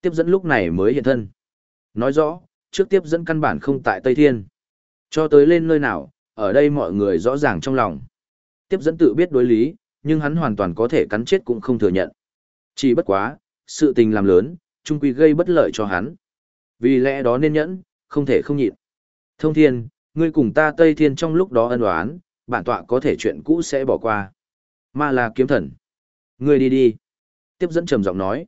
Tiếp dẫn lúc này mới hiện thân. Nói rõ, trước tiếp dẫn căn bản không tại Tây Thiên. Cho tới lên nơi nào, ở đây mọi người rõ ràng trong lòng. Tiếp dẫn tự biết đối lý, nhưng hắn hoàn toàn có thể cắn chết cũng không thừa nhận. Chỉ bất quá, sự tình làm lớn, trung quy gây bất lợi cho hắn. Vì lẽ đó nên nhẫn, không thể không nhịn. Thông thiên, ngươi cùng ta Tây Thiên trong lúc đó ân oán, bản tọa có thể chuyện cũ sẽ bỏ qua. Ma là kiếm thần. Ngươi đi đi. Tiếp dẫn trầm giọng nói.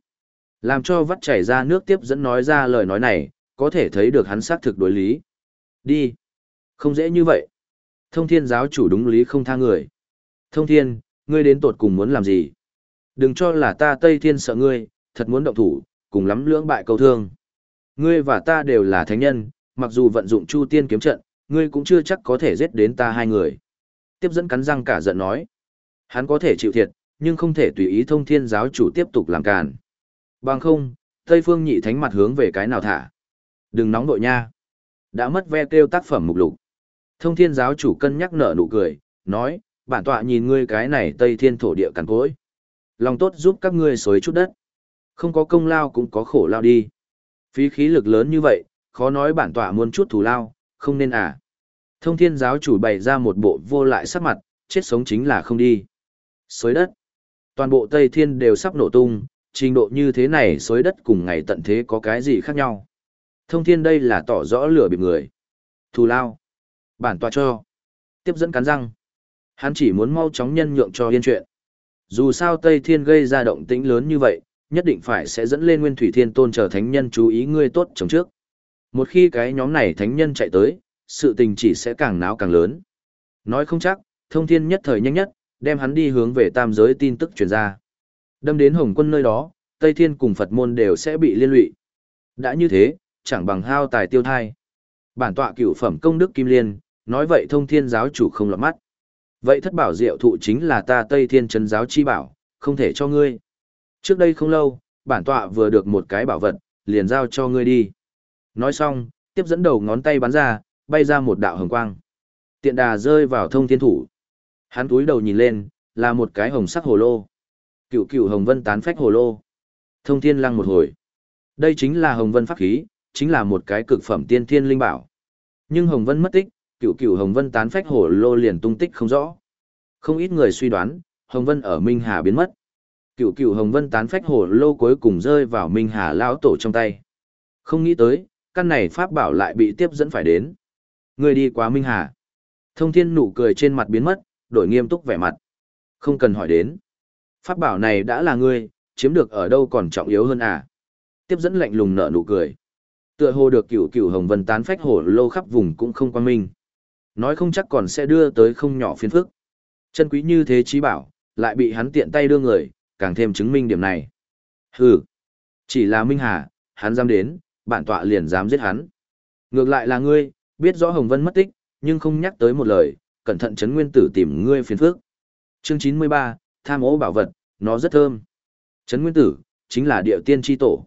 Làm cho vắt chảy ra nước tiếp dẫn nói ra lời nói này, có thể thấy được hắn xác thực đối lý. Đi. Không dễ như vậy. Thông thiên giáo chủ đúng lý không tha người. Thông thiên, ngươi đến tột cùng muốn làm gì? Đừng cho là ta Tây Thiên sợ ngươi, thật muốn động thủ, cùng lắm lưỡng bại câu thương. Ngươi và ta đều là thánh nhân, mặc dù vận dụng Chu Tiên kiếm trận, ngươi cũng chưa chắc có thể giết đến ta hai người. Tiếp dẫn cắn răng cả giận nói. Hắn có thể chịu thiệt, nhưng không thể tùy ý thông thiên giáo chủ tiếp tục làm càn. Bằng không, Tây Phương nhị thánh mặt hướng về cái nào thả. Đừng nóng đội nha. Đã mất ve kêu tác phẩm mục lục. Thông thiên giáo chủ cân nhắc nở nụ cười, nói, bản tọa nhìn ngươi cái này Tây Thiên thổ địa cằn cối. Lòng tốt giúp các ngươi xối chút đất. Không có công lao cũng có khổ lao đi. Phí khí lực lớn như vậy, khó nói bản tọa muốn chút thù lao, không nên à. Thông thiên giáo chủ bày ra một bộ vô lại sắc mặt, chết sống chính là không đi. Xối đất. Toàn bộ Tây Thiên đều sắp nổ tung, trình độ như thế này xối đất cùng ngày tận thế có cái gì khác nhau. Thông thiên đây là tỏ rõ lửa bịp người. Thù lao. Bản tòa cho. Tiếp dẫn cắn răng. Hắn chỉ muốn mau chóng nhân nhượng cho yên chuyện. Dù sao Tây Thiên gây ra động tĩnh lớn như vậy, nhất định phải sẽ dẫn lên Nguyên Thủy Thiên Tôn trở thánh nhân chú ý ngươi tốt chống trước. Một khi cái nhóm này thánh nhân chạy tới, sự tình chỉ sẽ càng náo càng lớn. Nói không chắc, thông thiên nhất thời nhanh nhất, đem hắn đi hướng về tam giới tin tức truyền ra. Đâm đến Hồng quân nơi đó, Tây Thiên cùng Phật môn đều sẽ bị liên lụy. Đã như thế, chẳng bằng hao tài tiêu thai. Bản tọa cửu phẩm công đức kim liên, nói vậy thông thiên giáo chủ không lọt mắt. Vậy thất bảo diệu thụ chính là ta Tây Thiên Trấn giáo chi bảo, không thể cho ngươi. Trước đây không lâu, bản tọa vừa được một cái bảo vật, liền giao cho ngươi đi. Nói xong, tiếp dẫn đầu ngón tay bắn ra, bay ra một đạo hồng quang. Tiện đà rơi vào thông thiên thủ. Hắn túi đầu nhìn lên, là một cái hồng sắc hồ lô. Cựu cựu hồng vân tán phách hồ lô. Thông thiên lăng một hồi. Đây chính là hồng vân pháp khí, chính là một cái cực phẩm tiên thiên linh bảo. Nhưng hồng vân mất tích, cựu cựu hồng vân tán phách hồ lô liền tung tích không rõ. Không ít người suy đoán, hồng vân ở Minh Hà biến mất. Cựu cựu hồng vân tán phách hồ lô cuối cùng rơi vào Minh Hà lão tổ trong tay. Không nghĩ tới, căn này pháp bảo lại bị tiếp dẫn phải đến. Người đi quá Minh Hà. Thông thiên nụ cười trên mặt biến mất, đổi nghiêm túc vẻ mặt. Không cần hỏi đến. Pháp bảo này đã là ngươi, chiếm được ở đâu còn trọng yếu hơn à? Tiếp dẫn lạnh lùng nở nụ cười. Tựa hồ được cửu cửu hồng vân tán phách hồ lô khắp vùng cũng không quan minh. Nói không chắc còn sẽ đưa tới không nhỏ phiền phức. Chân quý như thế trí bảo, lại bị hắn tiện tay đưa người, càng thêm chứng minh điểm này. Hừ, chỉ là Minh Hà, hắn dám đến, bản tọa liền dám giết hắn. Ngược lại là ngươi, biết rõ Hồng Vân mất tích, nhưng không nhắc tới một lời, cẩn thận chấn nguyên tử tìm ngươi phiền phức. Chương 93, tham ố bảo vật, nó rất thơm. Trấn nguyên tử, chính là địa tiên tri tổ.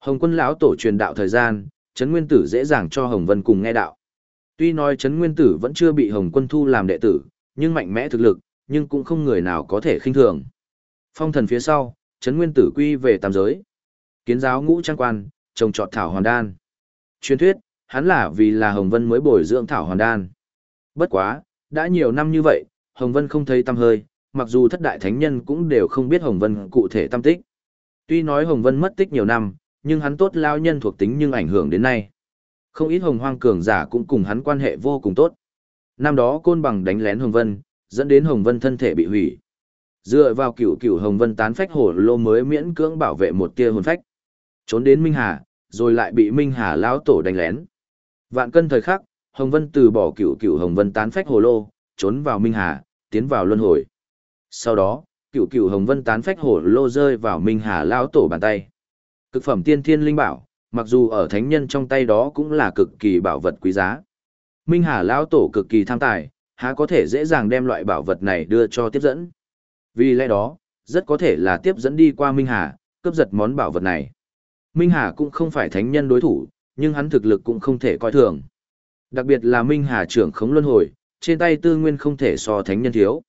Hồng quân lão tổ truyền đạo thời gian, Trấn nguyên tử dễ dàng cho Hồng Vân cùng nghe đạo. Tuy nói Trấn nguyên tử vẫn chưa bị Hồng quân thu làm đệ tử, nhưng mạnh mẽ thực lực, nhưng cũng không người nào có thể khinh thường. Phong thần phía sau, Trấn nguyên tử quy về tam giới. Kiến giáo ngũ trang quan, trồng trọt thảo hoàn đan. Truyền thuyết, hắn là vì là Hồng Vân mới bồi dưỡng thảo hoàn đan. Bất quá, đã nhiều năm như vậy, Hồng Vân không thấy tâm hơi, mặc dù thất đại thánh nhân cũng đều không biết Hồng Vân cụ thể tâm tích. Tuy nói Hồng Vân mất tích nhiều năm, nhưng hắn tốt lao nhân thuộc tính nhưng ảnh hưởng đến nay. Không ít hồng hoang cường giả cũng cùng hắn quan hệ vô cùng tốt. Năm đó côn bằng đánh lén Hồng Vân, dẫn đến Hồng Vân thân thể bị hủy. Dựa vào cửu cửu Hồng Vân tán phách hổ lô mới miễn cưỡng bảo vệ một tia hồn phách. Trốn đến Minh Hà, rồi lại bị Minh Hà lão tổ đánh lén. Vạn cân thời khắc, Hồng Vân từ bỏ cửu cửu Hồng Vân tán phách hồ lô, trốn vào Minh Hà, tiến vào luân hồi. Sau đó, cựu cựu Hồng Vân tán phách hồ lô rơi vào Minh Hà lão tổ bàn tay. Cực phẩm tiên thiên linh bảo, mặc dù ở thánh nhân trong tay đó cũng là cực kỳ bảo vật quý giá. Minh Hà lão tổ cực kỳ tham tài, há có thể dễ dàng đem loại bảo vật này đưa cho tiếp dẫn. Vì lẽ đó, rất có thể là tiếp dẫn đi qua Minh Hà, cướp giật món bảo vật này. Minh Hà cũng không phải thánh nhân đối thủ, nhưng hắn thực lực cũng không thể coi thường. Đặc biệt là Minh Hà trưởng khống luân hồi, trên tay tư nguyên không thể so thánh nhân thiếu.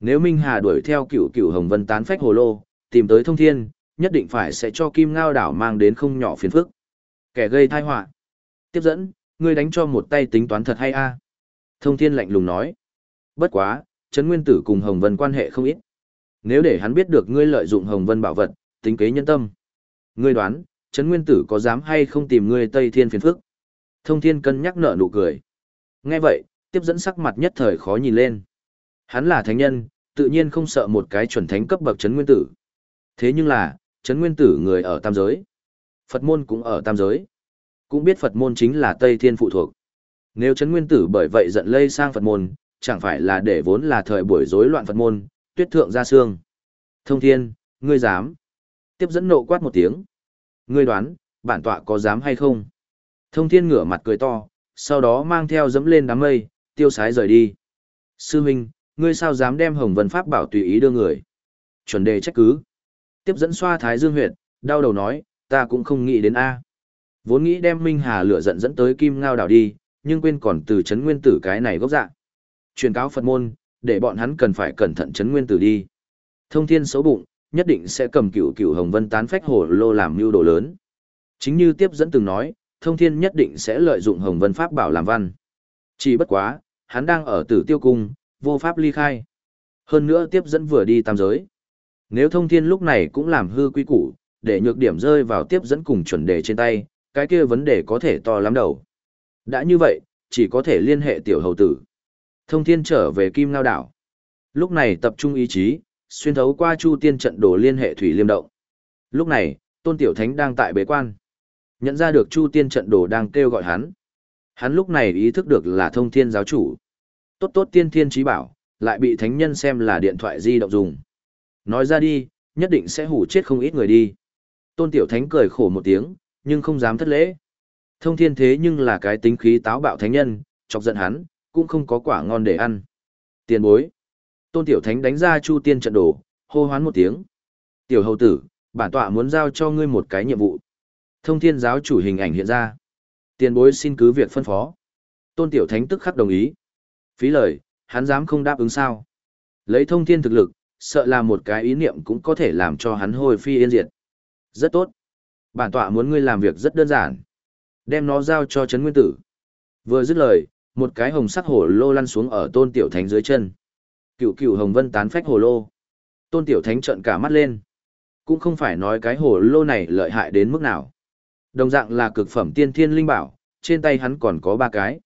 Nếu Minh Hà đuổi theo cựu cựu Hồng Vân tán phách hồ lô, tìm tới thông thiên, nhất định phải sẽ cho kim ngao đảo mang đến không nhỏ phiền phức. Kẻ gây tai họa. Tiếp dẫn, ngươi đánh cho một tay tính toán thật hay a Thông thiên lạnh lùng nói. Bất quá, Trấn Nguyên Tử cùng Hồng Vân quan hệ không ít. Nếu để hắn biết được ngươi lợi dụng Hồng Vân bảo vật, tính kế nhân tâm. Ngươi đoán, Trấn Nguyên Tử có dám hay không tìm ngươi Tây Thiên phiền phức? Thông Thiên cân nhắc nở nụ cười. Nghe vậy, tiếp dẫn sắc mặt nhất thời khó nhìn lên. Hắn là thánh nhân, tự nhiên không sợ một cái chuẩn thánh cấp bậc Trấn Nguyên Tử. Thế nhưng là, Trấn Nguyên Tử người ở tam giới. Phật môn cũng ở tam giới. Cũng biết Phật môn chính là Tây Thiên phụ thuộc. Nếu Trấn Nguyên Tử bởi vậy giận lây sang Phật môn, chẳng phải là để vốn là thời buổi rối loạn Phật môn, tuyết thượng ra xương. Thông thiên, ngươi dám. Tiếp dẫn nộ quát một tiếng. Ngươi đoán, bản tọa có dám hay không? Thông thiên ngửa mặt cười to, sau đó mang theo dẫm lên đám mây, tiêu sái rời đi. Sư huynh ngươi sao dám đem Hồng Vân Pháp bảo tùy ý đưa người? Chuẩn đề trách cứ. Tiếp dẫn xoa thái dương huyệt, đau đầu nói, ta cũng không nghĩ đến A. Vốn nghĩ đem Minh Hà lửa giận dẫn tới Kim Ngao đảo đi, nhưng quên còn từ chấn nguyên tử cái này gốc dạ. Truyền cáo Phật môn, để bọn hắn cần phải cẩn thận chấn nguyên tử đi. Thông thiên xấu bụng, nhất định sẽ cầm cựu cựu hồng vân tán phách hồ lô làm mưu đồ lớn. Chính như tiếp dẫn từng nói, thông thiên nhất định sẽ lợi dụng hồng vân pháp bảo làm văn. Chỉ bất quá, hắn đang ở tử tiêu cung, vô pháp ly khai. Hơn nữa tiếp dẫn vừa đi tam giới. Nếu thông thiên lúc này cũng làm hư quy củ, để nhược điểm rơi vào tiếp dẫn cùng chuẩn đề trên tay, cái kia vấn đề có thể to lắm đầu. Đã như vậy, chỉ có thể liên hệ tiểu hầu tử. Thông thiên trở về Kim Ngao Đảo. Lúc này tập trung ý chí, xuyên thấu qua Chu Tiên trận đồ liên hệ Thủy Liêm Động. Lúc này, Tôn Tiểu Thánh đang tại bế quan. Nhận ra được Chu Tiên trận đồ đang kêu gọi hắn. Hắn lúc này ý thức được là thông thiên giáo chủ. Tốt tốt tiên thiên trí bảo, lại bị thánh nhân xem là điện thoại di động dùng. Nói ra đi, nhất định sẽ hủ chết không ít người đi. Tôn Tiểu Thánh cười khổ một tiếng, nhưng không dám thất lễ. Thông thiên thế nhưng là cái tính khí táo bạo thánh nhân, chọc giận hắn, cũng không có quả ngon để ăn. Tiền bối. Tôn Tiểu Thánh đánh ra Chu Tiên trận đồ, hô hoán một tiếng. Tiểu hầu tử, bản tọa muốn giao cho ngươi một cái nhiệm vụ. Thông thiên giáo chủ hình ảnh hiện ra. Tiền bối xin cứ việc phân phó. Tôn Tiểu Thánh tức khắc đồng ý. Phí lời, hắn dám không đáp ứng sao. Lấy thông thiên thực lực, sợ là một cái ý niệm cũng có thể làm cho hắn hồi phi yên diệt. Rất tốt. Bản tọa muốn ngươi làm việc rất đơn giản. Đem nó giao cho Trấn Nguyên Tử. Vừa dứt lời, một cái hồng sắc hồ lô lăn xuống ở tôn tiểu thánh dưới chân. Cựu cựu hồng vân tán phách hồ lô. Tôn tiểu thánh trợn cả mắt lên. Cũng không phải nói cái hồ lô này lợi hại đến mức nào. Đồng dạng là cực phẩm tiên thiên linh bảo, trên tay hắn còn có ba cái.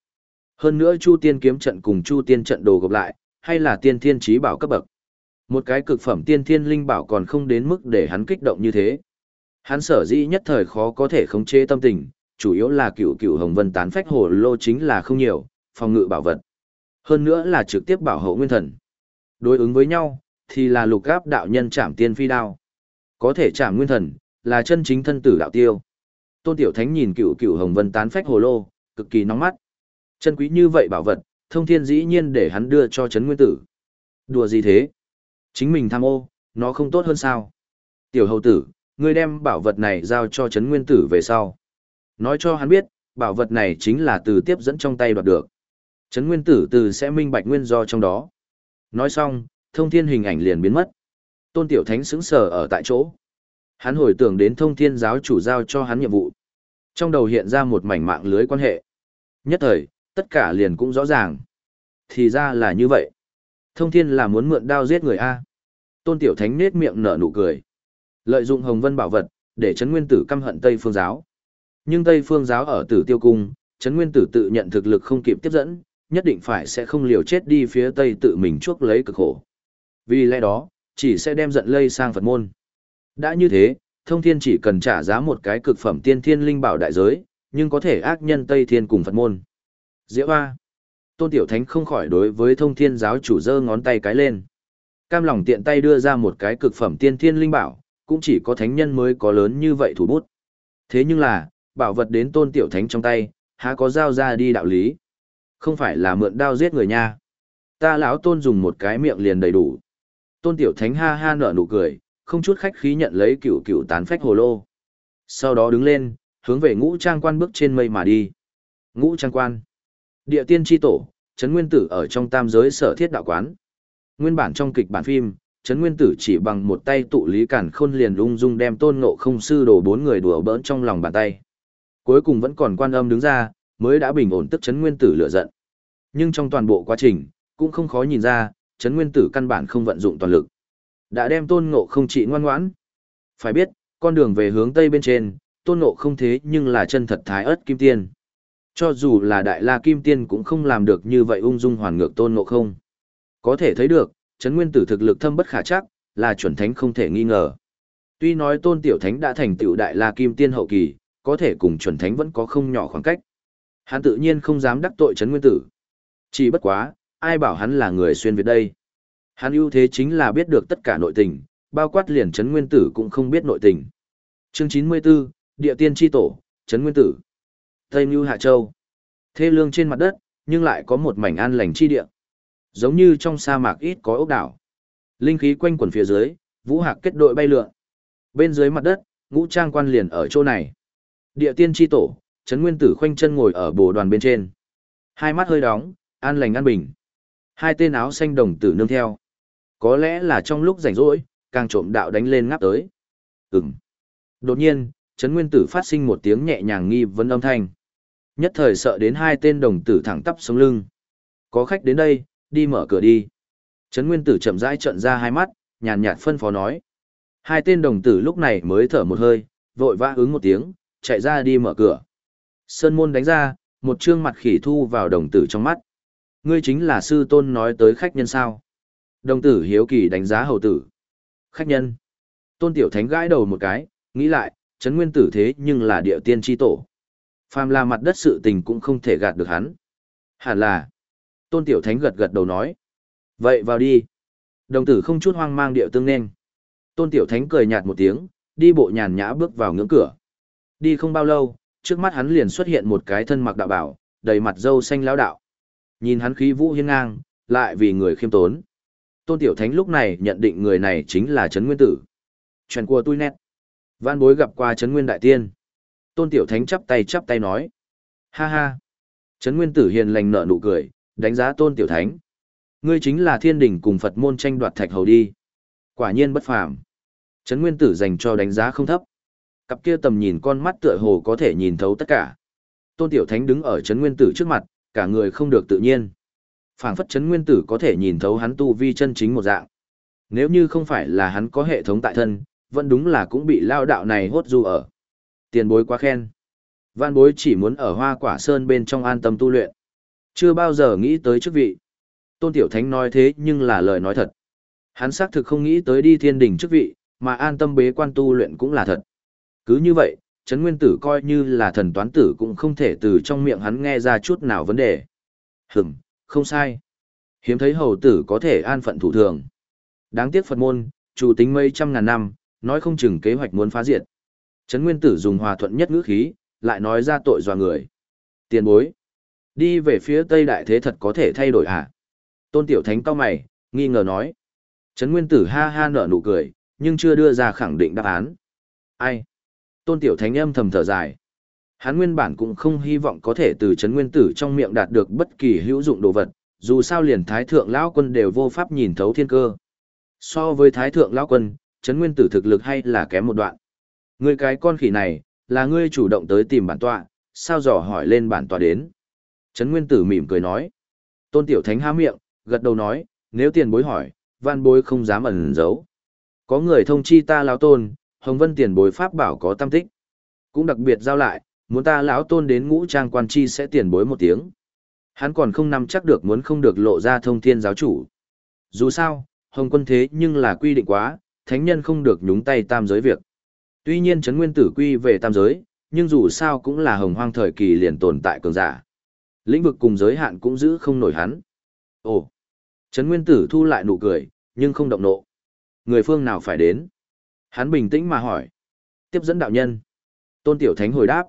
Hơn nữa Chu Tiên kiếm trận cùng Chu Tiên trận đồ gộp lại, hay là tiên thiên trí bảo cấp bậc. Một cái cực phẩm tiên thiên linh bảo còn không đến mức để hắn kích động như thế. Hắn sở dĩ nhất thời khó có thể khống chế tâm tình, chủ yếu là cựu cựu hồng vân tán phách hồ lô chính là không nhiều, phòng ngự bảo vật. Hơn nữa là trực tiếp bảo hộ nguyên thần. Đối ứng với nhau, thì là lục gáp đạo nhân chạm tiên phi đao. Có thể chạm nguyên thần, là chân chính thân tử đạo tiêu. Tôn Tiểu Thánh nhìn cựu cựu hồng vân tán phách hồ lô, cực kỳ nóng mắt. Chân quý như vậy bảo vật, thông thiên dĩ nhiên để hắn đưa cho chấn nguyên tử. Đùa gì thế? Chính mình tham ô, nó không tốt hơn sao? Tiểu hầu tử, ngươi đem bảo vật này giao cho chấn nguyên tử về sau. Nói cho hắn biết, bảo vật này chính là từ tiếp dẫn trong tay đoạt được. Trấn nguyên tử từ sẽ minh bạch nguyên do trong đó. Nói xong, thông thiên hình ảnh liền biến mất. Tôn Tiểu Thánh sững sờ ở tại chỗ. Hắn hồi tưởng đến thông thiên giáo chủ giao cho hắn nhiệm vụ. Trong đầu hiện ra một mảnh mạng lưới quan hệ. Nhất thời, tất cả liền cũng rõ ràng. Thì ra là như vậy. Thông thiên là muốn mượn đao giết người A. Tôn Tiểu Thánh nết miệng nở nụ cười. Lợi dụng hồng vân bảo vật, để chấn nguyên tử căm hận Tây phương giáo. Nhưng Tây phương giáo ở tử tiêu cung, chấn nguyên tử tự nhận thực lực không kịp tiếp dẫn, nhất định phải sẽ không liều chết đi phía Tây tự mình chuốc lấy cực khổ. Vì lẽ đó, chỉ sẽ đem giận lây sang Phật môn. Đã như thế, thông thiên chỉ cần trả giá một cái cực phẩm tiên thiên linh bảo đại giới, nhưng có thể ác nhân Tây thiên cùng Phật môn. Diễu Hoa Tôn Tiểu Thánh không khỏi đối với thông thiên giáo chủ giơ ngón tay cái lên. Cam lòng tiện tay đưa ra một cái cực phẩm tiên thiên linh bảo, cũng chỉ có thánh nhân mới có lớn như vậy thủ bút. Thế nhưng là, bảo vật đến tôn tiểu thánh trong tay, há có giao ra đi đạo lý. Không phải là mượn đao giết người nha. Ta lão tôn dùng một cái miệng liền đầy đủ. Tôn tiểu thánh ha ha nở nụ cười, không chút khách khí nhận lấy cựu cựu tán phách hồ lô. Sau đó đứng lên, hướng về ngũ trang quan bước trên mây mà đi. Ngũ trang quan. Địa tiên tri tổ, Trấn Nguyên Tử ở trong tam giới sở thiết đạo quán. Nguyên bản trong kịch bản phim, Trấn Nguyên Tử chỉ bằng một tay tụ lý cản khôn liền ung dung đem tôn ngộ không sư đổ bốn người đùa bỡn trong lòng bàn tay. Cuối cùng vẫn còn quan âm đứng ra, mới đã bình ổn tức Trấn Nguyên Tử lửa giận. Nhưng trong toàn bộ quá trình, cũng không khó nhìn ra, Trấn Nguyên Tử căn bản không vận dụng toàn lực. Đã đem tôn ngộ không trị ngoan ngoãn. Phải biết, con đường về hướng Tây bên trên, tôn ngộ không thế nhưng là chân thật thái ớt kim tiên. Cho dù là đại la kim tiên cũng không làm được như vậy ung dung hoàn ngược tôn ngộ không. Có thể thấy được, Trấn Nguyên Tử thực lực thâm bất khả chắc, là chuẩn thánh không thể nghi ngờ. Tuy nói tôn tiểu thánh đã thành tựu đại la kim tiên hậu kỳ, có thể cùng chuẩn thánh vẫn có không nhỏ khoảng cách. Hắn tự nhiên không dám đắc tội Trấn Nguyên Tử. Chỉ bất quá, ai bảo hắn là người xuyên Việt đây. Hắn ưu thế chính là biết được tất cả nội tình, bao quát liền Trấn Nguyên Tử cũng không biết nội tình. Chương 94, Địa Tiên Tri Tổ, Trấn Nguyên Tử. Tây Mưu Hạ Châu. Thê lương trên mặt đất, nhưng lại có một mảnh an lành chi địa. Giống như trong sa mạc ít có ốc đảo. Linh khí quanh quẩn phía dưới, vũ hạc kết đội bay lượn. Bên dưới mặt đất, ngũ trang quan liền ở chỗ này. Địa tiên tri tổ, Trấn Nguyên Tử khoanh chân ngồi ở bồ đoàn bên trên. Hai mắt hơi đóng, an lành an bình. Hai tên áo xanh đồng tử nương theo. Có lẽ là trong lúc rảnh rỗi, càng trộm đạo đánh lên ngáp tới. Ừm. Đột nhiên, Trấn Nguyên Tử phát sinh một tiếng nhẹ nhàng nghi vấn âm thanh. Nhất thời sợ đến hai tên đồng tử thẳng tắp sống lưng. Có khách đến đây, đi mở cửa đi. Trấn Nguyên Tử chậm rãi trợn ra hai mắt, nhàn nhạt phân phó nói. Hai tên đồng tử lúc này mới thở một hơi, vội vã ứng một tiếng, chạy ra đi mở cửa. Sơn môn đánh ra, một trương mặt khỉ thu vào đồng tử trong mắt. Ngươi chính là sư tôn nói tới khách nhân sao. Đồng tử hiếu kỳ đánh giá hầu tử. Khách nhân. Tôn tiểu thánh gãi đầu một cái, nghĩ lại, Trấn Nguyên Tử thế nhưng là địa tiên tri tổ. Phàm là mặt đất sự tình cũng không thể gạt được hắn. Hẳn là. Tôn Tiểu Thánh gật gật đầu nói. Vậy vào đi. Đồng tử không chút hoang mang điệu tương nên. Tôn Tiểu Thánh cười nhạt một tiếng, đi bộ nhàn nhã bước vào ngưỡng cửa. Đi không bao lâu, trước mắt hắn liền xuất hiện một cái thân mặc đạo bảo, đầy mặt râu xanh lão đạo. Nhìn hắn khí vũ hiên ngang, lại vì người khiêm tốn. Tôn Tiểu Thánh lúc này nhận định người này chính là Trấn Nguyên Tử. Chuyện của tôi nét. Văn bối gặp qua Trấn Nguyên Đại Tiên. Tôn Tiểu Thánh chắp tay chắp tay nói. Ha ha. Trấn Nguyên Tử hiền lành nở nụ cười, đánh giá Tôn Tiểu Thánh. Ngươi chính là thiên đình cùng Phật môn tranh đoạt thạch hầu đi. Quả nhiên bất phàm. Trấn Nguyên Tử dành cho đánh giá không thấp. Cặp kia tầm nhìn con mắt tựa hồ có thể nhìn thấu tất cả. Tôn Tiểu Thánh đứng ở Trấn Nguyên Tử trước mặt, cả người không được tự nhiên. Phảng phất Trấn Nguyên Tử có thể nhìn thấu hắn tu vi chân chính một dạng. Nếu như không phải là hắn có hệ thống tại thân, vẫn đúng là cũng bị lao đạo này hốt du ở. Tiền bối quá khen. Văn bối chỉ muốn ở hoa quả sơn bên trong an tâm tu luyện. Chưa bao giờ nghĩ tới chức vị. Tôn Tiểu Thánh nói thế nhưng là lời nói thật. Hắn xác thực không nghĩ tới đi thiên đỉnh chức vị, mà an tâm bế quan tu luyện cũng là thật. Cứ như vậy, Trấn Nguyên Tử coi như là thần toán tử cũng không thể từ trong miệng hắn nghe ra chút nào vấn đề. Hửm, không sai. Hiếm thấy hầu tử có thể an phận thủ thường. Đáng tiếc Phật môn, chủ tính mấy trăm ngàn năm, nói không chừng kế hoạch muốn phá diệt. Trấn Nguyên Tử dùng hòa thuận nhất ngữ khí, lại nói ra tội dọa người. Tiền bối. Đi về phía Tây Đại Thế thật có thể thay đổi hả? Tôn Tiểu Thánh cao mày, nghi ngờ nói. Trấn Nguyên Tử ha ha nở nụ cười, nhưng chưa đưa ra khẳng định đáp án. Ai? Tôn Tiểu Thánh âm thầm thở dài. Hắn nguyên bản cũng không hy vọng có thể từ Trấn Nguyên Tử trong miệng đạt được bất kỳ hữu dụng đồ vật, dù sao liền Thái Thượng Lão Quân đều vô pháp nhìn thấu thiên cơ. So với Thái Thượng Lão Quân, Trấn Nguyên Tử thực lực hay là kém một đoạn. Ngươi cái con khỉ này, là ngươi chủ động tới tìm bản tọa, sao dò hỏi lên bản tọa đến. Trấn Nguyên Tử mỉm cười nói. Tôn Tiểu Thánh há miệng, gật đầu nói, nếu tiền bối hỏi, văn bối không dám ẩn giấu. Có người thông chi ta lão tôn, Hồng Vân tiền bối pháp bảo có tâm tích. Cũng đặc biệt giao lại, muốn ta lão tôn đến ngũ trang quan chi sẽ tiền bối một tiếng. Hắn còn không nắm chắc được muốn không được lộ ra thông thiên giáo chủ. Dù sao, Hồng quân thế nhưng là quy định quá, thánh nhân không được nhúng tay tam giới việc. Tuy nhiên Trấn Nguyên Tử quy về tam giới, nhưng dù sao cũng là hồng hoang thời kỳ liền tồn tại cường giả. Lĩnh vực cùng giới hạn cũng giữ không nổi hắn. Ồ! Trấn Nguyên Tử thu lại nụ cười, nhưng không động nộ. Người phương nào phải đến? Hắn bình tĩnh mà hỏi. Tiếp dẫn đạo nhân. Tôn Tiểu Thánh hồi đáp.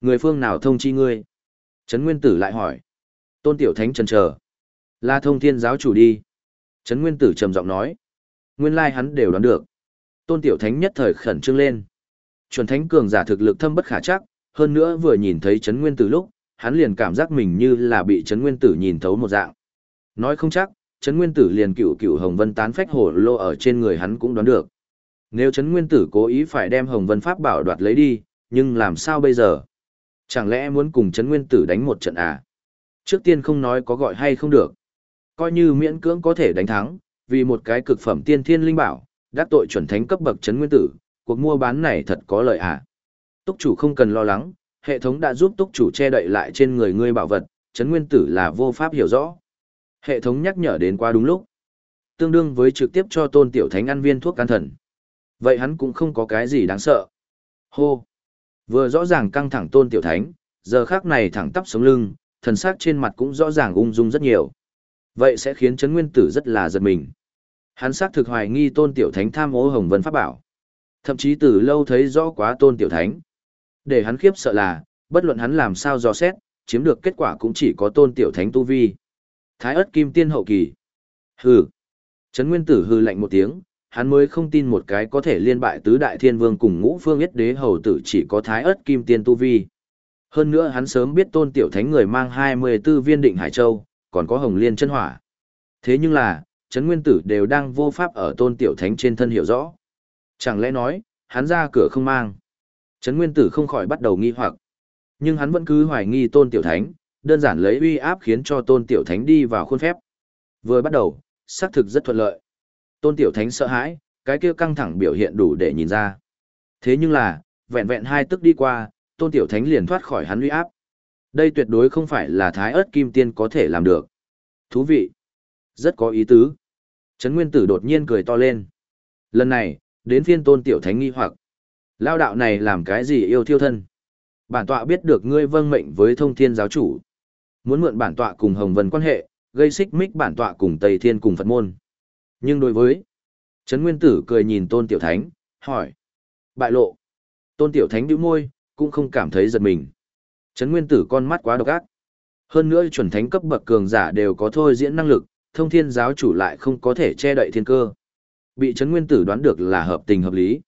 Người phương nào thông chi ngươi? Trấn Nguyên Tử lại hỏi. Tôn Tiểu Thánh chần chờ. Là thông thiên giáo chủ đi. Trấn Nguyên Tử trầm giọng nói. Nguyên lai hắn đều đoán được. Tôn Tiểu Thánh nhất thời khẩn trương lên. Chuẩn Thánh cường giả thực lực thâm bất khả chắc, hơn nữa vừa nhìn thấy Trấn Nguyên Tử lúc, hắn liền cảm giác mình như là bị Trấn Nguyên Tử nhìn thấu một dạng. Nói không chắc, Trấn Nguyên Tử liền cựu cựu Hồng Vân tán phách hổ lô ở trên người hắn cũng đoán được. Nếu Trấn Nguyên Tử cố ý phải đem Hồng Vân Pháp bảo đoạt lấy đi, nhưng làm sao bây giờ? Chẳng lẽ muốn cùng Trấn Nguyên Tử đánh một trận à? Trước tiên không nói có gọi hay không được. Coi như miễn cưỡng có thể đánh thắng, vì một cái cực phẩm tiên thiên linh bảo, đắc tội chuẩn thánh cấp bậc chấn Nguyên Tử, cuộc mua bán này thật có lợi à? Túc chủ không cần lo lắng, hệ thống đã giúp túc chủ che đậy lại trên người ngươi bảo vật, chấn Nguyên Tử là vô pháp hiểu rõ. Hệ thống nhắc nhở đến qua đúng lúc. Tương đương với trực tiếp cho tôn tiểu thánh ăn viên thuốc can thần. Vậy hắn cũng không có cái gì đáng sợ. Hô! Vừa rõ ràng căng thẳng tôn tiểu thánh, giờ khác này thẳng tắp sống lưng, thần sắc trên mặt cũng rõ ràng ung dung rất nhiều. Vậy sẽ khiến chấn Nguyên Tử rất là giật mình. Hắn xác thực hoài nghi tôn tiểu thánh tham ô hồng vân pháp bảo. Thậm chí từ lâu thấy rõ quá tôn tiểu thánh. Để hắn khiếp sợ là, bất luận hắn làm sao dò xét, chiếm được kết quả cũng chỉ có tôn tiểu thánh tu vi. Thái ất kim tiên hậu kỳ. Hừ. Trấn Nguyên Tử hừ lạnh một tiếng, hắn mới không tin một cái có thể liên bại tứ đại thiên vương cùng ngũ phương yết đế hầu tử chỉ có thái ớt kim tiên tu vi. Hơn nữa hắn sớm biết tôn tiểu thánh người mang 24 viên định hải châu, còn có hồng liên chân hỏa. Thế nhưng là, Trấn Nguyên Tử đều đang vô pháp ở tôn tiểu thánh trên thân hiểu rõ. Chẳng lẽ nói, hắn ra cửa không mang. Trấn Nguyên Tử không khỏi bắt đầu nghi hoặc. Nhưng hắn vẫn cứ hoài nghi tôn tiểu thánh, đơn giản lấy uy áp khiến cho tôn tiểu thánh đi vào khuôn phép. Vừa bắt đầu, xác thực rất thuận lợi. Tôn tiểu thánh sợ hãi, cái kia căng thẳng biểu hiện đủ để nhìn ra. Thế nhưng là, vẹn vẹn hai tức đi qua, tôn tiểu thánh liền thoát khỏi hắn uy áp. Đây tuyệt đối không phải là thái ớt kim tiên có thể làm được. Thú vị. Rất có ý tứ. Trấn Nguyên Tử đột nhiên cười to lên. Lần này, đến phiên tôn tiểu thánh nghi hoặc. Lao đạo này làm cái gì yêu thiêu thân? Bản tọa biết được ngươi vâng mệnh với thông thiên giáo chủ. Muốn mượn bản tọa cùng Hồng Vân quan hệ, gây xích mích bản tọa cùng Tây Thiên cùng Phật môn. Nhưng đối với, Trấn Nguyên Tử cười nhìn Tôn Tiểu Thánh, hỏi. Bại lộ. Tôn Tiểu Thánh đứa môi, cũng không cảm thấy giật mình. Trấn Nguyên Tử con mắt quá độc ác. Hơn nữa chuẩn thánh cấp bậc cường giả đều có thôi diễn năng lực, thông thiên giáo chủ lại không có thể che đậy thiên cơ. Bị Trấn Nguyên Tử đoán được là hợp tình hợp lý.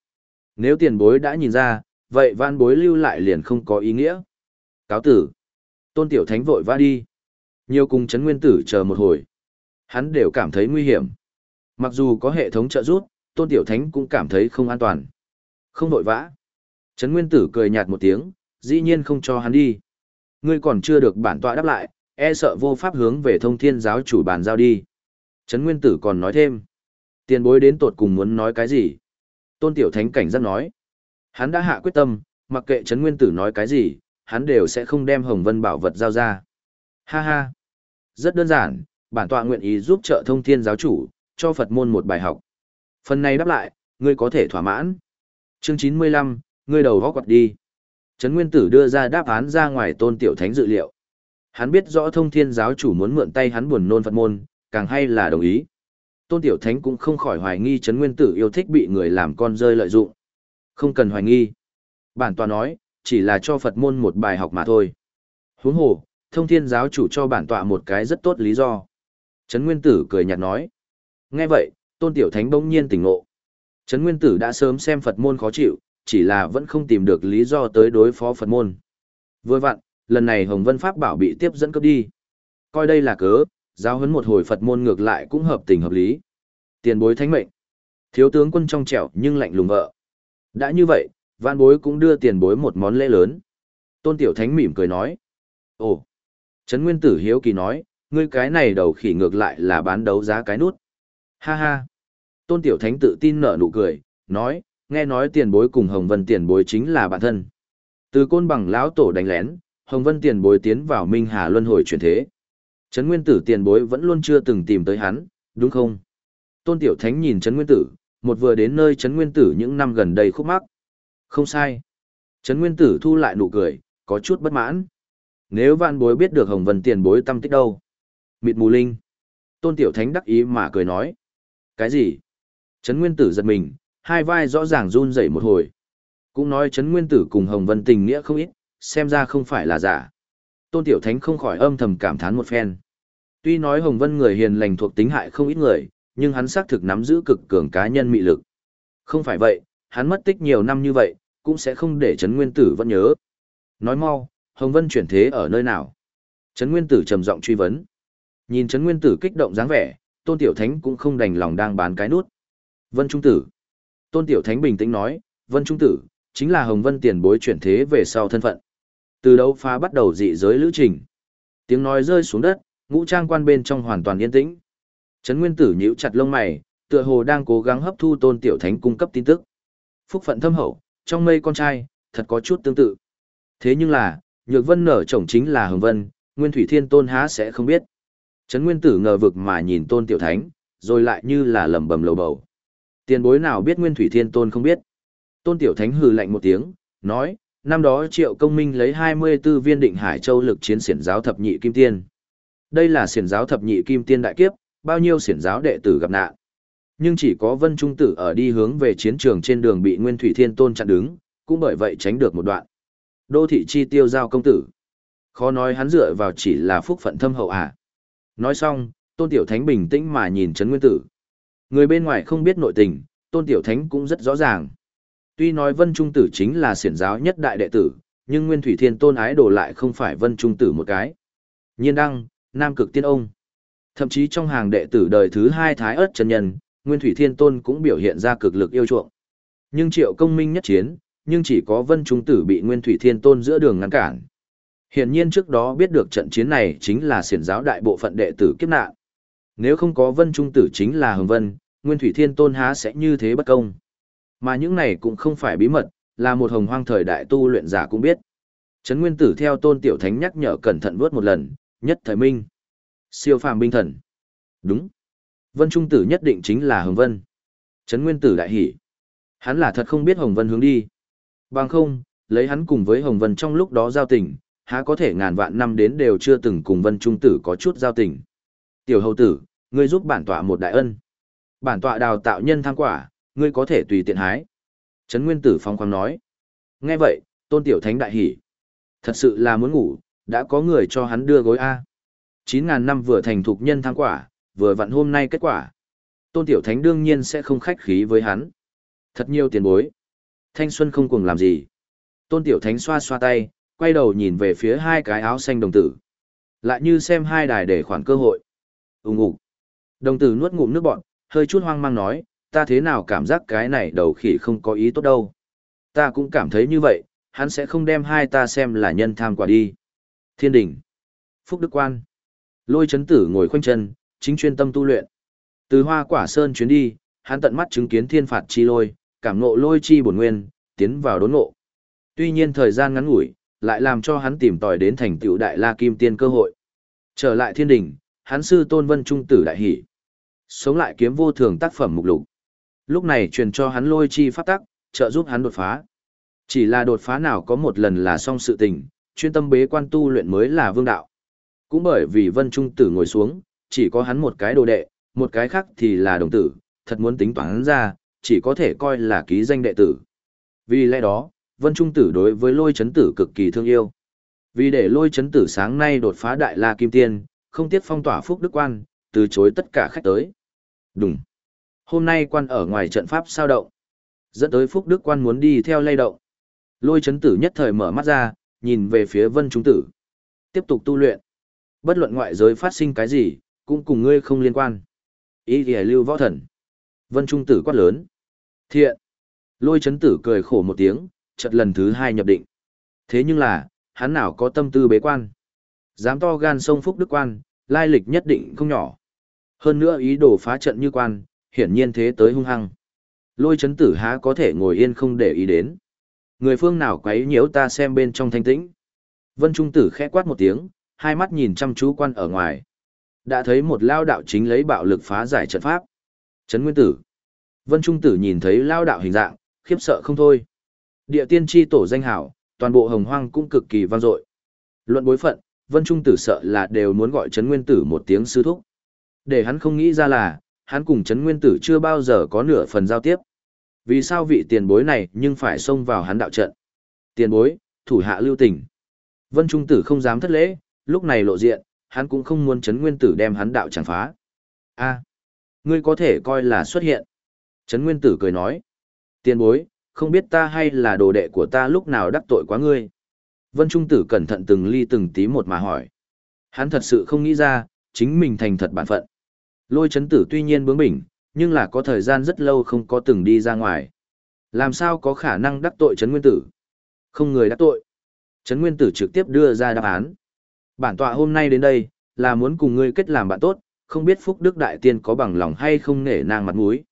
Nếu tiền bối đã nhìn ra, vậy văn bối lưu lại liền không có ý nghĩa. Cáo tử. Tôn Tiểu Thánh vội va đi. Nhiều cùng Trấn Nguyên Tử chờ một hồi. Hắn đều cảm thấy nguy hiểm. Mặc dù có hệ thống trợ giúp, Tôn Tiểu Thánh cũng cảm thấy không an toàn. Không vội vã. Trấn Nguyên Tử cười nhạt một tiếng, dĩ nhiên không cho hắn đi. Ngươi còn chưa được bản tọa đáp lại, e sợ vô pháp hướng về thông thiên giáo chủ bàn giao đi. Trấn Nguyên Tử còn nói thêm. Tiền bối đến tột cùng muốn nói cái gì? Tôn Tiểu Thánh cảnh giác nói. Hắn đã hạ quyết tâm, mặc kệ Trấn Nguyên Tử nói cái gì, hắn đều sẽ không đem Hồng Vân bảo vật giao ra. Ha ha. Rất đơn giản, bản tọa nguyện ý giúp trợ thông thiên giáo chủ, cho Phật môn một bài học. Phần này đáp lại, ngươi có thể thỏa mãn. Chương 95, ngươi đầu góc quạt đi. Trấn Nguyên Tử đưa ra đáp án ra ngoài tôn tiểu thánh dự liệu. Hắn biết rõ thông thiên giáo chủ muốn mượn tay hắn buồn nôn Phật môn, càng hay là đồng ý. Tôn tiểu thánh cũng không khỏi hoài nghi Trấn Nguyên Tử yêu thích bị người làm con rơi lợi dụng. Không cần hoài nghi. Bản tòa nói, chỉ là cho Phật môn một bài học mà thôi. Huống hồ, thông thiên giáo chủ cho bản tọa một cái rất tốt lý do. Trấn Nguyên Tử cười nhạt nói. Nghe vậy, tôn tiểu thánh bỗng nhiên tỉnh ngộ. Trấn Nguyên Tử đã sớm xem Phật môn khó chịu, chỉ là vẫn không tìm được lý do tới đối phó Phật môn. Vừa vặn, lần này Hồng Vân Pháp bảo bị tiếp dẫn cấp đi. Coi đây là cớ, giáo huấn một hồi Phật môn ngược lại cũng hợp tình hợp lý. Tiền bối thánh mệnh. Thiếu tướng quân trong trẻo nhưng lạnh lùng vợ. Đã như vậy, vạn bối cũng đưa tiền bối một món lễ lớn. Tôn Tiểu Thánh mỉm cười nói. Ồ! Trấn Nguyên Tử Hiếu Kỳ nói, ngươi cái này đầu khỉ ngược lại là bán đấu giá cái nút. Ha ha! Tôn Tiểu Thánh tự tin nở nụ cười, nói, nghe nói tiền bối cùng Hồng Vân tiền bối chính là bản thân. Từ côn bằng lão tổ đánh lén, Hồng Vân tiền bối tiến vào Minh Hà Luân hồi chuyển thế. Trấn Nguyên Tử tiền bối vẫn luôn chưa từng tìm tới hắn, đúng không? Tôn Tiểu Thánh nhìn Trấn Nguyên Tử, một vừa đến nơi Trấn Nguyên Tử những năm gần đây khúc mắc. Không sai. Trấn Nguyên Tử thu lại nụ cười, có chút bất mãn. Nếu vạn bối biết được Hồng Vân tiền bối tâm tích đâu? Mịt mù linh. Tôn Tiểu Thánh đắc ý mà cười nói. Cái gì? Trấn Nguyên Tử giật mình, hai vai rõ ràng run rẩy một hồi. Cũng nói Trấn Nguyên Tử cùng Hồng Vân tình nghĩa không ít, xem ra không phải là giả. Tôn Tiểu Thánh không khỏi âm thầm cảm thán một phen. Tuy nói Hồng Vân người hiền lành thuộc tính hại không ít người, nhưng hắn xác thực nắm giữ cực cường cá nhân mị lực. Không phải vậy, hắn mất tích nhiều năm như vậy, cũng sẽ không để Trấn Nguyên Tử vẫn nhớ. Nói mau, Hồng Vân chuyển thế ở nơi nào? Trấn Nguyên Tử trầm giọng truy vấn. Nhìn Trấn Nguyên Tử kích động dáng vẻ, Tôn Tiểu Thánh cũng không đành lòng đang bán cái nút. Vân Trung Tử. Tôn Tiểu Thánh bình tĩnh nói, Vân Trung Tử, chính là Hồng Vân tiền bối chuyển thế về sau thân phận. Từ đấu phá bắt đầu dị giới lữ trình. Tiếng nói rơi xuống đất, ngũ trang quan bên trong hoàn toàn yên tĩnh. Trấn Nguyên Tử nhíu chặt lông mày, tựa hồ đang cố gắng hấp thu Tôn Tiểu Thánh cung cấp tin tức. Phúc phận thâm hậu, trong mây con trai, thật có chút tương tự. Thế nhưng là, Nhược Vân nở chồng chính là Hồng Vân, Nguyên Thủy Thiên Tôn há sẽ không biết. Trấn Nguyên Tử ngờ vực mà nhìn Tôn Tiểu Thánh, rồi lại như là lẩm bẩm lầu bầu. Tiền bối nào biết Nguyên Thủy Thiên Tôn không biết. Tôn Tiểu Thánh hừ lạnh một tiếng, nói, năm đó Triệu Công Minh lấy 24 viên định Hải Châu lực chiến xiển giáo thập nhị kim tiên. Đây là xiển giáo thập nhị kim tiên đại kiếp, bao nhiêu xiển giáo đệ tử gặp nạn. Nhưng chỉ có Vân Trung Tử ở đi hướng về chiến trường trên đường bị Nguyên Thủy Thiên Tôn chặn đứng, cũng bởi vậy tránh được một đoạn. Đô thị chi tiêu giao công tử. Khó nói hắn dựa vào chỉ là phúc phận thâm hậu à. Nói xong, Tôn Tiểu Thánh bình tĩnh mà nhìn Trấn Nguyên Tử. Người bên ngoài không biết nội tình, Tôn Tiểu Thánh cũng rất rõ ràng. Tuy nói Vân Trung Tử chính là siển giáo nhất đại đệ tử, nhưng Nguyên Thủy Thiên Tôn ái đồ lại không phải Vân Trung Tử một cái. Nhiên đăng, Nam Cực Tiên Ông. Thậm chí trong hàng đệ tử đời thứ hai Thái ớt chân nhân, Nguyên Thủy Thiên Tôn cũng biểu hiện ra cực lực yêu chuộng. Nhưng triệu công minh nhất chiến, nhưng chỉ có Vân Trung Tử bị Nguyên Thủy Thiên Tôn giữa đường ngăn cản. Hiển nhiên trước đó biết được trận chiến này chính là siển giáo đại bộ phận đệ tử kiếp nạn. Nếu không có Vân Trung Tử chính là Hồng Vân, Nguyên Thủy Thiên Tôn há sẽ như thế bất công. Mà những này cũng không phải bí mật, là một hồng hoang thời đại tu luyện giả cũng biết. Trấn Nguyên Tử theo Tôn Tiểu Thánh nhắc nhở cẩn thận vớt một lần, nhất thời minh. Siêu phàm binh thần. Đúng. Vân Trung Tử nhất định chính là Hồng Vân. Trấn Nguyên Tử đại hỉ. Hắn là thật không biết Hồng Vân hướng đi. Bằng không, lấy hắn cùng với Hồng Vân trong lúc đó giao tình, há có thể ngàn vạn năm đến đều chưa từng cùng Vân Trung Tử có chút giao tình. Tiểu hầu tử, ngươi giúp bản tọa một đại ân. Bản tọa đào tạo nhân thang quả, ngươi có thể tùy tiện hái. Trấn Nguyên Tử phong khoáng nói. Nghe vậy, Tôn Tiểu Thánh đại hỉ. Thật sự là muốn ngủ, đã có người cho hắn đưa gối A. 9.000 năm vừa thành thục nhân thang quả, vừa vặn hôm nay kết quả. Tôn Tiểu Thánh đương nhiên sẽ không khách khí với hắn. Thật nhiều tiền bối. Thanh Xuân không cùng làm gì. Tôn Tiểu Thánh xoa xoa tay, quay đầu nhìn về phía hai cái áo xanh đồng tử. Lại như xem hai đài để khoản cơ hội. Úng ủ. Đồng tử nuốt ngụm nước bọn, hơi chút hoang mang nói, ta thế nào cảm giác cái này đầu khỉ không có ý tốt đâu. Ta cũng cảm thấy như vậy, hắn sẽ không đem hai ta xem là nhân tham quả đi. Thiên đỉnh. Phúc Đức Quan. Lôi chấn tử ngồi khoanh chân, chính chuyên tâm tu luyện. Từ hoa quả sơn chuyến đi, hắn tận mắt chứng kiến thiên phạt chi lôi, cảm ngộ lôi chi bổn nguyên, tiến vào đốn ngộ. Tuy nhiên thời gian ngắn ngủi, lại làm cho hắn tìm tòi đến thành tựu đại la kim tiên cơ hội. Trở lại thiên đỉnh, hắn sư tôn vân trung tử đại hỷ. Sống lại kiếm vô thường tác phẩm mục lục. Lúc này truyền cho hắn lôi chi pháp tắc, trợ giúp hắn đột phá. Chỉ là đột phá nào có một lần là xong sự tình, chuyên tâm bế quan tu luyện mới là vương đạo. Cũng bởi vì vân trung tử ngồi xuống, chỉ có hắn một cái đồ đệ, một cái khác thì là đồng tử, thật muốn tính toán ra, chỉ có thể coi là ký danh đệ tử. Vì lẽ đó, Vân Trung Tử đối với lôi chấn tử cực kỳ thương yêu. Vì để lôi chấn tử sáng nay đột phá đại la kim tiên, không tiếc phong tỏa phúc đức quan, từ chối tất cả khách tới. Đúng. Hôm nay quan ở ngoài trận pháp sao động. Dẫn tới phúc đức quan muốn đi theo lay động. Lôi chấn tử nhất thời mở mắt ra, nhìn về phía vân trung tử. Tiếp tục tu luyện. Bất luận ngoại giới phát sinh cái gì, cũng cùng ngươi không liên quan. Ý thì lưu võ thần. Vân trung tử quát lớn. Thiện. Lôi chấn tử cười khổ một tiếng, chợt lần thứ hai nhập định. Thế nhưng là, hắn nào có tâm tư bế quan. Dám to gan sông phúc đức quan, lai lịch nhất định không nhỏ. Hơn nữa ý đồ phá trận như quan, hiển nhiên thế tới hung hăng. Lôi chấn tử há có thể ngồi yên không để ý đến. Người phương nào quấy nhiễu ta xem bên trong thanh tĩnh. Vân Trung tử khẽ quát một tiếng, hai mắt nhìn chăm chú quan ở ngoài. Đã thấy một lao đạo chính lấy bạo lực phá giải trận pháp. Trấn Nguyên Tử. Vân Trung Tử nhìn thấy lao đạo hình dạng, khiếp sợ không thôi. Địa tiên tri tổ danh hảo, toàn bộ hồng hoang cũng cực kỳ vang dội. Luận bối phận, Vân Trung Tử sợ là đều muốn gọi Trấn Nguyên Tử một tiếng sư thúc. Để hắn không nghĩ ra là, hắn cùng Trấn Nguyên Tử chưa bao giờ có nửa phần giao tiếp. Vì sao vị tiền bối này nhưng phải xông vào hắn đạo trận? Tiền bối, thủ hạ lưu tình. Vân Trung Tử không dám thất lễ, lúc này lộ diện, hắn cũng không muốn Trấn Nguyên Tử đem hắn đạo chẳng phá. a ngươi có thể coi là xuất hiện. Trấn Nguyên Tử cười nói. Tiền bối, không biết ta hay là đồ đệ của ta lúc nào đắc tội quá ngươi. Vân Trung Tử cẩn thận từng ly từng tí một mà hỏi. Hắn thật sự không nghĩ ra, chính mình thành thật bản phận. Lôi chấn tử tuy nhiên bướng bỉnh, nhưng là có thời gian rất lâu không có từng đi ra ngoài. Làm sao có khả năng đắc tội chấn nguyên tử? Không người đắc tội. Chấn nguyên tử trực tiếp đưa ra đáp án. Bản tọa hôm nay đến đây, là muốn cùng ngươi kết làm bạn tốt, không biết Phúc Đức Đại Tiên có bằng lòng hay không nể nang mặt mũi.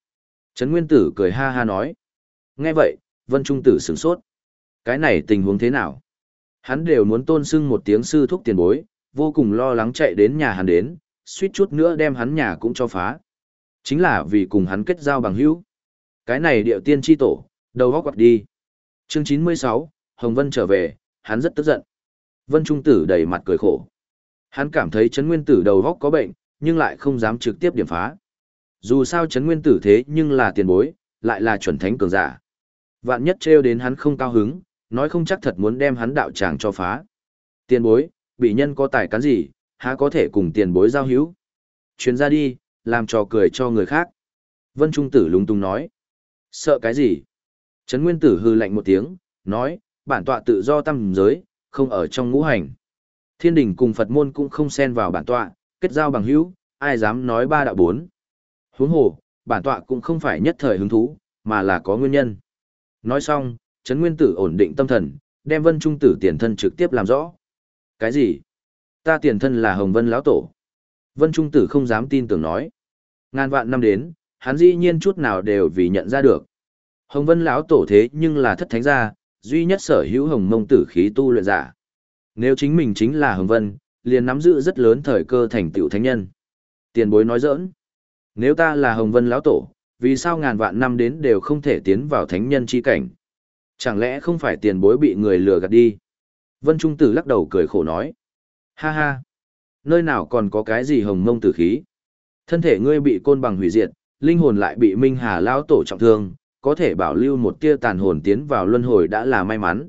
Trấn Nguyên Tử cười ha ha nói. Nghe vậy, Vân Trung Tử sửng sốt. Cái này tình huống thế nào? Hắn đều muốn tôn sưng một tiếng sư thúc tiền bối, vô cùng lo lắng chạy đến nhà hắn đến, suýt chút nữa đem hắn nhà cũng cho phá. Chính là vì cùng hắn kết giao bằng hữu. Cái này điệu tiên tri tổ, đầu góc quạt đi. Chương 96, Hồng Vân trở về, hắn rất tức giận. Vân Trung Tử đầy mặt cười khổ. Hắn cảm thấy Trấn Nguyên Tử đầu góc có bệnh, nhưng lại không dám trực tiếp điểm phá. Dù sao Trấn Nguyên Tử thế nhưng là tiền bối, lại là chuẩn thánh cường giả. Vạn nhất trêu đến hắn không cao hứng, nói không chắc thật muốn đem hắn đạo tràng cho phá. Tiền bối, bị nhân có tài cán gì, há có thể cùng tiền bối giao hữu. Chuyến ra đi, làm trò cười cho người khác. Vân Trung Tử lúng túng nói. Sợ cái gì? Trấn Nguyên Tử hư lạnh một tiếng, nói, bản tọa tự do tâm giới, không ở trong ngũ hành. Thiên đình cùng Phật môn cũng không xen vào bản tọa, kết giao bằng hữu, ai dám nói ba đạo bốn. Huống hồ, bản tọa cũng không phải nhất thời hứng thú, mà là có nguyên nhân. Nói xong, Trấn Nguyên Tử ổn định tâm thần, đem Vân Trung Tử tiền thân trực tiếp làm rõ. Cái gì? Ta tiền thân là Hồng Vân lão tổ. Vân Trung Tử không dám tin tưởng nói. Ngàn vạn năm đến, hắn dĩ nhiên chút nào đều vì nhận ra được. Hồng Vân lão tổ thế nhưng là thất thánh gia, duy nhất sở hữu Hồng Mông tử khí tu luyện giả. Nếu chính mình chính là Hồng Vân, liền nắm giữ rất lớn thời cơ thành tựu thánh nhân. Tiền bối nói giỡn. Nếu ta là Hồng Vân lão tổ, vì sao ngàn vạn năm đến đều không thể tiến vào thánh nhân chi cảnh? Chẳng lẽ không phải tiền bối bị người lừa gạt đi? Vân Trung Tử lắc đầu cười khổ nói. Ha ha! Nơi nào còn có cái gì hồng mông tử khí? Thân thể ngươi bị côn bằng hủy diệt, linh hồn lại bị Minh Hà lão tổ trọng thương, có thể bảo lưu một tia tàn hồn tiến vào luân hồi đã là may mắn.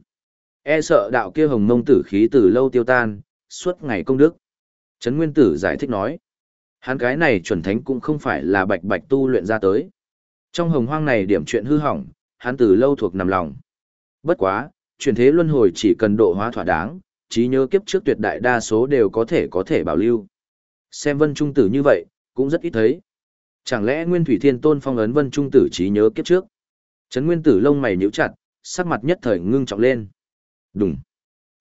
E sợ đạo kia hồng mông tử khí từ lâu tiêu tan, suốt ngày công đức. Trấn Nguyên Tử giải thích nói. Hắn cái này chuẩn thánh cũng không phải là bạch bạch tu luyện ra tới. Trong hồng hoang này điểm chuyện hư hỏng, hắn từ lâu thuộc nằm lòng. Bất quá, chuyển thế luân hồi chỉ cần độ hóa thỏa đáng, trí nhớ kiếp trước tuyệt đại đa số đều có thể có thể bảo lưu. Xem vân trung tử như vậy, cũng rất ít thấy. Chẳng lẽ Nguyên Thủy Thiên Tôn phong ấn vân trung tử trí nhớ kiếp trước? Trấn Nguyên Tử lông mày nhíu chặt, sắc mặt nhất thời ngưng trọng lên. Đùng.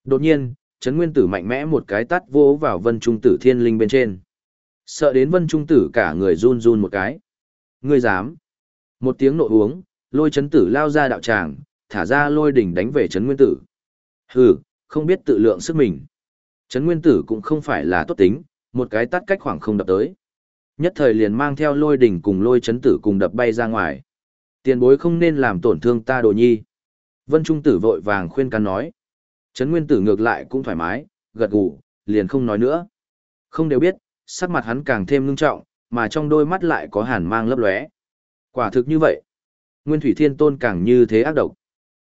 Đột nhiên, Trấn Nguyên Tử mạnh mẽ một cái tát vỗ vào Vân Trung Tử Thiên Linh bên trên. Sợ đến Vân Trung Tử cả người run run một cái. Ngươi dám? Một tiếng nộ uống, lôi Trấn Tử lao ra đạo tràng, thả ra lôi đỉnh đánh về Trấn Nguyên Tử. Hừ, không biết tự lượng sức mình. Trấn Nguyên Tử cũng không phải là tốt tính, một cái tát cách khoảng không đập tới. Nhất thời liền mang theo lôi đỉnh cùng lôi chấn Tử cùng đập bay ra ngoài. Tiền bối không nên làm tổn thương ta đồ nhi. Vân Trung Tử vội vàng khuyên can nói. Trấn Nguyên Tử ngược lại cũng thoải mái, gật gù, liền không nói nữa. Không đều biết, sắc mặt hắn càng thêm ngưng trọng, mà trong đôi mắt lại có hàn mang lấp lóe. Quả thực như vậy. Nguyên Thủy Thiên Tôn càng như thế ác độc.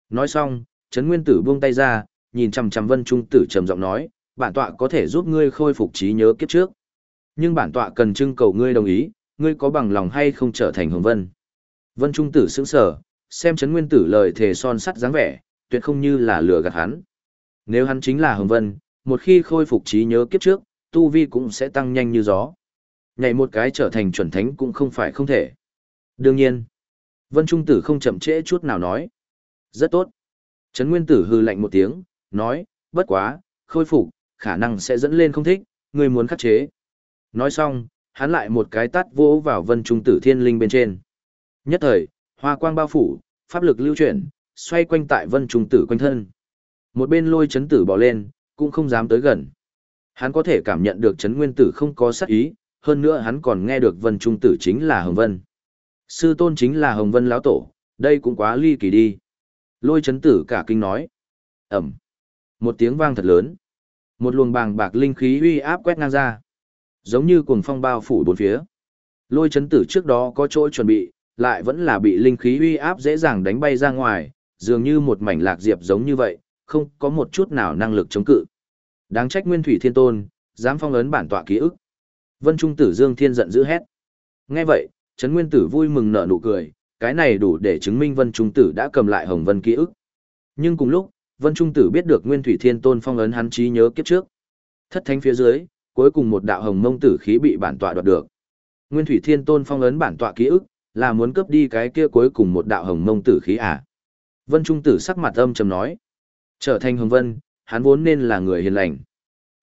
Nói xong, Trấn Nguyên Tử buông tay ra, nhìn chằm chằm Vân Trung Tử trầm giọng nói, bản tọa có thể giúp ngươi khôi phục trí nhớ kiếp trước. Nhưng bản tọa cần trưng cầu ngươi đồng ý, ngươi có bằng lòng hay không trở thành Hồng Vân. Vân Trung Tử sững sờ, xem Trấn Nguyên Tử lời thề son sắt dáng vẻ, tuyệt không như là lừa gạt hắn. Nếu hắn chính là Hồng Vân, một khi khôi phục trí nhớ kiếp trước, tu vi cũng sẽ tăng nhanh như gió. Nhảy một cái trở thành chuẩn thánh cũng không phải không thể. Đương nhiên, Vân Trung Tử không chậm trễ chút nào nói. Rất tốt. Trấn Nguyên Tử hư lạnh một tiếng, nói, bất quá, khôi phục, khả năng sẽ dẫn lên không thích, người muốn khắc chế. Nói xong, hắn lại một cái tát vỗ vào Vân Trung Tử thiên linh bên trên. Nhất thời, hoa quang bao phủ, pháp lực lưu chuyển, xoay quanh tại Vân Trung Tử quanh thân. Một bên lôi chấn tử bỏ lên, cũng không dám tới gần. Hắn có thể cảm nhận được chấn nguyên tử không có sát ý, hơn nữa hắn còn nghe được vân trung tử chính là Hồng Vân. Sư tôn chính là Hồng Vân lão tổ, đây cũng quá ly kỳ đi. Lôi chấn tử cả kinh nói. Ẩm. Một tiếng vang thật lớn. Một luồng bàng bạc linh khí uy áp quét ngang ra. Giống như cuồng phong bao phủ bốn phía. Lôi chấn tử trước đó có chỗ chuẩn bị, lại vẫn là bị linh khí uy áp dễ dàng đánh bay ra ngoài, dường như một mảnh lạc diệp giống như vậy, không có một chút nào năng lực chống cự. Đáng trách Nguyên Thủy Thiên Tôn, dám phong ấn bản tọa ký ức. Vân Trung Tử Dương Thiên giận dữ hét. Nghe vậy, Trấn Nguyên Tử vui mừng nở nụ cười, cái này đủ để chứng minh Vân Trung Tử đã cầm lại Hồng Vân ký ức. Nhưng cùng lúc, Vân Trung Tử biết được Nguyên Thủy Thiên Tôn phong ấn hắn trí nhớ kiếp trước. Thất thánh phía dưới, cuối cùng một đạo hồng mông tử khí bị bản tọa đoạt được. Nguyên Thủy Thiên Tôn phong ấn bản tọa ký ức, là muốn cướp đi cái kia cuối cùng một đạo hồng mông tử khí à. Vân Trung Tử sắc mặt âm trầm nói. Trở thành hồng vân, hắn vốn nên là người hiền lành.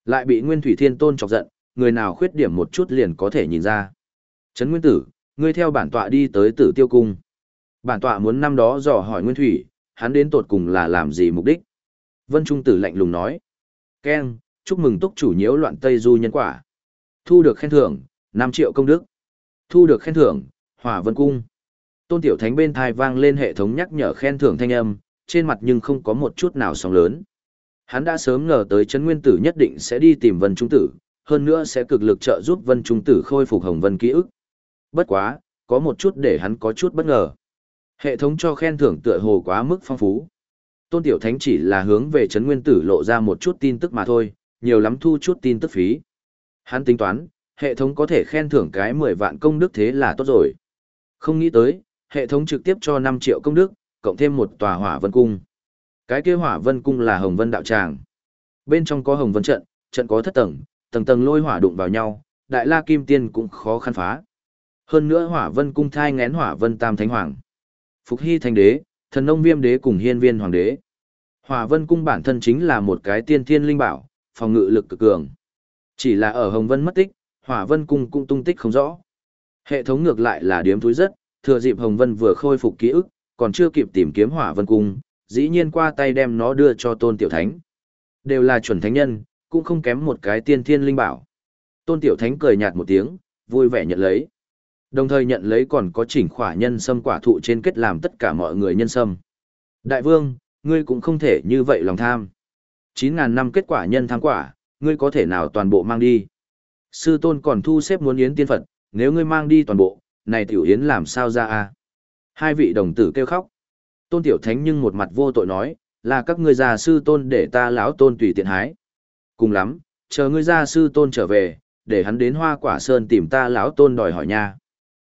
Lại bị Nguyên Thủy Thiên Tôn chọc giận, người nào khuyết điểm một chút liền có thể nhìn ra. Trấn Nguyên Tử, ngươi theo bản tọa đi tới tử tiêu cung. Bản tọa muốn năm đó dò hỏi Nguyên Thủy, hắn đến tột cùng là làm gì mục đích. Vân Trung Tử lạnh lùng nói. Ken, chúc mừng túc chủ nhiễu loạn Tây Du nhân quả. Thu được khen thưởng, 5 triệu công đức. Thu được khen thưởng, hỏa vân cung. Tôn Tiểu Thánh bên thai vang lên hệ thống nhắc nhở khen thưởng thanh âm, trên mặt nhưng không có một chút nào sóng lớn. Hắn đã sớm ngờ tới Trấn Nguyên Tử nhất định sẽ đi tìm Vân Trung Tử, hơn nữa sẽ cực lực trợ giúp Vân Trung Tử khôi phục Hồng Vân ký ức. Bất quá, có một chút để hắn có chút bất ngờ. Hệ thống cho khen thưởng tựa hồ quá mức phong phú. Tôn Tiểu Thánh chỉ là hướng về Trấn Nguyên Tử lộ ra một chút tin tức mà thôi, nhiều lắm thu chút tin tức phí. Hắn tính toán, hệ thống có thể khen thưởng cái 10 vạn công đức thế là tốt rồi. Không nghĩ tới, hệ thống trực tiếp cho 5 triệu công đức, cộng thêm một tòa hỏa vân cung. Cái kia hỏa vân cung là hồng vân đạo tràng. Bên trong có hồng vân trận, trận có thất tầng, tầng tầng lôi hỏa đụng vào nhau, đại la kim tiên cũng khó khăn phá. Hơn nữa hỏa vân cung thai ngén hỏa vân tam thánh hoàng. Phục hy thánh đế, thần nông viêm đế cùng hiên viên hoàng đế. Hỏa vân cung bản thân chính là một cái tiên thiên linh bảo, phòng ngự lực cực cường. Chỉ là ở hồng vân mất tích, hỏa vân cung cũng tung tích không rõ. Hệ thống ngược lại là điếm túi rất, thừa dịp hồng vân vừa khôi phục ký ức, còn chưa kịp tìm kiếm hỏa vân cung, dĩ nhiên qua tay đem nó đưa cho tôn tiểu thánh. Đều là chuẩn thánh nhân, cũng không kém một cái tiên thiên linh bảo. Tôn tiểu thánh cười nhạt một tiếng, vui vẻ nhận lấy. Đồng thời nhận lấy còn có chỉnh khỏa nhân sâm quả thụ trên kết làm tất cả mọi người nhân sâm. Đại vương, ngươi cũng không thể như vậy lòng tham. 9.000 năm kết quả nhân tham quả, ngươi có thể nào toàn bộ mang đi. Sư tôn còn thu xếp muốn yến tiên Phật, nếu ngươi mang đi toàn bộ, này tiểu yến làm sao ra a? Hai vị đồng tử kêu khóc. Tôn tiểu thánh nhưng một mặt vô tội nói, là các ngươi già sư tôn để ta lão tôn tùy tiện hái. Cùng lắm, chờ ngươi già sư tôn trở về, để hắn đến hoa quả sơn tìm ta lão tôn đòi hỏi nha.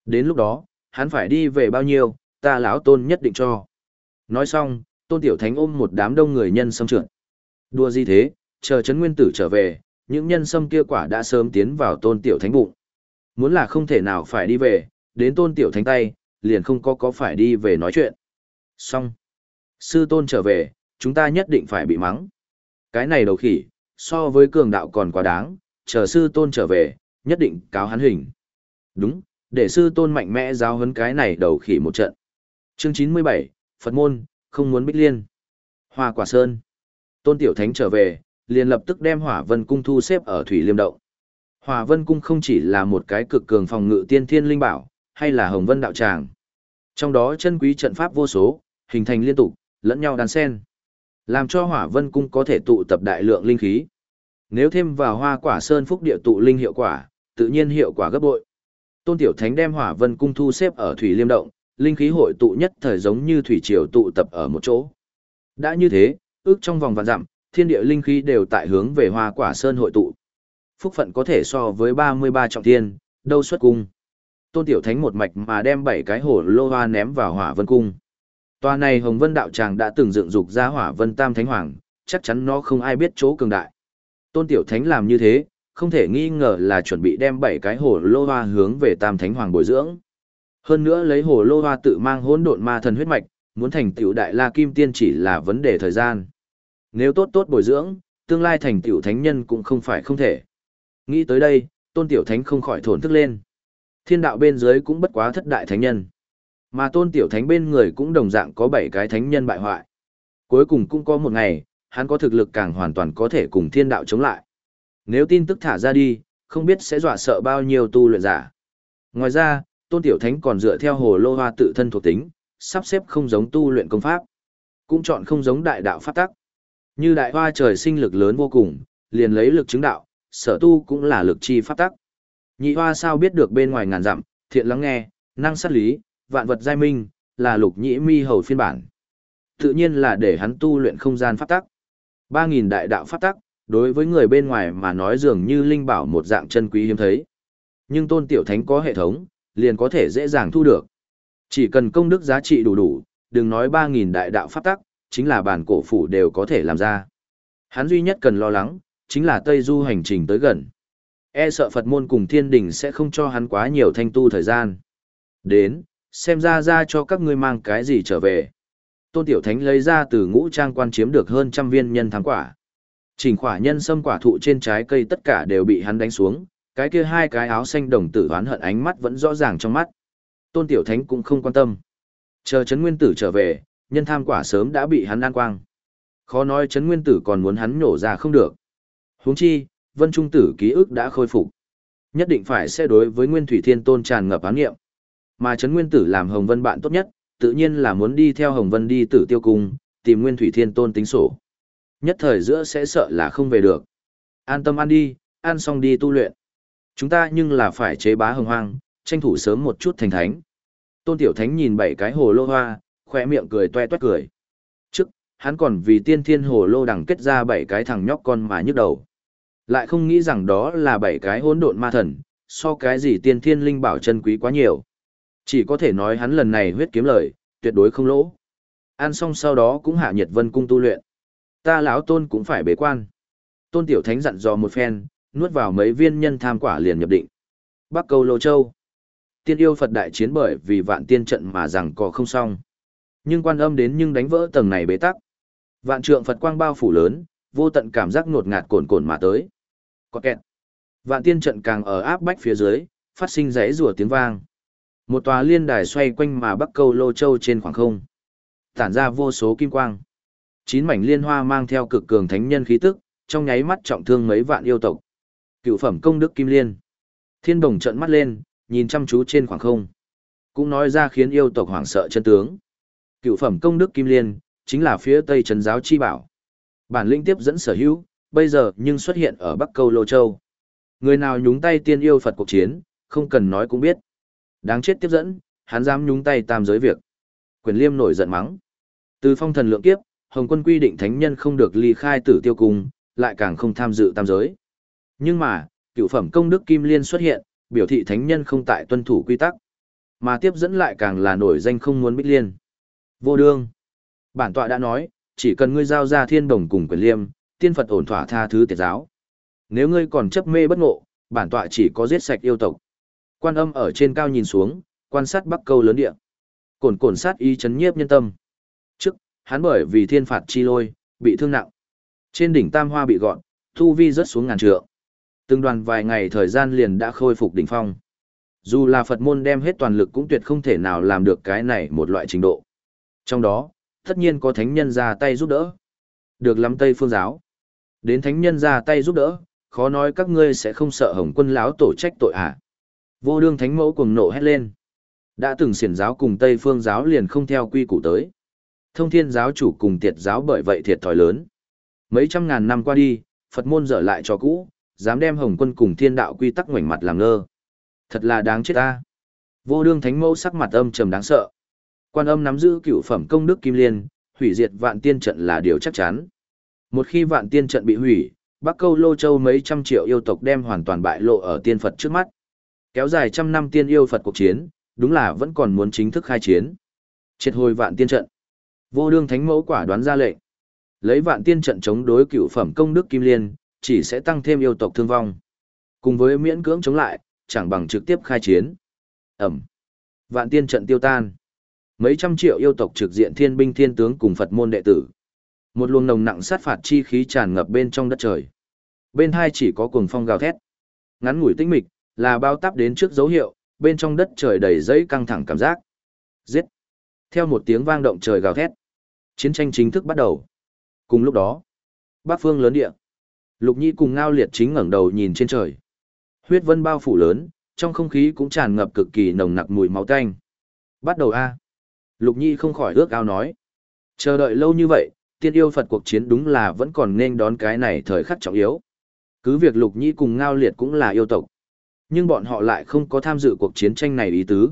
Đến lúc đó, hắn phải đi về bao nhiêu, ta lão tôn nhất định cho. Nói xong, tôn tiểu thánh ôm một đám đông người nhân xâm trượt. Đùa gì thế, chờ chấn nguyên tử trở về, những nhân sâm kia quả đã sớm tiến vào tôn tiểu thánh bụng. Muốn là không thể nào phải đi về, đến tôn tiểu thánh tay, liền không có có phải đi về nói chuyện. Xong. Sư tôn trở về, chúng ta nhất định phải bị mắng. Cái này đầu khỉ, so với cường đạo còn quá đáng, chờ sư tôn trở về, nhất định cáo hắn hình. Đúng, để sư tôn mạnh mẽ giáo huấn cái này đầu khỉ một trận. Chương 97, Phật môn, không muốn bích liên. Hoa quả sơn. Tôn Tiểu Thánh trở về, liền lập tức đem Hỏa Vân Cung thu xếp ở Thủy Liêm Động. Hỏa Vân Cung không chỉ là một cái cực cường phòng ngự tiên thiên linh bảo, hay là Hồng Vân đạo tràng. Trong đó chân quý trận pháp vô số, hình thành liên tục, lẫn nhau đan xen, làm cho Hỏa Vân Cung có thể tụ tập đại lượng linh khí. Nếu thêm vào Hoa Quả Sơn Phúc địa tụ linh hiệu quả, tự nhiên hiệu quả gấp bội. Tôn Tiểu Thánh đem Hỏa Vân Cung thu xếp ở Thủy Liêm Động, linh khí hội tụ nhất thời giống như thủy triều tụ tập ở một chỗ. Đã như thế, ước trong vòng vạn dặm, thiên địa linh khí đều tại hướng về Hoa Quả Sơn hội tụ. Phúc phận có thể so với 33 trọng thiên, đâu xuất cung. Tôn Tiểu Thánh một mạch mà đem bảy cái hổ lô hoa ném vào Hỏa Vân Cung. Tòa này Hồng Vân đạo tràng đã từng dựng dục ra Hỏa Vân Tam Thánh Hoàng, chắc chắn nó không ai biết chỗ cường đại. Tôn Tiểu Thánh làm như thế, không thể nghi ngờ là chuẩn bị đem bảy cái hồ lô hoa hướng về Tam Thánh Hoàng bồi dưỡng. Hơn nữa lấy hồ lô hoa tự mang hỗn độn ma thần huyết mạch, muốn thành tựu đại la kim tiên chỉ là vấn đề thời gian. Nếu tốt tốt bồi dưỡng, tương lai thành tựu thánh nhân cũng không phải không thể. Nghĩ tới đây, Tôn Tiểu Thánh không khỏi thổn thức lên. Thiên đạo bên dưới cũng bất quá thất đại thánh nhân. Mà Tôn Tiểu Thánh bên người cũng đồng dạng có bảy cái thánh nhân bại hoại. Cuối cùng cũng có một ngày, hắn có thực lực càng hoàn toàn có thể cùng thiên đạo chống lại. Nếu tin tức thả ra đi, không biết sẽ dọa sợ bao nhiêu tu luyện giả. Ngoài ra, Tôn Tiểu Thánh còn dựa theo hồ lô hoa tự thân thuộc tính, sắp xếp không giống tu luyện công pháp, cũng chọn không giống đại đạo pháp tắc. Như đại hoa trời sinh lực lớn vô cùng, liền lấy lực chứng đạo, sở tu cũng là lực chi pháp tắc. Nhị hoa sao biết được bên ngoài ngàn dặm, thiện lắng nghe, năng sát lý, vạn vật giai minh, là lục nhĩ mi hầu phiên bản. Tự nhiên là để hắn tu luyện không gian pháp tắc. 3.000 đại đạo pháp tắc, đối với người bên ngoài mà nói dường như linh bảo một dạng chân quý hiếm thấy. Nhưng tôn tiểu thánh có hệ thống, liền có thể dễ dàng thu được. Chỉ cần công đức giá trị đủ đủ, đừng nói 3.000 đại đạo pháp tắc, chính là bản cổ phủ đều có thể làm ra. Hắn duy nhất cần lo lắng, chính là Tây Du hành trình tới gần. E sợ Phật môn cùng thiên đình sẽ không cho hắn quá nhiều thanh tu thời gian. Đến, xem ra ra cho các ngươi mang cái gì trở về. Tôn Tiểu Thánh lấy ra từ ngũ trang quan chiếm được hơn trăm viên nhân thắng quả. Chỉnh khỏa nhân sâm quả thụ trên trái cây tất cả đều bị hắn đánh xuống, cái kia hai cái áo xanh đồng tử oán hận ánh mắt vẫn rõ ràng trong mắt. Tôn Tiểu Thánh cũng không quan tâm. Chờ Trấn Nguyên Tử trở về, nhân tham quả sớm đã bị hắn ăn quang. Khó nói Trấn Nguyên Tử còn muốn hắn nhổ ra không được. huống chi, Vân Trung Tử ký ức đã khôi phục. Nhất định phải sẽ đối với Nguyên Thủy Thiên Tôn tràn ngập án nghiệm. Mà Trấn Nguyên Tử làm Hồng Vân bạn tốt nhất, tự nhiên là muốn đi theo Hồng Vân đi tử tiêu cung, tìm Nguyên Thủy Thiên Tôn tính sổ. Nhất thời giữa sẽ sợ là không về được. An tâm ăn đi, ăn xong đi tu luyện. Chúng ta nhưng là phải chế bá hồng hoang, tranh thủ sớm một chút thành thánh. Tôn Tiểu Thánh nhìn bảy cái hồ lô hoa, khỏe miệng cười toe toét cười. Trước, hắn còn vì tiên thiên hồ lô đằng kết ra bảy cái thằng nhóc con mà nhức đầu. Lại không nghĩ rằng đó là bảy cái hỗn độn ma thần, so cái gì tiên thiên linh bảo chân quý quá nhiều. Chỉ có thể nói hắn lần này huyết kiếm lời, tuyệt đối không lỗ. Ăn xong sau đó cũng hạ nhiệt vân cung tu luyện. Ta lão tôn cũng phải bế quan. Tôn Tiểu Thánh dặn dò một phen, nuốt vào mấy viên nhân tham quả liền nhập định. Bắc Câu Lô Châu. Tiên yêu Phật đại chiến bởi vì vạn tiên trận mà rằng có không xong. Nhưng quan âm đến nhưng đánh vỡ tầng này bế tắc. Vạn trượng Phật quang bao phủ lớn, vô tận cảm giác ngột ngạt cồn cồn mà tới. Có kẹt. Vạn tiên trận càng ở áp bách phía dưới, phát sinh rẽ rùa tiếng vang. Một tòa liên đài xoay quanh mà Bắc Câu Lô Châu trên khoảng không. Tản ra vô số kim quang. Chín mảnh liên hoa mang theo cực cường thánh nhân khí tức, trong nháy mắt trọng thương mấy vạn yêu tộc. Cựu phẩm công đức kim liên. Thiên đồng trợn mắt lên, nhìn chăm chú trên khoảng không. Cũng nói ra khiến yêu tộc hoảng sợ chân tướng. Cựu phẩm công đức kim liên, chính là phía tây trấn giáo chi bảo. Bản linh tiếp dẫn sở hữu, bây giờ nhưng xuất hiện ở Bắc Câu Lô Châu. Người nào nhúng tay tiên yêu Phật cuộc chiến, không cần nói cũng biết. Đáng chết tiếp dẫn, hắn dám nhúng tay tam giới việc. Quyền liêm nổi giận mắng. Từ phong thần lượng kiếp, Hồng quân quy định thánh nhân không được ly khai tử tiêu cung, lại càng không tham dự tam giới. Nhưng mà, cựu phẩm công đức Kim Liên xuất hiện, biểu thị thánh nhân không tại tuân thủ quy tắc. Mà tiếp dẫn lại càng là nổi danh không muốn bích liên. Vô đương. Bản tọa đã nói, chỉ cần ngươi giao ra thiên đồng cùng quyền liêm, tiên Phật ổn thỏa tha thứ tiệt giáo. Nếu ngươi còn chấp mê bất ngộ, bản tọa chỉ có giết sạch yêu tộc. Quan âm ở trên cao nhìn xuống, quan sát bắc câu lớn địa. Cổn cổn sát ý chấn nhiếp nhân tâm. Trước, hắn bởi vì thiên phạt chi lôi, bị thương nặng. Trên đỉnh tam hoa bị gọn, thu vi rớt xuống ngàn trượng. Từng đoàn vài ngày thời gian liền đã khôi phục đỉnh phong. Dù là Phật môn đem hết toàn lực cũng tuyệt không thể nào làm được cái này một loại trình độ. Trong đó, tất nhiên có thánh nhân ra tay giúp đỡ. Được lắm Tây Phương giáo. Đến thánh nhân ra tay giúp đỡ, khó nói các ngươi sẽ không sợ Hồng Quân lão tổ trách tội à? Vô đương thánh mẫu cuồng nộ hét lên. Đã từng xiển giáo cùng Tây Phương giáo liền không theo quy củ tới. Thông Thiên giáo chủ cùng Tiệt giáo bởi vậy thiệt thòi lớn. Mấy trăm ngàn năm qua đi, Phật môn dở lại cho cũ, dám đem Hồng Quân cùng Thiên đạo quy tắc ngoảnh mặt làm ngơ. Thật là đáng chết ta. Vô đương thánh mẫu sắc mặt âm trầm đáng sợ. Quan âm nắm giữ cựu phẩm công đức kim liên, hủy diệt vạn tiên trận là điều chắc chắn. Một khi vạn tiên trận bị hủy, Bắc Câu Lô Châu mấy trăm triệu yêu tộc đem hoàn toàn bại lộ ở tiên Phật trước mắt. Kéo dài trăm năm tiên yêu Phật cuộc chiến, đúng là vẫn còn muốn chính thức khai chiến. Triệt hồi vạn tiên trận. Vô đương thánh mẫu quả đoán ra lệnh. Lấy vạn tiên trận chống đối cựu phẩm công đức kim liên, chỉ sẽ tăng thêm yêu tộc thương vong. Cùng với miễn cưỡng chống lại, chẳng bằng trực tiếp khai chiến. Ẩm. Vạn tiên trận tiêu tan. Mấy trăm triệu yêu tộc trực diện thiên binh thiên tướng cùng Phật môn đệ tử. Một luồng nồng nặng sát phạt chi khí tràn ngập bên trong đất trời. Bên hai chỉ có cuồng phong gào thét. Ngắn ngủi tinh mịch, là bao táp đến trước dấu hiệu, bên trong đất trời đầy giấy căng thẳng cảm giác. Giết! Theo một tiếng vang động trời gào thét, chiến tranh chính thức bắt đầu. Cùng lúc đó, bắc phương lớn địa, Lục Nhĩ cùng Ngao Liệt chính ngẩng đầu nhìn trên trời. Huyết vân bao phủ lớn, trong không khí cũng tràn ngập cực kỳ nồng nặc mùi máu tanh. Bắt đầu a. Lục Nhi không khỏi ước ao nói. Chờ đợi lâu như vậy, tiên yêu Phật cuộc chiến đúng là vẫn còn nên đón cái này thời khắc trọng yếu. Cứ việc Lục Nhi cùng Ngao Liệt cũng là yêu tộc nhưng bọn họ lại không có tham dự cuộc chiến tranh này ý tứ.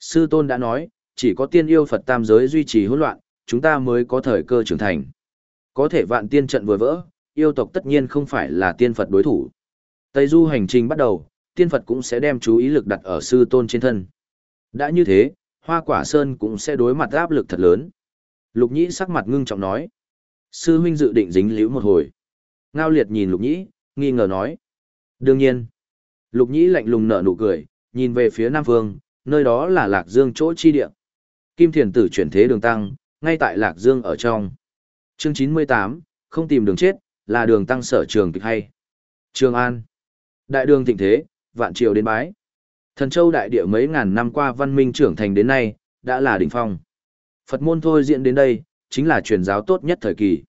Sư Tôn đã nói, chỉ có tiên yêu Phật tam giới duy trì hỗn loạn, chúng ta mới có thời cơ trưởng thành. Có thể vạn tiên trận vừa vỡ, yêu tộc tất nhiên không phải là tiên Phật đối thủ. Tây du hành trình bắt đầu, tiên Phật cũng sẽ đem chú ý lực đặt ở sư tôn trên thân. Đã như thế, hoa quả sơn cũng sẽ đối mặt áp lực thật lớn. Lục nhĩ sắc mặt ngưng trọng nói. Sư huynh dự định dính liễu một hồi. Ngao liệt nhìn lục nhĩ, nghi ngờ nói. Đương nhiên. Lục nhĩ lạnh lùng nở nụ cười, nhìn về phía Nam Phương, nơi đó là Lạc Dương chỗ chi địa. Kim thiền tử chuyển thế đường tăng, ngay tại Lạc Dương ở trong. Chương 98, không tìm đường chết, là đường tăng sở trường kịch hay. Trường An. Đại đường thịnh thế, vạn triều đến bái. Thần châu đại địa mấy ngàn năm qua văn minh trưởng thành đến nay, đã là đỉnh phong. Phật môn thôi diễn đến đây, chính là truyền giáo tốt nhất thời kỳ.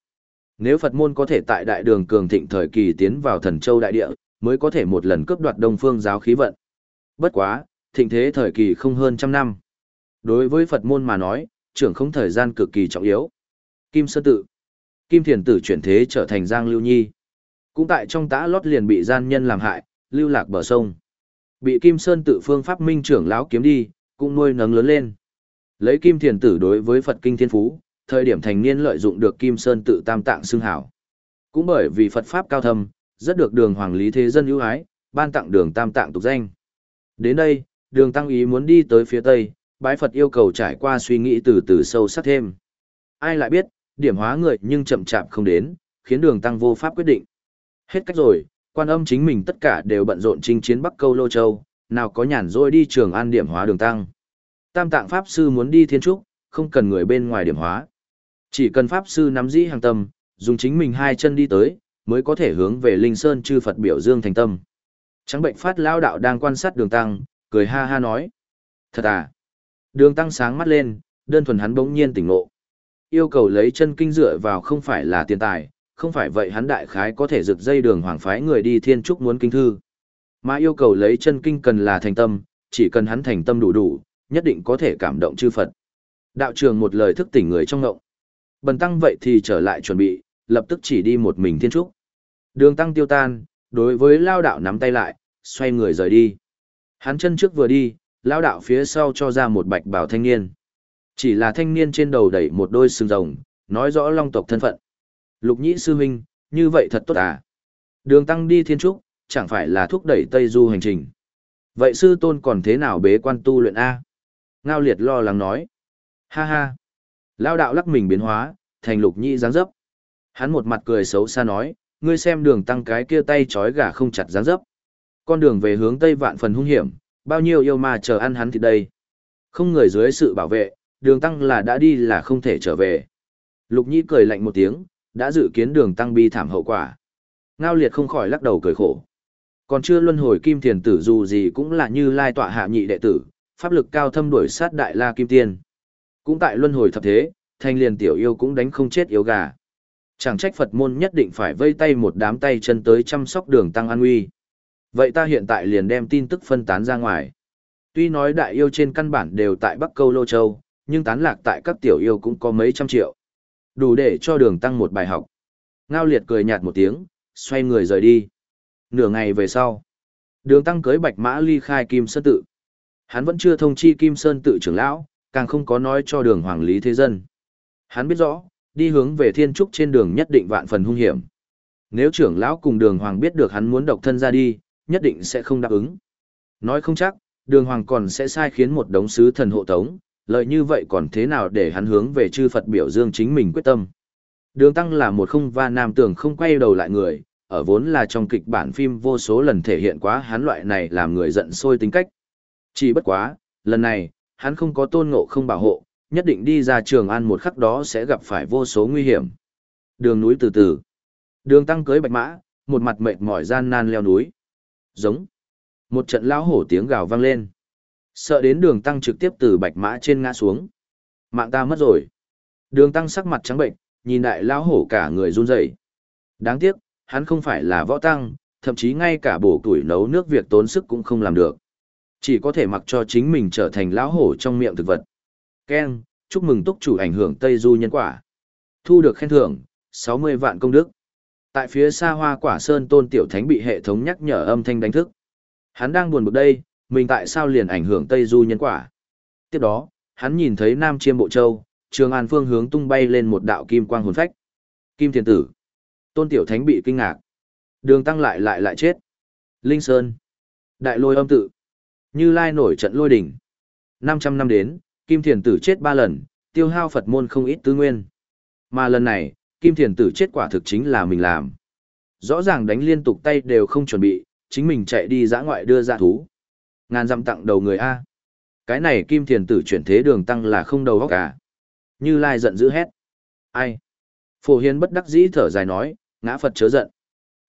Nếu Phật môn có thể tại đại đường cường thịnh thời kỳ tiến vào thần châu đại địa, mới có thể một lần cướp đoạt đông phương giáo khí vận. Bất quá, thịnh thế thời kỳ không hơn trăm năm. Đối với Phật môn mà nói, trưởng không thời gian cực kỳ trọng yếu. Kim Sơn Tự Kim Thiền Tử chuyển thế trở thành Giang Lưu Nhi. Cũng tại trong tã lót liền bị gian nhân làm hại, lưu lạc bờ sông. Bị Kim Sơn Tự phương pháp minh trưởng lão kiếm đi, cũng nuôi nấng lớn lên. Lấy Kim Thiền Tử đối với Phật Kinh Thiên Phú, thời điểm thành niên lợi dụng được Kim Sơn Tự tam tạng xưng hảo. Cũng bởi vì Phật Pháp cao thâm, rất được đường hoàng lý thế dân ưu ái, ban tặng đường tam tạng tục danh. Đến đây, đường tăng ý muốn đi tới phía tây, bái Phật yêu cầu trải qua suy nghĩ từ từ sâu sắc thêm. Ai lại biết, điểm hóa người nhưng chậm chạp không đến, khiến đường tăng vô pháp quyết định. Hết cách rồi, quan âm chính mình tất cả đều bận rộn chinh chiến Bắc Câu Lô Châu, nào có nhàn rỗi đi trường an điểm hóa đường tăng. Tam tạng Pháp Sư muốn đi thiên trúc, không cần người bên ngoài điểm hóa. Chỉ cần Pháp Sư nắm dĩ hàng tâm, dùng chính mình hai chân đi tới, mới có thể hướng về Linh Sơn chư Phật biểu dương thành tâm. Trắng bệnh phát lao đạo đang quan sát đường tăng, cười ha ha nói. Thật à? Đường tăng sáng mắt lên, đơn thuần hắn bỗng nhiên tỉnh ngộ. Yêu cầu lấy chân kinh dựa vào không phải là tiền tài, không phải vậy hắn đại khái có thể rực dây đường hoàng phái người đi thiên trúc muốn kinh thư. Mà yêu cầu lấy chân kinh cần là thành tâm, chỉ cần hắn thành tâm đủ đủ, nhất định có thể cảm động chư Phật. Đạo trường một lời thức tỉnh người trong ngộng. Bần tăng vậy thì trở lại chuẩn bị, lập tức chỉ đi một mình thiên trúc. Đường tăng tiêu tan, đối với lao đạo nắm tay lại, xoay người rời đi. Hắn chân trước vừa đi, lao đạo phía sau cho ra một bạch bảo thanh niên. Chỉ là thanh niên trên đầu đẩy một đôi sừng rồng, nói rõ long tộc thân phận. Lục nhĩ sư huynh, như vậy thật tốt à? Đường tăng đi thiên trúc, chẳng phải là thúc đẩy Tây Du hành trình. Vậy sư tôn còn thế nào bế quan tu luyện A? Ngao liệt lo lắng nói. Ha ha. Lao đạo lắc mình biến hóa, thành lục nhĩ dáng dấp. Hắn một mặt cười xấu xa nói, ngươi xem đường tăng cái kia tay trói gà không chặt dáng dấp. Con đường về hướng Tây vạn phần hung hiểm, bao nhiêu yêu ma chờ ăn hắn thì đây. Không người dưới sự bảo vệ, đường tăng là đã đi là không thể trở về. Lục nhĩ cười lạnh một tiếng, đã dự kiến đường tăng bi thảm hậu quả. Ngao liệt không khỏi lắc đầu cười khổ. Còn chưa luân hồi kim thiền tử dù gì cũng là như lai tọa hạ nhị đệ tử, pháp lực cao thâm đuổi sát đại la kim tiên. Cũng tại luân hồi thập thế, thanh liền tiểu yêu cũng đánh không chết yêu gà. Chẳng trách Phật môn nhất định phải vây tay một đám tay chân tới chăm sóc đường tăng an nguy. Vậy ta hiện tại liền đem tin tức phân tán ra ngoài. Tuy nói đại yêu trên căn bản đều tại Bắc Câu Lô Châu, nhưng tán lạc tại các tiểu yêu cũng có mấy trăm triệu. Đủ để cho đường tăng một bài học. Ngao liệt cười nhạt một tiếng, xoay người rời đi. Nửa ngày về sau, đường tăng cưới bạch mã ly khai Kim Sơn Tự. Hắn vẫn chưa thông chi Kim Sơn Tự trưởng lão, càng không có nói cho đường hoàng lý thế dân. Hắn biết rõ, đi hướng về thiên trúc trên đường nhất định vạn phần hung hiểm. Nếu trưởng lão cùng đường hoàng biết được hắn muốn độc thân ra đi, nhất định sẽ không đáp ứng. Nói không chắc, đường hoàng còn sẽ sai khiến một đống sứ thần hộ tống, lợi như vậy còn thế nào để hắn hướng về chư Phật biểu dương chính mình quyết tâm. Đường Tăng là một không va nam tưởng không quay đầu lại người, ở vốn là trong kịch bản phim vô số lần thể hiện quá hắn loại này làm người giận sôi tính cách. Chỉ bất quá, lần này, hắn không có tôn ngộ không bảo hộ, nhất định đi ra trường an một khắc đó sẽ gặp phải vô số nguy hiểm. Đường núi từ từ. Đường Tăng cưới bạch mã, một mặt mệt mỏi gian nan leo núi. Giống. Một trận lão hổ tiếng gào vang lên. Sợ đến đường tăng trực tiếp từ bạch mã trên ngã xuống. Mạng ta mất rồi. Đường tăng sắc mặt trắng bệnh, nhìn đại lão hổ cả người run rẩy. Đáng tiếc, hắn không phải là võ tăng, thậm chí ngay cả bổ tuổi nấu nước việc tốn sức cũng không làm được. Chỉ có thể mặc cho chính mình trở thành lão hổ trong miệng thực vật. Ken, chúc mừng túc chủ ảnh hưởng Tây Du nhân quả. Thu được khen thưởng, 60 vạn công đức. Tại phía xa hoa quả sơn tôn tiểu thánh bị hệ thống nhắc nhở âm thanh đánh thức. Hắn đang buồn bực đây, mình tại sao liền ảnh hưởng Tây Du nhân quả. Tiếp đó, hắn nhìn thấy Nam Chiêm Bộ Châu, Trường An phương hướng tung bay lên một đạo kim quang hồn phách. Kim Thiền Tử. Tôn Tiểu Thánh bị kinh ngạc. Đường tăng lại lại lại chết. Linh Sơn. Đại lôi âm tự. Như Lai nổi trận lôi đỉnh. 500 năm đến, Kim Thiền Tử chết ba lần, tiêu hao Phật môn không ít tư nguyên. Mà lần này, Kim Thiền Tử chết quả thực chính là mình làm. Rõ ràng đánh liên tục tay đều không chuẩn bị, chính mình chạy đi giã ngoại đưa ra thú. Ngàn dặm tặng đầu người A. Cái này kim thiền tử chuyển thế đường tăng là không đầu óc cả. Như Lai giận dữ hét. Ai? Phổ Hiến bất đắc dĩ thở dài nói, ngã Phật chớ giận.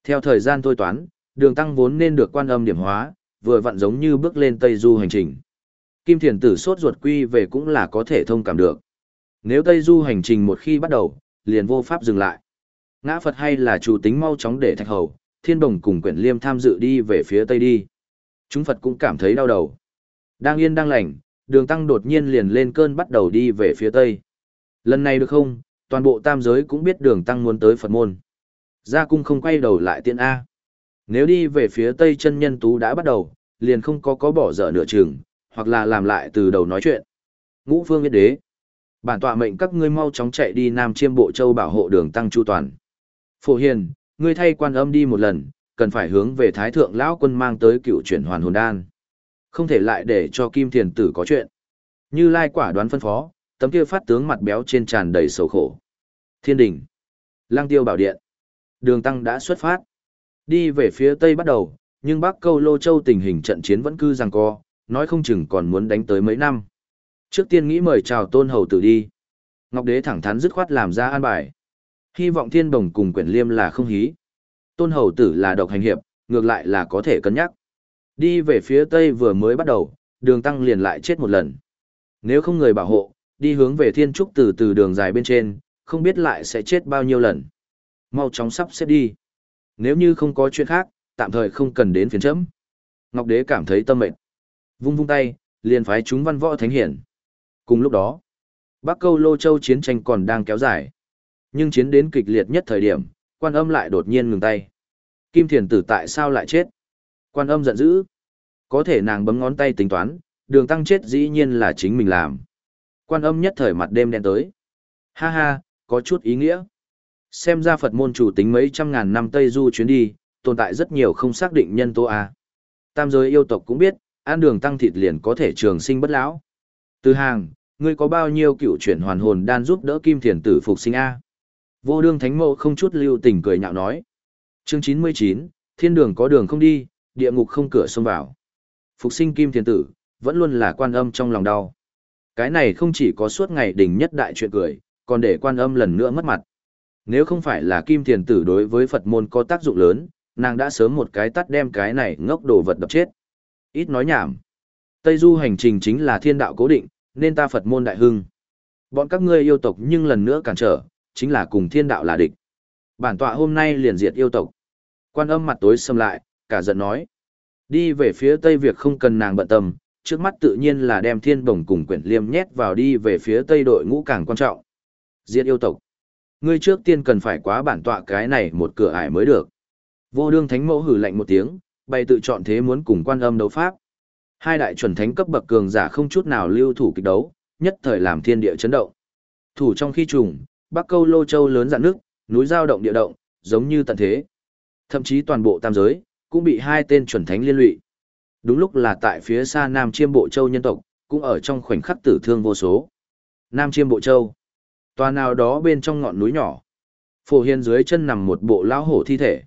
Theo thời gian thôi toán, đường tăng vốn nên được quan âm điểm hóa, vừa vặn giống như bước lên Tây Du hành trình. Kim thiền tử sốt ruột quy về cũng là có thể thông cảm được. Nếu Tây Du hành trình một khi bắt đầu, liền vô pháp dừng lại. Ngã Phật hay là chủ tính mau chóng để thạch hầu, thiên đồng cùng quyển liêm tham dự đi về phía Tây đi. Chúng Phật cũng cảm thấy đau đầu. Đang yên đang lành, đường tăng đột nhiên liền lên cơn bắt đầu đi về phía Tây. Lần này được không, toàn bộ tam giới cũng biết đường tăng muốn tới Phật môn. Gia cung không quay đầu lại tiện A. Nếu đi về phía Tây chân nhân tú đã bắt đầu, liền không có có bỏ dở nửa chừng, hoặc là làm lại từ đầu nói chuyện. Ngũ phương yên đế. Bản tọa mệnh các ngươi mau chóng chạy đi Nam Chiêm Bộ Châu bảo hộ đường tăng chu toàn. Phổ Hiền, ngươi thay quan âm đi một lần, cần phải hướng về Thái Thượng Lão Quân mang tới cựu chuyển hoàn hồn đan. Không thể lại để cho Kim Thiền Tử có chuyện. Như Lai quả đoán phân phó, tấm kia phát tướng mặt béo trên tràn đầy sầu khổ. Thiên đình. Lang tiêu bảo điện. Đường Tăng đã xuất phát. Đi về phía Tây bắt đầu, nhưng Bắc Câu Lô Châu tình hình trận chiến vẫn cứ giằng co, nói không chừng còn muốn đánh tới mấy năm. Trước tiên nghĩ mời chào tôn hầu tử đi. Ngọc Đế thẳng thắn dứt khoát làm ra an bài. Hy vọng thiên đồng cùng quyển liêm là không hí. Tôn hầu tử là độc hành hiệp, ngược lại là có thể cân nhắc. Đi về phía tây vừa mới bắt đầu, đường tăng liền lại chết một lần. Nếu không người bảo hộ, đi hướng về thiên trúc từ từ đường dài bên trên, không biết lại sẽ chết bao nhiêu lần. Mau chóng sắp xếp đi. Nếu như không có chuyện khác, tạm thời không cần đến phiền chấm. Ngọc Đế cảm thấy tâm mệt. Vung vung tay, liền phái chúng văn võ thánh hiển. Cùng lúc đó, Bắc Câu Lô Châu chiến tranh còn đang kéo dài. Nhưng chiến đến kịch liệt nhất thời điểm, quan âm lại đột nhiên ngừng tay. Kim Thiền Tử tại sao lại chết? Quan âm giận dữ. Có thể nàng bấm ngón tay tính toán, đường tăng chết dĩ nhiên là chính mình làm. Quan âm nhất thời mặt đêm đen tới. Ha ha, có chút ý nghĩa. Xem ra Phật môn chủ tính mấy trăm ngàn năm Tây Du chuyến đi, tồn tại rất nhiều không xác định nhân tố A. Tam giới yêu tộc cũng biết, ăn đường tăng thịt liền có thể trường sinh bất lão. Từ hàng, ngươi có bao nhiêu cựu chuyển hoàn hồn đan giúp đỡ kim thiền tử phục sinh A? Vô đương thánh mẫu không chút lưu tình cười nhạo nói. Chương chín mươi chín, thiên đường có đường không đi, địa ngục không cửa xông vào. Phục sinh kim thiền tử, vẫn luôn là quan âm trong lòng đau. Cái này không chỉ có suốt ngày đỉnh nhất đại chuyện cười, còn để quan âm lần nữa mất mặt. Nếu không phải là kim thiền tử đối với Phật môn có tác dụng lớn, nàng đã sớm một cái tắt đem cái này ngốc đồ vật đập chết. Ít nói nhảm. Tây du hành trình chính là thiên đạo cố định, nên ta Phật môn đại hưng. Bọn các ngươi yêu tộc nhưng lần nữa cản trở, chính là cùng thiên đạo là địch. Bản tọa hôm nay liền diệt yêu tộc. Quan âm mặt tối xâm lại, cả giận nói. Đi về phía tây việc không cần nàng bận tâm, trước mắt tự nhiên là đem thiên bổng cùng quyển liêm nhét vào đi về phía tây đội ngũ càng quan trọng. Diệt yêu tộc. Ngươi trước tiên cần phải quá bản tọa cái này một cửa ải mới được. Vô đương thánh mẫu hử lạnh một tiếng, bày tự chọn thế muốn cùng quan âm đấu pháp. Hai đại chuẩn thánh cấp bậc cường giả không chút nào lưu thủ kịch đấu, nhất thời làm thiên địa chấn động. Thủ trong khi trùng, Bắc Câu Lô Châu lớn dạn nước, núi giao động địa động, giống như tận thế. Thậm chí toàn bộ tam giới cũng bị hai tên chuẩn thánh liên lụy. Đúng lúc là tại phía xa Nam Chiêm Bộ Châu nhân tộc, cũng ở trong khoảnh khắc tử thương vô số. Nam Chiêm Bộ Châu. Tòa nào đó bên trong ngọn núi nhỏ. Phổ Hiên dưới chân nằm một bộ lão hổ thi thể.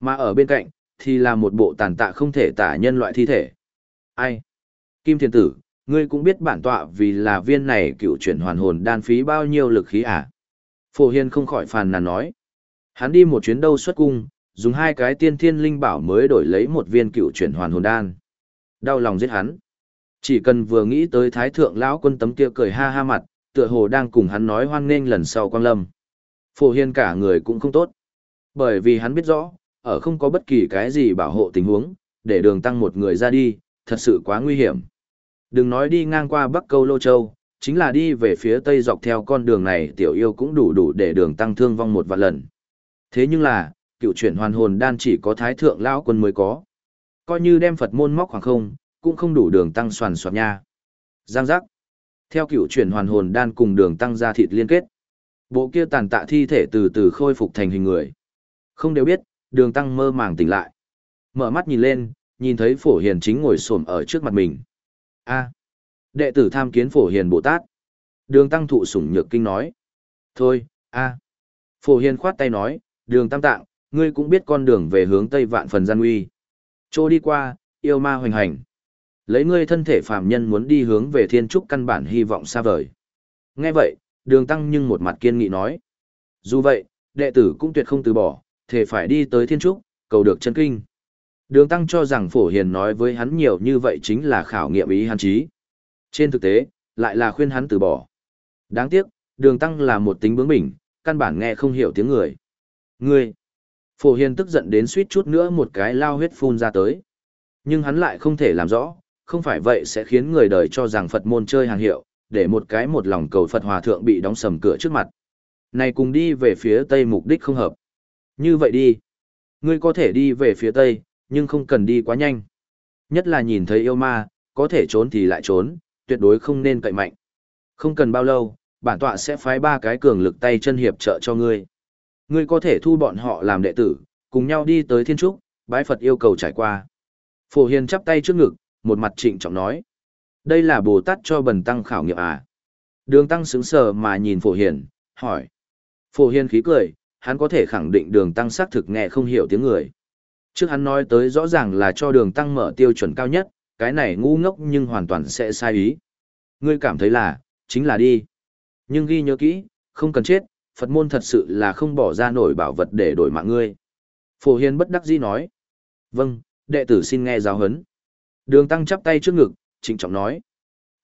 Mà ở bên cạnh, thì là một bộ tàn tạ không thể tả nhân loại thi thể. Ai? Kim Thiên Tử, ngươi cũng biết bản tọa vì là viên này cựu chuyển hoàn hồn đan phí bao nhiêu lực khí à? Phổ Hiên không khỏi phàn nàn nói. Hắn đi một chuyến đâu xuất cung, dùng hai cái tiên thiên linh bảo mới đổi lấy một viên cựu chuyển hoàn hồn đan. Đau lòng giết hắn. Chỉ cần vừa nghĩ tới thái thượng lão quân tấm kia cười ha ha mặt, tựa hồ đang cùng hắn nói hoan nghênh lần sau quang lâm. Phổ Hiên cả người cũng không tốt. Bởi vì hắn biết rõ, ở không có bất kỳ cái gì bảo hộ tình huống, để đường tăng một người ra đi, thật sự quá nguy hiểm. Đừng nói đi ngang qua Bắc Câu Lô Châu, chính là đi về phía Tây dọc theo con đường này tiểu yêu cũng đủ đủ để đường tăng thương vong một vạn lần. Thế nhưng là, cựu chuyển hoàn hồn đan chỉ có thái thượng lão quân mới có. Coi như đem Phật môn móc khoảng không, cũng không đủ đường tăng soàn soạt nha. Giang giác. Theo cựu chuyển hoàn hồn đan cùng đường tăng ra thịt liên kết. Bộ kia tàn tạ thi thể từ từ khôi phục thành hình người. Không đều biết, đường tăng mơ màng tỉnh lại. Mở mắt nhìn lên, nhìn thấy phổ hiền chính ngồi xổm ở trước mặt mình. a đệ tử tham kiến phổ hiền Bồ Tát. Đường tăng thụ sủng nhược kinh nói. Thôi, a Phổ hiền khoát tay nói, đường tam tạng, ngươi cũng biết con đường về hướng tây vạn phần gian uy. Trô đi qua, yêu ma hoành hành. Lấy ngươi thân thể phàm nhân muốn đi hướng về thiên trúc căn bản hy vọng xa vời. Nghe vậy, đường tăng nhưng một mặt kiên nghị nói. Dù vậy, đệ tử cũng tuyệt không từ bỏ, thể phải đi tới thiên trúc, cầu được chân kinh. Đường tăng cho rằng phổ hiền nói với hắn nhiều như vậy chính là khảo nghiệm ý hắn trí. Trên thực tế, lại là khuyên hắn từ bỏ. Đáng tiếc, đường tăng là một tính bướng bỉnh, căn bản nghe không hiểu tiếng người. Ngươi! Phổ hiền tức giận đến suýt chút nữa một cái lao huyết phun ra tới. Nhưng hắn lại không thể làm rõ, không phải vậy sẽ khiến người đời cho rằng Phật môn chơi hàng hiệu, để một cái một lòng cầu Phật hòa thượng bị đóng sầm cửa trước mặt. Này cùng đi về phía tây mục đích không hợp. Như vậy đi. Ngươi có thể đi về phía tây, nhưng không cần đi quá nhanh. Nhất là nhìn thấy yêu ma, có thể trốn thì lại trốn, tuyệt đối không nên cậy mạnh. Không cần bao lâu, bản tọa sẽ phái ba cái cường lực tay chân hiệp trợ cho ngươi. Ngươi có thể thu bọn họ làm đệ tử, cùng nhau đi tới thiên trúc, bái Phật yêu cầu trải qua. Phổ Hiền chắp tay trước ngực, một mặt trịnh trọng nói. Đây là Bồ Tát cho bần tăng khảo nghiệm à? Đường tăng sững sờ mà nhìn Phổ Hiền, hỏi. Phổ Hiền khí cười, hắn có thể khẳng định đường tăng xác thực nghe không hiểu tiếng người. Trước hắn nói tới rõ ràng là cho đường tăng mở tiêu chuẩn cao nhất, cái này ngu ngốc nhưng hoàn toàn sẽ sai ý. Ngươi cảm thấy là, chính là đi. Nhưng ghi nhớ kỹ, không cần chết, Phật môn thật sự là không bỏ ra nổi bảo vật để đổi mạng ngươi. Phổ Hiền bất đắc dĩ nói. Vâng, đệ tử xin nghe giáo huấn. Đường Tăng chắp tay trước ngực, trịnh trọng nói.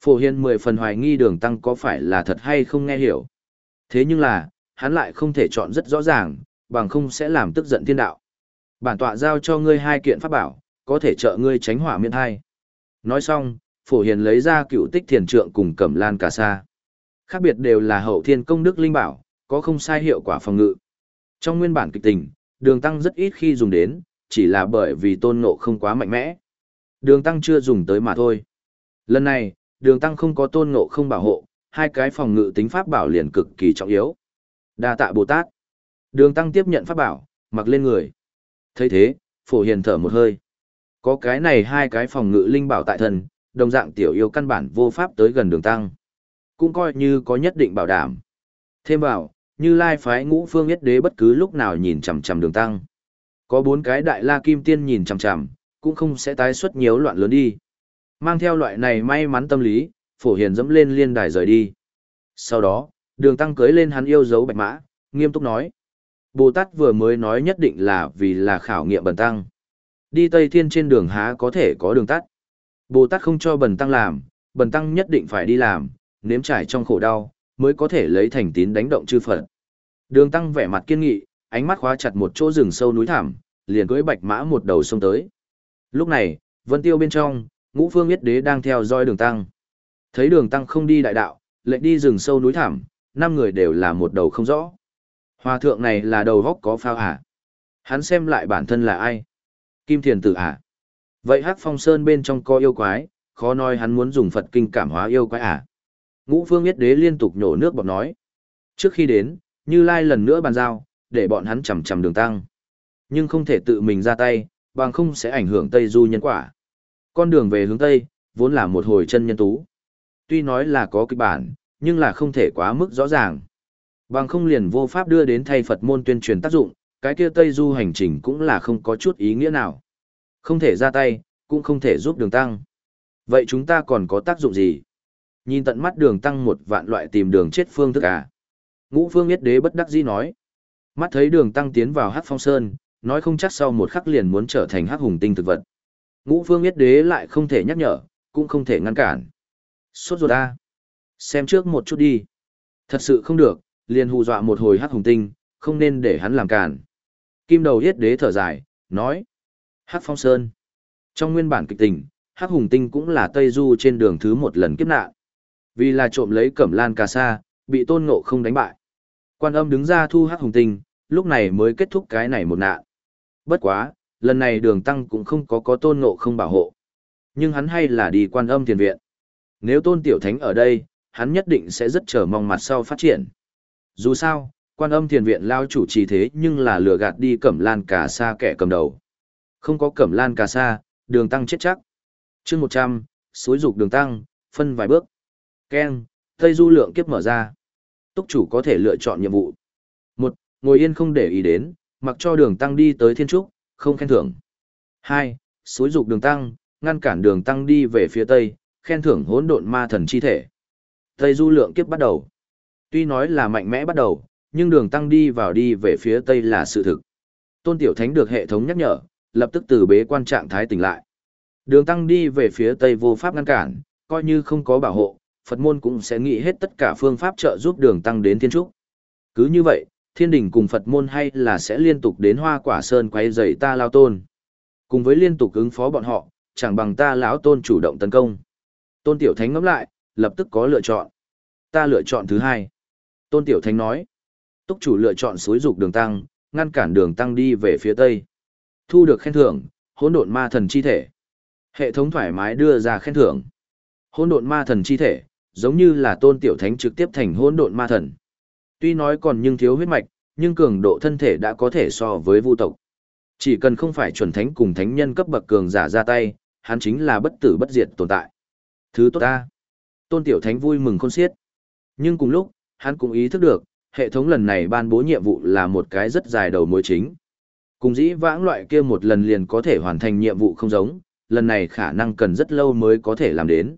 Phổ Hiền mười phần hoài nghi đường Tăng có phải là thật hay không nghe hiểu. Thế nhưng là, hắn lại không thể chọn rất rõ ràng, bằng không sẽ làm tức giận thiên đạo. Bản tọa giao cho ngươi hai kiện pháp bảo, có thể trợ ngươi tránh hỏa miễn hai. Nói xong, Phổ Hiền lấy ra cựu tích thiền trượng cùng cẩm lan cà sa. Khác biệt đều là hậu thiên công đức linh bảo, có không sai hiệu quả phòng ngự. Trong nguyên bản kịch tình, đường tăng rất ít khi dùng đến, chỉ là bởi vì tôn ngộ không quá mạnh mẽ. Đường tăng chưa dùng tới mà thôi. Lần này, đường tăng không có tôn ngộ không bảo hộ, hai cái phòng ngự tính pháp bảo liền cực kỳ trọng yếu. đa tạ Bồ Tát. Đường tăng tiếp nhận pháp bảo, mặc lên người thấy thế, phổ hiền thở một hơi. Có cái này hai cái phòng ngự linh bảo tại thần, đồng dạng tiểu yêu căn bản vô pháp tới gần đường tăng. Cũng coi như có nhất định bảo đảm. Thêm vào, như lai phái ngũ phương nhất đế bất cứ lúc nào nhìn chằm chằm đường tăng. Có bốn cái đại la kim tiên nhìn chằm chằm, cũng không sẽ tái xuất nhiều loạn lớn đi. Mang theo loại này may mắn tâm lý, phổ hiền dẫm lên liên đài rời đi. Sau đó, đường tăng cưới lên hắn yêu dấu bạch mã, nghiêm túc nói. Bồ Tát vừa mới nói nhất định là vì là khảo nghiệm bần tăng. Đi Tây Thiên trên đường há có thể có đường tắt. Bồ Tát không cho bần tăng làm, bần tăng nhất định phải đi làm, nếm trải trong khổ đau, mới có thể lấy thành tín đánh động chư Phật. Đường tăng vẻ mặt kiên nghị, ánh mắt khóa chặt một chỗ rừng sâu núi thẳm, liền cưỡi bạch mã một đầu sông tới. Lúc này, Vân Tiêu bên trong, Ngũ Phương Yết Đế đang theo dõi Đường Tăng. Thấy Đường Tăng không đi đại đạo, lệnh đi rừng sâu núi thẳm, năm người đều là một đầu không rõ. Hòa thượng này là đầu góc có phao hả? Hắn xem lại bản thân là ai? Kim thiền tử hả? Vậy hắc phong sơn bên trong có yêu quái, khó nói hắn muốn dùng Phật kinh cảm hóa yêu quái à? Ngũ phương yết đế liên tục nhổ nước bọt nói. Trước khi đến, Như Lai lần nữa bàn giao, để bọn hắn chầm chầm đường tăng. Nhưng không thể tự mình ra tay, bằng không sẽ ảnh hưởng Tây Du nhân quả. Con đường về hướng Tây, vốn là một hồi chân nhân tú. Tuy nói là có kịch bản, nhưng là không thể quá mức rõ ràng. Bằng không liền vô pháp đưa đến thay Phật môn tuyên truyền tác dụng, cái kia Tây Du hành trình cũng là không có chút ý nghĩa nào. Không thể ra tay, cũng không thể giúp đường tăng. Vậy chúng ta còn có tác dụng gì? Nhìn tận mắt đường tăng một vạn loại tìm đường chết phương thức à? Ngũ phương nhất đế bất đắc dĩ nói. Mắt thấy đường tăng tiến vào hát phong sơn, nói không chắc sau một khắc liền muốn trở thành hát hùng tinh thực vật. Ngũ phương nhất đế lại không thể nhắc nhở, cũng không thể ngăn cản. Sốt ruột a Xem trước một chút đi. Thật sự không được, liền hù dọa một hồi hắc hùng tinh, không nên để hắn làm cản. Kim đầu yết đế thở dài, nói. Hắc phong sơn. Trong nguyên bản kịch tình, hắc hùng tinh cũng là Tây Du trên đường thứ một lần kiếp nạn. Vì là trộm lấy cẩm lan cà sa, bị tôn ngộ không đánh bại. Quan âm đứng ra thu hắc hùng tinh, lúc này mới kết thúc cái này một nạn. Bất quá, lần này đường tăng cũng không có có tôn ngộ không bảo hộ. Nhưng hắn hay là đi quan âm tiền viện. Nếu tôn tiểu thánh ở đây, hắn nhất định sẽ rất chờ mong mặt sau phát triển. Dù sao, quan âm thiền viện lao chủ trì thế nhưng là lừa gạt đi cẩm lan cà sa kẻ cầm đầu. Không có cẩm lan cà sa, đường tăng chết chắc. chương một trăm suối dục đường tăng, phân vài bước. Ken, Tây Du lượng kiếp mở ra. Túc chủ có thể lựa chọn nhiệm vụ. một Ngồi yên không để ý đến, mặc cho đường tăng đi tới thiên trúc, không khen thưởng. hai suối dục đường tăng, ngăn cản đường tăng đi về phía tây, khen thưởng hỗn độn ma thần chi thể. Tây du lượng kiếp bắt đầu. Tuy nói là mạnh mẽ bắt đầu, nhưng đường tăng đi vào đi về phía tây là sự thực. Tôn Tiểu Thánh được hệ thống nhắc nhở, lập tức từ bế quan trạng thái tỉnh lại. Đường tăng đi về phía tây vô pháp ngăn cản, coi như không có bảo hộ, Phật môn cũng sẽ nghĩ hết tất cả phương pháp trợ giúp đường tăng đến thiên trúc. Cứ như vậy, thiên đình cùng Phật môn hay là sẽ liên tục đến hoa quả sơn quay dày ta lao tôn. Cùng với liên tục ứng phó bọn họ, chẳng bằng ta lão tôn chủ động tấn công. Tôn Tiểu Thánh ngẫm lại, lập tức có lựa chọn. Ta lựa chọn thứ hai. Tôn Tiểu Thánh nói. Túc chủ lựa chọn suối dục đường tăng, ngăn cản đường tăng đi về phía tây. Thu được khen thưởng, hỗn độn ma thần chi thể. Hệ thống thoải mái đưa ra khen thưởng. Hỗn độn ma thần chi thể, giống như là Tôn Tiểu Thánh trực tiếp thành hỗn độn ma thần. Tuy nói còn nhưng thiếu huyết mạch, nhưng cường độ thân thể đã có thể so với vu tộc. Chỉ cần không phải chuẩn thánh cùng thánh nhân cấp bậc cường giả ra tay, hắn chính là bất tử bất diệt tồn tại. Thứ tốt ta. Tôn Tiểu Thánh vui mừng khôn xiết. Nhưng cùng lúc, hắn cũng ý thức được, hệ thống lần này ban bố nhiệm vụ là một cái rất dài đầu mối chính. Cùng dĩ vãng loại kia một lần liền có thể hoàn thành nhiệm vụ không giống, lần này khả năng cần rất lâu mới có thể làm đến.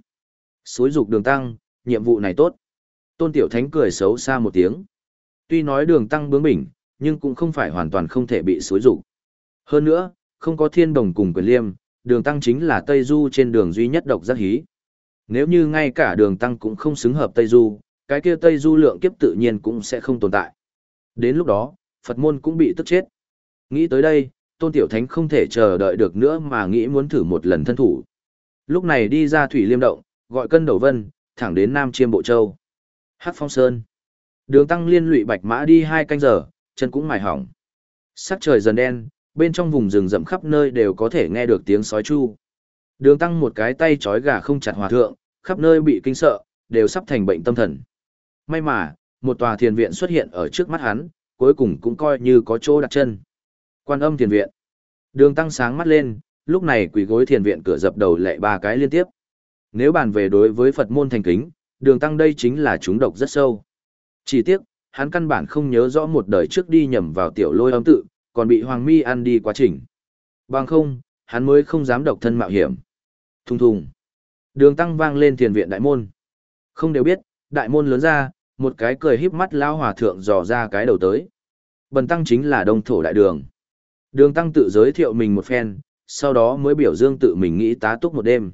Suối dục đường tăng, nhiệm vụ này tốt. Tôn Tiểu Thánh cười xấu xa một tiếng. Tuy nói đường tăng bướng bỉnh, nhưng cũng không phải hoàn toàn không thể bị suối dục. Hơn nữa, không có thiên đồng cùng quyền liêm, đường tăng chính là Tây Du trên đường duy nhất độc giác hí. Nếu như ngay cả đường tăng cũng không xứng hợp Tây Du, cái kia Tây Du lượng kiếp tự nhiên cũng sẽ không tồn tại. Đến lúc đó, Phật môn cũng bị tức chết. Nghĩ tới đây, Tôn Tiểu Thánh không thể chờ đợi được nữa mà nghĩ muốn thử một lần thân thủ. Lúc này đi ra Thủy Liêm Động, gọi cân đầu vân, thẳng đến Nam Chiêm Bộ Châu. Hắc Phong Sơn. Đường tăng liên lụy bạch mã đi hai canh giờ, chân cũng mài hỏng. Sắc trời dần đen, bên trong vùng rừng rậm khắp nơi đều có thể nghe được tiếng sói chu. Đường tăng một cái tay trói gà không chặt hòa thượng, khắp nơi bị kinh sợ, đều sắp thành bệnh tâm thần. May mà, một tòa thiền viện xuất hiện ở trước mắt hắn, cuối cùng cũng coi như có chỗ đặt chân. Quan âm thiền viện. Đường tăng sáng mắt lên, lúc này quỳ gối thiền viện cửa dập đầu lệ ba cái liên tiếp. Nếu bàn về đối với Phật môn thành kính, đường tăng đây chính là chúng độc rất sâu. Chỉ tiếc, hắn căn bản không nhớ rõ một đời trước đi nhầm vào tiểu lôi âm tự, còn bị Hoàng Mi ăn đi quá trình. Bằng không, hắn mới không dám độc thân mạo hiểm. Thùng thùng. Đường tăng vang lên thiền viện đại môn. Không đều biết, đại môn lớn ra, một cái cười híp mắt lao hòa thượng dò ra cái đầu tới. Bần tăng chính là đông thổ đại đường. Đường tăng tự giới thiệu mình một phen, sau đó mới biểu dương tự mình nghĩ tá túc một đêm.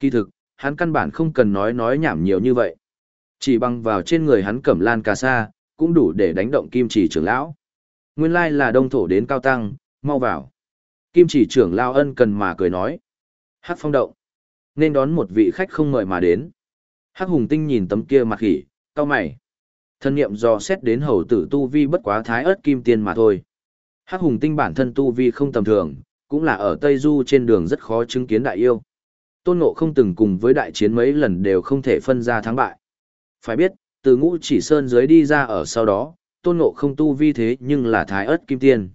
Kỳ thực, hắn căn bản không cần nói nói nhảm nhiều như vậy. Chỉ bằng vào trên người hắn cẩm lan cà sa, cũng đủ để đánh động kim chỉ trưởng lão. Nguyên lai là đông thổ đến cao tăng, mau vào. Kim chỉ trưởng lao ân cần mà cười nói. Hát phong động. Nên đón một vị khách không mời mà đến. Hắc hùng tinh nhìn tấm kia mặt khỉ, cao mày. Thân niệm do xét đến hầu tử tu vi bất quá thái ớt kim tiên mà thôi. Hắc hùng tinh bản thân tu vi không tầm thường, cũng là ở Tây Du trên đường rất khó chứng kiến đại yêu. Tôn Ngộ không từng cùng với đại chiến mấy lần đều không thể phân ra thắng bại. Phải biết, từ ngũ chỉ sơn dưới đi ra ở sau đó, Tôn Ngộ không tu vi thế nhưng là thái ớt kim tiên.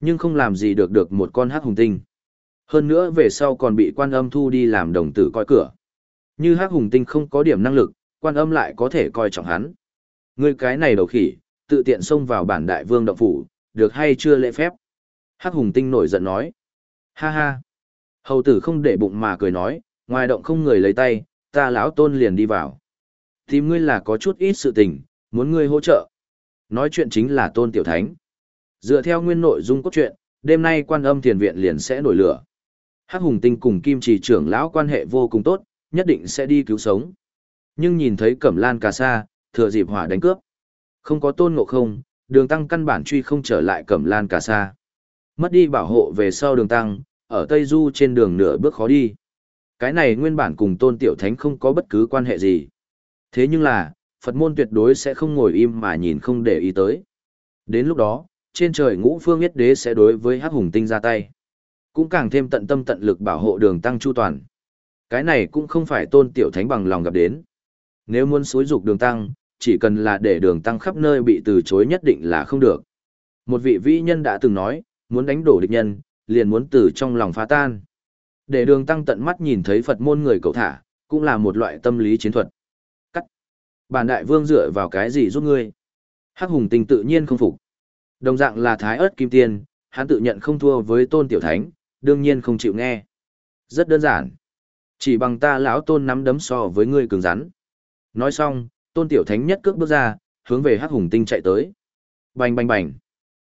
Nhưng không làm gì được được một con hắc hùng tinh. Hơn nữa về sau còn bị quan âm thu đi làm đồng tử coi cửa. Như hắc hùng tinh không có điểm năng lực, quan âm lại có thể coi trọng hắn. Ngươi cái này đầu khỉ, tự tiện xông vào bản đại vương động phủ, được hay chưa lễ phép? Hắc hùng tinh nổi giận nói. Ha ha. Hầu tử không để bụng mà cười nói, ngoài động không người lấy tay, ta lão tôn liền đi vào. Tìm ngươi là có chút ít sự tình, muốn ngươi hỗ trợ. Nói chuyện chính là tôn tiểu thánh. Dựa theo nguyên nội dung cốt truyện, đêm nay quan âm thiền viện liền sẽ nổi lửa. Hắc hùng tinh cùng kim trì trưởng lão quan hệ vô cùng tốt, nhất định sẽ đi cứu sống. Nhưng nhìn thấy cẩm lan cà sa, thừa dịp hỏa đánh cướp. Không có tôn ngộ không, đường tăng căn bản truy không trở lại cẩm lan cà sa. Mất đi bảo hộ về sau đường tăng, ở Tây Du trên đường nửa bước khó đi. Cái này nguyên bản cùng tôn tiểu thánh không có bất cứ quan hệ gì. Thế nhưng là, Phật môn tuyệt đối sẽ không ngồi im mà nhìn không để ý tới. Đến lúc đó, trên trời ngũ phương nhất đế sẽ đối với hắc hùng tinh ra tay. Cũng càng thêm tận tâm tận lực bảo hộ đường tăng chu toàn. Cái này cũng không phải tôn tiểu thánh bằng lòng gặp đến. Nếu muốn xối dục đường tăng, chỉ cần là để đường tăng khắp nơi bị từ chối nhất định là không được. Một vị vĩ nhân đã từng nói, muốn đánh đổ địch nhân, liền muốn từ trong lòng phá tan. Để đường tăng tận mắt nhìn thấy Phật môn người cậu thả, cũng là một loại tâm lý chiến thuật. Cắt. Bản đại vương dựa vào cái gì giúp ngươi? Hắc hùng tình tự nhiên không phục. Đồng dạng là thái ớt kim tiên, hắn tự nhận không thua với tôn tiểu thánh, đương nhiên không chịu nghe. Rất đơn giản. Chỉ bằng ta lão tôn nắm đấm so với ngươi cứng rắn. Nói xong, tôn tiểu thánh nhất cước bước ra, hướng về hắc hùng tinh chạy tới. Bành bành bành.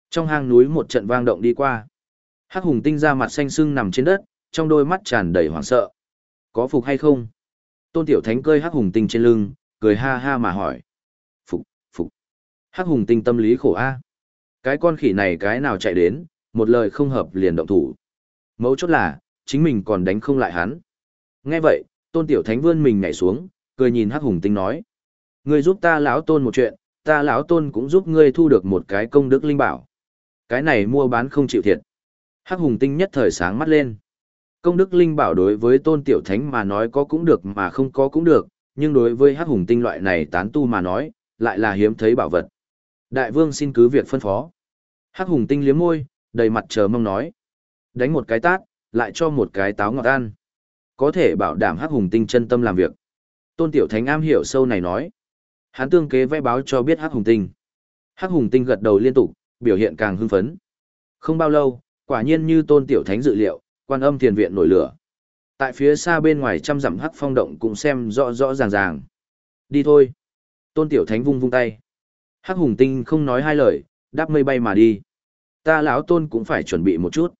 Trong hang núi một trận vang động đi qua. Hắc hùng tinh ra mặt xanh sưng nằm trên đất, trong đôi mắt tràn đầy hoảng sợ. Có phục hay không? Tôn tiểu thánh cơi hắc hùng tinh trên lưng, cười ha ha mà hỏi. Phục, phục. Hắc hùng tinh tâm lý khổ a. Cái con khỉ này cái nào chạy đến, một lời không hợp liền động thủ. Mấu chốt là, chính mình còn đánh không lại hắn. Nghe vậy, tôn tiểu thánh vươn mình nhảy xuống, cười nhìn hắc hùng tinh nói. Ngươi giúp ta lão tôn một chuyện, ta lão tôn cũng giúp ngươi thu được một cái công đức linh bảo. Cái này mua bán không chịu thiệt. Hắc hùng tinh nhất thời sáng mắt lên. Công đức linh bảo đối với tôn tiểu thánh mà nói có cũng được mà không có cũng được, nhưng đối với hắc hùng tinh loại này tán tu mà nói, lại là hiếm thấy bảo vật. Đại vương xin cứ việc phân phó. Hắc hùng tinh liếm môi, đầy mặt chờ mong nói. Đánh một cái tát, lại cho một cái táo ngọt ăn. Có thể bảo đảm hắc hùng tinh chân tâm làm việc. Tôn tiểu thánh am hiểu sâu này nói. Hắn tương kế vẽ báo cho biết hắc hùng tinh. Hắc hùng tinh gật đầu liên tục, biểu hiện càng hưng phấn. Không bao lâu, quả nhiên như tôn tiểu thánh dự liệu, quan âm thiền viện nổi lửa. Tại phía xa bên ngoài trăm dặm hắc phong động cũng xem rõ rõ ràng ràng. Đi thôi. Tôn tiểu thánh vung vung tay. Hắc hùng tinh không nói hai lời, đáp mây bay mà đi. Ta lão tôn cũng phải chuẩn bị một chút.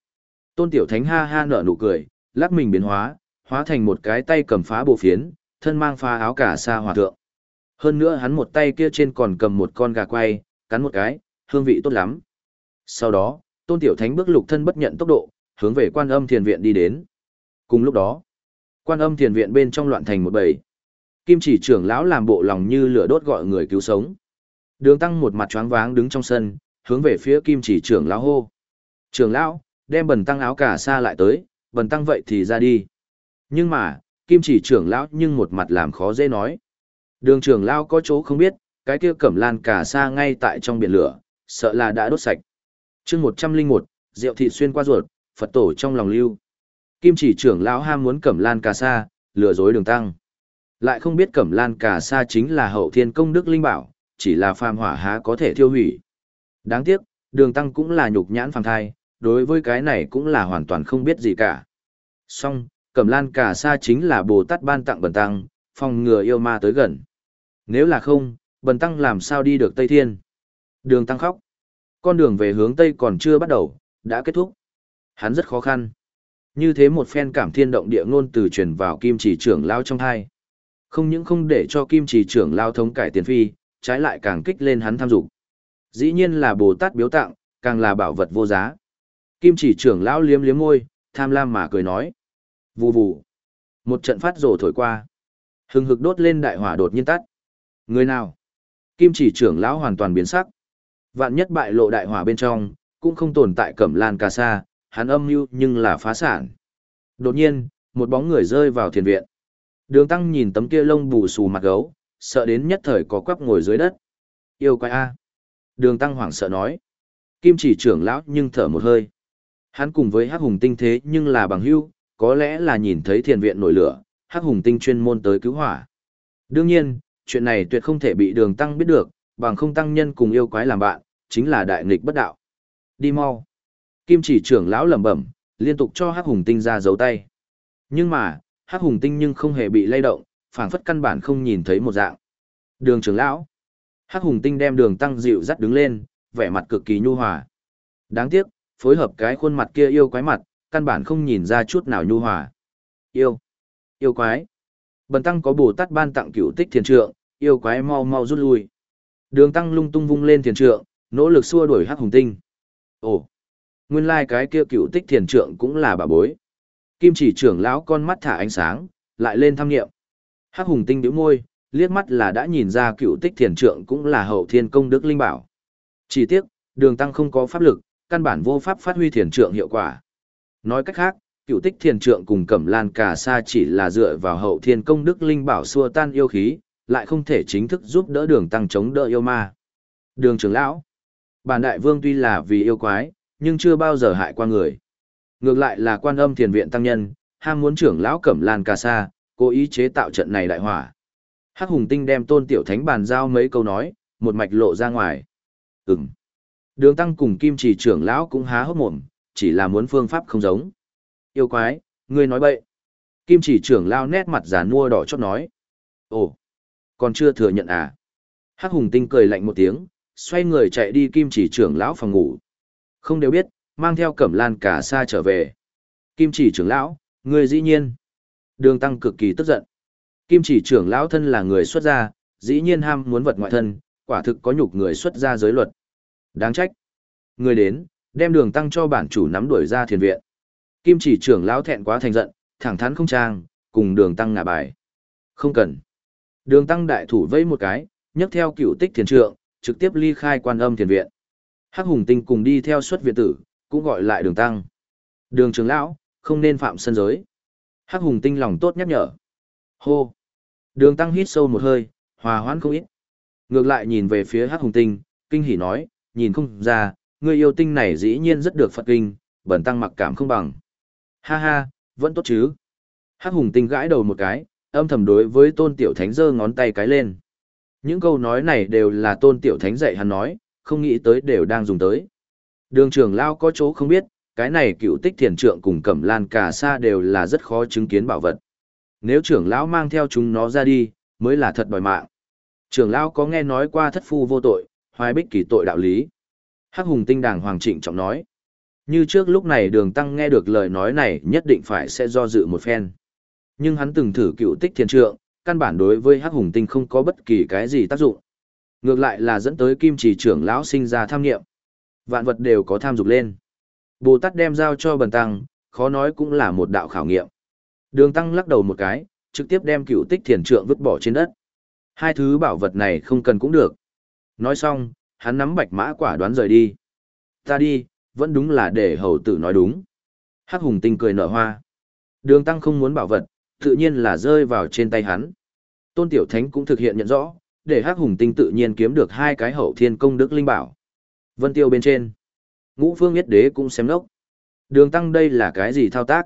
Tôn tiểu thánh ha ha nở nụ cười, lắc mình biến hóa, hóa thành một cái tay cầm phá bộ phiến, thân mang phá áo cả sa hòa thượng. Hơn nữa hắn một tay kia trên còn cầm một con gà quay, cắn một cái, hương vị tốt lắm. Sau đó, Tôn Tiểu Thánh bước lục thân bất nhận tốc độ, hướng về quan âm thiền viện đi đến. Cùng lúc đó, quan âm thiền viện bên trong loạn thành một bầy. Kim chỉ trưởng lão làm bộ lòng như lửa đốt gọi người cứu sống. Đường tăng một mặt choáng váng đứng trong sân, hướng về phía kim chỉ trưởng lão hô. Trưởng lão, đem bần tăng áo cả xa lại tới, bần tăng vậy thì ra đi. Nhưng mà, kim chỉ trưởng lão nhưng một mặt làm khó dễ nói. Đường trưởng lão có chỗ không biết, cái kia cẩm lan cả xa ngay tại trong biển lửa, sợ là đã đốt sạch. chương một trăm linh một rượu thị xuyên qua ruột, Phật tổ trong lòng lưu. Kim chỉ trưởng lão ham muốn cẩm lan cà sa, lừa dối đường tăng. Lại không biết cẩm lan cà sa chính là hậu thiên công đức linh bảo, chỉ là phàm hỏa há có thể thiêu hủy. Đáng tiếc, đường tăng cũng là nhục nhãn phàm thai, đối với cái này cũng là hoàn toàn không biết gì cả. Song, cẩm lan cà sa chính là Bồ Tát ban tặng bần tăng, phòng ngừa yêu ma tới gần. Nếu là không, bần tăng làm sao đi được Tây Thiên? Đường tăng khóc. Con đường về hướng Tây còn chưa bắt đầu, đã kết thúc. Hắn rất khó khăn. Như thế một phen cảm thiên động địa ngôn từ truyền vào kim chỉ trưởng lao trong hai. Không những không để cho kim chỉ trưởng lao thống cải tiền phi, trái lại càng kích lên hắn tham dục. Dĩ nhiên là Bồ Tát biếu tặng, càng là bảo vật vô giá. Kim chỉ trưởng lão liếm liếm môi, tham lam mà cười nói. Vù vù. Một trận phát rồ thổi qua. Hừng hực đốt lên đại hỏa đột nhiên tắt. Người nào? Kim chỉ trưởng lão hoàn toàn biến sắc. Vạn nhất bại lộ đại hỏa bên trong, cũng không tồn tại cẩm lan cà sa, hắn âm mưu nhưng là phá sản. Đột nhiên, một bóng người rơi vào thiền viện. Đường tăng nhìn tấm kia lông bù xù mặt gấu, sợ đến nhất thời có quắp ngồi dưới đất. Yêu quái A. Đường tăng hoảng sợ nói. Kim chỉ trưởng lão nhưng thở một hơi. Hắn cùng với hắc hùng tinh thế nhưng là bằng hữu, có lẽ là nhìn thấy thiền viện nổi lửa, hắc hùng tinh chuyên môn tới cứu hỏa. Đương nhiên, chuyện này tuyệt không thể bị đường tăng biết được, bằng không tăng nhân cùng yêu quái làm bạn, chính là đại nghịch bất đạo. Đi mau. Kim chỉ trưởng lão lẩm bẩm, liên tục cho Hắc Hùng Tinh ra dấu tay. Nhưng mà, Hắc Hùng Tinh nhưng không hề bị lay động, phảng phất căn bản không nhìn thấy một dạng. Đường trưởng lão. Hắc Hùng Tinh đem đường tăng dịu dắt đứng lên, vẻ mặt cực kỳ nhu hòa. Đáng tiếc, phối hợp cái khuôn mặt kia yêu quái mặt, căn bản không nhìn ra chút nào nhu hòa. Yêu. Yêu quái. Bần tăng có bồ tát ban tặng cửu tích thiền trượng, yêu quái mau mau rút lui. Đường tăng lung tung vung lên thiền trượng, nỗ lực xua đuổi hắc hùng tinh. Ồ, nguyên lai like cái kia cửu tích thiền trượng cũng là bà bối. Kim chỉ trưởng lão con mắt thả ánh sáng, lại lên tham nghiệm. Hắc hùng tinh đứa môi, liếc mắt là đã nhìn ra cựu tích thiền trượng cũng là hậu thiên công đức linh bảo. Chỉ tiếc, đường tăng không có pháp lực, căn bản vô pháp phát huy thiền trượng hiệu quả. Nói cách khác, cựu tích thiền trượng cùng cẩm lan cà sa chỉ là dựa vào hậu thiên công đức linh bảo xua tan yêu khí, lại không thể chính thức giúp đỡ đường tăng chống đỡ yêu ma. Đường trưởng lão, bản đại vương tuy là vì yêu quái, nhưng chưa bao giờ hại qua người. Ngược lại là quan âm thiền viện tăng nhân, ham muốn trưởng lão cẩm lan cà sa, cố ý chế tạo trận này đại hỏa. Hắc hùng tinh đem tôn tiểu thánh bàn giao mấy câu nói, một mạch lộ ra ngoài. Ừm. Đường tăng cùng kim trì trưởng lão cũng há hốc mồm, chỉ là muốn phương pháp không giống. Yêu quái, ngươi nói bậy. Kim chỉ trưởng lao nét mặt giả nua đỏ chót nói. Ồ, còn chưa thừa nhận à? Hắc hùng tinh cười lạnh một tiếng, xoay người chạy đi kim chỉ trưởng lão phòng ngủ. Không đều biết, mang theo cẩm lan cả xa trở về. Kim chỉ trưởng lão, ngươi dĩ nhiên. Đường tăng cực kỳ tức giận. Kim chỉ trưởng lão thân là người xuất gia, dĩ nhiên ham muốn vật ngoại thân, quả thực có nhục người xuất gia giới luật. Đáng trách. Người đến, đem đường tăng cho bản chủ nắm đuổi ra thiền viện. Kim chỉ trưởng lão thẹn quá thành giận, thẳng thắn không trang, cùng đường tăng ngả bài. Không cần. Đường tăng đại thủ vẫy một cái, nhấc theo cựu tích thiền trượng, trực tiếp ly khai quan âm thiền viện. Hắc hùng tinh cùng đi theo xuất viện tử, cũng gọi lại đường tăng. Đường trưởng lão, không nên phạm sân giới. Hắc hùng tinh lòng tốt nhắc nhở. Hô. Đường tăng hít sâu một hơi, hòa hoãn không ít. Ngược lại nhìn về phía Hắc hùng tinh, kinh hỉ nói, nhìn không ra, người yêu tinh này dĩ nhiên rất được Phật kinh, bẩn tăng mặc cảm không bằng. Ha ha, vẫn tốt chứ. Hắc hùng tinh gãi đầu một cái, âm thầm đối với tôn tiểu thánh giơ ngón tay cái lên. Những câu nói này đều là tôn tiểu thánh dạy hắn nói, không nghĩ tới đều đang dùng tới. Đường trưởng lao có chỗ không biết, cái này cựu tích thiền trượng cùng cẩm lan cả sa đều là rất khó chứng kiến bảo vật. Nếu trưởng lão mang theo chúng nó ra đi, mới là thật đòi mạng. Trưởng lão có nghe nói qua thất phu vô tội, hoài bích kỳ tội đạo lý. Hắc hùng tinh đàng hoàng trịnh trọng nói. Như trước lúc này đường tăng nghe được lời nói này nhất định phải sẽ do dự một phen. Nhưng hắn từng thử cựu tích thiền trượng, căn bản đối với hắc hùng tinh không có bất kỳ cái gì tác dụng. Ngược lại là dẫn tới kim trì trưởng lão sinh ra tham nghiệm. Vạn vật đều có tham dục lên. Bồ Tát đem giao cho bần tăng, khó nói cũng là một đạo khảo nghiệm. Đường tăng lắc đầu một cái, trực tiếp đem cựu tích thiền trượng vứt bỏ trên đất. Hai thứ bảo vật này không cần cũng được. Nói xong, hắn nắm bạch mã quả đoán rời đi. Ta đi, vẫn đúng là để hầu tử nói đúng. Hắc hùng tinh cười nở hoa. Đường tăng không muốn bảo vật, tự nhiên là rơi vào trên tay hắn. Tôn Tiểu Thánh cũng thực hiện nhận rõ, để Hắc Hùng Tinh tự nhiên kiếm được hai cái hậu thiên công đức linh bảo. Vân Tiêu bên trên, Ngũ Phương Yết Đế cũng xem lốc. Đường Tăng đây là cái gì thao tác?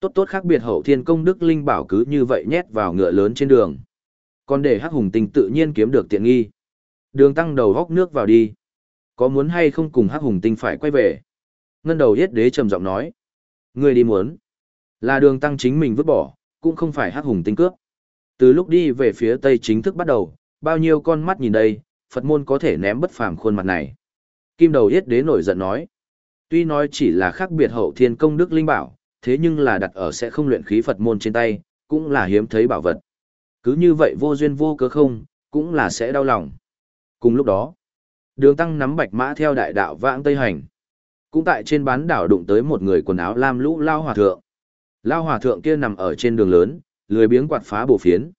Tốt tốt khác biệt hậu thiên công đức linh bảo cứ như vậy nhét vào ngựa lớn trên đường. Còn để Hắc Hùng Tinh tự nhiên kiếm được tiện nghi. Đường Tăng đầu góc nước vào đi. Có muốn hay không cùng Hắc Hùng Tinh phải quay về? Ngân đầu Yết Đế trầm giọng nói. Người đi muốn. Là đường Tăng chính mình vứt bỏ, cũng không phải Hắc Hùng Tinh cướp. Từ lúc đi về phía Tây chính thức bắt đầu, bao nhiêu con mắt nhìn đây, Phật môn có thể ném bất phàm khuôn mặt này. Kim đầu yết đế nổi giận nói. Tuy nói chỉ là khác biệt hậu thiên công đức linh bảo, thế nhưng là đặt ở sẽ không luyện khí Phật môn trên tay, cũng là hiếm thấy bảo vật. Cứ như vậy vô duyên vô cớ không, cũng là sẽ đau lòng. Cùng lúc đó, đường tăng nắm bạch mã theo đại đạo vãng Tây Hành. Cũng tại trên bán đảo đụng tới một người quần áo lam lũ lao hòa thượng. Lao hòa thượng kia nằm ở trên đường lớn, lười biếng quạt phá bổ phiến.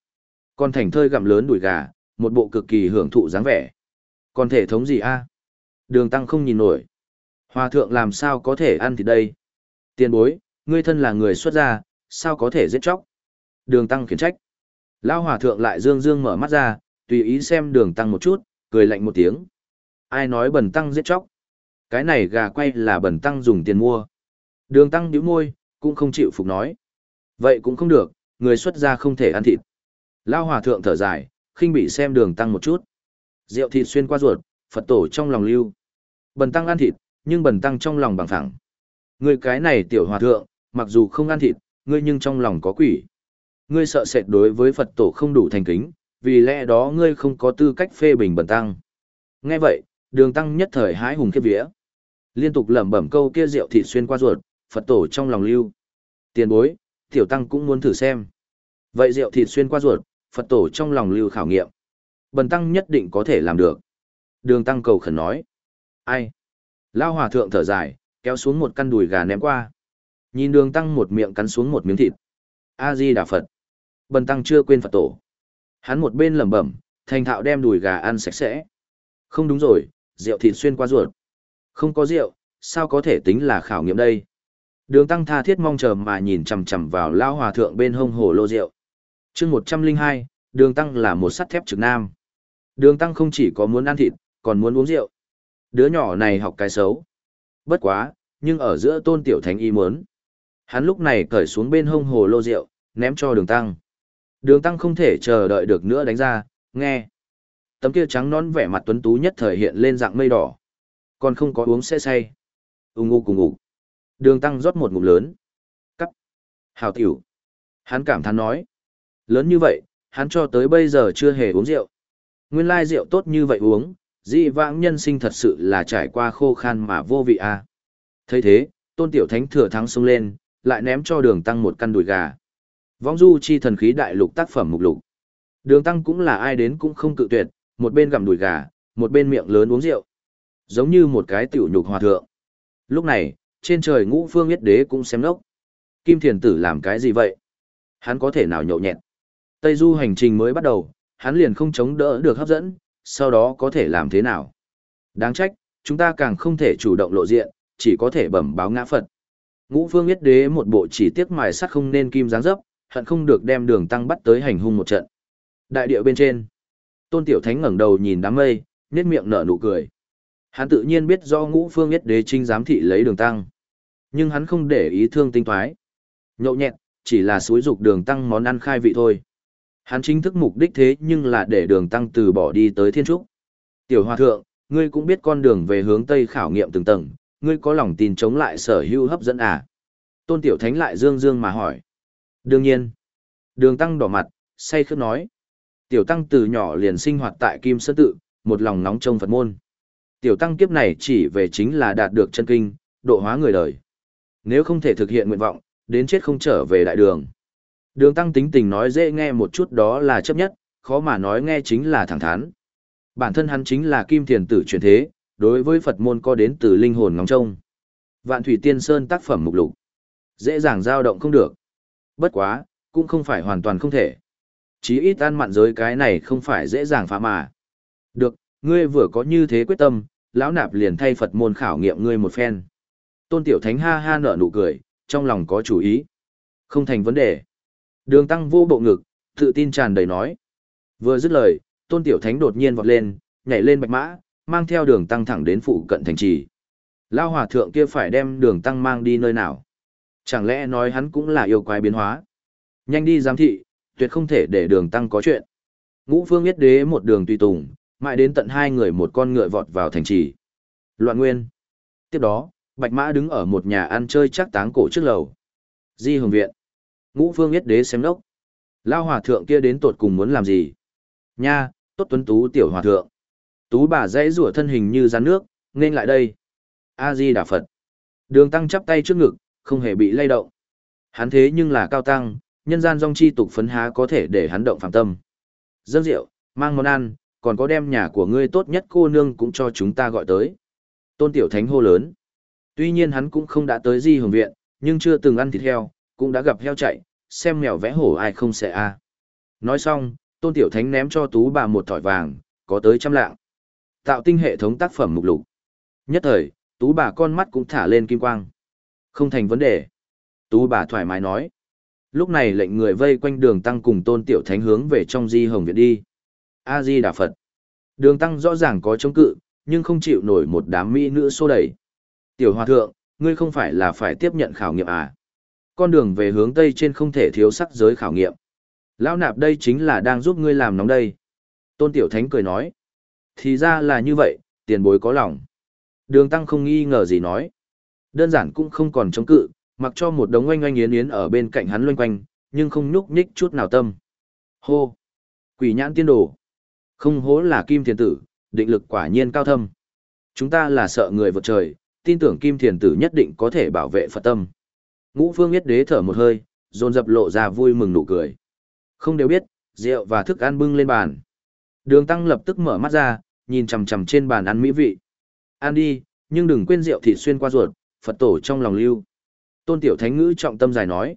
Còn thành thơi gặm lớn đùi gà, một bộ cực kỳ hưởng thụ dáng vẻ. Còn thể thống gì a? Đường tăng không nhìn nổi. Hòa thượng làm sao có thể ăn thì đây? Tiền bối, ngươi thân là người xuất gia, sao có thể giết chóc? Đường tăng khiển trách. Lao hòa thượng lại dương dương mở mắt ra, tùy ý xem đường tăng một chút, cười lạnh một tiếng. Ai nói bần tăng giết chóc? Cái này gà quay là bần tăng dùng tiền mua. Đường tăng nhíu môi, cũng không chịu phục nói. Vậy cũng không được, người xuất gia không thể ăn thịt. Lao hòa thượng thở dài, khinh bị xem đường tăng một chút. Rượu thịt xuyên qua ruột, Phật tổ trong lòng lưu. Bần tăng ăn thịt, nhưng bần tăng trong lòng bằng phẳng. Người cái này tiểu hòa thượng, mặc dù không ăn thịt, ngươi nhưng trong lòng có quỷ. Ngươi sợ sệt đối với Phật tổ không đủ thành kính, vì lẽ đó ngươi không có tư cách phê bình bần tăng. Nghe vậy, đường tăng nhất thời hái hùng khiếp vía. Liên tục lẩm bẩm câu kia rượu thịt xuyên qua ruột, Phật tổ trong lòng lưu. Tiền bối, tiểu tăng cũng muốn thử xem. Vậy rượu thịt xuyên qua ruột, Phật tổ trong lòng lưu khảo nghiệm. Bần tăng nhất định có thể làm được. Đường tăng cầu khẩn nói. Ai? Lao hòa thượng thở dài, kéo xuống một căn đùi gà ném qua. Nhìn đường tăng một miệng cắn xuống một miếng thịt. A-di Đà Phật. Bần tăng chưa quên Phật tổ. Hắn một bên lẩm bẩm, thành thạo đem đùi gà ăn sạch sẽ. Không đúng rồi, rượu thịt xuyên qua ruột. Không có rượu, sao có thể tính là khảo nghiệm đây? Đường tăng tha thiết mong chờ mà nhìn chằm chằm vào lao hòa thượng bên hông hồ lô rượu. chương một trăm linh hai, đường tăng là một sắt thép trực nam. Đường tăng không chỉ có muốn ăn thịt, còn muốn uống rượu. Đứa nhỏ này học cái xấu. Bất quá, nhưng ở giữa tôn tiểu thánh y muốn. Hắn lúc này cởi xuống bên hông hồ lô rượu, ném cho đường tăng. Đường tăng không thể chờ đợi được nữa đánh ra, nghe. Tấm kia trắng nón vẻ mặt tuấn tú nhất thời hiện lên dạng mây đỏ. Còn không có uống sẽ say. Ung ngu cùng ngủ. Đường tăng rót một ngụm lớn. Cắt. Hào tiểu. Hắn cảm thán nói. Lớn như vậy, hắn cho tới bây giờ chưa hề uống rượu. Nguyên lai rượu tốt như vậy uống, dị vãng nhân sinh thật sự là trải qua khô khan mà vô vị à. thấy thế, tôn tiểu thánh thừa thắng xông lên, lại ném cho đường tăng một căn đùi gà. Vong du chi thần khí đại lục tác phẩm mục lục. Đường tăng cũng là ai đến cũng không cự tuyệt, một bên gặm đùi gà, một bên miệng lớn uống rượu. Giống như một cái tiểu nhục hòa thượng. Lúc này, trên trời ngũ phương yết đế cũng xem lốc. Kim thiền tử làm cái gì vậy? Hắn có thể nào nhậu nhẹn? Tây du hành trình mới bắt đầu, hắn liền không chống đỡ được hấp dẫn, sau đó có thể làm thế nào? Đáng trách, chúng ta càng không thể chủ động lộ diện, chỉ có thể bẩm báo ngã Phật. Ngũ phương yết đế một bộ chỉ tiếc mài sắt không nên kim dáng dấp, hận không được đem đường tăng bắt tới hành hung một trận. Đại địa bên trên, tôn tiểu thánh ngẩng đầu nhìn đám mây, nét miệng nở nụ cười. Hắn tự nhiên biết do ngũ phương yết đế trinh giám thị lấy đường tăng. Nhưng hắn không để ý thương tinh thoái. Nhậu nhẹt, chỉ là suối dục đường tăng món ăn khai vị thôi. Hắn chính thức mục đích thế nhưng là để đường tăng từ bỏ đi tới thiên trúc. Tiểu hòa thượng, ngươi cũng biết con đường về hướng Tây khảo nghiệm từng tầng, ngươi có lòng tin chống lại sở hữu hấp dẫn à? Tôn Tiểu Thánh lại dương dương mà hỏi. Đương nhiên. Đường Tăng đỏ mặt, say khướt nói. Tiểu Tăng từ nhỏ liền sinh hoạt tại Kim Sơn Tự, một lòng nóng trong Phật môn. Tiểu Tăng kiếp này chỉ về chính là đạt được chân kinh, độ hóa người đời. Nếu không thể thực hiện nguyện vọng, đến chết không trở về đại đường. Đường Tăng tính tình nói dễ nghe một chút đó là chấp nhất, khó mà nói nghe chính là thẳng thắn. Bản thân hắn chính là Kim Thiền Tử truyền thế, đối với Phật môn có đến từ linh hồn ngóng trông. Vạn Thủy Tiên Sơn tác phẩm mục lục. Dễ dàng dao động không được. Bất quá, cũng không phải hoàn toàn không thể. Chí ít ăn mặn giới cái này không phải dễ dàng phá mà. Được, ngươi vừa có như thế quyết tâm, lão nạp liền thay Phật môn khảo nghiệm ngươi một phen. Tôn Tiểu Thánh ha ha nở nụ cười, trong lòng có chủ ý. Không thành vấn đề. Đường tăng vô bộ ngực, tự tin tràn đầy nói. Vừa dứt lời, Tôn Tiểu Thánh đột nhiên vọt lên, nhảy lên bạch mã, mang theo đường tăng thẳng đến phụ cận thành trì. Lao hòa thượng kia phải đem đường tăng mang đi nơi nào? Chẳng lẽ nói hắn cũng là yêu quái biến hóa? Nhanh đi giám thị, tuyệt không thể để đường tăng có chuyện. Ngũ phương yết đế một đường tùy tùng, mãi đến tận hai người một con ngựa vọt vào thành trì. Loạn nguyên. Tiếp đó, Bạch Mã đứng ở một nhà ăn chơi chắc táng cổ trước lầu. Di Hồng Viện. Ngũ phương yết đế xem đốc. Lao hòa thượng kia đến tột cùng muốn làm gì? Nha, tốt tuấn tú tiểu hòa thượng. Tú bà dãy rủa thân hình như rắn nước, nên lại đây. A-di Đà Phật. Đường tăng chắp tay trước ngực, không hề bị lay động. Hắn thế nhưng là cao tăng, nhân gian dòng chi tục phấn há có thể để hắn động phạm tâm. Dâng rượu, mang món ăn, còn có đem nhà của ngươi tốt nhất cô nương cũng cho chúng ta gọi tới. Tôn Tiểu Thánh hô lớn. Tuy nhiên hắn cũng không đã tới di hồng viện, nhưng chưa từng ăn thịt heo, cũng đã gặp heo chạy, xem mèo vẽ hổ ai không sẽ a. Nói xong, Tôn Tiểu Thánh ném cho tú bà một thỏi vàng, có tới trăm lạng. Tạo tinh hệ thống tác phẩm mục lục. Nhất thời, tú bà con mắt cũng thả lên kim quang. Không thành vấn đề. Tú bà thoải mái nói. Lúc này lệnh người vây quanh đường tăng cùng tôn tiểu thánh hướng về trong di hồng viện đi. A-di Đà Phật. Đường tăng rõ ràng có chống cự, nhưng không chịu nổi một đám mỹ nữ xô đẩy. Tiểu hòa thượng, ngươi không phải là phải tiếp nhận khảo nghiệm à? Con đường về hướng Tây trên không thể thiếu sắc giới khảo nghiệm. Lão nạp đây chính là đang giúp ngươi làm nóng đây. Tôn Tiểu Thánh cười nói. Thì ra là như vậy, tiền bối có lòng. Đường Tăng không nghi ngờ gì nói. Đơn giản cũng không còn chống cự, mặc cho một đống oanh oanh yến yến ở bên cạnh hắn loanh quanh, nhưng không nhúc nhích chút nào tâm. Hô! Quỷ nhãn tiên đồ! Không hố là kim thiền tử, định lực quả nhiên cao thâm. Chúng ta là sợ người vượt trời, tin tưởng kim thiền tử nhất định có thể bảo vệ Phật tâm. Ngũ phương yết đế thở một hơi, dồn dập lộ ra vui mừng nụ cười. Không đều biết, rượu và thức ăn bưng lên bàn. Đường Tăng lập tức mở mắt ra, nhìn chằm chằm trên bàn ăn mỹ vị. Ăn đi, nhưng đừng quên rượu thịt xuyên qua ruột, Phật tổ trong lòng lưu. Tôn Tiểu Thánh Ngữ trọng tâm dài nói.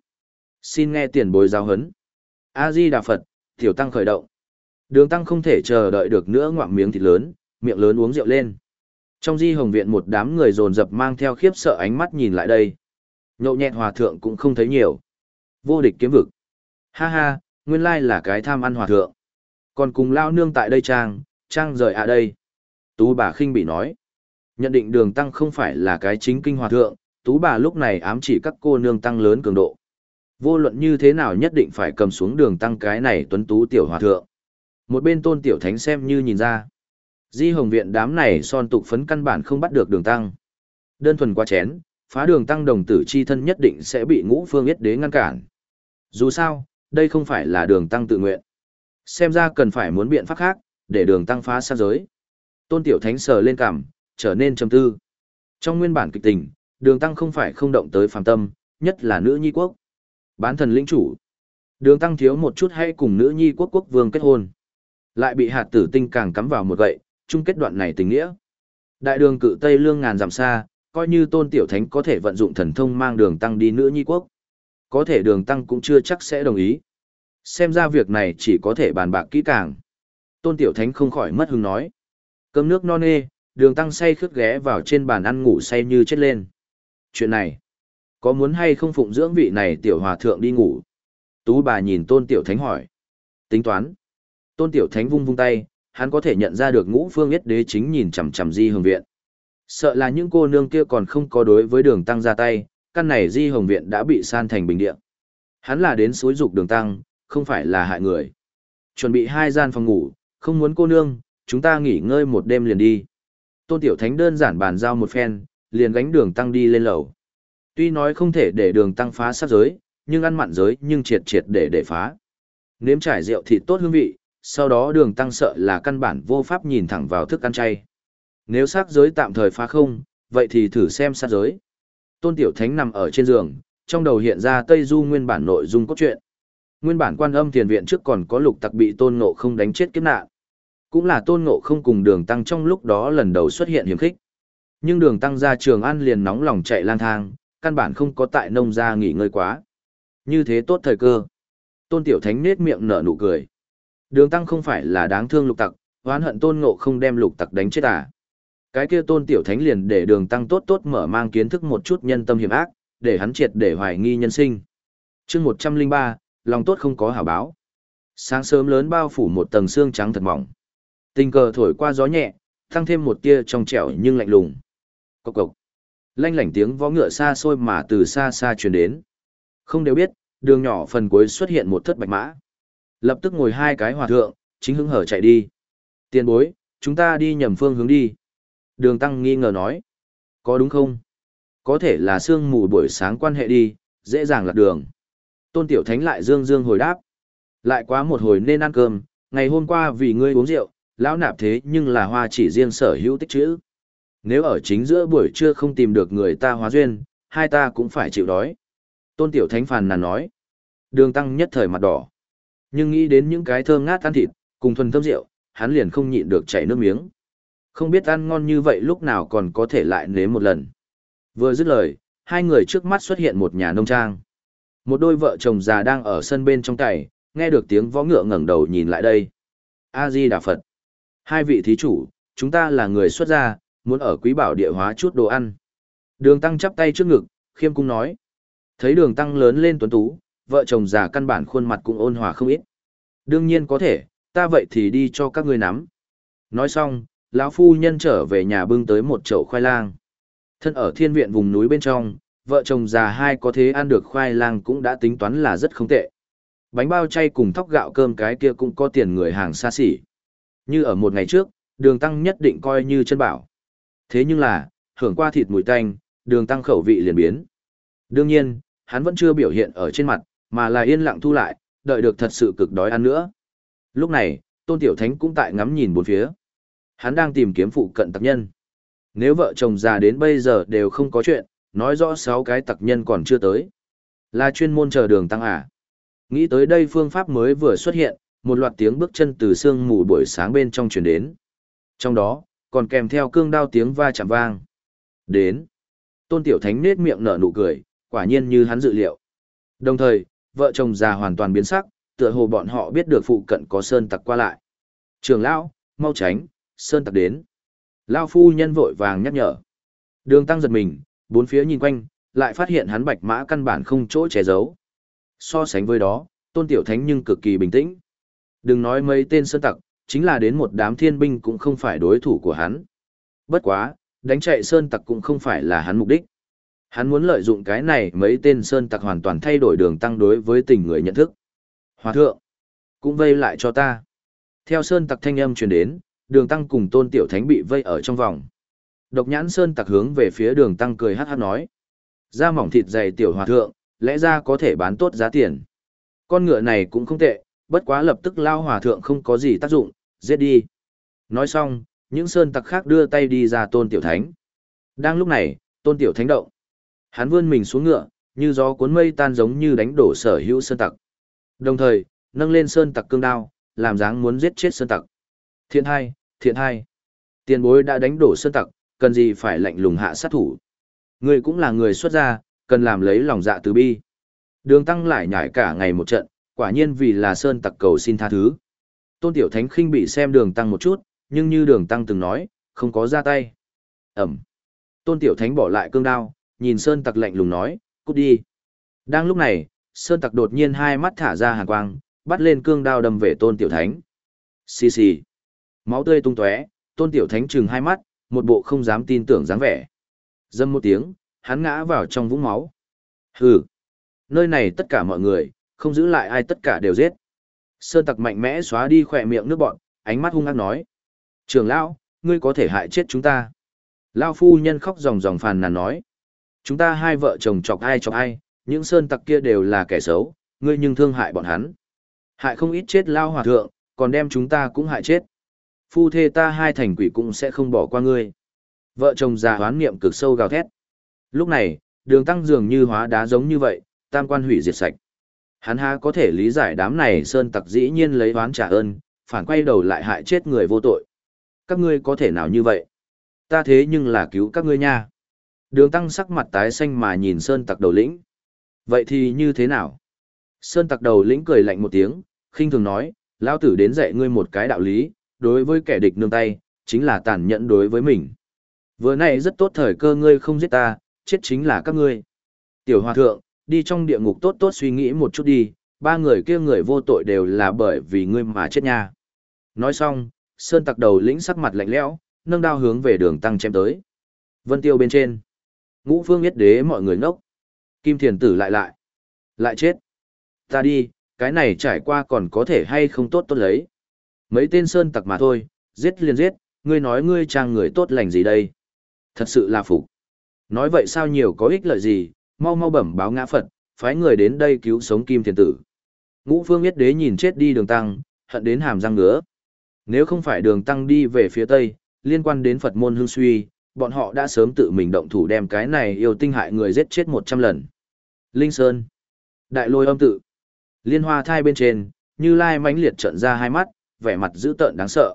Xin nghe tiền bối giáo hấn. A-di Đà Phật, Tiểu Tăng khởi động. Đường Tăng không thể chờ đợi được nữa ngoạm miếng thịt lớn, miệng lớn uống rượu lên. Trong di hồng viện một đám người dồn dập mang theo khiếp sợ ánh mắt nhìn lại đây. Nhậu nhẹt hòa thượng cũng không thấy nhiều. Vô địch kiếm vực. Ha ha, nguyên lai là cái tham ăn hòa thượng. Còn cùng lao nương tại đây trang, trang rời à đây. Tú bà khinh bị nói. Nhận định đường tăng không phải là cái chính kinh hòa thượng, tú bà lúc này ám chỉ các cô nương tăng lớn cường độ. Vô luận như thế nào nhất định phải cầm xuống đường tăng cái này tuấn tú tiểu hòa thượng. Một bên tôn tiểu thánh xem như nhìn ra. Di hồng viện đám này son tục phấn căn bản không bắt được đường tăng. Đơn thuần qua chén, phá đường tăng đồng tử chi thân nhất định sẽ bị ngũ phương yết đế ngăn cản. Dù sao, đây không phải là đường tăng tự nguyện. Xem ra cần phải muốn biện pháp khác, để đường tăng phá xa giới. Tôn Tiểu Thánh sờ lên cằm, trở nên trầm tư. Trong nguyên bản kịch tình, đường tăng không phải không động tới phàm tâm, nhất là nữ nhi quốc. Bán thần lĩnh chủ. Đường tăng thiếu một chút hay cùng nữ nhi quốc quốc vương kết hôn. Lại bị hạt tử tinh càng cắm vào một gậy, chung kết đoạn này tình nghĩa. Đại đường cự Tây Lương ngàn dặm xa, coi như tôn tiểu thánh có thể vận dụng thần thông mang đường tăng đi nữ nhi quốc. Có thể đường tăng cũng chưa chắc sẽ đồng ý. Xem ra việc này chỉ có thể bàn bạc kỹ càng. Tôn tiểu thánh không khỏi mất hứng nói. Cơm nước non nê, đường tăng say khướt ghé vào trên bàn ăn ngủ say như chết lên. Chuyện này, có muốn hay không phụng dưỡng vị này tiểu hòa thượng đi ngủ? Tú bà nhìn tôn tiểu thánh hỏi. Tính toán. Tôn tiểu thánh vung vung tay, hắn có thể nhận ra được ngũ phương yết đế chính nhìn chằm chằm di hồng viện. Sợ là những cô nương kia còn không có đối với đường tăng ra tay, căn này di hồng viện đã bị san thành bình địa. Hắn là đến suối dục đường tăng, không phải là hại người. Chuẩn bị hai gian phòng ngủ, không muốn cô nương, chúng ta nghỉ ngơi một đêm liền đi. Tôn Tiểu Thánh đơn giản bàn giao một phen, liền gánh đường tăng đi lên lầu. Tuy nói không thể để đường tăng phá sát giới, nhưng ăn mặn giới nhưng triệt triệt để để phá. Nếm trải rượu thịt tốt hương vị, sau đó đường tăng sợ là căn bản vô pháp nhìn thẳng vào thức ăn chay. Nếu sát giới tạm thời phá không, vậy thì thử xem sát giới. Tôn Tiểu Thánh nằm ở trên giường, trong đầu hiện ra Tây Du nguyên bản nội dung cốt truyện. Nguyên bản quan âm tiền viện trước còn có lục tặc bị tôn ngộ không đánh chết kiếp nạn. Cũng là tôn ngộ không cùng đường tăng trong lúc đó lần đầu xuất hiện hiểm khích. Nhưng đường tăng ra trường ăn liền nóng lòng chạy lang thang, căn bản không có tại nông ra nghỉ ngơi quá. Như thế tốt thời cơ. Tôn tiểu thánh nết miệng nở nụ cười. Đường tăng không phải là đáng thương lục tặc, oán hận tôn ngộ không đem lục tặc đánh chết à. Cái kia tôn tiểu thánh liền để đường tăng tốt tốt mở mang kiến thức một chút nhân tâm hiểm ác, để hắn triệt để hoài nghi nhân sinh. chương một trăm linh ba lòng tốt không có hảo báo. Sáng sớm lớn bao phủ một tầng xương trắng thật mỏng. Tình cờ thổi qua gió nhẹ, tăng thêm một tia trong trẻo nhưng lạnh lùng. Cộc cộc. Lanh lảnh tiếng vó ngựa xa xôi mà từ xa xa truyền đến. Không đều biết, đường nhỏ phần cuối xuất hiện một thất bạch mã. Lập tức ngồi hai cái hòa thượng, chính hứng hở chạy đi. Tiền bối, chúng ta đi nhầm phương hướng đi. Đường tăng nghi ngờ nói. Có đúng không? Có thể là sương mù buổi sáng quan hệ đi, dễ dàng lạc đường. Tôn Tiểu Thánh lại dương dương hồi đáp. Lại quá một hồi nên ăn cơm, ngày hôm qua vì ngươi uống rượu, lão nạp thế nhưng là hoa chỉ riêng sở hữu tích chữ. Nếu ở chính giữa buổi trưa không tìm được người ta hóa duyên, hai ta cũng phải chịu đói. Tôn Tiểu Thánh phàn nàn nói. Đường tăng nhất thời mặt đỏ. Nhưng nghĩ đến những cái thơm ngát ăn thịt, cùng thuần thơm rượu, hắn liền không nhịn được chảy nước miếng. Không biết ăn ngon như vậy lúc nào còn có thể lại nếm một lần. Vừa dứt lời, hai người trước mắt xuất hiện một nhà nông trang. Một đôi vợ chồng già đang ở sân bên trong cày, nghe được tiếng võ ngựa ngẩng đầu nhìn lại đây. A-di Đà Phật. Hai vị thí chủ, chúng ta là người xuất gia, muốn ở quý bảo địa hóa chút đồ ăn. Đường tăng chắp tay trước ngực, khiêm cung nói. Thấy đường tăng lớn lên tuấn tú, vợ chồng già căn bản khuôn mặt cũng ôn hòa không ít. Đương nhiên có thể, ta vậy thì đi cho các ngươi nắm. Nói xong, lão phu nhân trở về nhà bưng tới một chậu khoai lang. Thân ở thiên viện vùng núi bên trong, vợ chồng già hai có thế ăn được khoai lang cũng đã tính toán là rất không tệ. Bánh bao chay cùng thóc gạo cơm cái kia cũng có tiền người hàng xa xỉ. Như ở một ngày trước, đường tăng nhất định coi như chân bảo. Thế nhưng là, hưởng qua thịt mùi tanh, đường tăng khẩu vị liền biến. Đương nhiên, hắn vẫn chưa biểu hiện ở trên mặt, mà là yên lặng thu lại, đợi được thật sự cực đói ăn nữa. Lúc này, Tôn Tiểu Thánh cũng tại ngắm nhìn bốn phía. Hắn đang tìm kiếm phụ cận tặc nhân. Nếu vợ chồng già đến bây giờ đều không có chuyện, nói rõ sáu cái tặc nhân còn chưa tới. Là chuyên môn chờ đường tăng à. Nghĩ tới đây phương pháp mới vừa xuất hiện, một loạt tiếng bước chân từ sương mù buổi sáng bên trong truyền đến. Trong đó, còn kèm theo cương đao tiếng va chạm vang. Đến. Tôn Tiểu Thánh nết miệng nở nụ cười, quả nhiên như hắn dự liệu. Đồng thời, vợ chồng già hoàn toàn biến sắc, tựa hồ bọn họ biết được phụ cận có sơn tặc qua lại. Trường lão, mau tránh, sơn tặc đến. Lao phu nhân vội vàng nhắc nhở. Đường tăng giật mình, bốn phía nhìn quanh, lại phát hiện hắn bạch mã căn bản không chỗ che giấu. So sánh với đó, tôn tiểu thánh nhưng cực kỳ bình tĩnh. Đừng nói mấy tên sơn tặc, chính là đến một đám thiên binh cũng không phải đối thủ của hắn. Bất quá, đánh chạy sơn tặc cũng không phải là hắn mục đích. Hắn muốn lợi dụng cái này mấy tên sơn tặc hoàn toàn thay đổi đường tăng đối với tình người nhận thức. Hòa thượng, cũng vây lại cho ta. Theo sơn tặc thanh âm truyền đến, đường tăng cùng tôn tiểu thánh bị vây ở trong vòng. Độc nhãn sơn tặc hướng về phía đường tăng cười hát hát nói. Da mỏng thịt dày tiểu hòa thượng, lẽ ra có thể bán tốt giá tiền. Con ngựa này cũng không tệ, bất quá lập tức lao hòa thượng không có gì tác dụng, giết đi. Nói xong, những sơn tặc khác đưa tay đi ra tôn tiểu thánh. Đang lúc này, tôn tiểu thánh động. Hắn vươn mình xuống ngựa, như gió cuốn mây tan giống như đánh đổ sở hữu sơn tặc. Đồng thời, nâng lên sơn tặc cương đao, làm dáng muốn giết chết sơn tặc. Thiện hai, thiện hai. Tiền bối đã đánh đổ sơn tặc, cần gì phải lạnh lùng hạ sát thủ. Người cũng là người xuất gia, cần làm lấy lòng dạ từ bi. Đường tăng lại nhảy cả ngày một trận, quả nhiên vì là sơn tặc cầu xin tha thứ. Tôn Tiểu Thánh khinh bị xem đường tăng một chút, nhưng như đường tăng từng nói, không có ra tay. Ẩm. Tôn Tiểu Thánh bỏ lại cương đao, nhìn sơn tặc lạnh lùng nói, cút đi. Đang lúc này, sơn tặc đột nhiên hai mắt thả ra hàn quang, bắt lên cương đao đâm về Tôn Tiểu Thánh. Xì xì. Máu tươi tung tóe, Tôn Tiểu Thánh trừng hai mắt, một bộ không dám tin tưởng dáng vẻ. Dâm một tiếng, hắn ngã vào trong vũng máu. Hừ. Nơi này tất cả mọi người, không giữ lại ai tất cả đều giết. Sơn tặc mạnh mẽ xóa đi khỏe miệng nước bọn, ánh mắt hung ác nói. Trường lão, ngươi có thể hại chết chúng ta. Lao phu nhân khóc ròng ròng phàn nàn nói. Chúng ta hai vợ chồng chọc ai chọc ai, những sơn tặc kia đều là kẻ xấu, ngươi nhưng thương hại bọn hắn. Hại không ít chết lao hòa thượng, còn đem chúng ta cũng hại chết. Phu thê ta hai thành quỷ cũng sẽ không bỏ qua ngươi. Vợ chồng già hoán niệm cực sâu gào thét. Lúc này, đường tăng dường như hóa đá giống như vậy, tam quan hủy diệt sạch. Hắn há có thể lý giải đám này sơn tặc dĩ nhiên lấy oán trả ơn, phản quay đầu lại hại chết người vô tội. Các ngươi có thể nào như vậy? Ta thế nhưng là cứu các ngươi nha. Đường tăng sắc mặt tái xanh mà nhìn sơn tặc đầu lĩnh. Vậy thì như thế nào? Sơn tặc đầu lĩnh cười lạnh một tiếng, khinh thường nói, lão tử đến dạy ngươi một cái đạo lý, đối với kẻ địch nương tay, chính là tàn nhẫn đối với mình. Vừa nãy rất tốt thời cơ ngươi không giết ta, chết chính là các ngươi. Tiểu hòa thượng, đi trong địa ngục tốt tốt suy nghĩ một chút đi, ba người kia người vô tội đều là bởi vì ngươi mà chết nha. Nói xong, Sơn tặc đầu lĩnh sắc mặt lạnh lẽo, nâng đao hướng về đường tăng chém tới. Vân tiêu bên trên. Ngũ phương nhất đế mọi người ngốc. Kim thiền tử lại lại. Lại chết. Ta đi, cái này trải qua còn có thể hay không tốt tốt lấy. Mấy tên Sơn tặc mà thôi, giết liền giết, ngươi nói ngươi trang người tốt lành gì đây. Thật sự là phục. Nói vậy sao nhiều có ích lợi gì, mau mau bẩm báo ngã Phật, phái người đến đây cứu sống Kim Thiền Tử. Ngũ Phương Yết Đế nhìn chết đi đường tăng, hận đến hàm răng ngứa. Nếu không phải đường tăng đi về phía Tây, liên quan đến Phật môn hương suy, bọn họ đã sớm tự mình động thủ đem cái này yêu tinh hại người giết chết 100 lần. Linh Sơn, Đại Lôi âm tự, Liên Hoa thai bên trên, Như Lai mãnh liệt trận ra hai mắt, vẻ mặt dữ tợn đáng sợ.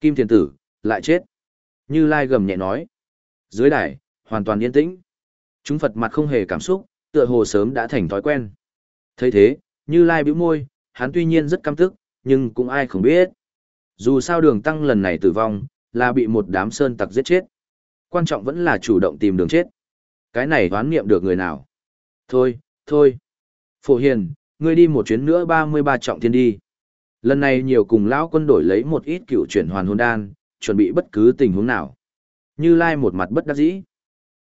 Kim Thiền Tử, lại chết. Như Lai gầm nhẹ nói. Dưới đài, hoàn toàn yên tĩnh. Chúng Phật mặt không hề cảm xúc, tựa hồ sớm đã thành thói quen. thấy thế, Như Lai bĩu môi, hắn tuy nhiên rất căm tức, nhưng cũng ai không biết. Dù sao đường tăng lần này tử vong, là bị một đám sơn tặc giết chết. Quan trọng vẫn là chủ động tìm đường chết. Cái này đoán niệm được người nào. Thôi, thôi. Phổ Hiền, ngươi đi một chuyến nữa 33 trọng thiên đi. Lần này nhiều cùng lão quân đổi lấy một ít cựu chuyển hoàn hồn đan, chuẩn bị bất cứ tình huống nào. Như Lai một mặt bất đắc dĩ.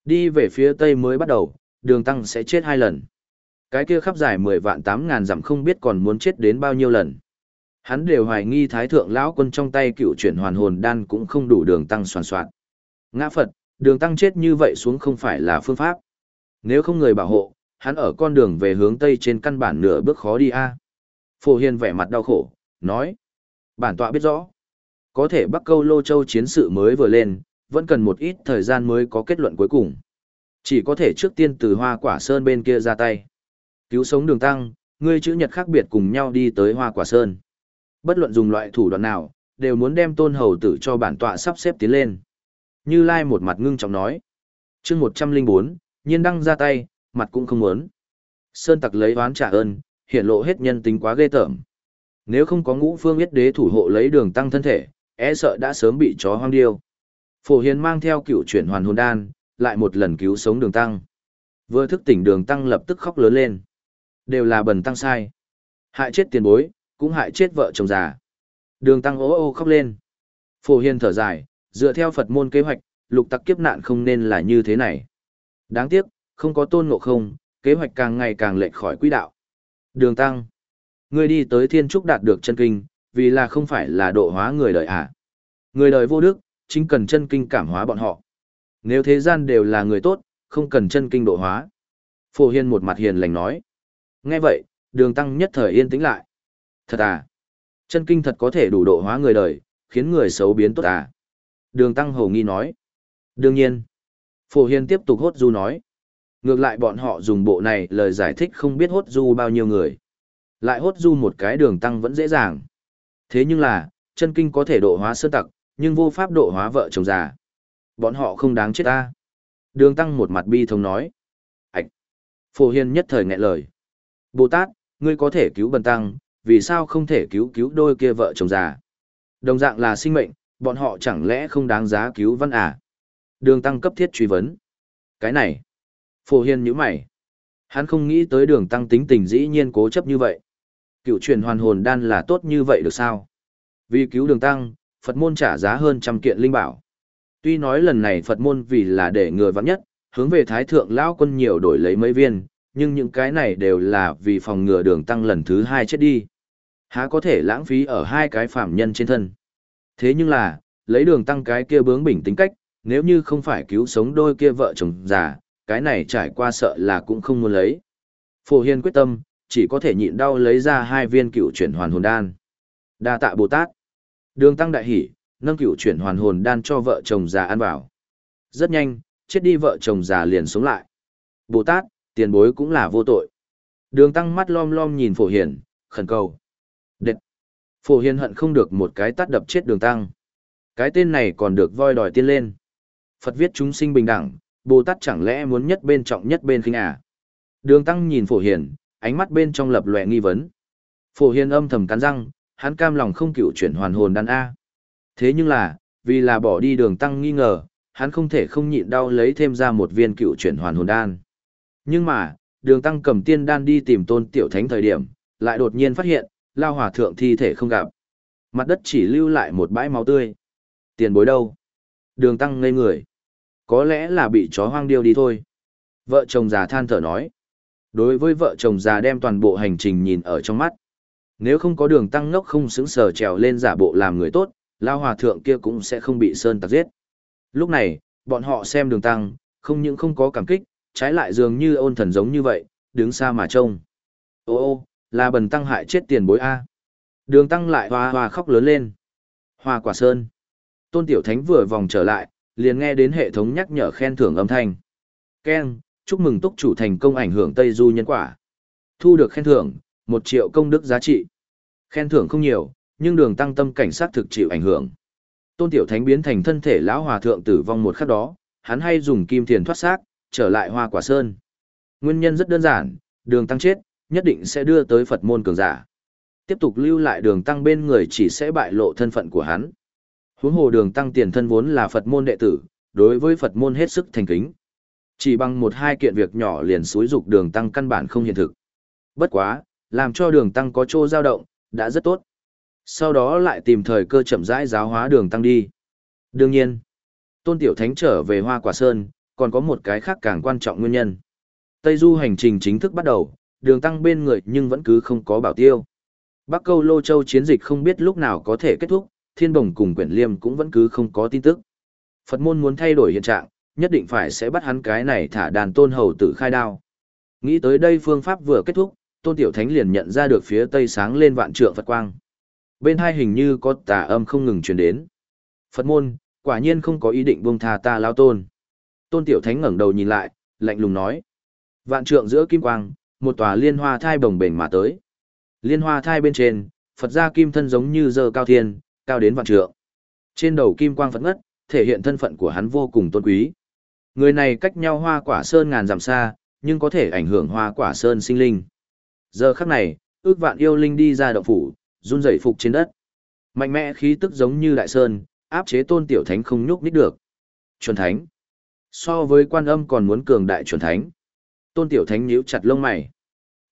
Đi về phía tây mới bắt đầu, đường tăng sẽ chết hai lần. Cái kia khắp dài 10 vạn 8 ngàn dặm không biết còn muốn chết đến bao nhiêu lần. Hắn đều hoài nghi thái thượng lão quân trong tay cựu chuyển hoàn hồn đan cũng không đủ đường tăng soàn soạn. Ngã Phật, đường tăng chết như vậy xuống không phải là phương pháp. Nếu không người bảo hộ, hắn ở con đường về hướng tây trên căn bản nửa bước khó đi a. Phổ Hiền vẻ mặt đau khổ, nói. Bản tọa biết rõ. Có thể Bắc Câu Lô Châu chiến sự mới vừa lên, vẫn cần một ít thời gian mới có kết luận cuối cùng. Chỉ có thể trước tiên từ hoa quả sơn bên kia ra tay. Cứu sống đường tăng, ngươi chữ nhật khác biệt cùng nhau đi tới hoa quả sơn. Bất luận dùng loại thủ đoạn nào, đều muốn đem tôn hầu tử cho bản tọa sắp xếp tiến lên. Như Lai một mặt ngưng trọng nói. chương 104, nhiên đăng ra tay, mặt cũng không muốn. Sơn tặc lấy oán trả ơn, hiện lộ hết nhân tính quá ghê tởm. Nếu không có ngũ phương yết đế thủ hộ lấy đường tăng thân thể, e sợ đã sớm bị chó hoang điêu. Phổ Hiền mang theo cựu chuyển hoàn hồn đan, lại một lần cứu sống đường tăng. Vừa thức tỉnh đường tăng lập tức khóc lớn lên. Đều là bần tăng sai. Hại chết tiền bối, cũng hại chết vợ chồng già. Đường tăng ố ô khóc lên. Phổ Hiền thở dài, dựa theo Phật môn kế hoạch, lục tặc kiếp nạn không nên là như thế này. Đáng tiếc, không có tôn ngộ không, kế hoạch càng ngày càng lệch khỏi quỹ đạo. Đường tăng. người đi tới thiên trúc đạt được chân kinh, vì là không phải là độ hóa người đời à. Người đời vô đức, chính cần chân kinh cảm hóa bọn họ. Nếu thế gian đều là người tốt, không cần chân kinh độ hóa. Phổ Hiên một mặt hiền lành nói. Nghe vậy, đường tăng nhất thời yên tĩnh lại. Thật à? Chân kinh thật có thể đủ độ hóa người đời, khiến người xấu biến tốt à? Đường tăng hầu nghi nói. Đương nhiên. Phổ Hiên tiếp tục hốt du nói. Ngược lại bọn họ dùng bộ này lời giải thích không biết hốt du bao nhiêu người. Lại hốt du một cái đường tăng vẫn dễ dàng. Thế nhưng là, chân kinh có thể độ hóa sơn tặc, nhưng vô pháp độ hóa vợ chồng già. Bọn họ không đáng chết ta. Đường tăng một mặt bi thống nói. Ảch! Phổ hiền nhất thời nghẹn lời. Bồ Tát, ngươi có thể cứu bần tăng, vì sao không thể cứu cứu đôi kia vợ chồng già? Đồng dạng là sinh mệnh, bọn họ chẳng lẽ không đáng giá cứu văn à? Đường tăng cấp thiết truy vấn. Cái này. Phổ hiền nhíu mày. Hắn không nghĩ tới đường tăng tính tình dĩ nhiên cố chấp như vậy. Cựu truyền hoàn hồn đan là tốt như vậy được sao? Vì cứu đường tăng, Phật môn trả giá hơn trăm kiện linh bảo. Tuy nói lần này Phật môn vì là để người vắng nhất, hướng về Thái Thượng Lão quân nhiều đổi lấy mấy viên, nhưng những cái này đều là vì phòng ngừa đường tăng lần thứ hai chết đi. Há có thể lãng phí ở hai cái phạm nhân trên thân. Thế nhưng là, lấy đường tăng cái kia bướng bỉnh tính cách, nếu như không phải cứu sống đôi kia vợ chồng già, cái này trải qua sợ là cũng không muốn lấy. Phổ Hiên quyết tâm, chỉ có thể nhịn đau lấy ra hai viên cựu chuyển hoàn hồn đan. Đa tạ Bồ Tát. Đường tăng đại hỉ, nâng cửu chuyển hoàn hồn đan cho vợ chồng già ăn vào. Rất nhanh, chết đi vợ chồng già liền sống lại. Bồ Tát, tiền bối cũng là vô tội. Đường tăng mắt lom lom nhìn phổ hiền, khẩn cầu. Đệt! Phổ hiền hận không được một cái tát đập chết đường tăng. Cái tên này còn được voi đòi tiên lên. Phật viết chúng sinh bình đẳng, Bồ Tát chẳng lẽ muốn nhất bên trọng nhất bên khinh à? Đường tăng nhìn phổ hiền, ánh mắt bên trong lập lòe nghi vấn. Phổ hiền âm thầm cắn răng, hắn cam lòng không cựu chuyển hoàn hồn đan A. Thế nhưng là, vì là bỏ đi đường tăng nghi ngờ, hắn không thể không nhịn đau lấy thêm ra một viên cựu chuyển hoàn hồn đan. Nhưng mà, đường tăng cầm tiên đan đi tìm tôn tiểu thánh thời điểm, lại đột nhiên phát hiện, lao hòa thượng thi thể không gặp. Mặt đất chỉ lưu lại một bãi máu tươi. Tiền bối đâu? Đường tăng ngây người. Có lẽ là bị chó hoang điêu đi thôi. Vợ chồng già than thở nói. Đối với vợ chồng già đem toàn bộ hành trình nhìn ở trong mắt. Nếu không có đường tăng ngốc không xứng sở trèo lên giả bộ làm người tốt, lao hòa thượng kia cũng sẽ không bị sơn tặc giết. Lúc này, bọn họ xem đường tăng, không những không có cảm kích, trái lại dường như ôn thần giống như vậy, đứng xa mà trông. Ô ô, là bần tăng hại chết tiền bối A. Đường tăng lại hoa hoa khóc lớn lên. Hoa quả sơn. Tôn Tiểu Thánh vừa vòng trở lại, liền nghe đến hệ thống nhắc nhở khen thưởng âm thanh. Ken, chúc mừng túc chủ thành công ảnh hưởng Tây Du nhân quả. Thu được khen thưởng, một triệu công đức giá trị. Khen thưởng không nhiều, nhưng đường tăng tâm cảnh sát thực chịu ảnh hưởng. Tôn Tiểu Thánh biến thành thân thể lão hòa thượng tử vong một khắc đó, hắn hay dùng kim tiền thoát xác, trở lại hoa quả sơn. Nguyên nhân rất đơn giản, đường tăng chết, nhất định sẽ đưa tới Phật môn cường giả. Tiếp tục lưu lại đường tăng bên người chỉ sẽ bại lộ thân phận của hắn. Huống hồ đường tăng tiền thân vốn là Phật môn đệ tử, đối với Phật môn hết sức thành kính. Chỉ bằng một hai kiện việc nhỏ liền xúi dục đường tăng căn bản không hiện thực. Bất quá, làm cho đường tăng có chỗ dao động, đã rất tốt. Sau đó lại tìm thời cơ chậm rãi giáo hóa đường tăng đi. Đương nhiên, Tôn Tiểu Thánh trở về Hoa Quả Sơn, còn có một cái khác càng quan trọng nguyên nhân. Tây Du hành trình chính thức bắt đầu, đường tăng bên người nhưng vẫn cứ không có bảo tiêu. Bắc Câu Lô Châu chiến dịch không biết lúc nào có thể kết thúc, Thiên Bồng cùng Quyển Liêm cũng vẫn cứ không có tin tức. Phật môn muốn thay đổi hiện trạng, nhất định phải sẽ bắt hắn cái này thả đàn tôn hầu tử khai đao. Nghĩ tới đây phương pháp vừa kết thúc, Tôn Tiểu Thánh liền nhận ra được phía tây sáng lên vạn trượng Phật quang. Bên hai hình như có tà âm không ngừng truyền đến. Phật môn, quả nhiên không có ý định buông tha ta lao tôn. Tôn Tiểu Thánh ngẩng đầu nhìn lại, lạnh lùng nói. Vạn trượng giữa kim quang, một tòa liên hoa thai bồng bềnh mà tới. Liên hoa thai bên trên, Phật gia kim thân giống như dơ cao thiên, cao đến vạn trượng. Trên đầu kim quang phật ngất, thể hiện thân phận của hắn vô cùng tôn quý. Người này cách nhau hoa quả sơn ngàn dặm xa, nhưng có thể ảnh hưởng hoa quả sơn sinh linh. Giờ khắc này, ước vạn yêu linh đi ra động phủ, run rẩy phục trên đất. Mạnh mẽ khí tức giống như đại sơn, áp chế tôn tiểu thánh không nhúc nít được. Chuẩn thánh. So với quan âm còn muốn cường đại chuẩn thánh. Tôn tiểu thánh nhíu chặt lông mày.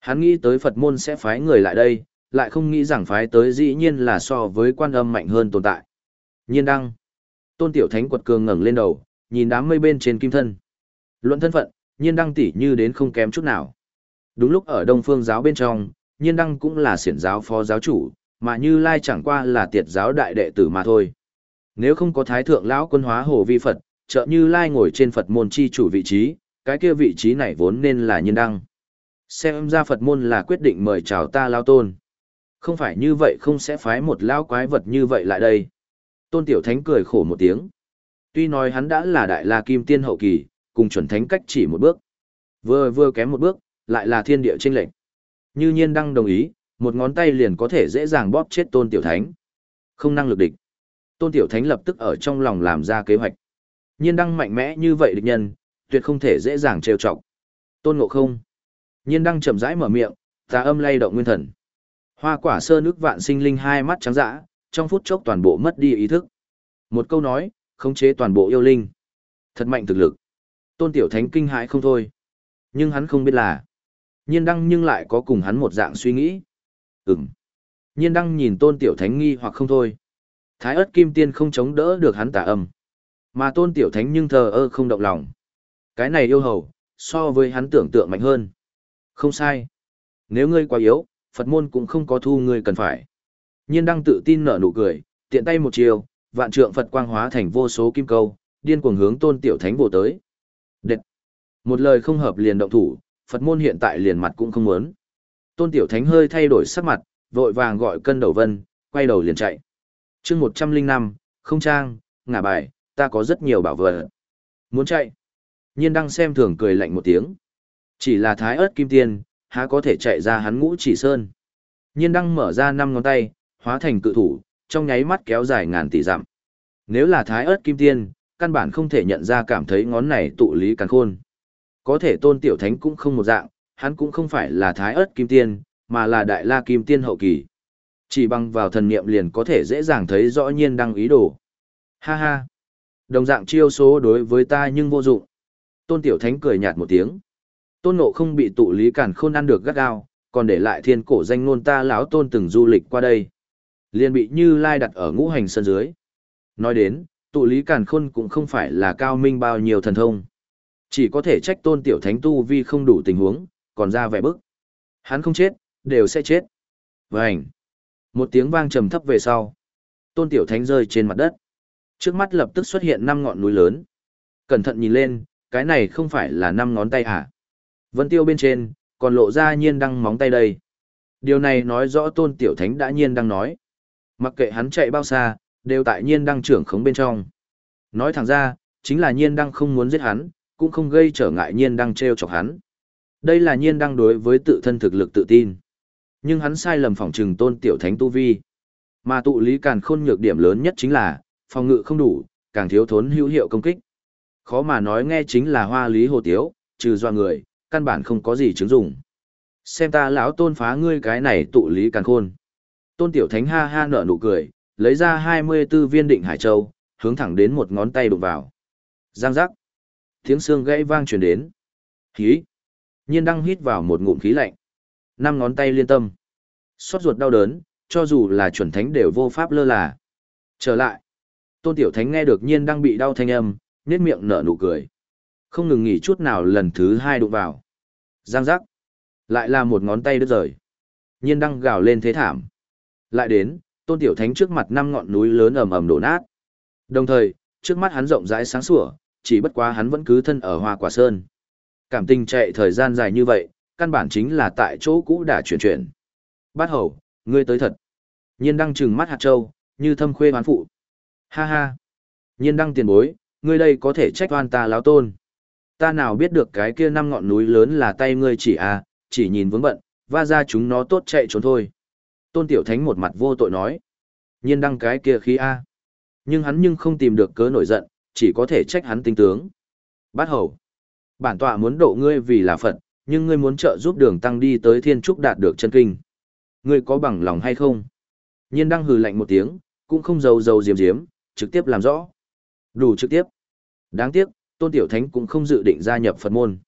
Hắn nghĩ tới Phật môn sẽ phái người lại đây, lại không nghĩ rằng phái tới dĩ nhiên là so với quan âm mạnh hơn tồn tại. Nhiên đăng. Tôn tiểu thánh quật cường ngẩng lên đầu, nhìn đám mây bên trên kim thân. Luận thân phận, nhiên đăng tỷ như đến không kém chút nào. Đúng lúc ở Đông Phương giáo bên trong, nhiên đăng cũng là xiển giáo phó giáo chủ, mà Như Lai chẳng qua là tiệt giáo đại đệ tử mà thôi. Nếu không có Thái Thượng Lão quân hóa hồ vi Phật, trợ Như Lai ngồi trên Phật môn chi chủ vị trí, cái kia vị trí này vốn nên là nhiên đăng. Xem ra Phật môn là quyết định mời chào ta lao tôn. Không phải như vậy không sẽ phái một lão quái vật như vậy lại đây. Tôn Tiểu Thánh cười khổ một tiếng. Tuy nói hắn đã là đại la kim tiên hậu kỳ, cùng chuẩn thánh cách chỉ một bước. Vừa vừa kém một bước, lại là thiên địa chênh lệnh. Như nhiên đăng đồng ý, một ngón tay liền có thể dễ dàng bóp chết Tôn Tiểu Thánh. Không năng lực địch. Tôn Tiểu Thánh lập tức ở trong lòng làm ra kế hoạch. Nhiên đăng mạnh mẽ như vậy địch nhân, tuyệt không thể dễ dàng trêu chọc. Tôn Ngộ Không. Nhiên đăng chậm rãi mở miệng, tà âm lay động nguyên thần. Hoa quả sơ nước vạn sinh linh hai mắt trắng dã, trong phút chốc toàn bộ mất đi ý thức. Một câu nói, khống chế toàn bộ yêu linh. Thật mạnh thực lực. Tôn Tiểu Thánh kinh hãi không thôi. Nhưng hắn không biết là, nhiên đăng nhưng lại có cùng hắn một dạng suy nghĩ. Ừm. Nhiên đăng nhìn Tôn Tiểu Thánh nghi hoặc không thôi. Thái ớt kim tiên không chống đỡ được hắn tà âm. Mà Tôn Tiểu Thánh nhưng thờ ơ không động lòng. Cái này yêu hầu, so với hắn tưởng tượng mạnh hơn. Không sai. Nếu ngươi quá yếu, Phật môn cũng không có thu ngươi cần phải. Nhiên đăng tự tin nở nụ cười, tiện tay một chiều, vạn trượng Phật quang hóa thành vô số kim câu, điên cuồng hướng tôn tiểu thánh vô tới. Đệt! Một lời không hợp liền động thủ, Phật môn hiện tại liền mặt cũng không muốn. Tôn tiểu thánh hơi thay đổi sắc mặt, vội vàng gọi cân đầu vân, quay đầu liền chạy. chương 105, không trang, ngả bài, ta có rất nhiều bảo vật. Muốn chạy. Nhiên đăng xem thường cười lạnh một tiếng. Chỉ là thái ớt kim tiên, há có thể chạy ra hắn ngũ chỉ sơn. Nhiên đăng mở ra năm ngón tay, hóa thành cự thủ, trong nháy mắt kéo dài ngàn tỷ dặm. Nếu là thái ớt kim tiên, căn bản không thể nhận ra cảm thấy ngón này tụ lý càn khôn. Có thể tôn tiểu thánh cũng không một dạng, hắn cũng không phải là thái ớt kim tiên, mà là đại la kim tiên hậu kỳ. Chỉ bằng vào thần niệm liền có thể dễ dàng thấy rõ nhiên đăng ý đồ. Ha ha! Đồng dạng chiêu số đối với ta nhưng vô dụng. Tôn tiểu thánh cười nhạt một tiếng. Tôn nộ không bị tụ lý cản khôn ăn được gắt gao, còn để lại thiên cổ danh nôn ta lão tôn từng du lịch qua đây. Liền bị Như Lai đặt ở ngũ hành sân dưới. Nói đến, tụ lý cản khôn cũng không phải là cao minh bao nhiêu thần thông. Chỉ có thể trách tôn tiểu thánh tu vi không đủ tình huống, còn ra vẻ bức. Hắn không chết, đều sẽ chết. Vânh! Một tiếng vang trầm thấp về sau. Tôn tiểu thánh rơi trên mặt đất. Trước mắt lập tức xuất hiện năm ngọn núi lớn. Cẩn thận nhìn lên, cái này không phải là năm ngón tay à Vân tiêu bên trên, còn lộ ra nhiên đăng móng tay đây. Điều này nói rõ tôn tiểu thánh đã nhiên đang nói. Mặc kệ hắn chạy bao xa, đều tại nhiên đăng trưởng khống bên trong. Nói thẳng ra, chính là nhiên đăng không muốn giết hắn, cũng không gây trở ngại nhiên đăng treo chọc hắn. Đây là nhiên đăng đối với tự thân thực lực tự tin. Nhưng hắn sai lầm phỏng trừng tôn tiểu thánh tu vi. Mà tụ lý càn khôn nhược điểm lớn nhất chính là, phòng ngự không đủ, càng thiếu thốn hữu hiệu công kích. Khó mà nói nghe chính là hoa lý hồ tiếu, trừ do người, căn bản không có gì chứng dụng. Xem ta lão tôn phá ngươi cái này tụ lý càn khôn. Tôn tiểu thánh ha ha nở nụ cười, lấy ra 24 viên định hải châu, hướng thẳng đến một ngón tay đụng vào. Giang giác. Tiếng xương gãy vang truyền đến. Khí. Nhiên đăng hít vào một ngụm khí lạnh. Năm ngón tay liên tâm. Xót ruột đau đớn, cho dù là chuẩn thánh đều vô pháp lơ là. Trở lại. Tôn tiểu thánh nghe được nhiên đang bị đau thanh âm, nét miệng nở nụ cười. Không ngừng nghỉ chút nào lần thứ hai đụng vào. Giang giác. Lại là một ngón tay đứt rời. Nhiên đăng gào lên thế thảm. Lại đến, tôn tiểu thánh trước mặt năm ngọn núi lớn ầm ầm đổ nát. Đồng thời, trước mắt hắn rộng rãi sáng sủa, chỉ bất quá hắn vẫn cứ thân ở hoa quả sơn. Cảm tình chạy thời gian dài như vậy, căn bản chính là tại chỗ cũ đã chuyển chuyển. Bát hầu, ngươi tới thật. Nhiên đăng trừng mắt hạt châu, như thâm khuê hoán phụ. Ha ha. Nhiên đăng tiền bối, ngươi đây có thể trách oan ta láo tôn. Ta nào biết được cái kia năm ngọn núi lớn là tay ngươi chỉ à, chỉ nhìn vướng bận, va ra chúng nó tốt chạy trốn thôi. Tôn Tiểu Thánh một mặt vô tội nói. Nhiên đăng cái kia khí A. Nhưng hắn nhưng không tìm được cớ nổi giận, chỉ có thể trách hắn tinh tướng. Bát hầu. Bản tọa muốn độ ngươi vì là Phật, nhưng ngươi muốn trợ giúp đường tăng đi tới thiên trúc đạt được chân kinh. Ngươi có bằng lòng hay không? Nhiên đang hừ lạnh một tiếng, cũng không giấu giấu diếm diếm, trực tiếp làm rõ. Đủ trực tiếp. Đáng tiếc, tôn tiểu thánh cũng không dự định gia nhập Phật môn.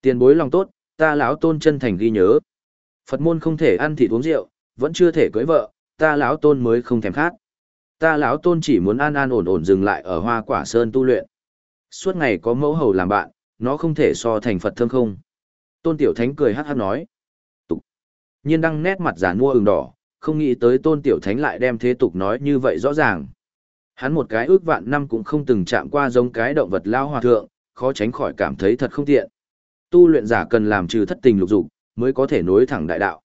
Tiền bối lòng tốt, ta lão tôn chân thành ghi nhớ. Phật môn không thể ăn thịt uống rượu, vẫn chưa thể cưới vợ, ta lão tôn mới không thèm khát. Ta lão tôn chỉ muốn an an ổn ổn dừng lại ở hoa quả sơn tu luyện. Suốt ngày có mẫu hầu làm bạn, nó không thể so thành Phật thơm không. Tôn tiểu thánh cười hát hát nói. Tục. Nhiên đăng nét mặt giả mua ửng đỏ, không nghĩ tới tôn tiểu thánh lại đem thế tục nói như vậy rõ ràng. Hắn một cái ước vạn năm cũng không từng chạm qua giống cái động vật lao hòa thượng, khó tránh khỏi cảm thấy thật không tiện. Tu luyện giả cần làm trừ thất tình lục dục, mới có thể nối thẳng đại đạo.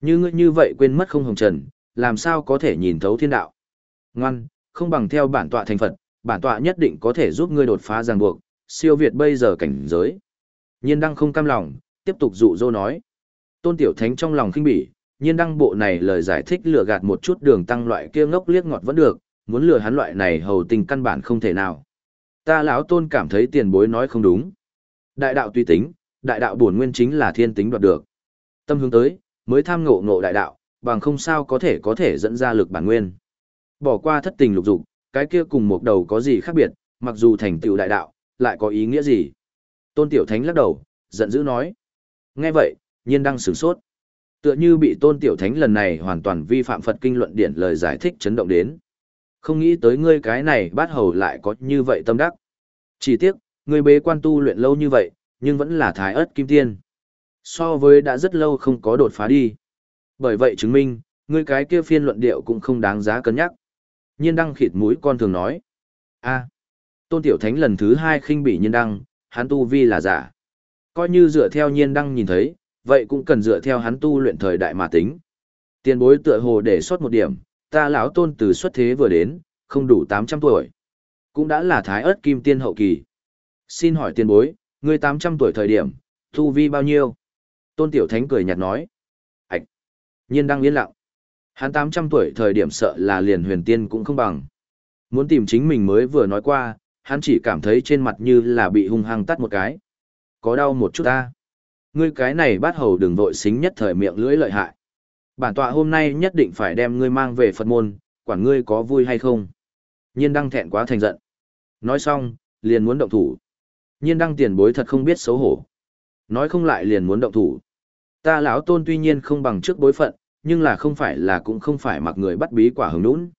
Như ngươi như vậy quên mất không hồng trần, làm sao có thể nhìn thấu thiên đạo. Ngoan, không bằng theo bản tọa thành Phật, bản tọa nhất định có thể giúp ngươi đột phá ràng buộc, siêu việt bây giờ cảnh giới. Nhiên đăng không cam lòng, tiếp tục dụ dỗ nói. Tôn Tiểu Thánh trong lòng khinh bỉ, nhiên đăng bộ này lời giải thích lừa gạt một chút đường tăng loại kia ngốc liếc ngọt vẫn được, muốn lừa hắn loại này hầu tình căn bản không thể nào. Ta lão tôn cảm thấy tiền bối nói không đúng. Đại đạo tùy tính, đại đạo bổn nguyên chính là thiên tính đoạt được. Tâm hướng tới, mới tham ngộ ngộ đại đạo, bằng không sao có thể có thể dẫn ra lực bản nguyên. Bỏ qua thất tình lục dục, cái kia cùng một đầu có gì khác biệt, mặc dù thành tựu đại đạo, lại có ý nghĩa gì? Tôn Tiểu Thánh lắc đầu, giận dữ nói. Nghe vậy, nhiên đang sửng sốt. Tựa như bị Tôn Tiểu Thánh lần này hoàn toàn vi phạm Phật kinh luận điển lời giải thích chấn động đến. Không nghĩ tới ngươi cái này bát hầu lại có như vậy tâm đắc. Chỉ tiếc, ngươi bế quan tu luyện lâu như vậy, nhưng vẫn là thái ớt kim tiên. So với đã rất lâu không có đột phá đi. Bởi vậy chứng minh, ngươi cái kia phiên luận điệu cũng không đáng giá cân nhắc. Nhiên đăng khịt mũi con thường nói. a tôn tiểu thánh lần thứ hai khinh bị nhiên đăng, hắn tu vi là giả. Coi như dựa theo nhiên đăng nhìn thấy, vậy cũng cần dựa theo hắn tu luyện thời đại mà tính. Tiền bối tựa hồ để xuất một điểm, ta lão tôn từ xuất thế vừa đến, không đủ 800 tuổi. Cũng đã là thái ớt kim tiên hậu kỳ. Xin hỏi tiền bối, ngươi 800 tuổi thời điểm, tu vi bao nhiêu? Tôn Tiểu Thánh cười nhạt nói. Ảch! Nhiên đang yên lặng. Hắn 800 tuổi thời điểm sợ là liền huyền tiên cũng không bằng. Muốn tìm chính mình mới vừa nói qua, hắn chỉ cảm thấy trên mặt như là bị hung hăng tắt một cái. Có đau một chút ta. Ngươi cái này bắt hầu đừng vội xính nhất thời miệng lưỡi lợi hại. Bản tọa hôm nay nhất định phải đem ngươi mang về Phật môn, quản ngươi có vui hay không. Nhiên đăng thẹn quá thành giận. Nói xong, liền muốn động thủ. Nhiên đăng tiền bối thật không biết xấu hổ. Nói không lại liền muốn động thủ. Ta lão tôn tuy nhiên không bằng trước bối phận, nhưng là không phải là cũng không phải mặc người bắt bí quả hứng nũng.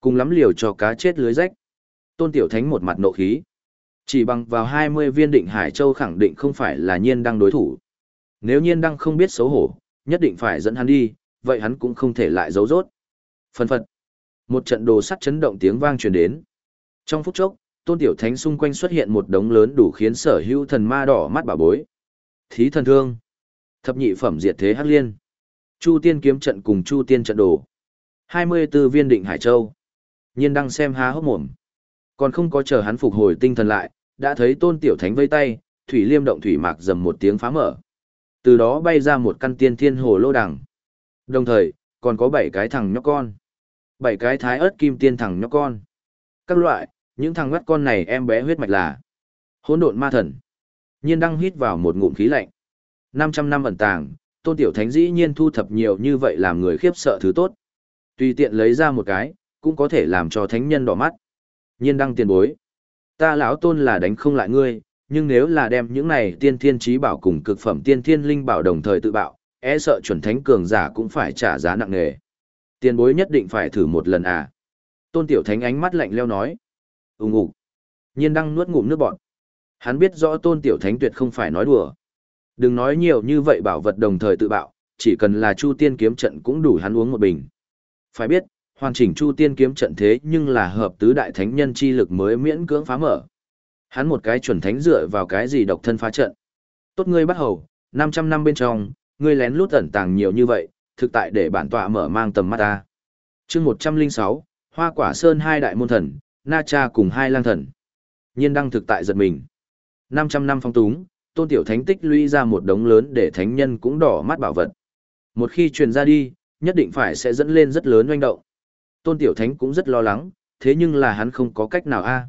Cùng lắm liều cho cá chết lưới rách. Tôn Tiểu Thánh một mặt nộ khí. Chỉ bằng vào 20 viên định Hải Châu khẳng định không phải là nhiên đăng đối thủ. Nếu nhiên đăng không biết xấu hổ, nhất định phải dẫn hắn đi, vậy hắn cũng không thể lại giấu rốt. phần phật. Một trận đồ sắt chấn động tiếng vang truyền đến. Trong phút chốc, Tôn Tiểu Thánh xung quanh xuất hiện một đống lớn đủ khiến sở hữu thần ma đỏ mắt bà bối. Thí thần thương. Thập nhị phẩm diệt thế hắc liên. Chu tiên kiếm trận cùng chu tiên trận đồ. 24 viên định Hải Châu. Nhiên đăng xem há hốc mồm. Còn không có chờ hắn phục hồi tinh thần lại, đã thấy tôn tiểu thánh vây tay, thủy liêm động thủy mạc dầm một tiếng phá mở. Từ đó bay ra một căn tiên thiên hồ lô đằng. Đồng thời, còn có bảy cái thằng nhóc con. Bảy cái thái ớt kim tiên thằng nhóc con. Các loại, những thằng ngắt con này em bé huyết mạch là hỗn độn ma thần. Nhiên đăng hít vào một ngụm khí lạnh. 500 năm ẩn tàng, tôn tiểu thánh dĩ nhiên thu thập nhiều như vậy làm người khiếp sợ thứ tốt. Tùy tiện lấy ra một cái, cũng có thể làm cho thánh nhân đỏ mắt. Nhiên đăng tiền bối. Ta lão tôn là đánh không lại ngươi, nhưng nếu là đem những này tiên thiên trí bảo cùng cực phẩm tiên thiên linh bảo đồng thời tự bạo, e sợ chuẩn thánh cường giả cũng phải trả giá nặng nề. Tiền bối nhất định phải thử một lần à. Tôn tiểu thánh ánh mắt lạnh leo nói. Úng ủ. Nhiên đăng nuốt ngụm nước bọt. Hắn biết rõ tôn tiểu thánh tuyệt không phải nói đùa. Đừng nói nhiều như vậy bảo vật đồng thời tự bạo, chỉ cần là chu tiên kiếm trận cũng đủ hắn uống một bình. Phải biết, hoàn chỉnh chu tiên kiếm trận thế nhưng là hợp tứ đại thánh nhân chi lực mới miễn cưỡng phá mở. Hắn một cái chuẩn thánh dựa vào cái gì độc thân phá trận. Tốt ngươi bắt hầu, 500 năm bên trong, ngươi lén lút ẩn tàng nhiều như vậy, thực tại để bản tọa mở mang tầm mắt ta. chương 106, Hoa Quả Sơn hai đại môn thần, Na Cha cùng hai lang thần. Nhiên đăng thực tại giật mình. 500 năm phong túng, tôn tiểu thánh tích lũy ra một đống lớn để thánh nhân cũng đỏ mắt bảo vật. Một khi truyền ra đi, nhất định phải sẽ dẫn lên rất lớn oanh động. Tôn tiểu thánh cũng rất lo lắng, thế nhưng là hắn không có cách nào a.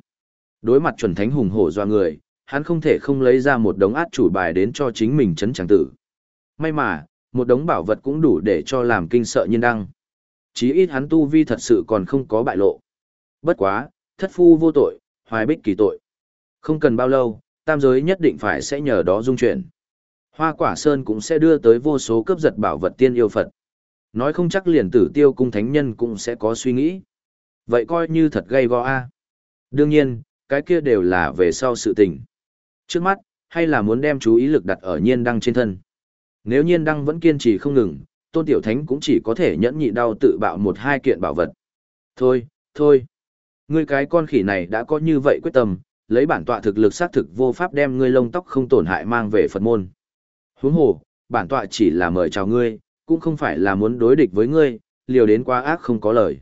Đối mặt chuẩn thánh hùng hổ doa người, hắn không thể không lấy ra một đống át chủ bài đến cho chính mình chấn chẳng tử. May mà, một đống bảo vật cũng đủ để cho làm kinh sợ nhiên đăng. Chí ít hắn tu vi thật sự còn không có bại lộ. Bất quá, thất phu vô tội, hoài bích kỳ tội. Không cần bao lâu, tam giới nhất định phải sẽ nhờ đó dung chuyển. Hoa quả sơn cũng sẽ đưa tới vô số cướp giật bảo vật tiên yêu Phật. Nói không chắc liền tử tiêu cung thánh nhân cũng sẽ có suy nghĩ. Vậy coi như thật gây go a. Đương nhiên, cái kia đều là về sau sự tình. Trước mắt, hay là muốn đem chú ý lực đặt ở nhiên đăng trên thân. Nếu nhiên đăng vẫn kiên trì không ngừng, tôn tiểu thánh cũng chỉ có thể nhẫn nhị đau tự bạo một hai kiện bảo vật. Thôi, thôi. Ngươi cái con khỉ này đã có như vậy quyết tâm, lấy bản tọa thực lực xác thực vô pháp đem ngươi lông tóc không tổn hại mang về Phật môn. Huống hồ, bản tọa chỉ là mời chào ngươi, cũng không phải là muốn đối địch với ngươi, liều đến quá ác không có lời.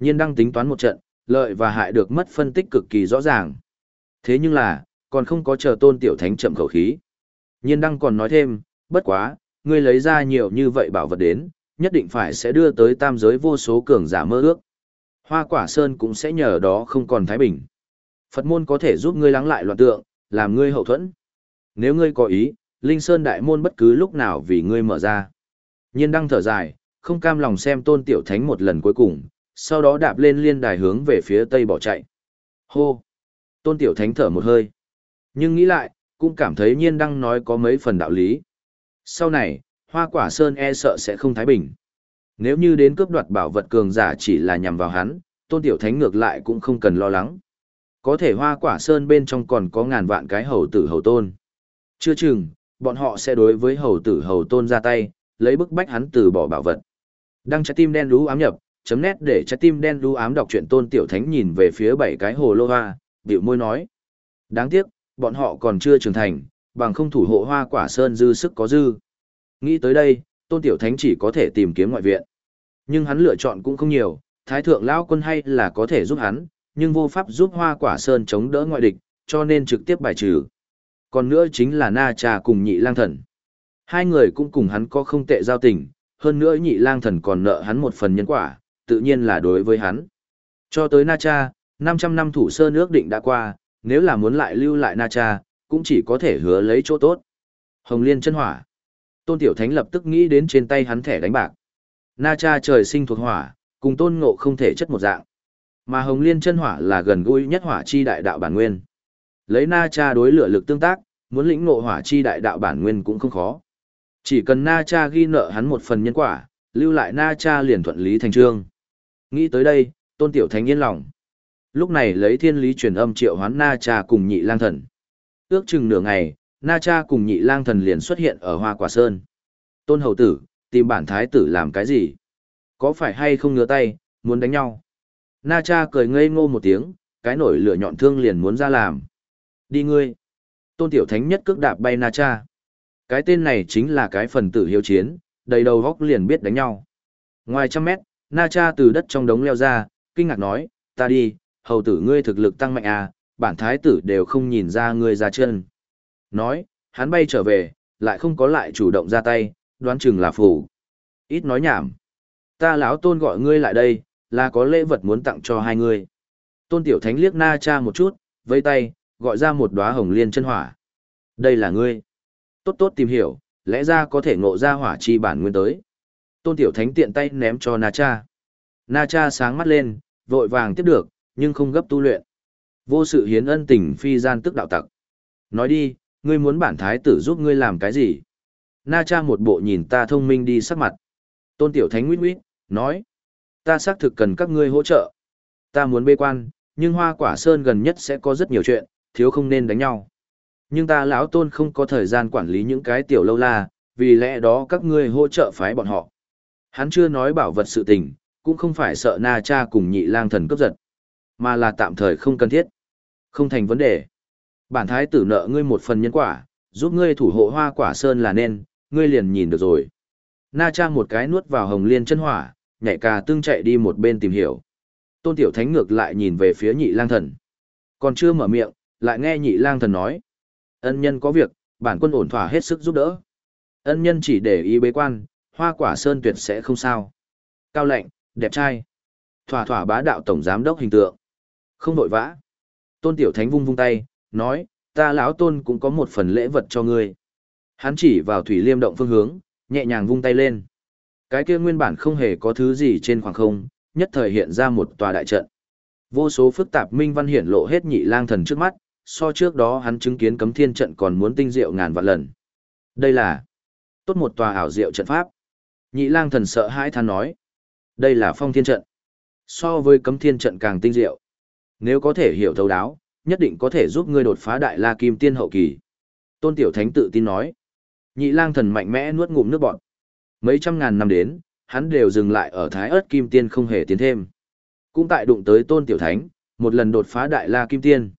Nhiên đang tính toán một trận, lợi và hại được mất phân tích cực kỳ rõ ràng. Thế nhưng là, còn không có chờ tôn tiểu thánh chậm khẩu khí. Nhiên đăng còn nói thêm, bất quá, ngươi lấy ra nhiều như vậy bảo vật đến, nhất định phải sẽ đưa tới tam giới vô số cường giả mơ ước. Hoa quả sơn cũng sẽ nhờ đó không còn thái bình. Phật môn có thể giúp ngươi lắng lại loạn tượng, làm ngươi hậu thuẫn. Nếu ngươi có ý, Linh Sơn đại môn bất cứ lúc nào vì ngươi mở ra. Nhiên đăng thở dài, không cam lòng xem tôn tiểu thánh một lần cuối cùng, sau đó đạp lên liên đài hướng về phía tây bỏ chạy. Hô! Tôn tiểu thánh thở một hơi. Nhưng nghĩ lại, cũng cảm thấy nhiên đăng nói có mấy phần đạo lý. Sau này, hoa quả sơn e sợ sẽ không thái bình. Nếu như đến cướp đoạt bảo vật cường giả chỉ là nhằm vào hắn, tôn tiểu thánh ngược lại cũng không cần lo lắng. Có thể hoa quả sơn bên trong còn có ngàn vạn cái hầu tử hầu tôn. Chưa chừng, bọn họ sẽ đối với hầu tử hầu tôn ra tay, lấy bức bách hắn từ bỏ bảo vật. Đăng trái tim đen đú ám nhập, chấm nét để trái tim đen đú ám đọc truyện tôn tiểu thánh nhìn về phía bảy cái hồ lô hoa, biểu môi nói. Đáng tiếc, bọn họ còn chưa trưởng thành, bằng không thủ hộ hoa quả sơn dư sức có dư. Nghĩ tới đây, tôn tiểu thánh chỉ có thể tìm kiếm ngoại viện. Nhưng hắn lựa chọn cũng không nhiều, thái thượng lão quân hay là có thể giúp hắn, nhưng vô pháp giúp hoa quả sơn chống đỡ ngoại địch, cho nên trực tiếp bài trừ. Còn nữa chính là Na Trà cùng nhị lang thần. Hai người cũng cùng hắn có không tệ giao tình, hơn nữa nhị lang thần còn nợ hắn một phần nhân quả, tự nhiên là đối với hắn. Cho tới Na Cha, 500 năm thủ sơn ước định đã qua, nếu là muốn lại lưu lại Na Cha, cũng chỉ có thể hứa lấy chỗ tốt. Hồng Liên chân hỏa. Tôn Tiểu Thánh lập tức nghĩ đến trên tay hắn thẻ đánh bạc. Na Cha trời sinh thuộc hỏa, cùng tôn ngộ không thể chất một dạng. Mà Hồng Liên chân hỏa là gần gũi nhất hỏa chi đại đạo bản nguyên. Lấy Na Cha đối lửa lực tương tác, muốn lĩnh ngộ hỏa chi đại đạo bản nguyên cũng không khó. Chỉ cần Na Cha ghi nợ hắn một phần nhân quả, lưu lại Na Cha liền thuận lý thành trương. Nghĩ tới đây, Tôn Tiểu Thánh yên lòng. Lúc này lấy thiên lý truyền âm triệu hoán Na Cha cùng nhị lang thần. Ước chừng nửa ngày, Na Cha cùng nhị lang thần liền xuất hiện ở Hoa Quả Sơn. Tôn Hầu Tử, tìm bản thái tử làm cái gì? Có phải hay không ngứa tay, muốn đánh nhau? Na Cha cười ngây ngô một tiếng, cái nổi lửa nhọn thương liền muốn ra làm. Đi ngươi. Tôn Tiểu Thánh nhất cước đạp bay Na Cha. Cái tên này chính là cái phần tử hiếu chiến, đầy đầu góc liền biết đánh nhau. Ngoài trăm mét, Na Cha từ đất trong đống leo ra, kinh ngạc nói, ta đi, hầu tử ngươi thực lực tăng mạnh à, bản thái tử đều không nhìn ra ngươi ra chân. Nói, hắn bay trở về, lại không có lại chủ động ra tay, đoán chừng là phủ. Ít nói nhảm. Ta lão tôn gọi ngươi lại đây, là có lễ vật muốn tặng cho hai người. Tôn tiểu thánh liếc na cha một chút, vây tay, gọi ra một đóa hồng liên chân hỏa. Đây là ngươi. Tốt tốt tìm hiểu, lẽ ra có thể ngộ ra hỏa chi bản nguyên tới. Tôn tiểu thánh tiện tay ném cho na cha. Na cha sáng mắt lên, vội vàng tiếp được, nhưng không gấp tu luyện. Vô sự hiến ân tình phi gian tức đạo tặc. Nói đi, ngươi muốn bản thái tử giúp ngươi làm cái gì? Na cha một bộ nhìn ta thông minh đi sắc mặt. Tôn tiểu thánh nguyết nguyết, nói. Ta xác thực cần các ngươi hỗ trợ. Ta muốn bê quan, nhưng hoa quả sơn gần nhất sẽ có rất nhiều chuyện, thiếu không nên đánh nhau. Nhưng ta lão tôn không có thời gian quản lý những cái tiểu lâu la, vì lẽ đó các ngươi hỗ trợ phái bọn họ. Hắn chưa nói bảo vật sự tình, cũng không phải sợ na cha cùng nhị lang thần cấp giật, mà là tạm thời không cần thiết. Không thành vấn đề. Bản thái tử nợ ngươi một phần nhân quả, giúp ngươi thủ hộ hoa quả sơn là nên, ngươi liền nhìn được rồi. Na Cha một cái nuốt vào hồng liên chân hỏa, nhảy cà tương chạy đi một bên tìm hiểu. Tôn Tiểu Thánh ngược lại nhìn về phía nhị lang thần. Còn chưa mở miệng, lại nghe nhị lang thần nói. Ân nhân có việc, bản quân ổn thỏa hết sức giúp đỡ. Ân nhân chỉ để ý bế quan, hoa quả sơn tuyệt sẽ không sao. Cao lạnh, đẹp trai. Thỏa thỏa bá đạo tổng giám đốc hình tượng. Không vội vã. Tôn Tiểu Thánh vung vung tay, nói, ta lão tôn cũng có một phần lễ vật cho ngươi. Hắn chỉ vào thủy liêm động phương hướng, nhẹ nhàng vung tay lên. Cái kia nguyên bản không hề có thứ gì trên khoảng không, nhất thời hiện ra một tòa đại trận. Vô số phức tạp minh văn hiển lộ hết nhị lang thần trước mắt, so trước đó hắn chứng kiến cấm thiên trận còn muốn tinh diệu ngàn vạn lần. Đây là tốt một tòa ảo diệu trận pháp. Nhị lang thần sợ hãi than nói. Đây là phong thiên trận. So với cấm thiên trận càng tinh diệu. Nếu có thể hiểu thấu đáo, nhất định có thể giúp ngươi đột phá đại la kim tiên hậu kỳ. Tôn Tiểu Thánh tự tin nói. Nhị lang thần mạnh mẽ nuốt ngụm nước bọt. Mấy trăm ngàn năm đến, hắn đều dừng lại ở thái ớt kim tiên không hề tiến thêm. Cũng tại đụng tới Tôn Tiểu Thánh, một lần đột phá đại la kim tiên.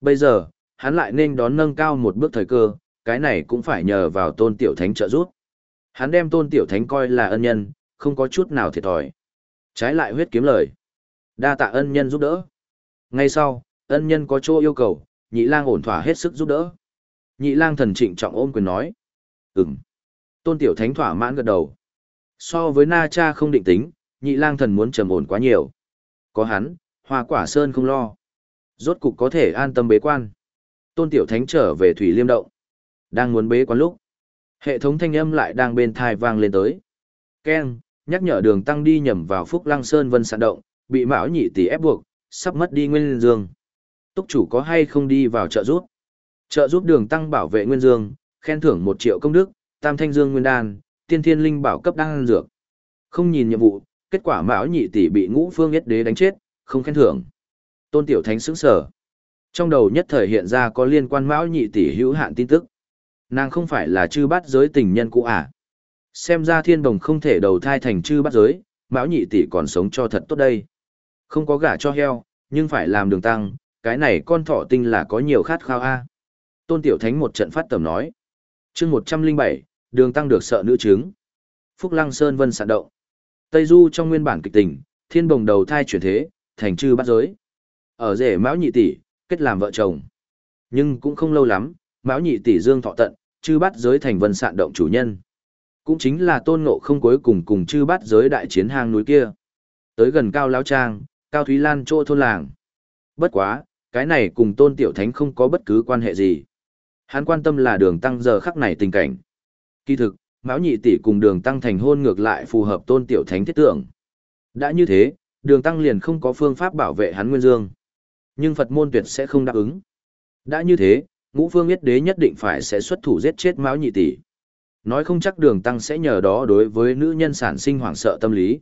Bây giờ, hắn lại nên đón nâng cao một bước thời cơ, cái này cũng phải nhờ vào tôn tiểu thánh trợ giúp. Hắn đem tôn tiểu thánh coi là ân nhân, không có chút nào thiệt thòi. Trái lại huyết kiếm lời. Đa tạ ân nhân giúp đỡ. Ngay sau, ân nhân có chỗ yêu cầu, nhị lang ổn thỏa hết sức giúp đỡ. Nhị lang thần trịnh trọng ôm quyền nói. Ừm. Tôn tiểu thánh thỏa mãn gật đầu. So với na cha không định tính, nhị lang thần muốn trầm ổn quá nhiều. Có hắn, hoa quả sơn không lo. Rốt cục có thể an tâm bế quan. Tôn tiểu thánh trở về thủy liêm động. Đang muốn bế quan lúc. Hệ thống thanh âm lại đang bên thai vang lên tới. Ken, nhắc nhở đường tăng đi nhầm vào Phúc Lăng Sơn Vân sạn động, bị Mão Nhị tỷ ép buộc, sắp mất đi Nguyên Dương. Túc chủ có hay không đi vào trợ giúp? Trợ giúp đường tăng bảo vệ Nguyên Dương, khen thưởng một triệu công đức, Tam Thanh Dương Nguyên Đan, Tiên Thiên Linh bảo cấp đan dược. Không nhìn nhiệm vụ, kết quả Mão Nhị tỷ bị Ngũ Phương Nhất Đế đánh chết, không khen thưởng. Tôn Tiểu Thánh sững sờ. Trong đầu nhất thời hiện ra có liên quan Mão Nhị tỷ hữu hạn tin tức. Nàng không phải là chư bát giới tình nhân cũ à? Xem ra thiên đồng không thể đầu thai thành chư bát giới, Mão Nhị tỷ còn sống cho thật tốt đây. Không có gả cho heo, nhưng phải làm đường tăng, cái này con thỏ tinh là có nhiều khát khao a. Tôn Tiểu Thánh một trận phát tầm nói. chương một trăm linh bảy đường tăng được sợ nữ chứng Phúc Lăng Sơn Vân sạn động. Tây Du trong nguyên bản kịch tình, thiên bồng đầu thai chuyển thế, thành chư bắt giới. Ở rể Mão Nhị tỷ kết làm vợ chồng. Nhưng cũng không lâu lắm, Mão Nhị tỷ dương thọ tận, chư bắt giới thành vân sạn động chủ nhân. Cũng chính là tôn ngộ không cuối cùng cùng chư bắt giới đại chiến hang núi kia. Tới gần Cao Lão Trang, Cao Thúy Lan chỗ thôn làng. Bất quá, cái này cùng tôn tiểu thánh không có bất cứ quan hệ gì. Hắn quan tâm là đường tăng giờ khắc này tình cảnh. Kỳ thực, Mão Nhị tỷ cùng đường tăng thành hôn ngược lại phù hợp tôn tiểu thánh thiết tưởng. Đã như thế, đường tăng liền không có phương pháp bảo vệ hắn nguyên dương. Nhưng Phật môn tuyệt sẽ không đáp ứng. Đã như thế, ngũ phương yết đế nhất định phải sẽ xuất thủ giết chết Mão Nhị tỷ. Nói không chắc đường tăng sẽ nhờ đó đối với nữ nhân sản sinh hoảng sợ tâm lý.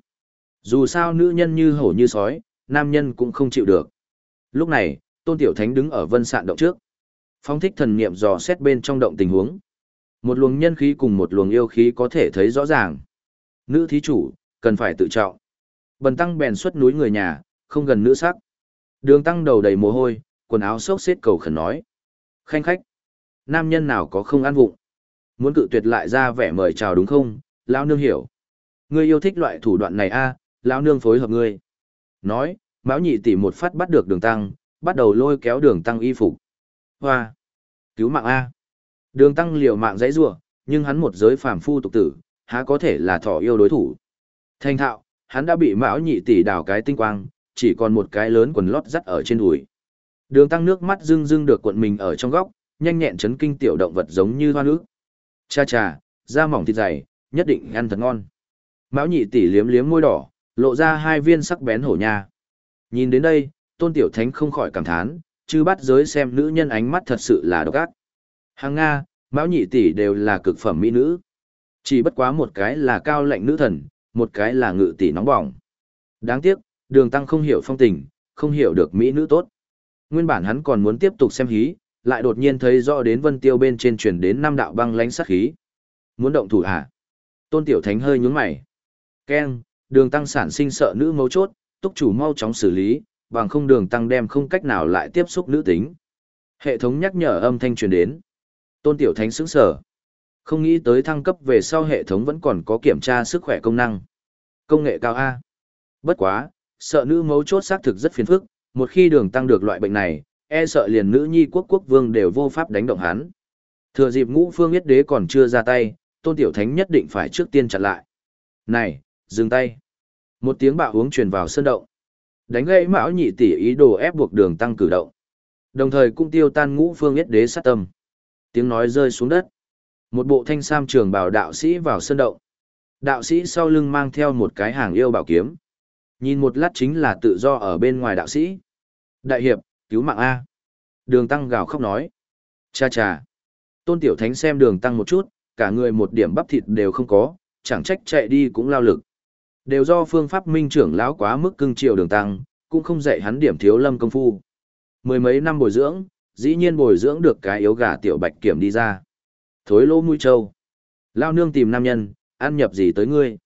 Dù sao nữ nhân như hổ như sói, nam nhân cũng không chịu được. Lúc này, Tôn Tiểu Thánh đứng ở vân sạn động trước. Phong thích thần niệm dò xét bên trong động tình huống. Một luồng nhân khí cùng một luồng yêu khí có thể thấy rõ ràng. Nữ thí chủ, cần phải tự trọng. Bần tăng bèn xuất núi người nhà, không gần nữ sắc. Đường tăng đầu đầy mồ hôi, quần áo xốc xếp cầu khẩn nói. Khanh khách. Nam nhân nào có không ăn vụng. Muốn cự tuyệt lại ra vẻ mời chào đúng không, lão nương hiểu. Ngươi yêu thích loại thủ đoạn này a, à, lão nương phối hợp ngươi. Nói, Mão nhị tỷ một phát bắt được đường tăng, bắt đầu lôi kéo đường tăng y phục. Hoa! Cứu mạng A! Đường tăng liều mạng dãy rủa nhưng hắn một giới phàm phu tục tử, há có thể là thỏ yêu đối thủ. Thành thạo, hắn đã bị Mão nhị tỷ đào cái tinh quang, chỉ còn một cái lớn quần lót dắt ở trên đùi. Đường tăng nước mắt rưng rưng được cuộn mình ở trong góc, nhanh nhẹn chấn kinh tiểu động vật giống như hoa nước. Cha cha, da mỏng thịt dày, nhất định ăn thật ngon. Mão nhị tỷ liếm liếm môi đỏ, lộ ra hai viên sắc bén hổ nha. Nhìn đến đây, tôn tiểu thánh không khỏi cảm thán, chứ bắt giới xem nữ nhân ánh mắt thật sự là độc ác. Hàng Nga, Mão nhị tỷ đều là cực phẩm mỹ nữ. Chỉ bất quá một cái là cao lệnh nữ thần, một cái là ngự tỷ nóng bỏng. Đáng tiếc, đường tăng không hiểu phong tình, không hiểu được mỹ nữ tốt. Nguyên bản hắn còn muốn tiếp tục xem hí, lại đột nhiên thấy rõ đến vân tiêu bên trên truyền đến năm đạo băng lánh sát khí. Muốn động thủ hả? Tôn tiểu thánh hơi nhún mày. Ken, đường tăng sản sinh sợ nữ mấu chốt, túc chủ mau chóng xử lý, bằng không đường tăng đem không cách nào lại tiếp xúc nữ tính. Hệ thống nhắc nhở âm thanh truyền đến. Tôn Tiểu Thánh sững sở. Không nghĩ tới thăng cấp về sau hệ thống vẫn còn có kiểm tra sức khỏe công năng. Công nghệ cao A. Bất quá, sợ nữ mấu chốt xác thực rất phiền phức, một khi đường tăng được loại bệnh này, e sợ liền nữ nhi quốc quốc vương đều vô pháp đánh động hắn. Thừa dịp ngũ phương yết đế còn chưa ra tay, tôn tiểu thánh nhất định phải trước tiên chặn lại. Này, dừng tay. Một tiếng bạo uống truyền vào sân động. Đánh gãy Mão Nhị tỷ ý đồ ép buộc Đường Tăng cử động. Đồng thời cũng tiêu tan ngũ phương yết đế sát tâm. Tiếng nói rơi xuống đất. Một bộ thanh sam trường bảo đạo sĩ vào sân động. Đạo sĩ sau lưng mang theo một cái hàng yêu bảo kiếm. Nhìn một lát chính là tự do ở bên ngoài đạo sĩ. Đại hiệp, cứu mạng A. Đường Tăng gào khóc nói. Cha cha. Tôn Tiểu Thánh xem đường Tăng một chút, cả người một điểm bắp thịt đều không có, chẳng trách chạy đi cũng lao lực. Đều do phương pháp minh trưởng lão quá mức cưng chiều đường tăng, cũng không dạy hắn điểm thiếu lâm công phu. Mười mấy năm bồi dưỡng, dĩ nhiên bồi dưỡng được cái yếu gà tiểu bạch kiểm đi ra. Thối lỗ mũi trâu. Lao nương tìm nam nhân, ăn nhập gì tới ngươi.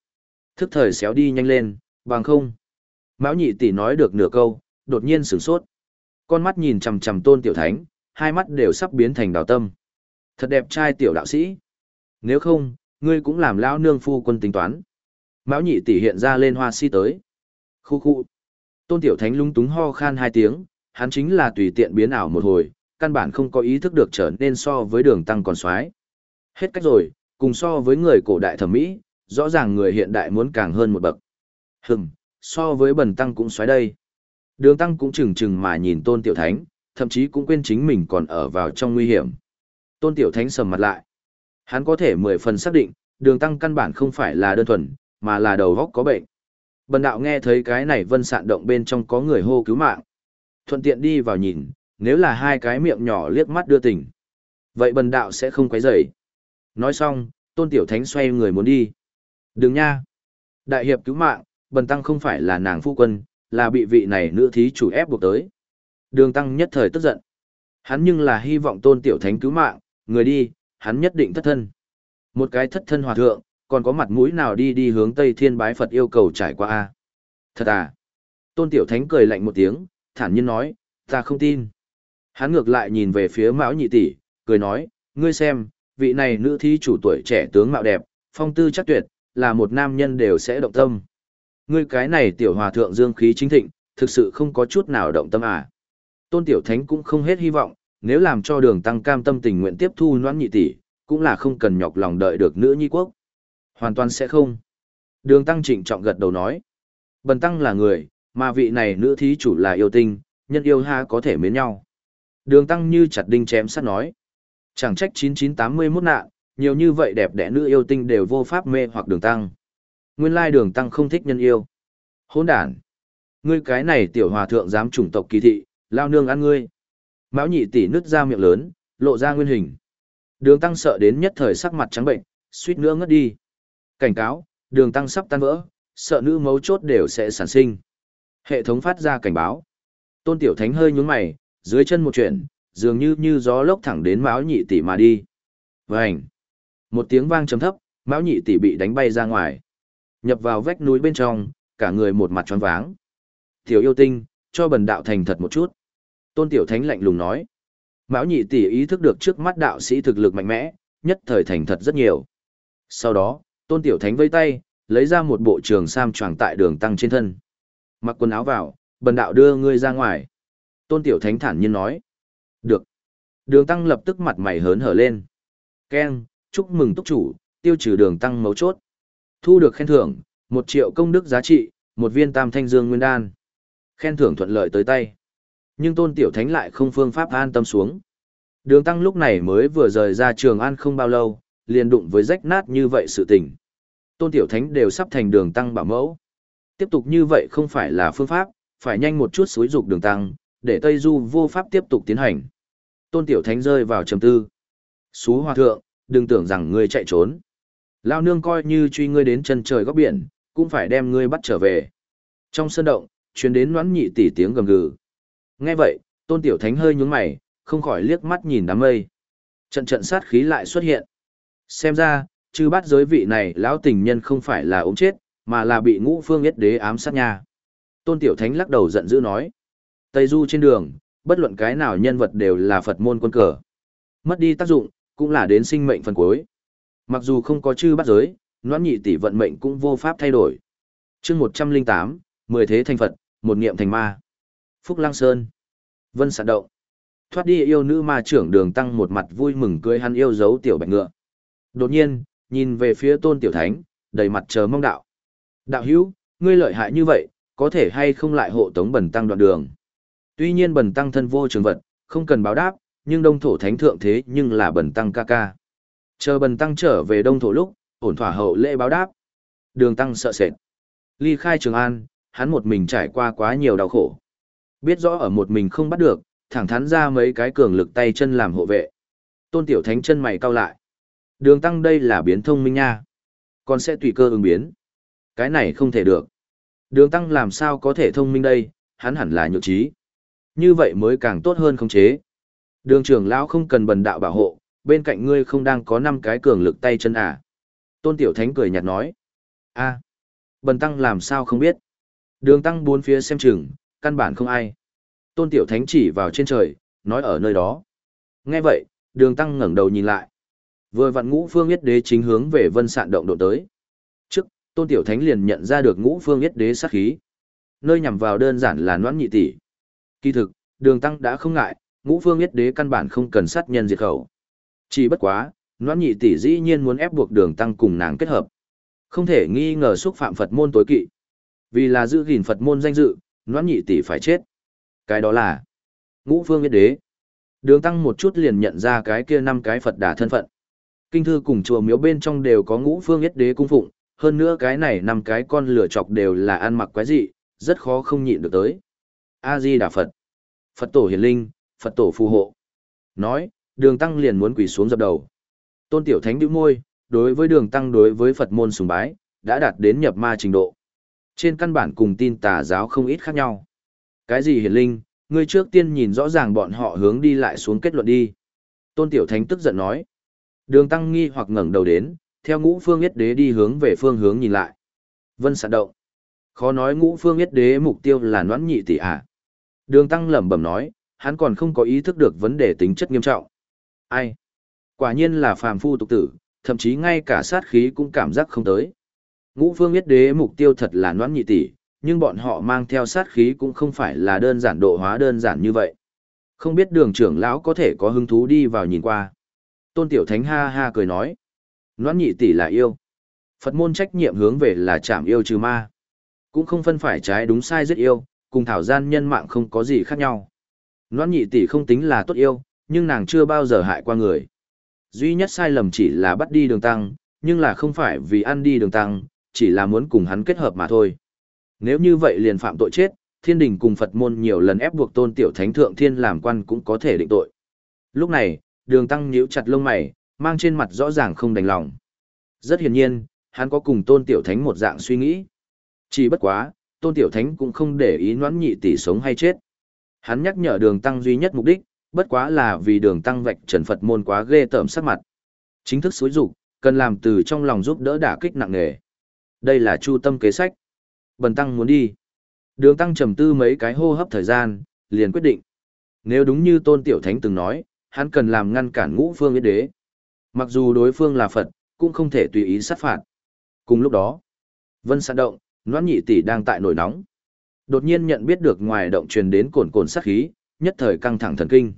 Thức thời xéo đi nhanh lên, bằng không. Mão nhị tỷ nói được nửa câu, đột nhiên sửng sốt. con mắt nhìn chằm chằm tôn tiểu thánh, hai mắt đều sắp biến thành đào tâm. Thật đẹp trai tiểu đạo sĩ. Nếu không, ngươi cũng làm lão nương phu quân tính toán. Mão nhị tỷ hiện ra lên hoa si tới. Khu khu. Tôn tiểu thánh lung túng ho khan hai tiếng, hắn chính là tùy tiện biến ảo một hồi, căn bản không có ý thức được trở nên so với đường tăng còn soái Hết cách rồi, cùng so với người cổ đại thẩm mỹ, rõ ràng người hiện đại muốn càng hơn một bậc. Hừm, so với bần tăng cũng xoáy đây. Đường tăng cũng chừng chừng mà nhìn tôn tiểu thánh, thậm chí cũng quên chính mình còn ở vào trong nguy hiểm. Tôn tiểu thánh sầm mặt lại. Hắn có thể mười phần xác định, đường tăng căn bản không phải là đơn thuần, mà là đầu góc có bệnh. Bần đạo nghe thấy cái này vân sạn động bên trong có người hô cứu mạng. Thuận tiện đi vào nhìn, nếu là hai cái miệng nhỏ liếc mắt đưa tình. Vậy bần đạo sẽ không quấy rầy. Nói xong, tôn tiểu thánh xoay người muốn đi. Đừng nha. Đại hiệp cứu mạng, bần tăng không phải là nàng phu quân, là bị vị này nữ thí chủ ép buộc tới. Đường tăng nhất thời tức giận. Hắn nhưng là hy vọng tôn tiểu thánh cứu mạng, người đi, hắn nhất định thất thân. Một cái thất thân hòa thượng, còn có mặt mũi nào đi đi hướng Tây Thiên bái Phật yêu cầu trải qua a Thật à? Tôn tiểu thánh cười lạnh một tiếng, thản nhiên nói, ta không tin. Hắn ngược lại nhìn về phía Mão nhị tỷ, cười nói, ngươi xem, vị này nữ thí chủ tuổi trẻ tướng mạo đẹp, phong tư chắc tuyệt, là một nam nhân đều sẽ động tâm. Ngươi cái này tiểu hòa thượng dương khí chính thịnh, thực sự không có chút nào động tâm à. Tôn Tiểu Thánh cũng không hết hy vọng, nếu làm cho đường tăng cam tâm tình nguyện tiếp thu noãn nhị tỷ, cũng là không cần nhọc lòng đợi được nữ nhi quốc. Hoàn toàn sẽ không. Đường tăng trịnh trọng gật đầu nói. Bần tăng là người, mà vị này nữ thí chủ là yêu tinh, nhân yêu ha có thể mến nhau. Đường tăng như chặt đinh chém sắt nói. Chẳng trách 9981 nạn, nhiều như vậy đẹp đẽ nữ yêu tinh đều vô pháp mê hoặc đường tăng. Nguyên lai đường tăng không thích nhân yêu. hỗn đản. Ngươi cái này tiểu hòa thượng dám chủng tộc kỳ thị, lao nương ăn ngươi. Mão nhị tỷ nứt ra miệng lớn, lộ ra nguyên hình. Đường tăng sợ đến nhất thời sắc mặt trắng bệnh, suýt nữa ngất đi. Cảnh cáo, đường tăng sắp tan vỡ, sợ nữ mấu chốt đều sẽ sản sinh. Hệ thống phát ra cảnh báo. Tôn tiểu thánh hơi nhún mày, dưới chân một chuyện, dường như như gió lốc thẳng đến mão nhị tỷ mà đi. Vành. Một tiếng vang trầm thấp, mão nhị tỷ bị đánh bay ra ngoài. Nhập vào vách núi bên trong, cả người một mặt choáng váng. Tiểu yêu tinh, cho bần đạo thành thật một chút. Tôn tiểu thánh lạnh lùng nói. Mão nhị tỷ ý thức được trước mắt đạo sĩ thực lực mạnh mẽ, nhất thời thành thật rất nhiều. Sau đó, tôn tiểu thánh vây tay, lấy ra một bộ trường sam choàng tại đường tăng trên thân. Mặc quần áo vào, bần đạo đưa ngươi ra ngoài. Tôn tiểu thánh thản nhiên nói. Được. Đường tăng lập tức mặt mày hớn hở lên. Ken, chúc mừng túc chủ, tiêu trừ đường tăng mấu chốt. Thu được khen thưởng, một triệu công đức giá trị, một viên tam thanh dương nguyên đan. Khen thưởng thuận lợi tới tay. Nhưng tôn tiểu thánh lại không phương pháp an tâm xuống. Đường tăng lúc này mới vừa rời ra trường an không bao lâu, liền đụng với rách nát như vậy sự tình. Tôn tiểu thánh đều sắp thành đường tăng bảo mẫu. Tiếp tục như vậy không phải là phương pháp, phải nhanh một chút xúi dục đường tăng, để Tây Du vô pháp tiếp tục tiến hành. Tôn tiểu thánh rơi vào trầm tư. Xú hòa thượng, đừng tưởng rằng ngươi chạy trốn. Lao nương coi như truy ngươi đến chân trời góc biển, cũng phải đem ngươi bắt trở về. Trong sân động, chuyến đến noãn nhị tỷ tiếng gầm gừ. Nghe vậy, tôn tiểu thánh hơi nhướng mày, không khỏi liếc mắt nhìn đám mây. Trận trận sát khí lại xuất hiện. Xem ra, chư bắt giới vị này lão tình nhân không phải là ốm chết, mà là bị ngũ phương yết đế ám sát nha. Tôn tiểu thánh lắc đầu giận dữ nói. Tây du trên đường, bất luận cái nào nhân vật đều là Phật môn quân cờ. Mất đi tác dụng, cũng là đến sinh mệnh phần cuối. Mặc dù không có chư bắt giới, noãn nhị tỷ vận mệnh cũng vô pháp thay đổi. chương 108, mười thế thành Phật, một niệm thành ma. Phúc Lăng Sơn. Vân sạn động. Thoát đi yêu nữ ma trưởng đường tăng một mặt vui mừng cưới hắn yêu dấu tiểu bạch ngựa. Đột nhiên, nhìn về phía tôn tiểu thánh, đầy mặt chờ mong đạo. Đạo hữu, ngươi lợi hại như vậy, có thể hay không lại hộ tống bẩn tăng đoạn đường. Tuy nhiên bần tăng thân vô trường vật, không cần báo đáp, nhưng đông thổ thánh thượng thế nhưng là bần tăng ca ca. Chờ bần tăng trở về đông thổ lúc, ổn thỏa hậu lễ báo đáp. Đường tăng sợ sệt. Ly khai Trường An, hắn một mình trải qua quá nhiều đau khổ. Biết rõ ở một mình không bắt được, thẳng thắn ra mấy cái cường lực tay chân làm hộ vệ. Tôn Tiểu Thánh chân mày cau lại. Đường tăng đây là biến thông minh nha. Còn sẽ tùy cơ ứng biến. Cái này không thể được. Đường tăng làm sao có thể thông minh đây, hắn hẳn là nhược trí. Như vậy mới càng tốt hơn không chế. Đường trưởng lão không cần bần đạo bảo hộ, bên cạnh ngươi không đang có năm cái cường lực tay chân à. Tôn Tiểu Thánh cười nhạt nói. a bần tăng làm sao không biết. Đường tăng bốn phía xem chừng, căn bản không ai. Tôn Tiểu Thánh chỉ vào trên trời, nói ở nơi đó. Nghe vậy, đường tăng ngẩng đầu nhìn lại. Vừa vặn ngũ phương yết đế chính hướng về vân sạn động độ tới. Trước, Tôn Tiểu Thánh liền nhận ra được ngũ phương yết đế sát khí. Nơi nhằm vào đơn giản là noãn nhị tỷ. Kỳ thực, đường tăng đã không ngại, ngũ phương yết đế căn bản không cần sát nhân diệt khẩu. Chỉ bất quá, noãn nhị tỷ dĩ nhiên muốn ép buộc đường tăng cùng nàng kết hợp. Không thể nghi ngờ xúc phạm Phật môn tối kỵ. Vì là giữ gìn Phật môn danh dự, noãn nhị tỷ phải chết. Cái đó là ngũ phương yết đế. Đường tăng một chút liền nhận ra cái kia năm cái Phật đà thân phận. Kinh thư cùng chùa miếu bên trong đều có ngũ phương yết đế cung phụng, hơn nữa cái này năm cái con lửa chọc đều là ăn mặc quái dị, rất khó không nhịn được tới. A-di Đà Phật. Phật tổ hiền linh, Phật tổ phù hộ. Nói, đường tăng liền muốn quỳ xuống dập đầu. Tôn Tiểu Thánh đĩu môi, đối với đường tăng đối với Phật môn sùng bái, đã đạt đến nhập ma trình độ. Trên căn bản cùng tin tà giáo không ít khác nhau. Cái gì hiền linh, ngươi trước tiên nhìn rõ ràng bọn họ hướng đi lại xuống kết luận đi. Tôn Tiểu Thánh tức giận nói. Đường tăng nghi hoặc ngẩng đầu đến, theo ngũ phương yết đế đi hướng về phương hướng nhìn lại. Vân sạt động. Khó nói ngũ phương yết đế mục tiêu là noãn nhị tỷ à. Đường tăng lẩm bẩm nói, hắn còn không có ý thức được vấn đề tính chất nghiêm trọng. Ai? Quả nhiên là phàm phu tục tử, thậm chí ngay cả sát khí cũng cảm giác không tới. Ngũ phương yết đế mục tiêu thật là noãn nhị tỷ, nhưng bọn họ mang theo sát khí cũng không phải là đơn giản độ hóa đơn giản như vậy. Không biết đường trưởng lão có thể có hứng thú đi vào nhìn qua. Tôn Tiểu Thánh ha ha cười nói. Noãn nhị tỷ là yêu. Phật môn trách nhiệm hướng về là chạm yêu trừ ma. Cũng không phân phải trái đúng sai giết yêu, cùng thảo gian nhân mạng không có gì khác nhau. Noãn nhị tỷ không tính là tốt yêu, nhưng nàng chưa bao giờ hại qua người. Duy nhất sai lầm chỉ là bắt đi đường tăng, nhưng là không phải vì ăn đi đường tăng, chỉ là muốn cùng hắn kết hợp mà thôi. Nếu như vậy liền phạm tội chết, thiên đình cùng Phật môn nhiều lần ép buộc tôn tiểu thánh thượng thiên làm quan cũng có thể định tội. Lúc này, đường tăng nhíu chặt lông mày, mang trên mặt rõ ràng không đành lòng. Rất hiển nhiên, hắn có cùng tôn tiểu thánh một dạng suy nghĩ. Chỉ bất quá, tôn tiểu thánh cũng không để ý noãn nhị tỷ sống hay chết. Hắn nhắc nhở đường tăng duy nhất mục đích, bất quá là vì đường tăng vạch trần Phật môn quá ghê tởm sắc mặt. Chính thức xúi dục cần làm từ trong lòng giúp đỡ đả kích nặng nề. Đây là chu tâm kế sách. Bần tăng muốn đi. Đường tăng trầm tư mấy cái hô hấp thời gian, liền quyết định. Nếu đúng như tôn tiểu thánh từng nói, hắn cần làm ngăn cản ngũ phương yết đế. Mặc dù đối phương là Phật, cũng không thể tùy ý sát phạt. Cùng lúc đó, vân sạn động, Noãn nhị tỷ đang tại nổi nóng. Đột nhiên nhận biết được ngoài động truyền đến cồn cồn sát khí, nhất thời căng thẳng thần kinh.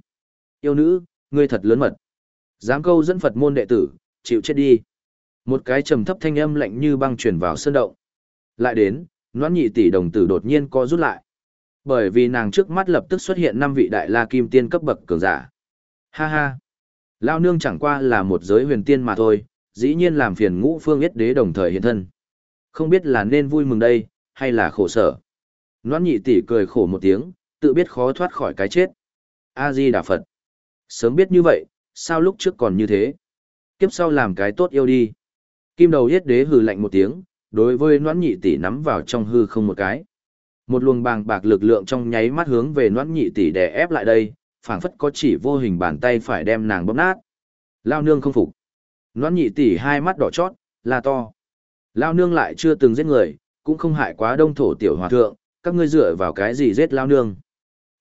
Yêu nữ, ngươi thật lớn mật. Dám câu dẫn Phật môn đệ tử, chịu chết đi. Một cái trầm thấp thanh âm lạnh như băng truyền vào sơn động. Lại đến, noãn nhị tỷ đồng tử đột nhiên co rút lại. Bởi vì nàng trước mắt lập tức xuất hiện năm vị đại la kim tiên cấp bậc cường giả. Ha ha. Lao nương chẳng qua là một giới huyền tiên mà thôi, dĩ nhiên làm phiền ngũ phương yết đế đồng thời hiện thân. Không biết là nên vui mừng đây, hay là khổ sở. Noãn nhị tỷ cười khổ một tiếng, tự biết khó thoát khỏi cái chết. A-di Đà Phật. Sớm biết như vậy, sao lúc trước còn như thế? Kiếp sau làm cái tốt yêu đi. Kim đầu yết đế hừ lạnh một tiếng, đối với noãn nhị tỷ nắm vào trong hư không một cái. Một luồng bàng bạc lực lượng trong nháy mắt hướng về noãn nhị tỷ đè ép lại đây, phảng phất có chỉ vô hình bàn tay phải đem nàng bóp nát. Lao nương không phục. Noãn nhị tỷ hai mắt đỏ chót, là to. Lao nương lại chưa từng giết người, cũng không hại quá đông thổ tiểu hòa thượng, các ngươi dựa vào cái gì giết lao nương.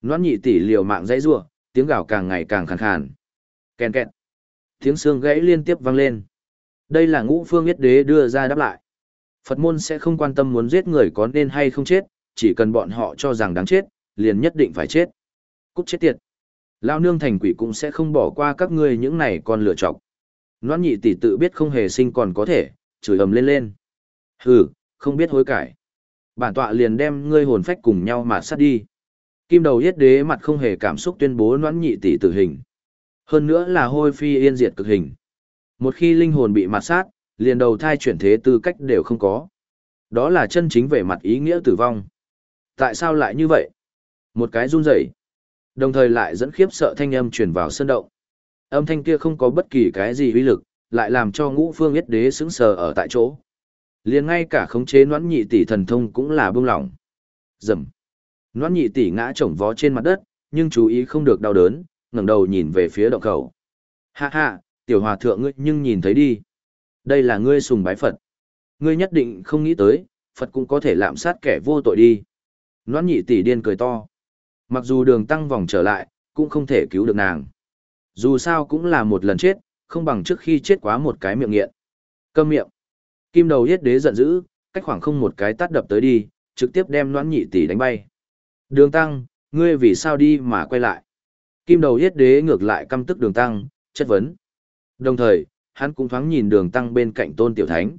Noan nhị tỷ liều mạng dãy rủa, tiếng gào càng ngày càng khàn khàn. Kèn kẹt. Tiếng xương gãy liên tiếp vang lên. Đây là ngũ phương yết đế đưa ra đáp lại. Phật môn sẽ không quan tâm muốn giết người có nên hay không chết, chỉ cần bọn họ cho rằng đáng chết, liền nhất định phải chết. Cút chết tiệt. Lao nương thành quỷ cũng sẽ không bỏ qua các ngươi những này còn lựa chọc. Noan nhị tỷ tự biết không hề sinh còn có thể, chửi ầm lên lên. Hừ, không biết hối cải. Bản tọa liền đem ngươi hồn phách cùng nhau mà sát đi. Kim đầu yết đế mặt không hề cảm xúc tuyên bố noãn nhị tỷ tử hình. Hơn nữa là hôi phi yên diệt cực hình. Một khi linh hồn bị mặt sát, liền đầu thai chuyển thế tư cách đều không có. Đó là chân chính về mặt ý nghĩa tử vong. Tại sao lại như vậy? Một cái run rẩy, đồng thời lại dẫn khiếp sợ thanh âm truyền vào sân động. Âm thanh kia không có bất kỳ cái gì uy lực, lại làm cho ngũ phương yết đế sững sờ ở tại chỗ. Liền ngay cả khống chế noãn nhị tỷ thần thông cũng là bông lỏng. Dầm. Noãn nhị tỷ ngã chồng vó trên mặt đất, nhưng chú ý không được đau đớn, ngẩng đầu nhìn về phía động khẩu. Ha ha, tiểu hòa thượng ngươi nhưng nhìn thấy đi. Đây là ngươi sùng bái Phật. Ngươi nhất định không nghĩ tới, Phật cũng có thể lạm sát kẻ vô tội đi. Noãn nhị tỷ điên cười to. Mặc dù đường tăng vòng trở lại, cũng không thể cứu được nàng. Dù sao cũng là một lần chết, không bằng trước khi chết quá một cái miệng nghiện. Câm miệng. Kim đầu yết đế giận dữ, cách khoảng không một cái tát đập tới đi, trực tiếp đem noãn nhị tỷ đánh bay. Đường tăng, ngươi vì sao đi mà quay lại? Kim đầu yết đế ngược lại căm tức đường tăng, chất vấn. Đồng thời, hắn cũng thoáng nhìn đường tăng bên cạnh tôn tiểu thánh.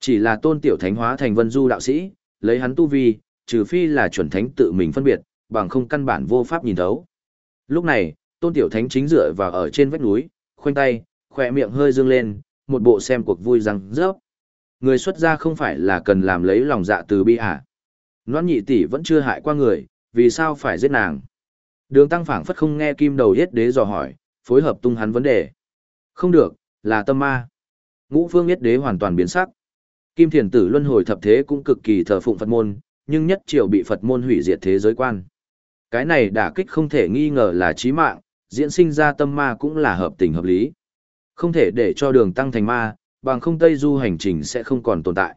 Chỉ là tôn tiểu thánh hóa thành vân du đạo sĩ, lấy hắn tu vi, trừ phi là chuẩn thánh tự mình phân biệt, bằng không căn bản vô pháp nhìn thấu. Lúc này, tôn tiểu thánh chính dựa vào ở trên vách núi, khoanh tay, khỏe miệng hơi dương lên, một bộ xem cuộc vui răng rớp. Người xuất gia không phải là cần làm lấy lòng dạ từ bi à? hả? Loan nhị tỷ vẫn chưa hại qua người, vì sao phải giết nàng? Đường tăng phảng phất không nghe kim đầu yết đế dò hỏi, phối hợp tung hắn vấn đề. Không được, là tâm ma. Ngũ phương yết đế hoàn toàn biến sắc. Kim thiền tử luân hồi thập thế cũng cực kỳ thờ phụng Phật môn, nhưng nhất triều bị Phật môn hủy diệt thế giới quan. Cái này đả kích không thể nghi ngờ là chí mạng, diễn sinh ra tâm ma cũng là hợp tình hợp lý. Không thể để cho đường tăng thành ma, bằng không Tây Du hành trình sẽ không còn tồn tại.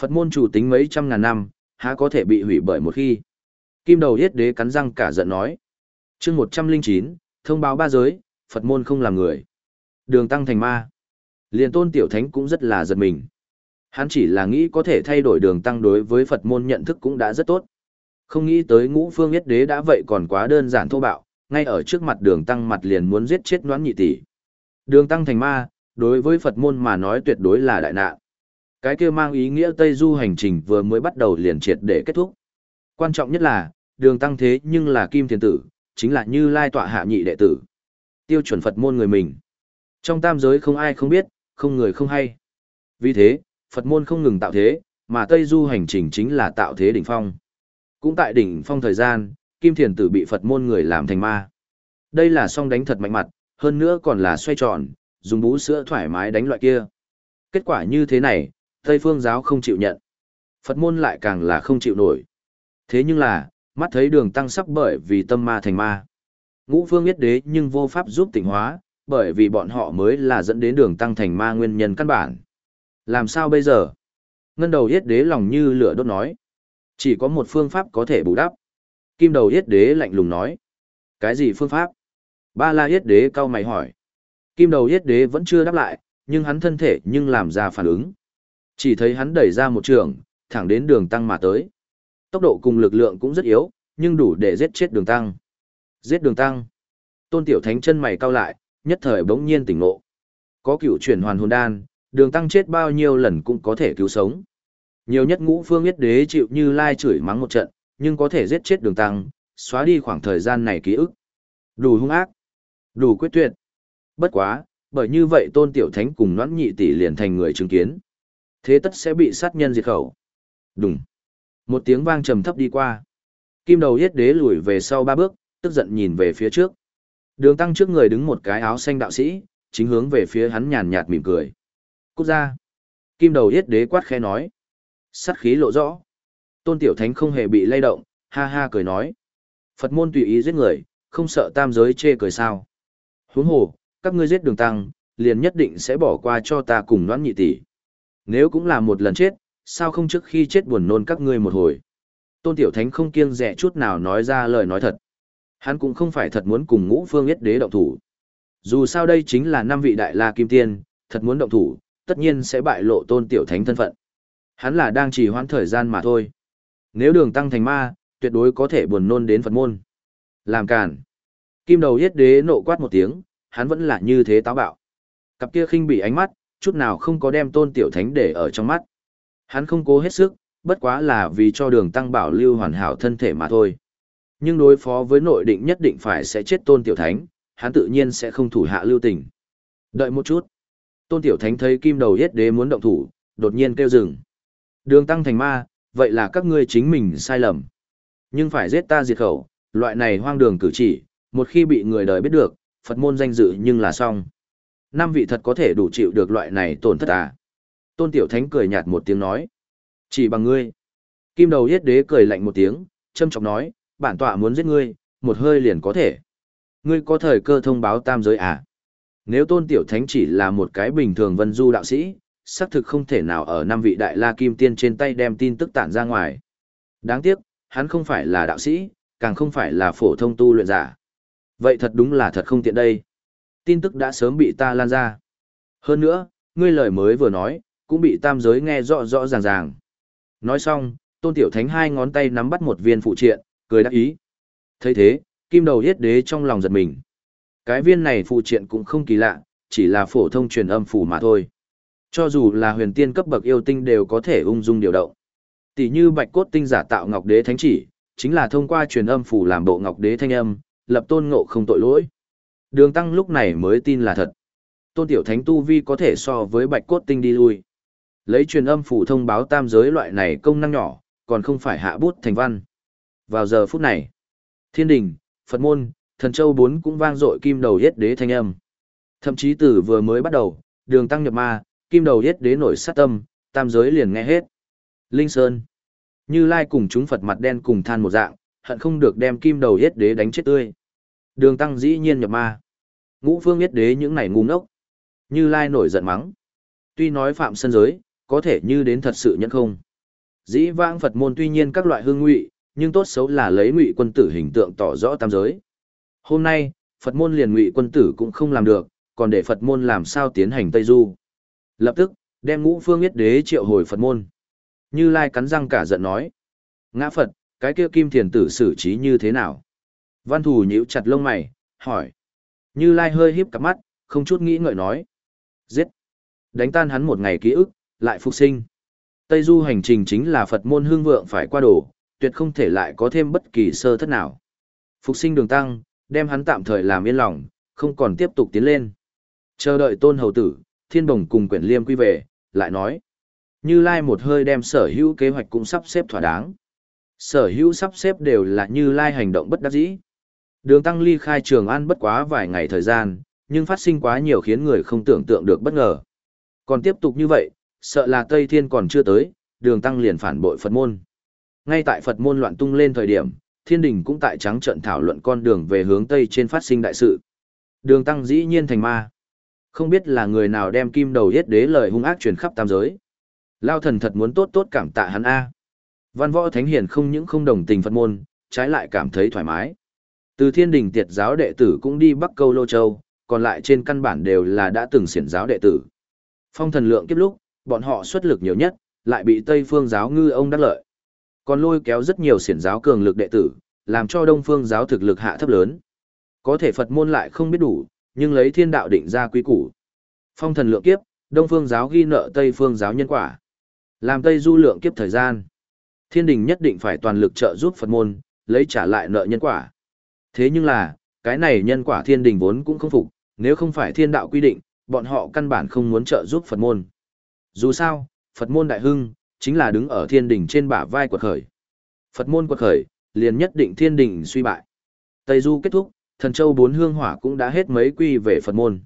Phật môn chủ tính mấy trăm ngàn năm, há có thể bị hủy bởi một khi. Kim đầu yết đế cắn răng cả giận nói. chương 109, thông báo ba giới, Phật môn không làm người. Đường tăng thành ma. Liền tôn tiểu thánh cũng rất là giật mình. Hắn chỉ là nghĩ có thể thay đổi đường tăng đối với Phật môn nhận thức cũng đã rất tốt. Không nghĩ tới ngũ phương yết đế đã vậy còn quá đơn giản thô bạo, ngay ở trước mặt đường tăng mặt liền muốn giết chết noán nhị tỷ. Đường tăng thành ma, đối với Phật môn mà nói tuyệt đối là đại nạn. Cái kia mang ý nghĩa Tây Du hành trình vừa mới bắt đầu liền triệt để kết thúc. Quan trọng nhất là, đường tăng thế nhưng là kim thiền tử, chính là như lai tọa hạ nhị đệ tử. Tiêu chuẩn Phật môn người mình. Trong tam giới không ai không biết, không người không hay. Vì thế, Phật môn không ngừng tạo thế, mà Tây Du hành trình chính là tạo thế đỉnh phong. Cũng tại đỉnh phong thời gian, Kim Thiền Tử bị Phật môn người làm thành ma. Đây là song đánh thật mạnh mặt, hơn nữa còn là xoay tròn, dùng bú sữa thoải mái đánh loại kia. Kết quả như thế này, Tây Phương giáo không chịu nhận. Phật môn lại càng là không chịu nổi. Thế nhưng là, mắt thấy đường tăng sắp bởi vì tâm ma thành ma. Ngũ phương biết đế nhưng vô pháp giúp tỉnh hóa, bởi vì bọn họ mới là dẫn đến đường tăng thành ma nguyên nhân căn bản. Làm sao bây giờ? Ngân đầu yết đế lòng như lửa đốt nói. Chỉ có một phương pháp có thể bù đắp. Kim đầu yết đế lạnh lùng nói. Cái gì phương pháp? Ba la yết đế cau mày hỏi. Kim đầu yết đế vẫn chưa đáp lại, nhưng hắn thân thể nhưng làm ra phản ứng. Chỉ thấy hắn đẩy ra một trường, thẳng đến đường tăng mà tới. Tốc độ cùng lực lượng cũng rất yếu, nhưng đủ để giết chết đường tăng. Giết đường tăng. Tôn tiểu thánh chân mày cau lại, nhất thời bỗng nhiên tỉnh ngộ. Có cựu chuyển hoàn hồn đan, đường tăng chết bao nhiêu lần cũng có thể cứu sống. Nhiều nhất ngũ phương yết đế chịu như lai chửi mắng một trận, nhưng có thể giết chết đường tăng, xóa đi khoảng thời gian này ký ức. Đủ hung ác, đủ quyết tuyệt. Bất quá, bởi như vậy tôn tiểu thánh cùng noãn nhị tỷ liền thành người chứng kiến. Thế tất sẽ bị sát nhân diệt khẩu. Đúng. Một tiếng vang trầm thấp đi qua. Kim đầu yết đế lùi về sau ba bước, tức giận nhìn về phía trước. Đường tăng trước người đứng một cái áo xanh đạo sĩ, chính hướng về phía hắn nhàn nhạt mỉm cười. Cút ra. Kim đầu yết đế quát khẽ nói. Sát khí lộ rõ. Tôn tiểu thánh không hề bị lay động, ha ha cười nói. Phật môn tùy ý giết người, không sợ tam giới chê cười sao. Huống hồ, các ngươi giết đường tăng, liền nhất định sẽ bỏ qua cho ta cùng noãn nhị tỷ. Nếu cũng là một lần chết, sao không trước khi chết buồn nôn các ngươi một hồi. Tôn Tiểu Thánh không kiêng dè chút nào nói ra lời nói thật. Hắn cũng không phải thật muốn cùng ngũ phương yết đế động thủ. Dù sao đây chính là năm vị đại la kim tiên, thật muốn động thủ, tất nhiên sẽ bại lộ Tôn Tiểu Thánh thân phận. Hắn là đang trì hoãn thời gian mà thôi. Nếu đường tăng thành ma, tuyệt đối có thể buồn nôn đến Phật môn. Làm cản. Kim đầu yết đế nộ quát một tiếng, hắn vẫn là như thế táo bạo. Cặp kia khinh bị ánh mắt, chút nào không có đem tôn tiểu thánh để ở trong mắt. Hắn không cố hết sức, bất quá là vì cho đường tăng bảo lưu hoàn hảo thân thể mà thôi. Nhưng đối phó với nội định nhất định phải sẽ chết tôn tiểu thánh, hắn tự nhiên sẽ không thủ hạ lưu tình. Đợi một chút. Tôn tiểu thánh thấy kim đầu yết đế muốn động thủ, đột nhiên kêu dừng. Đường tăng thành ma, vậy là các ngươi chính mình sai lầm. Nhưng phải giết ta diệt khẩu, loại này hoang đường cử chỉ, một khi bị người đời biết được, Phật môn danh dự nhưng là xong. Năm vị thật có thể đủ chịu được loại này tổn thất à. Tôn Tiểu Thánh cười nhạt một tiếng nói. Chỉ bằng ngươi. Kim đầu yết đế cười lạnh một tiếng, châm chọc nói, bản tọa muốn giết ngươi, một hơi liền có thể. Ngươi có thời cơ thông báo tam giới à? Nếu Tôn Tiểu Thánh chỉ là một cái bình thường vân du đạo sĩ, xác thực không thể nào ở năm vị đại la kim tiên trên tay đem tin tức tản ra ngoài. Đáng tiếc, hắn không phải là đạo sĩ, càng không phải là phổ thông tu luyện giả. Vậy thật đúng là thật không tiện đây. Tin tức đã sớm bị ta lan ra. Hơn nữa, ngươi lời mới vừa nói, cũng bị tam giới nghe rõ rõ ràng ràng. Nói xong, tôn tiểu thánh hai ngón tay nắm bắt một viên phụ triện, cười đắc ý. thấy thế, kim đầu yết đế trong lòng giật mình. Cái viên này phụ triện cũng không kỳ lạ, chỉ là phổ thông truyền âm phủ mà thôi. Cho dù là huyền tiên cấp bậc yêu tinh đều có thể ung dung điều động. Tỷ như bạch cốt tinh giả tạo ngọc đế thánh chỉ, chính là thông qua truyền âm phủ làm bộ ngọc đế thanh âm, lập tôn ngộ không tội lỗi. Đường tăng lúc này mới tin là thật. Tôn tiểu thánh tu vi có thể so với bạch cốt tinh đi lui. Lấy truyền âm phủ thông báo tam giới loại này công năng nhỏ, còn không phải hạ bút thành văn. Vào giờ phút này, thiên đình, Phật môn, thần châu bốn cũng vang dội kim đầu yết đế thanh âm. Thậm chí từ vừa mới bắt đầu, đường tăng nhập ma, kim đầu yết đế nổi sát tâm, tam giới liền nghe hết. Linh Sơn. Như Lai cùng chúng Phật mặt đen cùng than một dạng, hận không được đem kim đầu yết đế đánh chết tươi. Đường tăng dĩ nhiên nhập ma. Ngũ phương yết đế những này ngu ngốc. Như Lai nổi giận mắng. Tuy nói phạm sân giới, có thể như đến thật sự nhẫn không. Dĩ vãng Phật môn tuy nhiên các loại hương ngụy, nhưng tốt xấu là lấy ngụy quân tử hình tượng tỏ rõ tam giới. Hôm nay, Phật môn liền ngụy quân tử cũng không làm được, còn để Phật môn làm sao tiến hành Tây Du. Lập tức, đem ngũ phương yết đế triệu hồi Phật môn. Như Lai cắn răng cả giận nói. Ngã Phật, cái kia kim thiền tử xử trí như thế nào? Văn thù nhíu chặt lông mày, hỏi. Như Lai hơi híp cặp mắt, không chút nghĩ ngợi nói. Giết. Đánh tan hắn một ngày ký ức, lại phục sinh. Tây du hành trình chính là Phật môn hương vượng phải qua đổ, tuyệt không thể lại có thêm bất kỳ sơ thất nào. Phục sinh đường tăng, đem hắn tạm thời làm yên lòng, không còn tiếp tục tiến lên. Chờ đợi tôn hầu tử, thiên bồng cùng quyển liêm quy về, lại nói. Như Lai một hơi đem sở hữu kế hoạch cũng sắp xếp thỏa đáng. Sở hữu sắp xếp đều là Như Lai hành động bất đắc dĩ. Đường tăng ly khai trường an bất quá vài ngày thời gian, nhưng phát sinh quá nhiều khiến người không tưởng tượng được bất ngờ. Còn tiếp tục như vậy, sợ là Tây Thiên còn chưa tới, đường tăng liền phản bội Phật môn. Ngay tại Phật môn loạn tung lên thời điểm, thiên đình cũng tại trắng trận thảo luận con đường về hướng Tây trên phát sinh đại sự. Đường tăng dĩ nhiên thành ma. Không biết là người nào đem kim đầu yết đế lời hung ác truyền khắp tam giới. Lao thần thật muốn tốt tốt cảm tạ hắn A. Văn võ thánh hiền không những không đồng tình Phật môn, trái lại cảm thấy thoải mái. Từ thiên đình tiệt giáo đệ tử cũng đi Bắc Câu Lô Châu, còn lại trên căn bản đều là đã từng xiển giáo đệ tử. Phong thần lượng kiếp lúc, bọn họ xuất lực nhiều nhất, lại bị Tây phương giáo ngư ông đắc lợi. Còn lôi kéo rất nhiều xiển giáo cường lực đệ tử, làm cho Đông phương giáo thực lực hạ thấp lớn. Có thể Phật môn lại không biết đủ, nhưng lấy thiên đạo định ra quý củ. Phong thần lượng kiếp, Đông phương giáo ghi nợ Tây phương giáo nhân quả. Làm Tây du lượng kiếp thời gian. Thiên đình nhất định phải toàn lực trợ giúp Phật môn, lấy trả lại nợ nhân quả. Thế nhưng là, cái này nhân quả thiên đình vốn cũng không phục, nếu không phải thiên đạo quy định, bọn họ căn bản không muốn trợ giúp Phật môn. Dù sao, Phật môn đại hưng, chính là đứng ở thiên đình trên bả vai quật khởi. Phật môn quật khởi, liền nhất định thiên đình suy bại. Tây Du kết thúc, thần châu bốn hương hỏa cũng đã hết mấy quy về Phật môn.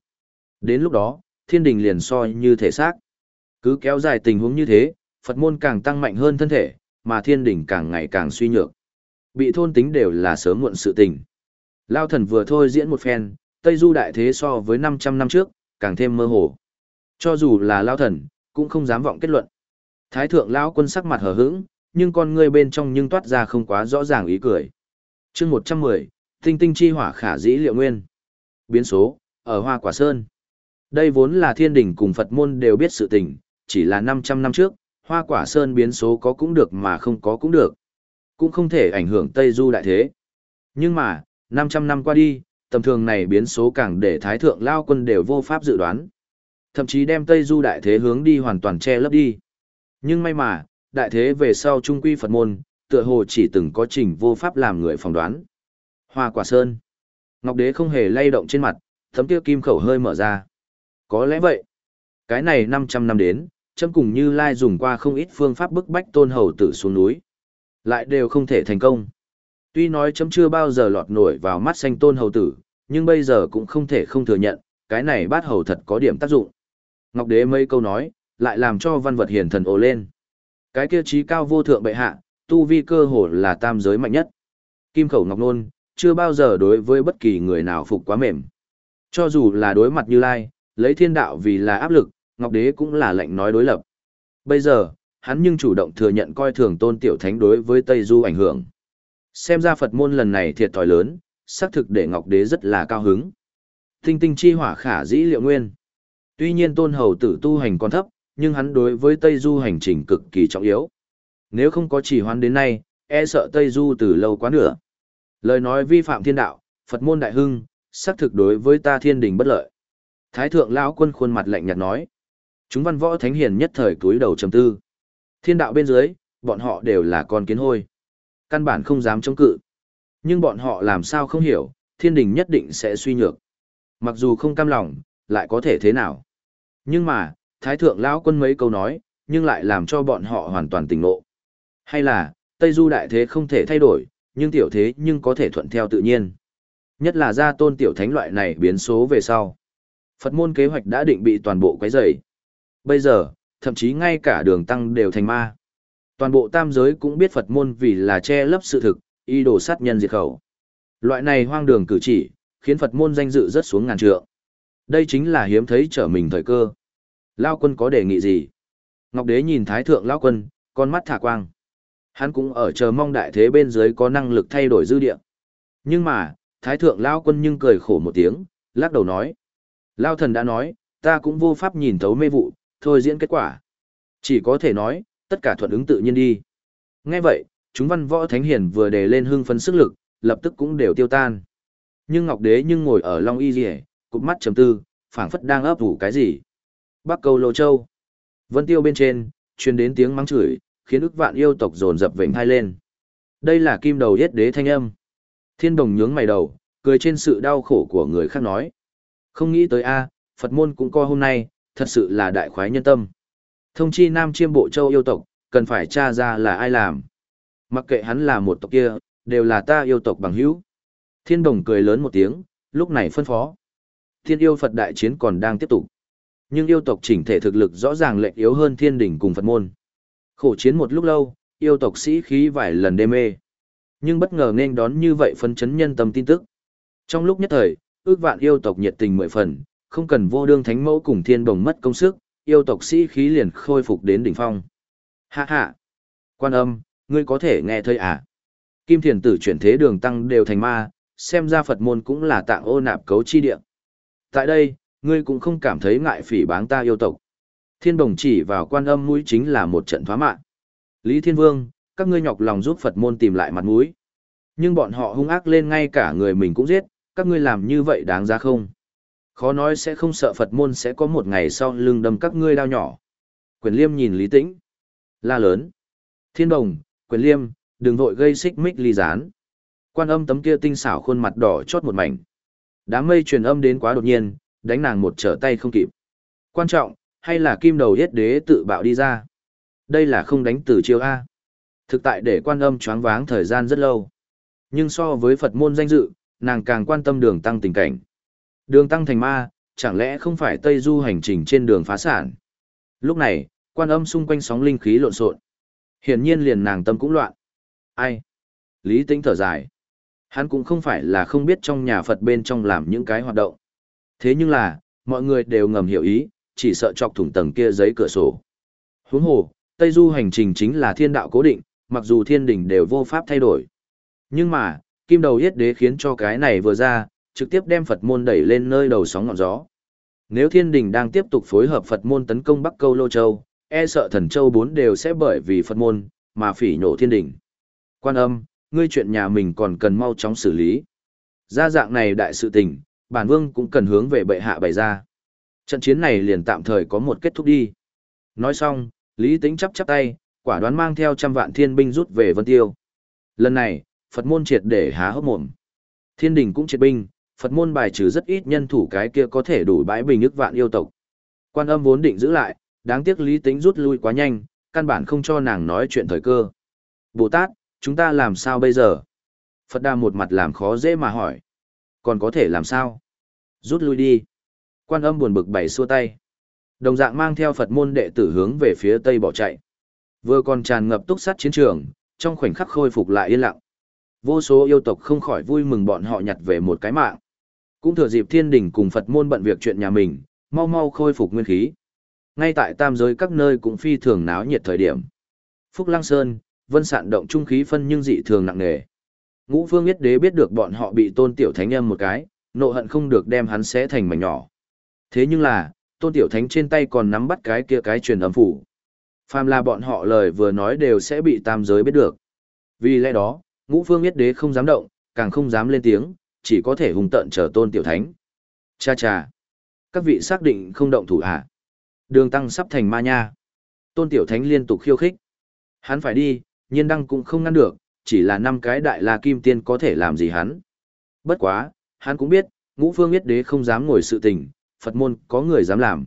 Đến lúc đó, thiên đình liền soi như thể xác. Cứ kéo dài tình huống như thế, Phật môn càng tăng mạnh hơn thân thể, mà thiên đình càng ngày càng suy nhược. Bị thôn tính đều là sớm muộn sự tình. Lao thần vừa thôi diễn một phen, Tây Du đại thế so với 500 năm trước, càng thêm mơ hồ. Cho dù là Lao thần, cũng không dám vọng kết luận. Thái thượng lão quân sắc mặt hờ hững, nhưng con ngươi bên trong nhưng toát ra không quá rõ ràng ý cười. chương 110, tinh tinh chi hỏa khả dĩ liệu nguyên. Biến số, ở Hoa Quả Sơn. Đây vốn là thiên đình cùng Phật môn đều biết sự tình, chỉ là 500 năm trước, Hoa Quả Sơn biến số có cũng được mà không có cũng được. Cũng không thể ảnh hưởng Tây Du đại thế. Nhưng mà, 500 năm qua đi, tầm thường này biến số càng để Thái Thượng Lao quân đều vô pháp dự đoán. Thậm chí đem Tây Du đại thế hướng đi hoàn toàn che lấp đi. Nhưng may mà, đại thế về sau trung quy Phật môn, tựa hồ chỉ từng có trình vô pháp làm người phỏng đoán. Hoa quả sơn. Ngọc đế không hề lay động trên mặt, thấm tiêu kim khẩu hơi mở ra. Có lẽ vậy. Cái này 500 năm đến, chấm cùng như lai dùng qua không ít phương pháp bức bách tôn hầu tử xuống núi. Lại đều không thể thành công. Tuy nói chấm chưa bao giờ lọt nổi vào mắt xanh tôn hầu tử, nhưng bây giờ cũng không thể không thừa nhận, cái này bát hầu thật có điểm tác dụng. Ngọc đế mấy câu nói, lại làm cho văn vật hiền thần ồ lên. Cái kia trí cao vô thượng bệ hạ, tu vi cơ hồ là tam giới mạnh nhất. Kim khẩu ngọc nôn, chưa bao giờ đối với bất kỳ người nào phục quá mềm. Cho dù là đối mặt như lai, lấy thiên đạo vì là áp lực, ngọc đế cũng là lệnh nói đối lập. Bây giờ, hắn nhưng chủ động thừa nhận coi thường tôn tiểu thánh đối với Tây Du ảnh hưởng. Xem ra Phật môn lần này thiệt thòi lớn, xác thực để Ngọc Đế rất là cao hứng. Tinh tinh chi hỏa khả dĩ liệu nguyên. Tuy nhiên tôn hầu tử tu hành còn thấp, nhưng hắn đối với Tây Du hành trình cực kỳ trọng yếu. Nếu không có chỉ hoán đến nay, e sợ Tây Du từ lâu quá nửa. Lời nói vi phạm thiên đạo, Phật môn đại hưng, xác thực đối với ta thiên đình bất lợi. Thái thượng lão quân khuôn mặt lạnh nhạt nói. Chúng văn võ thánh hiền nhất thời túi đầu trầm tư. Thiên đạo bên dưới, bọn họ đều là con kiến hôi. Căn bản không dám chống cự. Nhưng bọn họ làm sao không hiểu, thiên đình nhất định sẽ suy nhược. Mặc dù không cam lòng, lại có thể thế nào. Nhưng mà, Thái thượng lão quân mấy câu nói, nhưng lại làm cho bọn họ hoàn toàn tỉnh ngộ. Hay là, Tây Du đại thế không thể thay đổi, nhưng tiểu thế nhưng có thể thuận theo tự nhiên. Nhất là gia tôn tiểu thánh loại này biến số về sau. Phật môn kế hoạch đã định bị toàn bộ quấy rầy. Bây giờ, thậm chí ngay cả đường tăng đều thành ma. Toàn bộ tam giới cũng biết Phật môn vì là che lấp sự thực, y đồ sát nhân diệt khẩu. Loại này hoang đường cử chỉ, khiến Phật môn danh dự rất xuống ngàn trượng. Đây chính là hiếm thấy trở mình thời cơ. Lao quân có đề nghị gì? Ngọc Đế nhìn Thái Thượng Lao quân, con mắt thả quang. Hắn cũng ở chờ mong đại thế bên dưới có năng lực thay đổi dư địa. Nhưng mà, Thái Thượng Lao quân nhưng cười khổ một tiếng, lắc đầu nói. Lao thần đã nói, ta cũng vô pháp nhìn thấu mê vụ, thôi diễn kết quả. Chỉ có thể nói, tất cả thuận ứng tự nhiên đi. Nghe vậy, chúng văn võ thánh hiền vừa đề lên hưng phấn sức lực, lập tức cũng đều tiêu tan. Nhưng Ngọc Đế nhưng ngồi ở Long Y Dì cụp mắt trầm tư, phảng phất đang ấp ủ cái gì. Bắc Câu Lô Châu. Vân Tiêu bên trên, truyền đến tiếng mắng chửi, khiến ức vạn yêu tộc dồn dập vểnh hai lên. Đây là kim đầu yết đế thanh âm. Thiên đồng nhướng mày đầu, cười trên sự đau khổ của người khác nói. Không nghĩ tới a, Phật môn cũng coi hôm nay, thật sự là đại khoái nhân tâm. Thông chi Nam Chiêm Bộ Châu yêu tộc, cần phải tra ra là ai làm. Mặc kệ hắn là một tộc kia, đều là ta yêu tộc bằng hữu. Thiên đồng cười lớn một tiếng, lúc này phân phó. Thiên yêu Phật đại chiến còn đang tiếp tục. Nhưng yêu tộc chỉnh thể thực lực rõ ràng lệ yếu hơn thiên đỉnh cùng Phật môn. Khổ chiến một lúc lâu, yêu tộc sĩ khí vài lần đê mê. Nhưng bất ngờ nên đón như vậy phân chấn nhân tâm tin tức. Trong lúc nhất thời, ước vạn yêu tộc nhiệt tình mười phần, không cần vô đương thánh mẫu cùng thiên đồng mất công sức, yêu tộc sĩ khí liền khôi phục đến đỉnh phong. Hạ hạ! Quan âm, ngươi có thể nghe thấy à? Kim thiền tử chuyển thế đường tăng đều thành ma, xem ra Phật môn cũng là tạng ô nạp cấu chi địa. Tại đây, ngươi cũng không cảm thấy ngại phỉ báng ta yêu tộc. Thiên đồng chỉ vào quan âm mũi chính là một trận thoá mạng. Lý Thiên Vương, các ngươi nhọc lòng giúp Phật môn tìm lại mặt mũi. Nhưng bọn họ hung ác lên ngay cả người mình cũng giết, các ngươi làm như vậy đáng ra không? Khó nói sẽ không sợ Phật môn sẽ có một ngày sau lưng đâm các ngươi đau nhỏ. Quyền liêm nhìn Lý Tĩnh. La lớn. Thiên đồng, quyền liêm, đừng vội gây xích mích ly gián. Quan âm tấm kia tinh xảo khuôn mặt đỏ chót một mảnh. Đám mây truyền âm đến quá đột nhiên, đánh nàng một trở tay không kịp. Quan trọng, hay là kim đầu yết đế tự bạo đi ra. Đây là không đánh từ chiêu A. Thực tại để quan âm choáng váng thời gian rất lâu. Nhưng so với Phật môn danh dự, nàng càng quan tâm đường tăng tình cảnh. Đường tăng thành ma, chẳng lẽ không phải Tây Du hành trình trên đường phá sản. Lúc này, quan âm xung quanh sóng linh khí lộn xộn. Hiển nhiên liền nàng tâm cũng loạn. Ai? Lý Tĩnh thở dài. Hắn cũng không phải là không biết trong nhà Phật bên trong làm những cái hoạt động. Thế nhưng là, mọi người đều ngầm hiểu ý, chỉ sợ chọc thủng tầng kia giấy cửa sổ. Huống hồ, Tây Du hành trình chính là thiên đạo cố định, mặc dù thiên đình đều vô pháp thay đổi. Nhưng mà, kim đầu yết đế khiến cho cái này vừa ra, trực tiếp đem Phật môn đẩy lên nơi đầu sóng ngọn gió. Nếu thiên đình đang tiếp tục phối hợp Phật môn tấn công Bắc Câu Lô Châu, e sợ thần châu bốn đều sẽ bởi vì Phật môn, mà phỉ nổ thiên đình. Quan âm, ngươi chuyện nhà mình còn cần mau chóng xử lý. Ra dạng này đại sự tình, bản vương cũng cần hướng về bệ hạ bày ra. Trận chiến này liền tạm thời có một kết thúc đi. Nói xong, Lý Tĩnh chắp chắp tay, quả đoán mang theo trăm vạn thiên binh rút về Vân Tiêu. Lần này, Phật môn triệt để há hốc mồm. Thiên đình cũng triệt binh, Phật môn bài trừ rất ít nhân thủ cái kia có thể đủ bãi bình ức vạn yêu tộc. Quan âm vốn định giữ lại, đáng tiếc Lý tính rút lui quá nhanh, căn bản không cho nàng nói chuyện thời cơ. Bồ Tát, chúng ta làm sao bây giờ? Phật Đà một mặt làm khó dễ mà hỏi. Còn có thể làm sao? Rút lui đi. Quan âm buồn bực bày xua tay. Đồng dạng mang theo Phật môn đệ tử hướng về phía tây bỏ chạy. Vừa còn tràn ngập túc sát chiến trường, trong khoảnh khắc khôi phục lại yên lặng. Vô số yêu tộc không khỏi vui mừng bọn họ nhặt về một cái mạng. Cũng thừa dịp thiên đình cùng Phật môn bận việc chuyện nhà mình, mau mau khôi phục nguyên khí. Ngay tại tam giới các nơi cũng phi thường náo nhiệt thời điểm. Phúc Lăng Sơn, vân sạn động trung khí phân nhưng dị thường nặng nề. Ngũ Phương Yết Đế biết được bọn họ bị Tôn Tiểu Thánh âm một cái, nộ hận không được đem hắn xé thành mảnh nhỏ. Thế nhưng là, Tôn Tiểu Thánh trên tay còn nắm bắt cái kia cái truyền âm phủ. Phàm là bọn họ lời vừa nói đều sẽ bị tam giới biết được. Vì lẽ đó, Ngũ Phương Yết Đế không dám động, càng không dám lên tiếng, chỉ có thể hùng tận chờ Tôn Tiểu Thánh. Cha cha, các vị xác định không động thủ à? Đường tăng sắp thành ma nha. Tôn Tiểu Thánh liên tục khiêu khích. Hắn phải đi, nhiên đăng cũng không ngăn được, chỉ là năm cái đại la kim tiên có thể làm gì hắn. Bất quá, hắn cũng biết, ngũ phương biết đế không dám ngồi sự tình, Phật môn có người dám làm.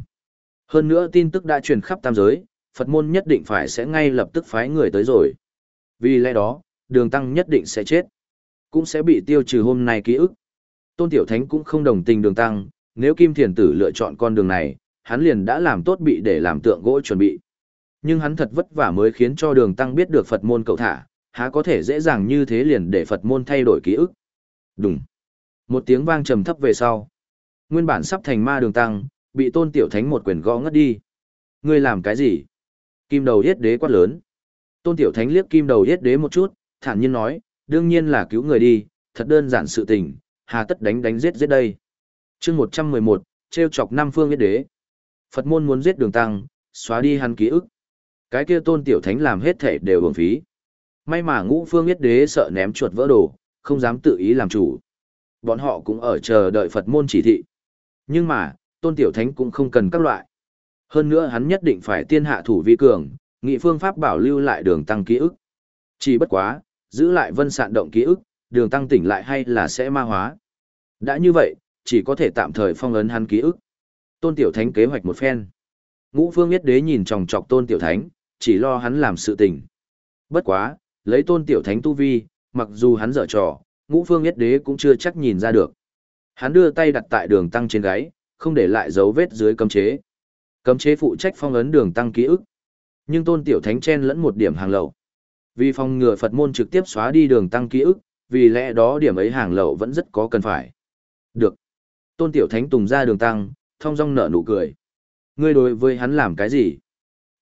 Hơn nữa tin tức đã truyền khắp tam giới, Phật môn nhất định phải sẽ ngay lập tức phái người tới rồi. Vì lẽ đó, đường tăng nhất định sẽ chết. Cũng sẽ bị tiêu trừ hôm nay ký ức. Tôn Tiểu Thánh cũng không đồng tình đường tăng, nếu Kim Thiền Tử lựa chọn con đường này, hắn liền đã làm tốt bị để làm tượng gỗ chuẩn bị. Nhưng hắn thật vất vả mới khiến cho đường tăng biết được Phật môn cậu thả, há có thể dễ dàng như thế liền để Phật môn thay đổi ký ức. Đúng. Một tiếng vang trầm thấp về sau. Nguyên bản sắp thành ma đường tăng, bị tôn tiểu thánh một quyền gõ ngất đi. Ngươi làm cái gì? Kim đầu yết đế quát lớn. Tôn tiểu thánh liếc kim đầu yết đế một chút, thản nhiên nói, đương nhiên là cứu người đi, thật đơn giản sự tình, hà tất đánh đánh giết giết đây. chương 111, treo chọc năm phương yết đế. Phật môn muốn giết đường tăng, xóa đi hắn ký ức. Cái kia tôn tiểu thánh làm hết thể đều bổng phí. May mà ngũ phương yết đế sợ ném chuột vỡ đồ, không dám tự ý làm chủ. Bọn họ cũng ở chờ đợi Phật môn chỉ thị. Nhưng mà, tôn tiểu thánh cũng không cần các loại. Hơn nữa hắn nhất định phải tiên hạ thủ vi cường, nghị phương pháp bảo lưu lại đường tăng ký ức. Chỉ bất quá, giữ lại vân sạn động ký ức, đường tăng tỉnh lại hay là sẽ ma hóa. Đã như vậy, chỉ có thể tạm thời phong ấn hắn ký ức. Tôn tiểu thánh kế hoạch một phen. Ngũ phương yết đế nhìn chòng chọc tôn tiểu thánh, chỉ lo hắn làm sự tình. Bất quá, lấy tôn tiểu thánh tu vi, mặc dù hắn dở trò, ngũ phương yết đế cũng chưa chắc nhìn ra được. Hắn đưa tay đặt tại đường tăng trên gáy, không để lại dấu vết dưới cấm chế. Cấm chế phụ trách phong ấn đường tăng ký ức. Nhưng tôn tiểu thánh chen lẫn một điểm hàng lậu. Vì phòng ngừa Phật môn trực tiếp xóa đi đường tăng ký ức, vì lẽ đó điểm ấy hàng lậu vẫn rất có cần phải. Được. Tôn tiểu thánh tùng ra đường tăng, thong dong nở nụ cười. Ngươi đối với hắn làm cái gì?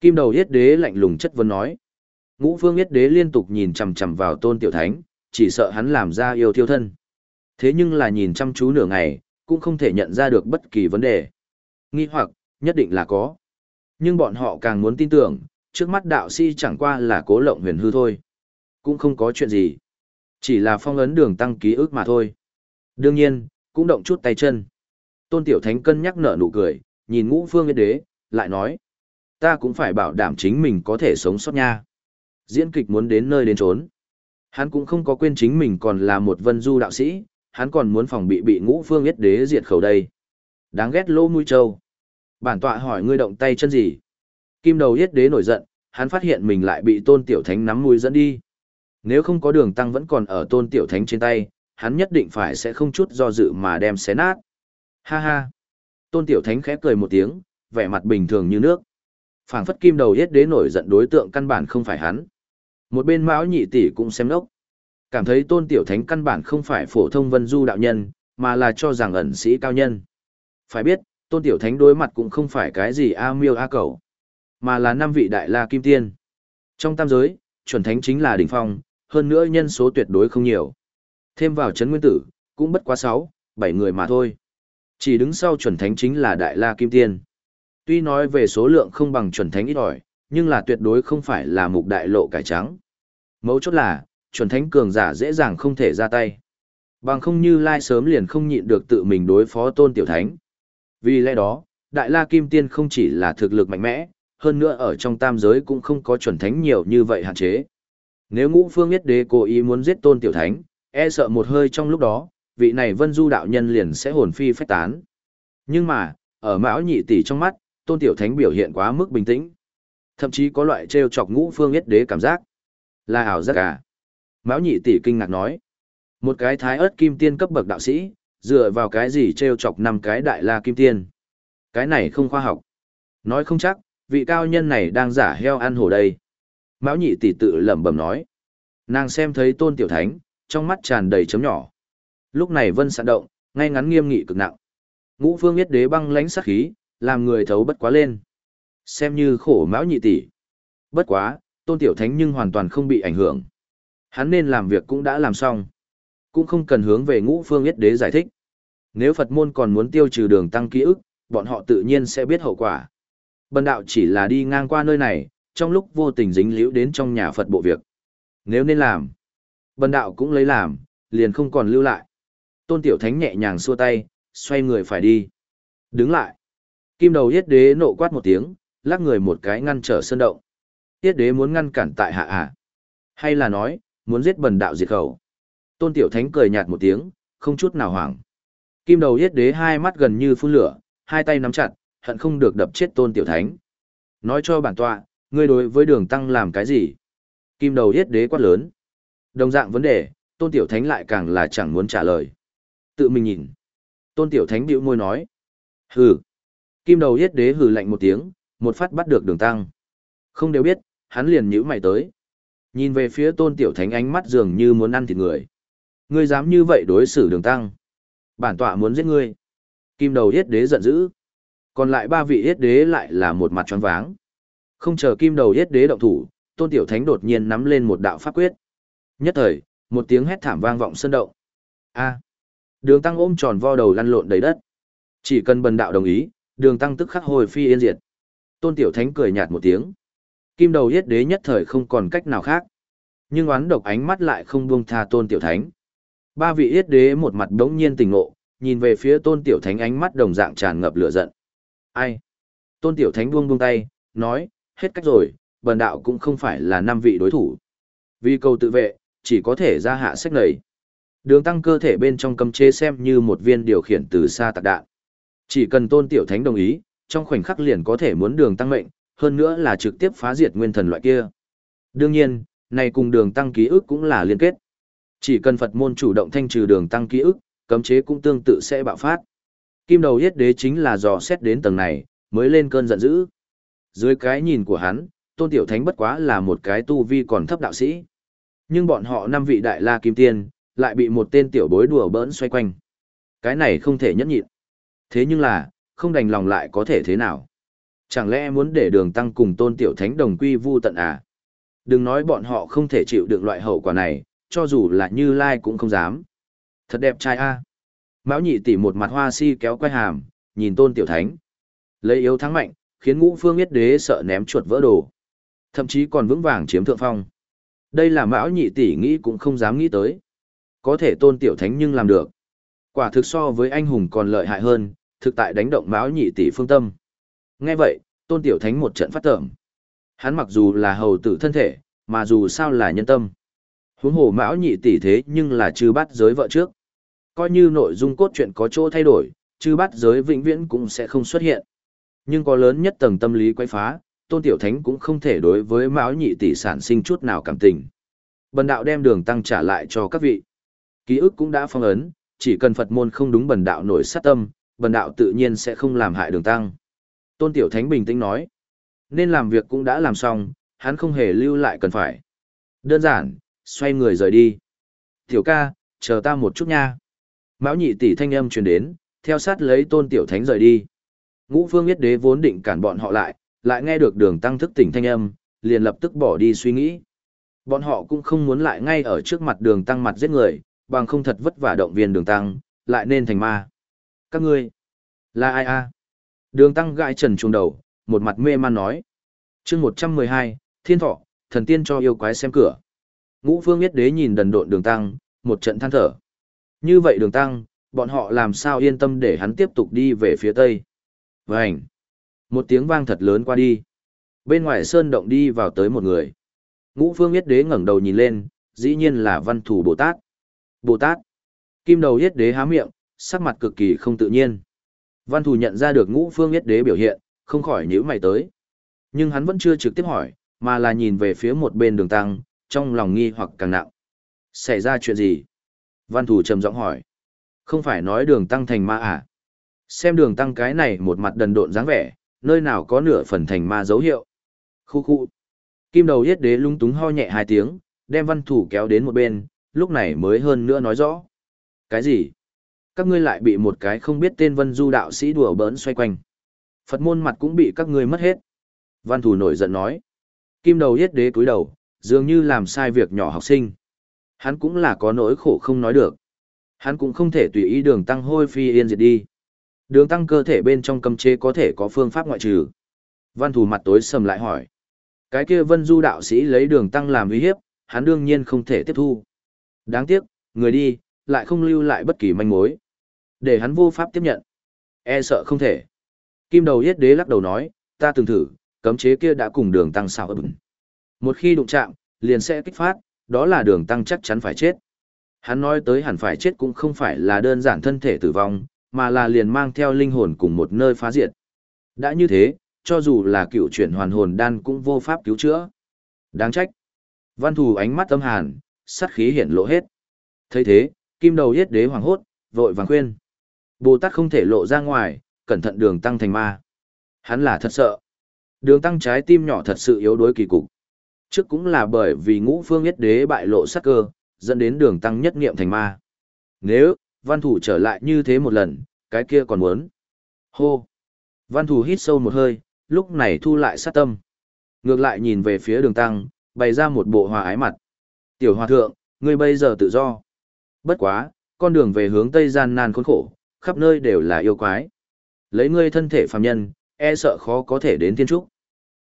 Kim đầu yết đế lạnh lùng chất vấn nói. Ngũ phương yết đế liên tục nhìn chằm chằm vào tôn tiểu thánh, chỉ sợ hắn làm ra yêu thiêu thân. Thế nhưng là nhìn chăm chú nửa ngày, cũng không thể nhận ra được bất kỳ vấn đề. Nghi hoặc, nhất định là có. Nhưng bọn họ càng muốn tin tưởng, trước mắt đạo sĩ chẳng qua là cố lộng huyền hư thôi. Cũng không có chuyện gì. Chỉ là phong ấn đường tăng ký ức mà thôi. Đương nhiên, cũng động chút tay chân. Tôn Tiểu Thánh cân nhắc nở nụ cười, nhìn ngũ phương yên đế, lại nói. Ta cũng phải bảo đảm chính mình có thể sống sót nha. Diễn kịch muốn đến nơi đến trốn. Hắn cũng không có quên chính mình còn là một vân du đạo sĩ, hắn còn muốn phòng bị bị ngũ phương yết đế diệt khẩu đây. Đáng ghét lô mũi trâu. Bản tọa hỏi ngươi động tay chân gì? Kim đầu yết đế nổi giận, hắn phát hiện mình lại bị tôn tiểu thánh nắm mũi dẫn đi. Nếu không có đường tăng vẫn còn ở tôn tiểu thánh trên tay, hắn nhất định phải sẽ không chút do dự mà đem xé nát. Ha ha. Tôn tiểu thánh khẽ cười một tiếng, vẻ mặt bình thường như nước. phảng phất kim đầu yết đế nổi giận đối tượng căn bản không phải hắn. Một bên mão nhị tỷ cũng xem lốc, Cảm thấy tôn tiểu thánh căn bản không phải phổ thông vân du đạo nhân, mà là cho rằng ẩn sĩ cao nhân. Phải biết, tôn tiểu thánh đối mặt cũng không phải cái gì a miêu a cầu, mà là năm vị đại la kim tiên. Trong tam giới, chuẩn thánh chính là đỉnh phong, hơn nữa nhân số tuyệt đối không nhiều. Thêm vào chấn nguyên tử, cũng bất quá 6, 7 người mà thôi. Chỉ đứng sau chuẩn thánh chính là đại la kim tiên. Tuy nói về số lượng không bằng chuẩn thánh ít ỏi, nhưng là tuyệt đối không phải là mục đại lộ cải trắng. Mấu chốt là, chuẩn thánh cường giả dễ dàng không thể ra tay. Bằng không như lai sớm liền không nhịn được tự mình đối phó tôn tiểu thánh. Vì lẽ đó, đại la kim tiên không chỉ là thực lực mạnh mẽ, hơn nữa ở trong tam giới cũng không có chuẩn thánh nhiều như vậy hạn chế. Nếu ngũ phương nhất đế cố ý muốn giết tôn tiểu thánh, e sợ một hơi trong lúc đó, vị này vân du đạo nhân liền sẽ hồn phi phách tán. Nhưng mà, ở mão nhị tỷ trong mắt, tôn tiểu thánh biểu hiện quá mức bình tĩnh. Thậm chí có loại trêu chọc ngũ phương nhất đế cảm giác. Là ảo giác à? Mão nhị tỷ kinh ngạc nói. Một cái thái ớt kim tiên cấp bậc đạo sĩ, dựa vào cái gì trêu chọc năm cái đại la kim tiên. Cái này không khoa học. Nói không chắc, vị cao nhân này đang giả heo ăn hổ đây. Mão nhị tỷ tự lẩm bẩm nói. Nàng xem thấy tôn tiểu thánh, trong mắt tràn đầy chấm nhỏ. Lúc này vân sạn động, ngay ngắn nghiêm nghị cực nặng. Ngũ phương yết đế băng lãnh sát khí, làm người thấu bất quá lên. Xem như khổ mão nhị tỷ. Bất quá, tôn tiểu thánh nhưng hoàn toàn không bị ảnh hưởng. Hắn nên làm việc cũng đã làm xong. Cũng không cần hướng về ngũ phương yết đế giải thích. Nếu Phật môn còn muốn tiêu trừ đường tăng ký ức, bọn họ tự nhiên sẽ biết hậu quả. Bần đạo chỉ là đi ngang qua nơi này, trong lúc vô tình dính liễu đến trong nhà Phật bộ việc. Nếu nên làm, bần đạo cũng lấy làm, liền không còn lưu lại. Tôn Tiểu Thánh nhẹ nhàng xua tay, xoay người phải đi. Đứng lại. Kim đầu yết đế nộ quát một tiếng, lắc người một cái ngăn trở sơn động. Yết đế muốn ngăn cản tại hạ hạ. Hay là nói, muốn giết bần đạo diệt khẩu. Tôn Tiểu Thánh cười nhạt một tiếng, không chút nào hoảng. Kim đầu yết đế hai mắt gần như phun lửa, hai tay nắm chặt, hận không được đập chết Tôn Tiểu Thánh. Nói cho bản tọa, ngươi đối với đường tăng làm cái gì? Kim đầu yết đế quát lớn. Đồng dạng vấn đề, Tôn Tiểu Thánh lại càng là chẳng muốn trả lời. Tự mình nhìn. Tôn Tiểu Thánh bĩu môi nói. Hừ. Kim đầu yết đế hừ lạnh một tiếng, một phát bắt được đường tăng. Không đều biết, hắn liền nhíu mày tới. Nhìn về phía Tôn Tiểu Thánh ánh mắt dường như muốn ăn thịt người. Ngươi dám như vậy đối xử đường tăng. Bản tọa muốn giết ngươi. Kim đầu yết đế giận dữ. Còn lại ba vị yết đế lại là một mặt choáng váng. Không chờ kim đầu yết đế động thủ, Tôn Tiểu Thánh đột nhiên nắm lên một đạo pháp quyết. Nhất thời, một tiếng hét thảm vang vọng sân động. A. Đường Tăng ôm tròn vo đầu lăn lộn đầy đất. Chỉ cần bần đạo đồng ý, Đường Tăng tức khắc hồi phi yên diệt. Tôn Tiểu Thánh cười nhạt một tiếng. Kim đầu yết đế nhất thời không còn cách nào khác. Nhưng oán độc ánh mắt lại không buông tha Tôn Tiểu Thánh. Ba vị yết đế một mặt đống nhiên tình ngộ, nhìn về phía Tôn Tiểu Thánh ánh mắt đồng dạng tràn ngập lửa giận. Ai? Tôn Tiểu Thánh buông buông tay, nói, hết cách rồi, bần đạo cũng không phải là năm vị đối thủ. Vì cầu tự vệ, chỉ có thể ra hạ sách nầy. Đường tăng cơ thể bên trong cấm chế xem như một viên điều khiển từ xa tạc đạn. Chỉ cần tôn tiểu thánh đồng ý, trong khoảnh khắc liền có thể muốn đường tăng mệnh, hơn nữa là trực tiếp phá diệt nguyên thần loại kia. Đương nhiên, này cùng đường tăng ký ức cũng là liên kết. Chỉ cần Phật môn chủ động thanh trừ đường tăng ký ức, cấm chế cũng tương tự sẽ bạo phát. Kim đầu yết đế chính là dò xét đến tầng này, mới lên cơn giận dữ. Dưới cái nhìn của hắn, tôn tiểu thánh bất quá là một cái tu vi còn thấp đạo sĩ. Nhưng bọn họ năm vị đại la kim tiên, lại bị một tên tiểu bối đùa bỡn xoay quanh. Cái này không thể nhẫn nhịn. Thế nhưng là, không đành lòng lại có thể thế nào. Chẳng lẽ muốn để đường tăng cùng tôn tiểu thánh đồng quy vu tận à? Đừng nói bọn họ không thể chịu được loại hậu quả này, cho dù là như lai cũng không dám. Thật đẹp trai a. Mão nhị tỷ một mặt hoa si kéo quay hàm, nhìn tôn tiểu thánh. Lấy yếu thắng mạnh, khiến ngũ phương yết đế sợ ném chuột vỡ đồ. Thậm chí còn vững vàng chiếm thượng phong. Đây là mão nhị tỷ nghĩ cũng không dám nghĩ tới. Có thể tôn tiểu thánh nhưng làm được. Quả thực so với anh hùng còn lợi hại hơn, thực tại đánh động mão nhị tỷ phương tâm. Nghe vậy, tôn tiểu thánh một trận phát tởm. Hắn mặc dù là hầu tử thân thể, mà dù sao là nhân tâm. Huống hồ mão nhị tỷ thế nhưng là trừ bắt giới vợ trước. Coi như nội dung cốt truyện có chỗ thay đổi, chư bắt giới vĩnh viễn cũng sẽ không xuất hiện. Nhưng có lớn nhất tầng tâm lý quay phá, tôn tiểu thánh cũng không thể đối với mão nhị tỷ sản sinh chút nào cảm tình. Bần đạo đem đường tăng trả lại cho các vị. Ký ức cũng đã phong ấn, chỉ cần Phật môn không đúng bần đạo nổi sát tâm, bần đạo tự nhiên sẽ không làm hại đường tăng. Tôn tiểu thánh bình tĩnh nói. Nên làm việc cũng đã làm xong, hắn không hề lưu lại cần phải. Đơn giản, xoay người rời đi. Tiểu ca, chờ ta một chút nha. Mão nhị tỷ thanh âm truyền đến, theo sát lấy tôn tiểu thánh rời đi. Ngũ phương biết đế vốn định cản bọn họ lại, lại nghe được đường tăng thức tỉnh thanh âm, liền lập tức bỏ đi suy nghĩ. Bọn họ cũng không muốn lại ngay ở trước mặt đường tăng mặt giết người, bằng không thật vất vả động viên đường tăng, lại nên thành ma. Các ngươi, là ai a? Đường tăng gãi trần trùng đầu, một mặt mê man nói. chương 112, thiên thọ, thần tiên cho yêu quái xem cửa. Ngũ phương biết đế nhìn đần độn đường tăng, một trận than thở. Như vậy đường tăng, bọn họ làm sao yên tâm để hắn tiếp tục đi về phía tây. Vânh! Một tiếng vang thật lớn qua đi. Bên ngoài sơn động đi vào tới một người. Ngũ phương yết đế ngẩng đầu nhìn lên, dĩ nhiên là văn thủ Bồ Tát. Bồ Tát! Kim đầu yết đế há miệng, sắc mặt cực kỳ không tự nhiên. Văn thủ nhận ra được ngũ phương yết đế biểu hiện, không khỏi nhíu mày tới. Nhưng hắn vẫn chưa trực tiếp hỏi, mà là nhìn về phía một bên đường tăng, trong lòng nghi hoặc càng nặng. Xảy ra chuyện gì? Văn thủ trầm giọng hỏi. Không phải nói đường tăng thành ma à? Xem đường tăng cái này một mặt đần độn dáng vẻ, nơi nào có nửa phần thành ma dấu hiệu. Khu khu. Kim đầu yết đế lung túng ho nhẹ hai tiếng, đem văn thủ kéo đến một bên, lúc này mới hơn nữa nói rõ. Cái gì? Các ngươi lại bị một cái không biết tên vân du đạo sĩ đùa bỡn xoay quanh. Phật môn mặt cũng bị các ngươi mất hết. Văn thủ nổi giận nói. Kim đầu yết đế cúi đầu, dường như làm sai việc nhỏ học sinh. Hắn cũng là có nỗi khổ không nói được. Hắn cũng không thể tùy ý đường tăng hôi phi yên diệt đi. Đường tăng cơ thể bên trong cấm chế có thể có phương pháp ngoại trừ. Văn thù mặt tối sầm lại hỏi. Cái kia vân du đạo sĩ lấy đường tăng làm uy hiếp, hắn đương nhiên không thể tiếp thu. Đáng tiếc, người đi, lại không lưu lại bất kỳ manh mối. Để hắn vô pháp tiếp nhận. E sợ không thể. Kim đầu yết đế lắc đầu nói, ta từng thử, cấm chế kia đã cùng đường tăng xào ấp. Một khi đụng chạm, liền sẽ kích phát, đó là đường tăng chắc chắn phải chết. Hắn nói tới hẳn phải chết cũng không phải là đơn giản thân thể tử vong, mà là liền mang theo linh hồn cùng một nơi phá diệt. Đã như thế, cho dù là cựu chuyển hoàn hồn đan cũng vô pháp cứu chữa. Đáng trách. Văn thù ánh mắt âm hàn, sát khí hiện lộ hết. thấy thế, kim đầu yết đế hoàng hốt, vội vàng khuyên. Bồ Tát không thể lộ ra ngoài, cẩn thận đường tăng thành ma. Hắn là thật sợ. Đường tăng trái tim nhỏ thật sự yếu đuối kỳ cục. Trước cũng là bởi vì ngũ phương nhất đế bại lộ sát cơ, dẫn đến đường tăng nhất nghiệm thành ma. Nếu, văn thủ trở lại như thế một lần, cái kia còn muốn. Hô! Văn thủ hít sâu một hơi, lúc này thu lại sát tâm. Ngược lại nhìn về phía đường tăng, bày ra một bộ hòa ái mặt. Tiểu hòa thượng, ngươi bây giờ tự do. Bất quá, con đường về hướng Tây gian nan khốn khổ, khắp nơi đều là yêu quái. Lấy ngươi thân thể phàm nhân, e sợ khó có thể đến thiên trúc.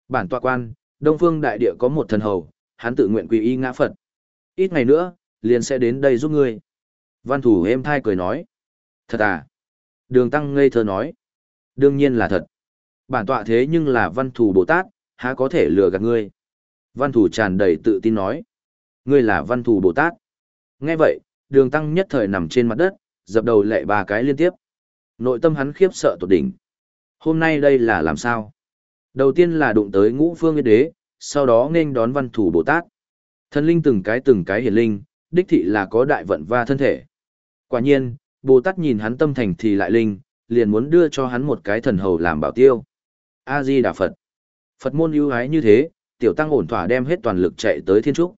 Bản tọa quan, Đông Phương Đại Địa có một thần hầu, hắn tự nguyện quy y ngã Phật. Ít ngày nữa, liền sẽ đến đây giúp ngươi. Văn thủ êm thai cười nói. Thật à? Đường Tăng ngây thơ nói. Đương nhiên là thật. Bản tọa thế nhưng là văn thủ Bồ Tát, há có thể lừa gạt ngươi. Văn thủ tràn đầy tự tin nói. Ngươi là văn thủ Bồ Tát. Nghe vậy, đường Tăng nhất thời nằm trên mặt đất, dập đầu lệ ba cái liên tiếp. Nội tâm hắn khiếp sợ tột đỉnh. Hôm nay đây là làm sao? Đầu tiên là đụng tới ngũ phương yên đế, sau đó nên đón văn thủ Bồ Tát. Thần linh từng cái từng cái hiển linh, đích thị là có đại vận và thân thể. Quả nhiên, Bồ Tát nhìn hắn tâm thành thì lại linh, liền muốn đưa cho hắn một cái thần hầu làm bảo tiêu. A-di Đà Phật. Phật môn ưu ái như thế, tiểu tăng ổn thỏa đem hết toàn lực chạy tới thiên trúc.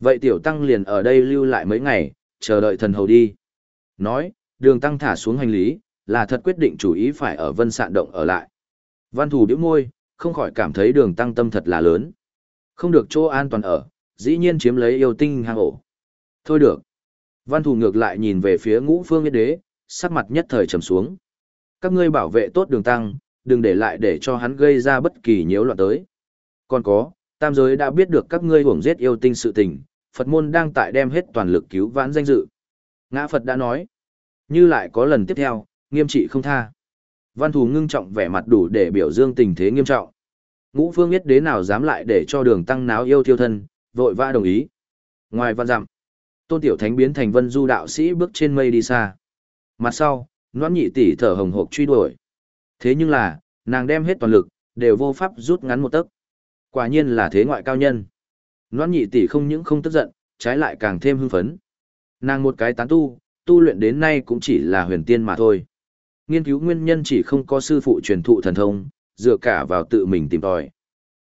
Vậy tiểu tăng liền ở đây lưu lại mấy ngày, chờ đợi thần hầu đi. Nói, đường tăng thả xuống hành lý, là thật quyết định chủ ý phải ở vân sạn động ở lại. Văn thủ điếu môi, không khỏi cảm thấy đường tăng tâm thật là lớn. Không được chỗ an toàn ở, dĩ nhiên chiếm lấy yêu tinh hang ổ. Thôi được. Văn thủ ngược lại nhìn về phía ngũ phương yết đế, sắc mặt nhất thời trầm xuống. Các ngươi bảo vệ tốt đường tăng, đừng để lại để cho hắn gây ra bất kỳ nhiễu loạn tới. Còn có, tam giới đã biết được các ngươi hưởng giết yêu tinh sự tình, Phật môn đang tại đem hết toàn lực cứu vãn danh dự. Ngã Phật đã nói, như lại có lần tiếp theo, nghiêm trị không tha. Văn thù ngưng trọng vẻ mặt đủ để biểu dương tình thế nghiêm trọng. Ngũ phương biết đế nào dám lại để cho đường tăng náo yêu thiêu thân, vội vã đồng ý. Ngoài văn dặm, tôn tiểu thánh biến thành vân du đạo sĩ bước trên mây đi xa. Mặt sau, noãn nhị tỷ thở hồng hộc truy đuổi. Thế nhưng là, nàng đem hết toàn lực, đều vô pháp rút ngắn một tấc. Quả nhiên là thế ngoại cao nhân. Noãn nhị tỷ không những không tức giận, trái lại càng thêm hưng phấn. Nàng một cái tán tu, tu luyện đến nay cũng chỉ là huyền tiên mà thôi. Nghiên cứu nguyên nhân chỉ không có sư phụ truyền thụ thần thông, dựa cả vào tự mình tìm tòi.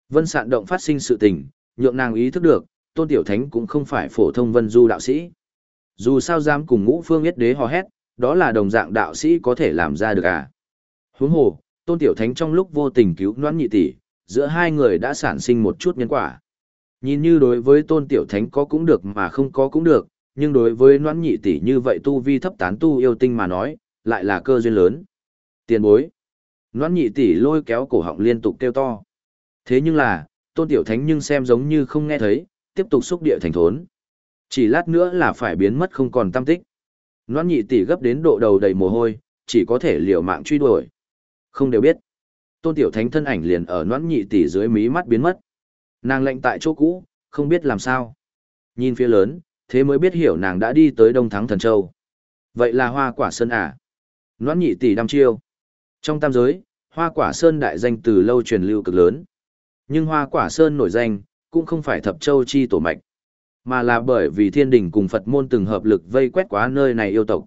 Vân sạn động phát sinh sự tình, nhượng nàng ý thức được, tôn tiểu thánh cũng không phải phổ thông vân du đạo sĩ. Dù sao dám cùng ngũ phương yết đế hò hét, đó là đồng dạng đạo sĩ có thể làm ra được à. Huống hồ, tôn tiểu thánh trong lúc vô tình cứu noãn nhị tỷ, giữa hai người đã sản sinh một chút nhân quả. Nhìn như đối với tôn tiểu thánh có cũng được mà không có cũng được, nhưng đối với noãn nhị tỷ như vậy tu vi thấp tán tu yêu tinh mà nói, lại là cơ duyên lớn. Tiền bối. Noãn nhị tỷ lôi kéo cổ họng liên tục kêu to. Thế nhưng là, tôn tiểu thánh nhưng xem giống như không nghe thấy, tiếp tục xúc địa thành thốn. Chỉ lát nữa là phải biến mất không còn tâm tích. Noãn nhị tỷ gấp đến độ đầu đầy mồ hôi, chỉ có thể liều mạng truy đuổi. Không đều biết. Tôn tiểu thánh thân ảnh liền ở noãn nhị tỷ dưới mí mắt biến mất. Nàng lệnh tại chỗ cũ, không biết làm sao. Nhìn phía lớn, thế mới biết hiểu nàng đã đi tới Đông Thắng Thần Châu. Vậy là hoa quả sơn à? Noãn nhị tỷ đăm chiêu. Trong tam giới, hoa quả sơn đại danh từ lâu truyền lưu cực lớn. Nhưng hoa quả sơn nổi danh, cũng không phải thập châu chi tổ mạch, mà là bởi vì thiên đình cùng Phật môn từng hợp lực vây quét quá nơi này yêu tộc.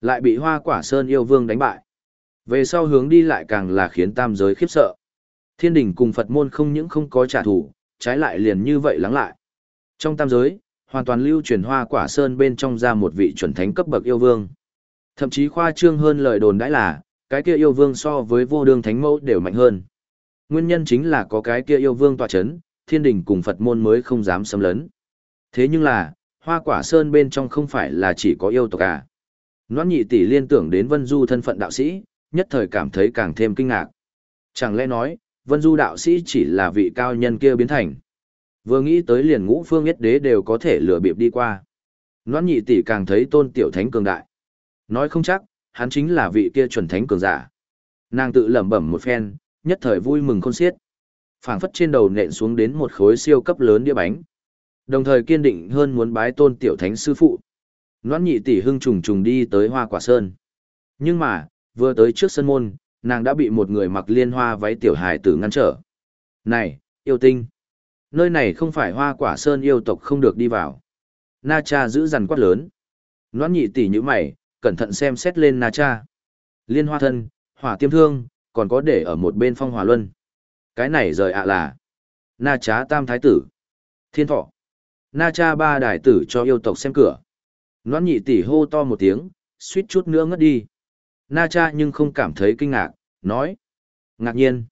Lại bị hoa quả sơn yêu vương đánh bại. Về sau hướng đi lại càng là khiến tam giới khiếp sợ. Thiên đình cùng Phật môn không những không có trả thù, trái lại liền như vậy lắng lại. Trong tam giới, hoàn toàn lưu truyền hoa quả sơn bên trong ra một vị chuẩn thánh cấp bậc yêu vương. Thậm chí khoa trương hơn lời đồn đãi là, cái kia yêu vương so với vô đương thánh mẫu đều mạnh hơn. Nguyên nhân chính là có cái kia yêu vương tọa chấn, thiên đình cùng Phật môn mới không dám xâm lấn. Thế nhưng là, hoa quả sơn bên trong không phải là chỉ có yêu tộc à. Noãn nhị tỷ liên tưởng đến Vân Du thân phận đạo sĩ, nhất thời cảm thấy càng thêm kinh ngạc. Chẳng lẽ nói, Vân Du đạo sĩ chỉ là vị cao nhân kia biến thành. Vừa nghĩ tới liền ngũ phương nhất đế đều có thể lừa bịp đi qua. Noãn nhị tỷ càng thấy tôn tiểu thánh cường đại. Nói không chắc, hắn chính là vị kia chuẩn thánh cường giả. Nàng tự lẩm bẩm một phen, nhất thời vui mừng khôn xiết. phảng phất trên đầu nện xuống đến một khối siêu cấp lớn đĩa bánh. Đồng thời kiên định hơn muốn bái tôn tiểu thánh sư phụ. Noãn nhị tỷ hưng trùng trùng đi tới hoa quả sơn. Nhưng mà, vừa tới trước sân môn, nàng đã bị một người mặc liên hoa váy tiểu hài tử ngăn trở. Này, yêu tinh! Nơi này không phải hoa quả sơn yêu tộc không được đi vào. Na cha giữ dằn quát lớn. Noãn nhị tỷ như mày, cẩn thận xem xét lên Na cha. Liên hoa thân, hỏa tiêm thương, còn có để ở một bên phong hỏa luân. Cái này rời ạ là. Na trá tam thái tử. Thiên thọ. Na cha ba đại tử cho yêu tộc xem cửa. Noãn nhị tỷ hô to một tiếng, suýt chút nữa ngất đi. Na cha nhưng không cảm thấy kinh ngạc, nói. Ngạc nhiên.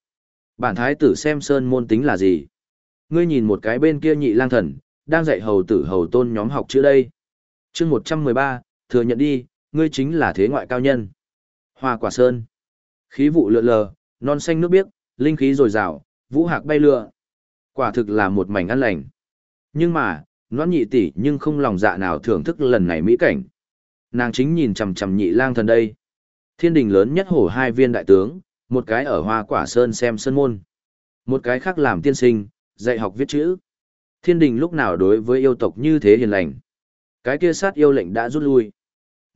Bản thái tử xem sơn môn tính là gì? Ngươi nhìn một cái bên kia nhị lang thần, đang dạy hầu tử hầu tôn nhóm học chữ đây. chương một trăm mười ba, thừa nhận đi, ngươi chính là thế ngoại cao nhân. Hoa quả sơn. Khí vụ lượn lờ, non xanh nước biếc, linh khí dồi dào, vũ hạc bay lượn. Quả thực là một mảnh ăn lành. Nhưng mà, noan nhị tỷ nhưng không lòng dạ nào thưởng thức lần này mỹ cảnh. Nàng chính nhìn chằm chằm nhị lang thần đây. Thiên đình lớn nhất hổ hai viên đại tướng, một cái ở hoa quả sơn xem sân môn. Một cái khác làm tiên sinh, dạy học viết chữ. Thiên đình lúc nào đối với yêu tộc như thế hiền lành. Cái kia sát yêu lệnh đã rút lui.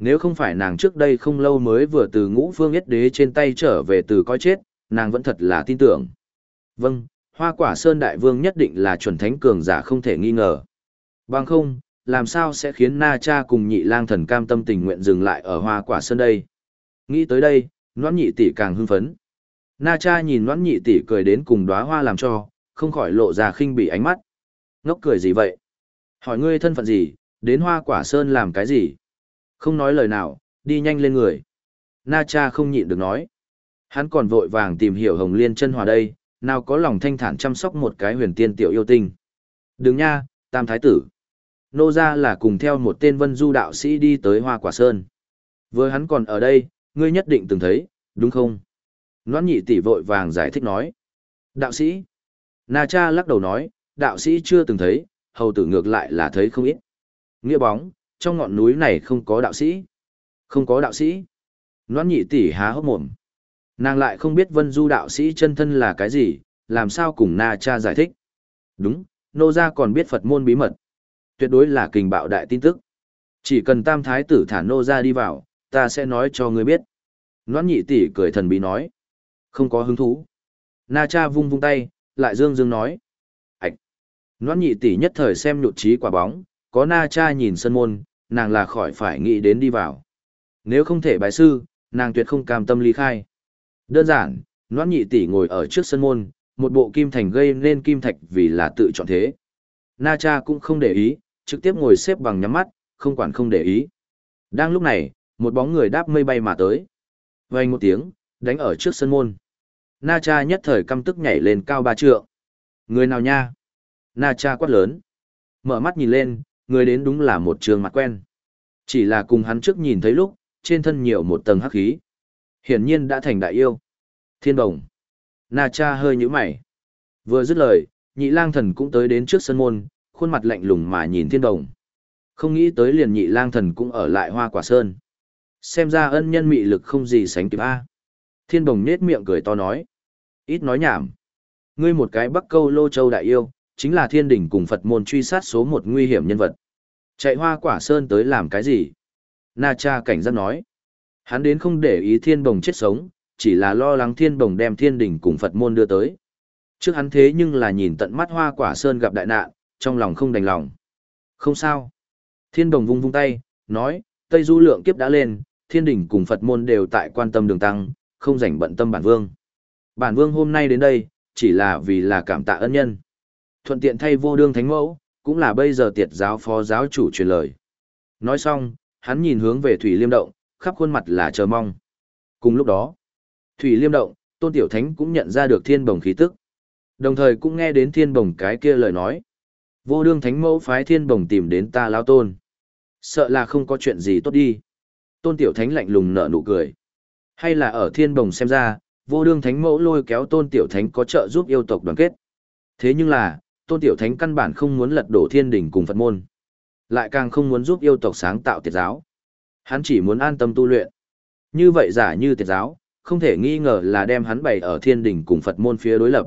Nếu không phải nàng trước đây không lâu mới vừa từ ngũ phương yết đế trên tay trở về từ coi chết, nàng vẫn thật là tin tưởng. Vâng, hoa quả sơn đại vương nhất định là chuẩn thánh cường giả không thể nghi ngờ. Bằng không, làm sao sẽ khiến na cha cùng nhị lang thần cam tâm tình nguyện dừng lại ở hoa quả sơn đây. Nghĩ tới đây, noãn nhị tỷ càng hưng phấn. Na cha nhìn noãn nhị tỷ cười đến cùng đóa hoa làm cho, không khỏi lộ ra khinh bỉ ánh mắt. Ngốc cười gì vậy? Hỏi ngươi thân phận gì, đến hoa quả sơn làm cái gì? Không nói lời nào, đi nhanh lên người. Na cha không nhịn được nói. Hắn còn vội vàng tìm hiểu hồng liên chân hòa đây, nào có lòng thanh thản chăm sóc một cái huyền tiên tiểu yêu tinh. Đừng nha, tam thái tử. Nô ra là cùng theo một tên vân du đạo sĩ đi tới hoa quả sơn. Vừa hắn còn ở đây, ngươi nhất định từng thấy, đúng không? Noãn nhị tỷ vội vàng giải thích nói. Đạo sĩ. Na cha lắc đầu nói, đạo sĩ chưa từng thấy, hầu tử ngược lại là thấy không ít. Nghĩa bóng, trong ngọn núi này không có đạo sĩ. Không có đạo sĩ. Noãn nhị tỷ há hốc mồm. Nàng lại không biết vân du đạo sĩ chân thân là cái gì, làm sao cùng na cha giải thích. Đúng, nô gia còn biết Phật môn bí mật. Tuyệt đối là kình bạo đại tin tức. Chỉ cần tam thái tử thả nô gia đi vào, ta sẽ nói cho ngươi biết. Noãn nhị tỷ cười thần bí nói. Không có hứng thú. Na cha vung vung tay, lại dương dương nói. Ảch! Noãn nhị tỷ nhất thời xem nhụt trí quả bóng, có na cha nhìn sân môn, nàng là khỏi phải nghĩ đến đi vào. Nếu không thể bài sư, nàng tuyệt không cam tâm ly khai. Đơn giản, noãn nhị tỷ ngồi ở trước sân môn, một bộ kim thành gây nên kim thạch vì là tự chọn thế. Na cha cũng không để ý, trực tiếp ngồi xếp bằng nhắm mắt, không quản không để ý. Đang lúc này, một bóng người đáp mây bay mà tới. Vang một tiếng, đánh ở trước sân môn. Na cha nhất thời căm tức nhảy lên cao ba trượng. Người nào nha? Na cha quát lớn. Mở mắt nhìn lên, người đến đúng là một trường mặt quen. Chỉ là cùng hắn trước nhìn thấy lúc, trên thân nhiều một tầng hắc khí. Hiển nhiên đã thành đại yêu. Thiên đồng. Na cha hơi nhũ mày. Vừa dứt lời, nhị lang thần cũng tới đến trước sân môn, khuôn mặt lạnh lùng mà nhìn thiên đồng. Không nghĩ tới liền nhị lang thần cũng ở lại hoa quả sơn. Xem ra ân nhân mị lực không gì sánh kịp A. Thiên đồng nết miệng cười to nói. Ít nói nhảm. Ngươi một cái bắc câu lô châu đại yêu, chính là thiên đình cùng Phật môn truy sát số một nguy hiểm nhân vật. Chạy hoa quả sơn tới làm cái gì? Na cha cảnh giác nói. Hắn đến không để ý thiên bồng chết sống, chỉ là lo lắng thiên bồng đem thiên đình cùng Phật môn đưa tới. Trước hắn thế nhưng là nhìn tận mắt hoa quả sơn gặp đại nạn, trong lòng không đành lòng. Không sao. Thiên đồng vung vung tay, nói, Tây Du lượng kiếp đã lên, thiên đình cùng Phật môn đều tại quan tâm đường tăng, không rảnh bận tâm bản vương. Bản vương hôm nay đến đây, chỉ là vì là cảm tạ ân nhân. Thuận tiện thay vô đương thánh mẫu, cũng là bây giờ tiệt giáo phó giáo chủ truyền lời. Nói xong, hắn nhìn hướng về Thủy Liêm Động, khắp khuôn mặt là chờ mong. Cùng lúc đó, Thủy Liêm Động, Tôn Tiểu Thánh cũng nhận ra được thiên bồng khí tức. Đồng thời cũng nghe đến thiên bồng cái kia lời nói. Vô đương thánh mẫu phái thiên bồng tìm đến ta lao tôn. Sợ là không có chuyện gì tốt đi. Tôn Tiểu Thánh lạnh lùng nở nụ cười. Hay là ở thiên bồng xem ra, vô đương thánh mẫu lôi kéo Tôn Tiểu Thánh có trợ giúp yêu tộc đoàn kết. Thế nhưng là, Tôn Tiểu Thánh căn bản không muốn lật đổ thiên Đình cùng Phật môn. Lại càng không muốn giúp yêu tộc sáng tạo tiệt giáo. Hắn chỉ muốn an tâm tu luyện. Như vậy giả như tiệt giáo, không thể nghi ngờ là đem hắn bày ở thiên Đình cùng Phật môn phía đối lập.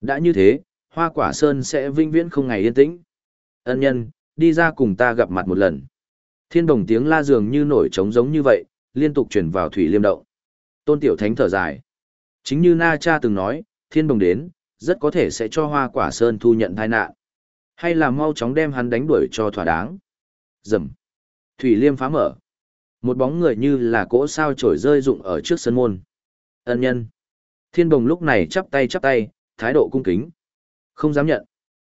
Đã như thế, hoa quả sơn sẽ vinh viễn không ngày yên tĩnh. Ân nhân, đi ra cùng ta gặp mặt một lần. Thiên đồng tiếng la dường như nổi trống giống như vậy, liên tục chuyển vào thủy liêm động. Tôn tiểu thánh thở dài. Chính như Na Cha từng nói, thiên đồng đến, rất có thể sẽ cho hoa quả sơn thu nhận tai nạn. Hay là mau chóng đem hắn đánh đuổi cho thỏa đáng. Dầm. Thủy liêm phá mở. Một bóng người như là cỗ sao trổi rơi rụng ở trước sân môn. Ân nhân. Thiên đồng lúc này chắp tay chắp tay, thái độ cung kính. Không dám nhận.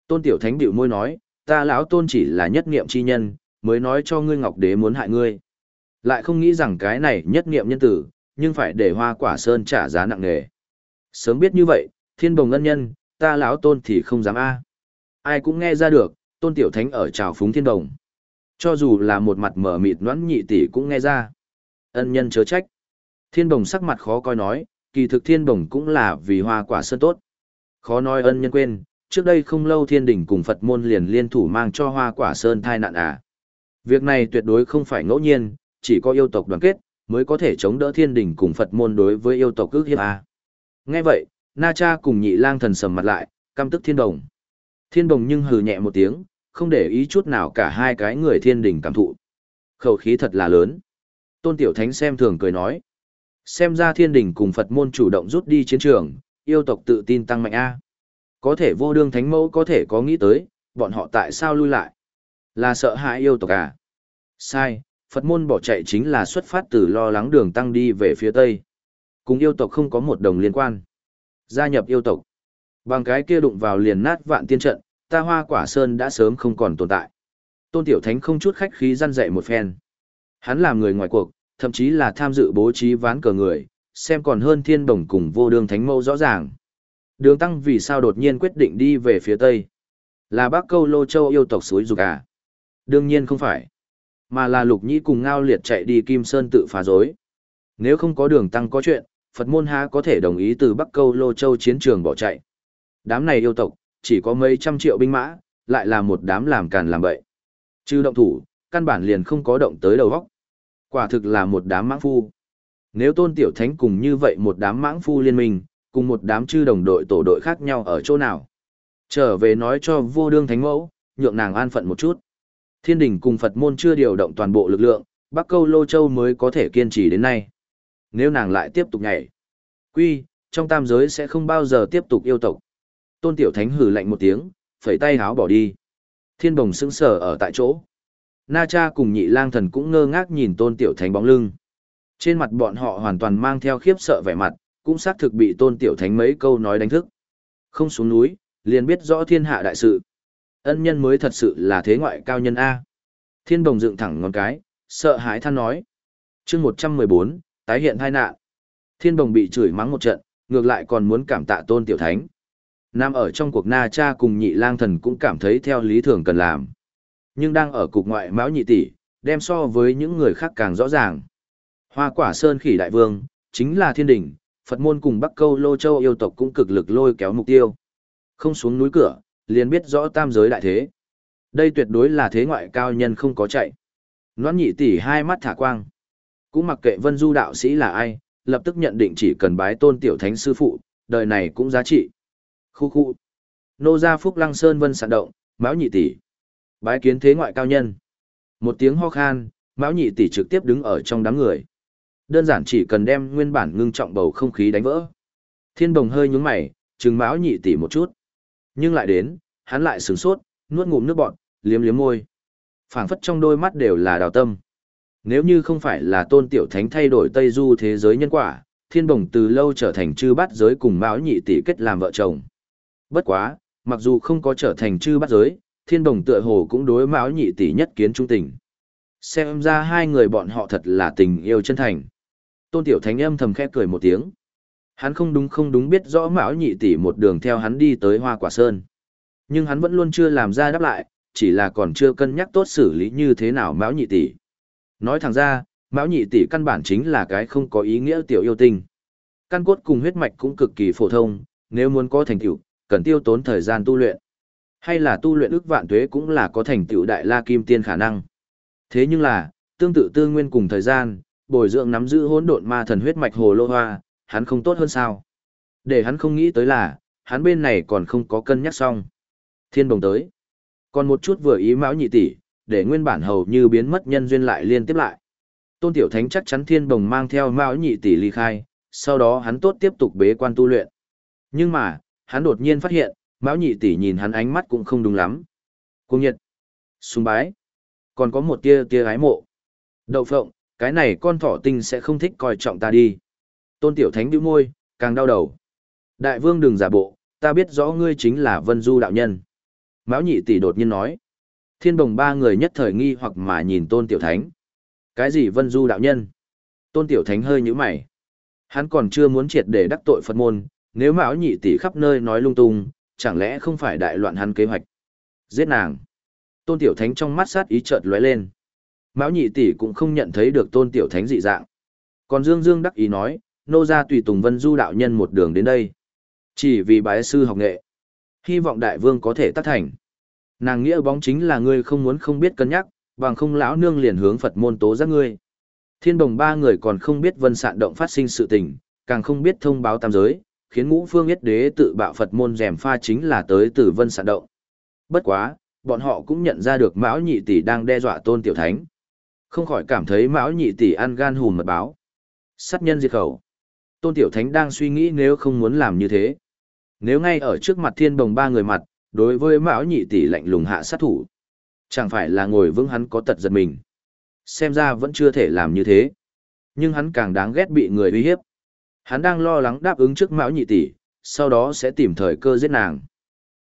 Tôn tiểu thánh điệu môi nói, ta lão tôn chỉ là nhất niệm chi nhân, mới nói cho ngươi ngọc đế muốn hại ngươi. Lại không nghĩ rằng cái này nhất niệm nhân tử, nhưng phải để hoa quả sơn trả giá nặng nề. Sớm biết như vậy, thiên bồng ân nhân, ta lão tôn thì không dám a. Ai cũng nghe ra được, tôn tiểu thánh ở trào phúng thiên đồng. Cho dù là một mặt mở mịt noãn nhị tỷ cũng nghe ra. Ân nhân chớ trách. Thiên bồng sắc mặt khó coi nói, kỳ thực thiên bồng cũng là vì hoa quả sơn tốt. Khó nói ân nhân quên, trước đây không lâu thiên đình cùng Phật môn liền liên thủ mang cho hoa quả sơn thai nạn à. Việc này tuyệt đối không phải ngẫu nhiên, chỉ có yêu tộc đoàn kết, mới có thể chống đỡ thiên đình cùng Phật môn đối với yêu tộc ước hiếp à. Nghe vậy, Na Cha cùng nhị lang thần sầm mặt lại, căm tức thiên đồng. Thiên đồng nhưng hừ nhẹ một tiếng, không để ý chút nào cả hai cái người thiên đình cảm thụ. Khẩu khí thật là lớn. Tôn Tiểu Thánh xem thường cười nói. Xem ra thiên đình cùng Phật môn chủ động rút đi chiến trường, yêu tộc tự tin tăng mạnh A. Có thể vô đương thánh mẫu có thể có nghĩ tới, bọn họ tại sao lui lại? Là sợ hãi yêu tộc à? Sai, Phật môn bỏ chạy chính là xuất phát từ lo lắng đường tăng đi về phía Tây. Cùng yêu tộc không có một đồng liên quan. Gia nhập yêu tộc. Bằng cái kia đụng vào liền nát vạn tiên trận, ta hoa quả sơn đã sớm không còn tồn tại. Tôn Tiểu Thánh không chút khách khí răn dạy một phen. Hắn làm người ngoài cuộc, thậm chí là tham dự bố trí ván cờ người, xem còn hơn thiên đồng cùng vô đương thánh mẫu rõ ràng. Đường tăng vì sao đột nhiên quyết định đi về phía tây? Là bác câu lô châu yêu tộc suối dục à? Đương nhiên không phải. Mà là lục nhĩ cùng ngao liệt chạy đi Kim Sơn tự phá rối. Nếu không có đường tăng có chuyện, Phật môn há có thể đồng ý từ Bắc Câu Lô Châu chiến trường bỏ chạy. Đám này yêu tộc, chỉ có mấy trăm triệu binh mã, lại là một đám làm càn làm bậy. Chứ động thủ, căn bản liền không có động tới đầu góc. Quả thực là một đám mãng phu. Nếu tôn tiểu thánh cùng như vậy một đám mãng phu liên minh, cùng một đám chư đồng đội tổ đội khác nhau ở chỗ nào. Trở về nói cho vô đương thánh mẫu, nhượng nàng an phận một chút. Thiên đình cùng Phật môn chưa điều động toàn bộ lực lượng, Bắc Câu Lô Châu mới có thể kiên trì đến nay. Nếu nàng lại tiếp tục nhảy, quy, trong tam giới sẽ không bao giờ tiếp tục yêu tộc. Tôn Tiểu Thánh hừ lạnh một tiếng, phẩy tay háo bỏ đi. Thiên bồng sững sờ ở tại chỗ. Na Cha cùng nhị lang thần cũng ngơ ngác nhìn Tôn Tiểu Thánh bóng lưng. Trên mặt bọn họ hoàn toàn mang theo khiếp sợ vẻ mặt, cũng xác thực bị tôn tiểu thánh mấy câu nói đánh thức. Không xuống núi, liền biết rõ thiên hạ đại sự. Ân nhân mới thật sự là thế ngoại cao nhân A. Thiên đồng dựng thẳng ngón cái, sợ hãi than nói. chương 114, tái hiện tai nạn. Thiên đồng bị chửi mắng một trận, ngược lại còn muốn cảm tạ tôn tiểu thánh. Nam ở trong cuộc na cha cùng nhị lang thần cũng cảm thấy theo lý thường cần làm. Nhưng đang ở cục ngoại mão nhị tỷ, đem so với những người khác càng rõ ràng. Hoa quả sơn khỉ đại vương, chính là thiên đỉnh, Phật môn cùng Bắc Câu Lô Châu yêu tộc cũng cực lực lôi kéo mục tiêu. Không xuống núi cửa, liền biết rõ tam giới đại thế. Đây tuyệt đối là thế ngoại cao nhân không có chạy. Loan nhị tỷ hai mắt thả quang. Cũng mặc kệ vân du đạo sĩ là ai, lập tức nhận định chỉ cần bái tôn tiểu thánh sư phụ, đời này cũng giá trị. Khu khu. Nô gia phúc lăng sơn vân sản động, Mão nhị tỷ. Bái kiến thế ngoại cao nhân. Một tiếng ho khan, Mão nhị tỷ trực tiếp đứng ở trong đám người. Đơn giản chỉ cần đem nguyên bản ngưng trọng bầu không khí đánh vỡ. Thiên đồng hơi nhúng mày, trừng Mão nhị tỷ một chút. Nhưng lại đến, hắn lại sửng sốt, nuốt ngụm nước bọt, liếm liếm môi. phảng phất trong đôi mắt đều là đào tâm. Nếu như không phải là tôn tiểu thánh thay đổi Tây Du thế giới nhân quả, thiên bồng từ lâu trở thành chư bát giới cùng mão nhị tỷ kết làm vợ chồng. Bất quá, mặc dù không có trở thành chư bát giới, thiên bồng tựa hồ cũng đối mão nhị tỷ nhất kiến trung tình. Xem ra hai người bọn họ thật là tình yêu chân thành tôn tiểu thánh âm thầm khẽ cười một tiếng hắn không đúng không đúng biết rõ mão nhị tỷ một đường theo hắn đi tới hoa quả sơn nhưng hắn vẫn luôn chưa làm ra đáp lại chỉ là còn chưa cân nhắc tốt xử lý như thế nào mão nhị tỷ nói thẳng ra Mão nhị tỷ căn bản chính là cái không có ý nghĩa tiểu yêu tinh. Căn cốt cùng huyết mạch cũng cực kỳ phổ thông, nếu muốn có thành tựu, cần tiêu tốn thời gian tu luyện. Hay là tu luyện ước vạn tuế cũng là có thành tựu đại la kim tiên khả năng. Thế nhưng là, tương tự tư nguyên cùng thời gian, bồi dưỡng nắm giữ hỗn độn ma thần huyết mạch hồ lô hoa, hắn không tốt hơn sao? Để hắn không nghĩ tới là, hắn bên này còn không có cân nhắc xong. Thiên đồng tới. Còn một chút vừa ý mão nhị tỷ, để nguyên bản hầu như biến mất nhân duyên lại liên tiếp lại. Tôn Tiểu Thánh chắc chắn thiên đồng mang theo mão nhị tỷ ly khai, sau đó hắn tốt tiếp tục bế quan tu luyện. Nhưng mà, hắn đột nhiên phát hiện, mão nhị tỷ nhìn hắn ánh mắt cũng không đúng lắm. Cung nhiệt, sùng bái, còn có một tia tia gái mộ. Đậu phộng, cái này con thỏ tinh sẽ không thích coi trọng ta đi. Tôn Tiểu Thánh bĩu môi, càng đau đầu. Đại vương đừng giả bộ, ta biết rõ ngươi chính là Vân Du đạo nhân. Mão nhị tỷ đột nhiên nói. Thiên đồng ba người nhất thời nghi hoặc mà nhìn Tôn Tiểu Thánh. Cái gì Vân Du đạo nhân? Tôn Tiểu Thánh hơi nhíu mày. Hắn còn chưa muốn triệt để đắc tội Phật môn, nếu Mão nhị tỷ khắp nơi nói lung tung, chẳng lẽ không phải đại loạn hắn kế hoạch? Giết nàng. Tôn Tiểu Thánh trong mắt sát ý chợt lóe lên. Mão nhị tỷ cũng không nhận thấy được Tôn Tiểu Thánh dị dạng. Còn Dương Dương đắc ý nói, nô gia tùy tùng Vân Du đạo nhân một đường đến đây. Chỉ vì bái sư học nghệ. Hy vọng đại vương có thể tác thành. Nàng nghĩa bóng chính là ngươi không muốn không biết cân nhắc, bằng không lão nương liền hướng Phật môn tố giác ngươi. Thiên đồng ba người còn không biết vân sạn động phát sinh sự tình, càng không biết thông báo tam giới, khiến ngũ phương yết đế tự bạo Phật môn rèm pha chính là tới từ vân sạn động. Bất quá, bọn họ cũng nhận ra được Mão Nhị Tỷ đang đe dọa tôn tiểu thánh. Không khỏi cảm thấy Mão Nhị Tỷ ăn gan hùm mật báo. Sát nhân diệt khẩu. Tôn tiểu thánh đang suy nghĩ nếu không muốn làm như thế. Nếu ngay ở trước mặt thiên đồng ba người mặt, đối với Mão Nhị Tỷ lạnh lùng hạ sát thủ. Chẳng phải là ngồi vững hắn có tật giật mình. Xem ra vẫn chưa thể làm như thế. Nhưng hắn càng đáng ghét bị người uy hiếp. Hắn đang lo lắng đáp ứng trước Mão Nhị Tỷ, sau đó sẽ tìm thời cơ giết nàng.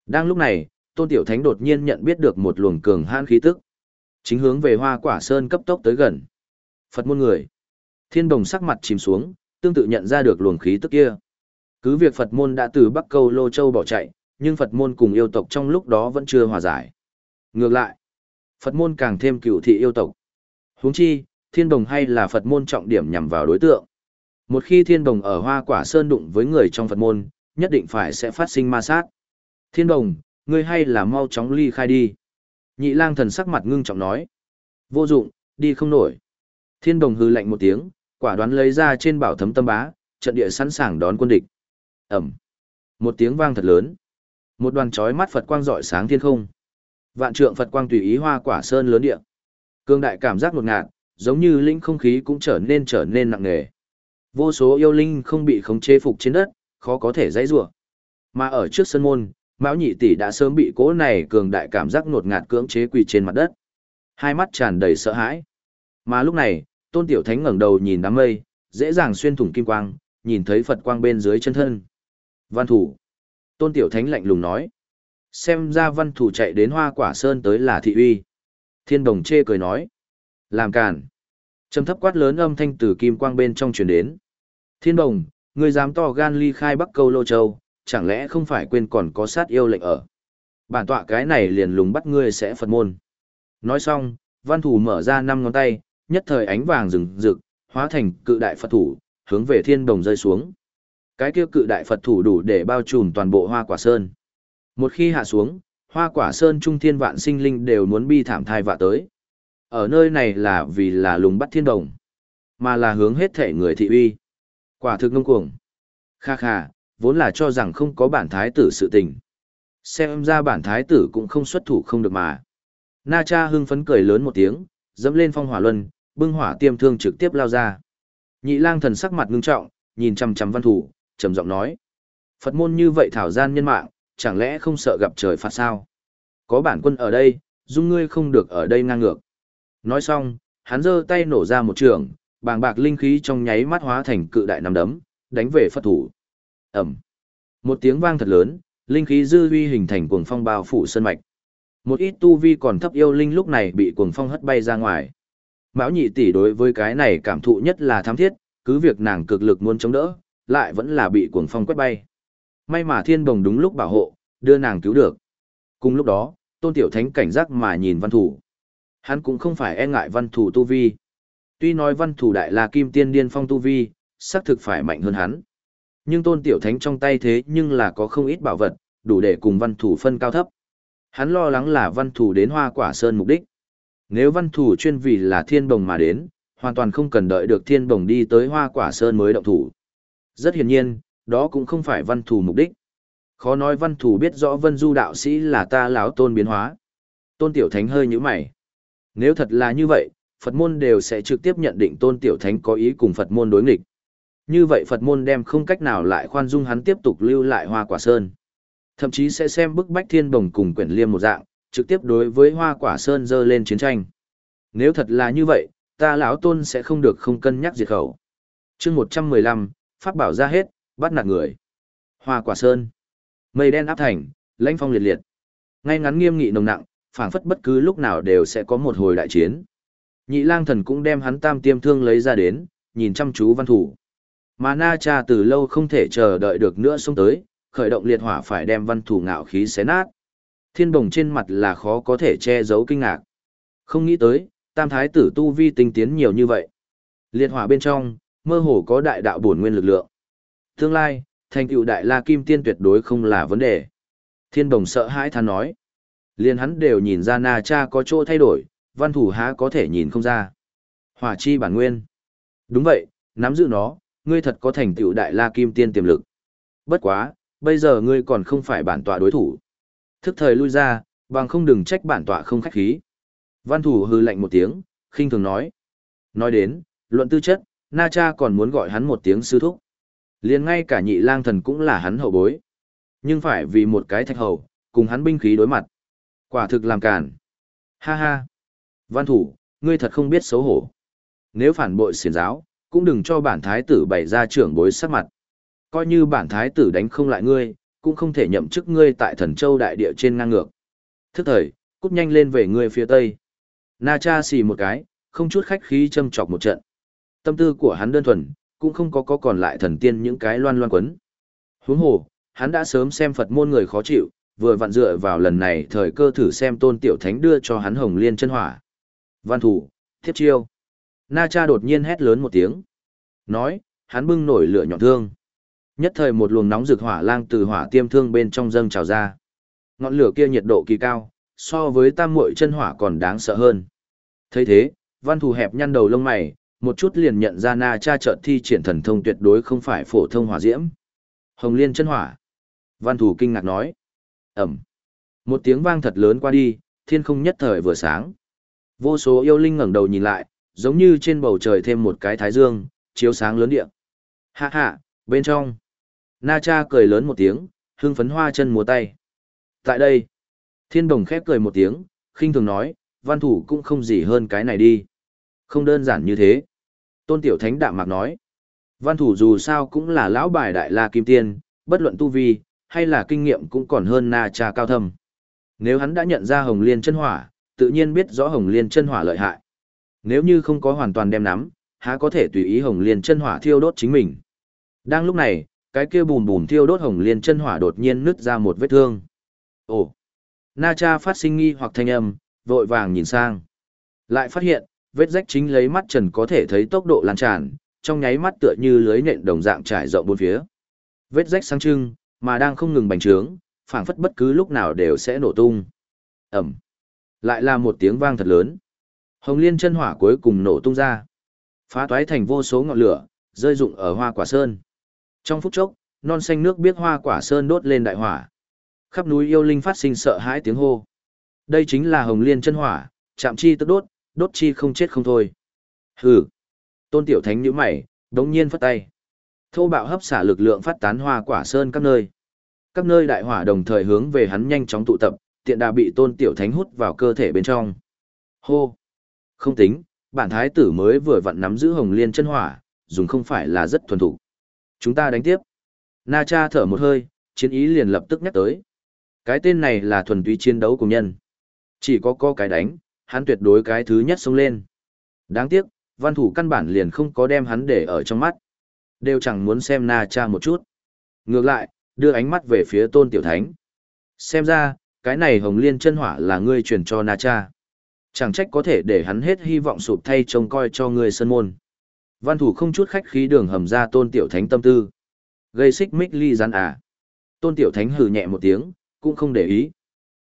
Đang lúc này, Tôn Tiểu Thánh đột nhiên nhận biết được một luồng cường hãn khí tức. Chính hướng về Hoa Quả Sơn cấp tốc tới gần. Phật môn người. Thiên Đồng sắc mặt chìm xuống, tương tự nhận ra được luồng khí tức kia. Cứ việc Phật môn đã từ Bắc Câu Lô Châu bỏ chạy, nhưng Phật môn cùng yêu tộc trong lúc đó vẫn chưa hòa giải. Ngược lại, Phật môn càng thêm cựu thị yêu tộc. Huống chi, thiên đồng hay là Phật môn trọng điểm nhằm vào đối tượng. Một khi thiên đồng ở hoa quả sơn đụng với người trong Phật môn, nhất định phải sẽ phát sinh ma sát. Thiên đồng, ngươi hay là mau chóng ly khai đi. Nhị lang thần sắc mặt ngưng trọng nói. Vô dụng, đi không nổi. Thiên đồng hư lạnh một tiếng, quả đoán lấy ra trên bảo thấm tâm bá, trận địa sẵn sàng đón quân địch. Ẩm. Một tiếng vang thật lớn. Một đoàn chói mắt Phật quang rọi sáng thiên không. Vạn trượng Phật quang tùy ý hoa quả sơn lớn địa. Cương đại cảm giác ngột ngạt, giống như linh không khí cũng trở nên trở nên nặng nề. Vô số yêu linh không bị khống chế phục trên đất, khó có thể dãy rủa. Mà ở trước sân môn, Mão Nhị tỷ đã sớm bị cố này cường đại cảm giác ngột ngạt cưỡng chế quỳ trên mặt đất. Hai mắt tràn đầy sợ hãi. Mà lúc này, Tôn Tiểu Thánh ngẩng đầu nhìn đám mây, dễ dàng xuyên thủng kim quang, nhìn thấy Phật quang bên dưới chân thân. Văn thủ. Tôn Tiểu Thánh lạnh lùng nói. Xem ra văn thủ chạy đến hoa quả sơn tới là thị uy. Thiên đồng chê cười nói. Làm càn. Trầm thấp quát lớn âm thanh từ kim quang bên trong truyền đến. Thiên đồng, người dám to gan ly khai bắc câu lô châu, chẳng lẽ không phải quên còn có sát yêu lệnh ở. Bản tọa cái này liền lùng bắt ngươi sẽ Phật môn. Nói xong, văn thủ mở ra năm ngón tay, nhất thời ánh vàng rừng rực, hóa thành cự đại Phật thủ, hướng về thiên đồng rơi xuống. Cái kia cự đại Phật thủ đủ để bao trùm toàn bộ hoa quả sơn. Một khi hạ xuống, hoa quả sơn trung thiên vạn sinh linh đều muốn bi thảm thai vạ tới. Ở nơi này là vì là lùng bắt thiên đồng, mà là hướng hết thể người thị uy. Quả thực ngông cuồng. Kha kha, vốn là cho rằng không có bản thái tử sự tình. Xem ra bản thái tử cũng không xuất thủ không được mà. Na cha hưng phấn cười lớn một tiếng, dẫm lên phong hỏa luân, bưng hỏa tiêm thương trực tiếp lao ra. Nhị lang thần sắc mặt ngưng trọng, nhìn chằm chằm văn thủ, trầm giọng nói. Phật môn như vậy thảo gian nhân mạng, chẳng lẽ không sợ gặp trời phạt sao? Có bản quân ở đây, dung ngươi không được ở đây ngang ngược. Nói xong, hắn giơ tay nổ ra một trường, bàng bạc linh khí trong nháy mắt hóa thành cự đại nằm đấm, đánh về Phật thủ. Ẩm. Một tiếng vang thật lớn, linh khí dư vi hình thành cuồng phong bao phủ sân mạch. Một ít tu vi còn thấp yêu linh lúc này bị cuồng phong hất bay ra ngoài. Mão nhị tỷ đối với cái này cảm thụ nhất là tham thiết, cứ việc nàng cực lực muốn chống đỡ, lại vẫn là bị cuồng phong quét bay. May mà thiên đồng đúng lúc bảo hộ, đưa nàng cứu được. Cùng lúc đó, tôn tiểu thánh cảnh giác mà nhìn văn thủ. Hắn cũng không phải e ngại văn thủ tu vi. Tuy nói văn thủ đại là kim tiên điên phong tu vi, xác thực phải mạnh hơn hắn. Nhưng tôn tiểu thánh trong tay thế nhưng là có không ít bảo vật, đủ để cùng văn thủ phân cao thấp. Hắn lo lắng là văn thủ đến hoa quả sơn mục đích. Nếu văn thủ chuyên vì là thiên bồng mà đến, hoàn toàn không cần đợi được thiên bồng đi tới hoa quả sơn mới động thủ. Rất hiển nhiên, đó cũng không phải văn thủ mục đích. Khó nói văn thủ biết rõ vân du đạo sĩ là ta lão tôn biến hóa. Tôn tiểu thánh hơi như mày. Nếu thật là như vậy, Phật môn đều sẽ trực tiếp nhận định tôn tiểu thánh có ý cùng Phật môn đối nghịch. Như vậy Phật môn đem không cách nào lại khoan dung hắn tiếp tục lưu lại hoa quả sơn. Thậm chí sẽ xem bức bách thiên bồng cùng quyển liêm một dạng, trực tiếp đối với hoa quả sơn dơ lên chiến tranh. Nếu thật là như vậy, ta lão tôn sẽ không được không cân nhắc diệt khẩu. chương 115, Pháp bảo ra hết, bắt nạt người. Hoa quả sơn. Mây đen áp thành, lãnh phong liệt liệt. Ngay ngắn nghiêm nghị nồng nặng, phảng phất bất cứ lúc nào đều sẽ có một hồi đại chiến. Nhị lang thần cũng đem hắn tam tiêm thương lấy ra đến, nhìn chăm chú văn thủ. Mà na cha từ lâu không thể chờ đợi được nữa xông tới, khởi động liệt hỏa phải đem văn thủ ngạo khí xé nát. Thiên bồng trên mặt là khó có thể che giấu kinh ngạc. Không nghĩ tới, tam thái tử tu vi tinh tiến nhiều như vậy. Liệt hỏa bên trong, mơ hồ có đại đạo bổn nguyên lực lượng. Tương lai, thành tựu đại la kim tiên tuyệt đối không là vấn đề. Thiên đồng sợ hãi than nói. Liên hắn đều nhìn ra na cha có chỗ thay đổi, văn thủ há có thể nhìn không ra. Hỏa chi bản nguyên. Đúng vậy, nắm giữ nó, ngươi thật có thành tựu đại la kim tiên tiềm lực. Bất quá, bây giờ ngươi còn không phải bản tọa đối thủ. Thức thời lui ra, bằng không đừng trách bản tọa không khách khí. Văn thủ hư lạnh một tiếng, khinh thường nói. Nói đến, luận tư chất, Na Cha còn muốn gọi hắn một tiếng sư thúc. liền ngay cả nhị lang thần cũng là hắn hậu bối. Nhưng phải vì một cái thạch hầu, cùng hắn binh khí đối mặt. Quả thực làm cản. Ha ha. Văn thủ, ngươi thật không biết xấu hổ. Nếu phản bội xiển giáo, cũng đừng cho bản thái tử bày ra trưởng bối sắc mặt. Coi như bản thái tử đánh không lại ngươi, cũng không thể nhậm chức ngươi tại thần châu đại địa trên ngang ngược. Thức thời, cút nhanh lên về ngươi phía tây. Na cha xì một cái, không chút khách khí châm chọc một trận. Tâm tư của hắn đơn thuần, cũng không có có còn lại thần tiên những cái loan loan quấn. Huống hồ, hắn đã sớm xem Phật môn người khó chịu, vừa vặn dựa vào lần này thời cơ thử xem tôn tiểu thánh đưa cho hắn hồng liên chân hỏa. Văn thủ, thiết chiêu. Na cha đột nhiên hét lớn một tiếng. Nói, hắn bưng nổi lửa nhọn thương. Nhất thời một luồng nóng rực hỏa lang từ hỏa tiêm thương bên trong dâng trào ra. Ngọn lửa kia nhiệt độ kỳ cao, so với tam muội chân hỏa còn đáng sợ hơn. thấy thế, văn thù hẹp nhăn đầu lông mày, một chút liền nhận ra na cha trợt thi triển thần thông tuyệt đối không phải phổ thông hỏa diễm. Hồng liên chân hỏa. Văn Thủ kinh ngạc nói. Ẩm. Một tiếng vang thật lớn qua đi, thiên không nhất thời vừa sáng. Vô số yêu linh ngẩng đầu nhìn lại, giống như trên bầu trời thêm một cái thái dương, chiếu sáng lớn địa. Hạ hạ, bên trong. Na cha cười lớn một tiếng, hưng phấn hoa chân múa tay. Tại đây, thiên đồng khép cười một tiếng, khinh thường nói, văn thủ cũng không gì hơn cái này đi. Không đơn giản như thế. Tôn tiểu thánh đạm mạc nói, văn thủ dù sao cũng là lão bài đại la kim tiên, bất luận tu vi, hay là kinh nghiệm cũng còn hơn na cha cao thâm. Nếu hắn đã nhận ra hồng liên chân hỏa, tự nhiên biết rõ hồng liên chân hỏa lợi hại. Nếu như không có hoàn toàn đem nắm, há có thể tùy ý hồng liên chân hỏa thiêu đốt chính mình. Đang lúc này, cái kia bùm bùm thiêu đốt hồng liên chân hỏa đột nhiên nứt ra một vết thương. Ồ! Na cha phát sinh nghi hoặc thanh âm, vội vàng nhìn sang. Lại phát hiện, vết rách chính lấy mắt trần có thể thấy tốc độ lan tràn, trong nháy mắt tựa như lưới nện đồng dạng trải rộng bốn phía. Vết rách sáng trưng, mà đang không ngừng bành trướng, phảng phất bất cứ lúc nào đều sẽ nổ tung. Ầm, Lại là một tiếng vang thật lớn. Hồng liên chân hỏa cuối cùng nổ tung ra. Phá toái thành vô số ngọn lửa, rơi rụng ở hoa quả sơn. Trong phút chốc, non xanh nước biết hoa quả sơn đốt lên đại hỏa. Khắp núi yêu linh phát sinh sợ hãi tiếng hô. Đây chính là hồng liên chân hỏa, chạm chi tức đốt, đốt chi không chết không thôi. Hừ. Tôn tiểu thánh nhíu mày, đống nhiên phất tay. Thô bạo hấp xả lực lượng phát tán hoa quả sơn các nơi. Các nơi đại hỏa đồng thời hướng về hắn nhanh chóng tụ tập, tiện đà bị tôn tiểu thánh hút vào cơ thể bên trong. Hô! Không tính, bản thái tử mới vừa vặn nắm giữ hồng liên chân hỏa, dùng không phải là rất thuần thủ. Chúng ta đánh tiếp. Na cha thở một hơi, chiến ý liền lập tức nhắc tới. Cái tên này là thuần túy chiến đấu cùng nhân. Chỉ có có cái đánh, hắn tuyệt đối cái thứ nhất xông lên. Đáng tiếc, văn thủ căn bản liền không có đem hắn để ở trong mắt. Đều chẳng muốn xem Na cha một chút. Ngược lại, đưa ánh mắt về phía tôn tiểu thánh. Xem ra, cái này hồng liên chân hỏa là ngươi truyền cho Na cha. Chẳng trách có thể để hắn hết hy vọng sụp thay trông coi cho ngươi sân môn. Văn thủ không chút khách khí đường hầm ra tôn tiểu thánh tâm tư. Gây xích mích ly rắn à. Tôn tiểu thánh hừ nhẹ một tiếng, cũng không để ý.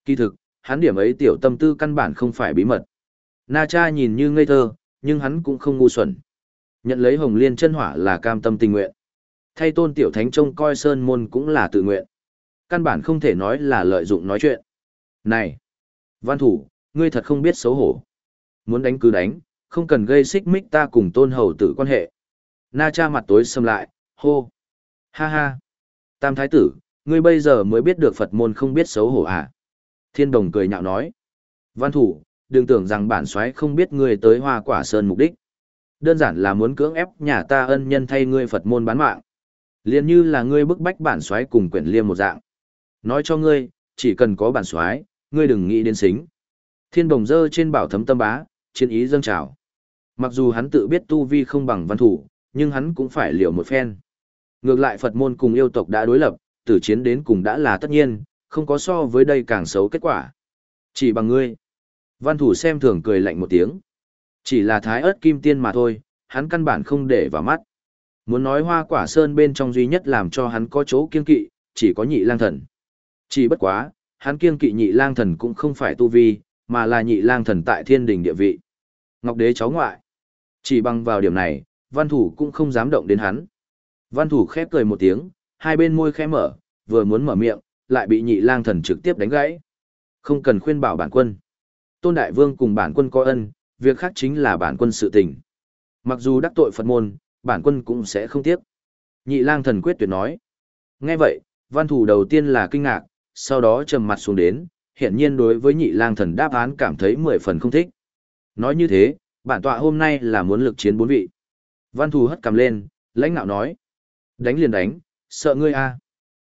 Kỳ thực, hắn điểm ấy tiểu tâm tư căn bản không phải bí mật. Na cha nhìn như ngây thơ, nhưng hắn cũng không ngu xuẩn. Nhận lấy hồng liên chân hỏa là cam tâm tình nguyện. Thay tôn tiểu thánh trông coi sơn môn cũng là tự nguyện. Căn bản không thể nói là lợi dụng nói chuyện. Này! Văn thủ, ngươi thật không biết xấu hổ. Muốn đánh cứ đánh, không cần gây xích mích ta cùng tôn hầu tử quan hệ. Na cha mặt tối xâm lại, hô. Ha ha. Tam thái tử, ngươi bây giờ mới biết được Phật môn không biết xấu hổ à? Thiên đồng cười nhạo nói. Văn thủ, đừng tưởng rằng bản soái không biết ngươi tới hoa quả sơn mục đích. Đơn giản là muốn cưỡng ép nhà ta ân nhân thay ngươi Phật môn bán mạng. Liên như là ngươi bức bách bản soái cùng quyển liêm một dạng. Nói cho ngươi, chỉ cần có bản soái, ngươi đừng nghĩ đến xính. Thiên đồng dơ trên bảo thấm tâm bá, chiến ý dâng trào. Mặc dù hắn tự biết tu vi không bằng văn thủ, nhưng hắn cũng phải liều một phen. Ngược lại Phật môn cùng yêu tộc đã đối lập, tử chiến đến cùng đã là tất nhiên, không có so với đây càng xấu kết quả. Chỉ bằng ngươi. Văn thủ xem thường cười lạnh một tiếng. Chỉ là thái ớt kim tiên mà thôi, hắn căn bản không để vào mắt. Muốn nói hoa quả sơn bên trong duy nhất làm cho hắn có chỗ kiên kỵ, chỉ có nhị lang thần. Chỉ bất quá, hắn kiên kỵ nhị lang thần cũng không phải tu vi, mà là nhị lang thần tại thiên đình địa vị. Ngọc đế cháu ngoại. Chỉ bằng vào điểm này, văn thủ cũng không dám động đến hắn. Văn thủ khép cười một tiếng, hai bên môi khẽ mở, vừa muốn mở miệng, lại bị nhị lang thần trực tiếp đánh gãy. Không cần khuyên bảo bản quân. Tôn Đại Vương cùng bản quân có ân, việc khác chính là bản quân sự tình. Mặc dù đắc tội Phật môn, bản quân cũng sẽ không tiếc. Nhị lang thần quyết tuyệt nói. Nghe vậy, văn thủ đầu tiên là kinh ngạc, sau đó trầm mặt xuống đến, hiển nhiên đối với nhị lang thần đáp án cảm thấy mười phần không thích. Nói như thế, bản tọa hôm nay là muốn lực chiến bốn vị. Văn thù hất cầm lên, lãnh nạo nói. Đánh liền đánh, sợ ngươi a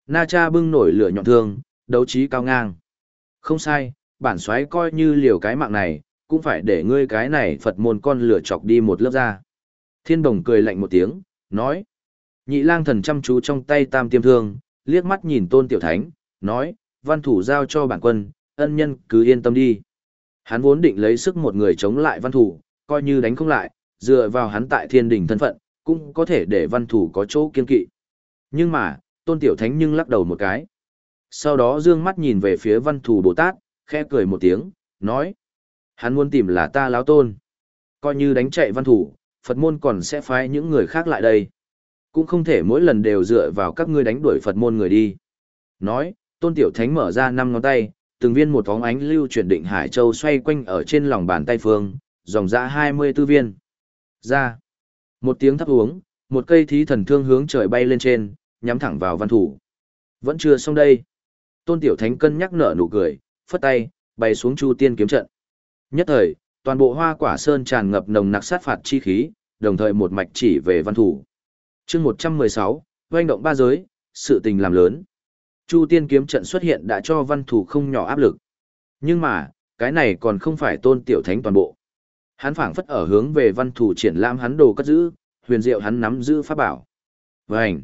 Na cha bưng nổi lửa nhọn thương, đấu trí cao ngang. Không sai, bản xoáy coi như liều cái mạng này, cũng phải để ngươi cái này Phật môn con lửa chọc đi một lớp ra. Thiên đồng cười lạnh một tiếng, nói. Nhị lang thần chăm chú trong tay tam tiêm thương, liếc mắt nhìn tôn tiểu thánh, nói, văn thủ giao cho bản quân, ân nhân cứ yên tâm đi. Hắn vốn định lấy sức một người chống lại văn thủ, coi như đánh không lại, dựa vào hắn tại thiên đình thân phận, cũng có thể để văn thủ có chỗ kiên kỵ. Nhưng mà, tôn tiểu thánh nhưng lắc đầu một cái. Sau đó dương mắt nhìn về phía văn thủ Bồ Tát, khẽ cười một tiếng, nói. Hắn muốn tìm là ta lão tôn. Coi như đánh chạy văn thủ, Phật môn còn sẽ phái những người khác lại đây. Cũng không thể mỗi lần đều dựa vào các ngươi đánh đuổi Phật môn người đi. Nói, tôn tiểu thánh mở ra năm ngón tay, từng viên một phóng ánh lưu chuyển định Hải Châu xoay quanh ở trên lòng bàn tay phương, dòng ra 24 viên. Ra. Một tiếng thấp uống, một cây thí thần thương hướng trời bay lên trên, nhắm thẳng vào văn thủ. Vẫn chưa xong đây. Tôn Tiểu Thánh cân nhắc nở nụ cười, phất tay, bay xuống Chu Tiên kiếm trận. Nhất thời, toàn bộ hoa quả sơn tràn ngập nồng nặc sát phạt chi khí, đồng thời một mạch chỉ về văn thủ. chương 116, doanh động ba giới, sự tình làm lớn. Chu tiên kiếm trận xuất hiện đã cho văn thủ không nhỏ áp lực. Nhưng mà, cái này còn không phải tôn tiểu thánh toàn bộ. Hắn phảng phất ở hướng về văn thủ triển lãm hắn đồ cất giữ, huyền diệu hắn nắm giữ pháp bảo. Vành!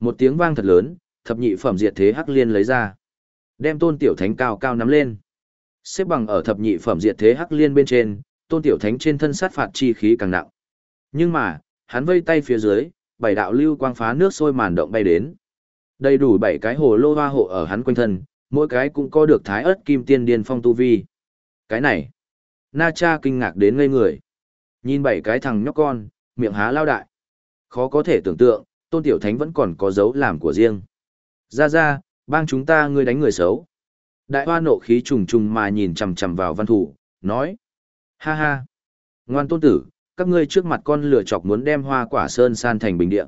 Một tiếng vang thật lớn, thập nhị phẩm diệt thế hắc liên lấy ra. Đem tôn tiểu thánh cao cao nắm lên. Xếp bằng ở thập nhị phẩm diệt thế hắc liên bên trên, tôn tiểu thánh trên thân sát phạt chi khí càng nặng. Nhưng mà, hắn vây tay phía dưới, bảy đạo lưu quang phá nước sôi màn động bay đến. Đầy đủ bảy cái hồ lô hoa hộ ở hắn quanh thân, mỗi cái cũng có được thái ớt kim tiên điên phong tu vi. Cái này, Na Cha kinh ngạc đến ngây người. Nhìn bảy cái thằng nhóc con, miệng há lao đại. Khó có thể tưởng tượng, tôn tiểu thánh vẫn còn có dấu làm của riêng. Ra ra, bang chúng ta ngươi đánh người xấu. Đại hoa nộ khí trùng trùng mà nhìn chằm chằm vào văn thủ, nói. Ha ha. Ngoan tôn tử, các ngươi trước mặt con lửa chọc muốn đem hoa quả sơn san thành bình địa.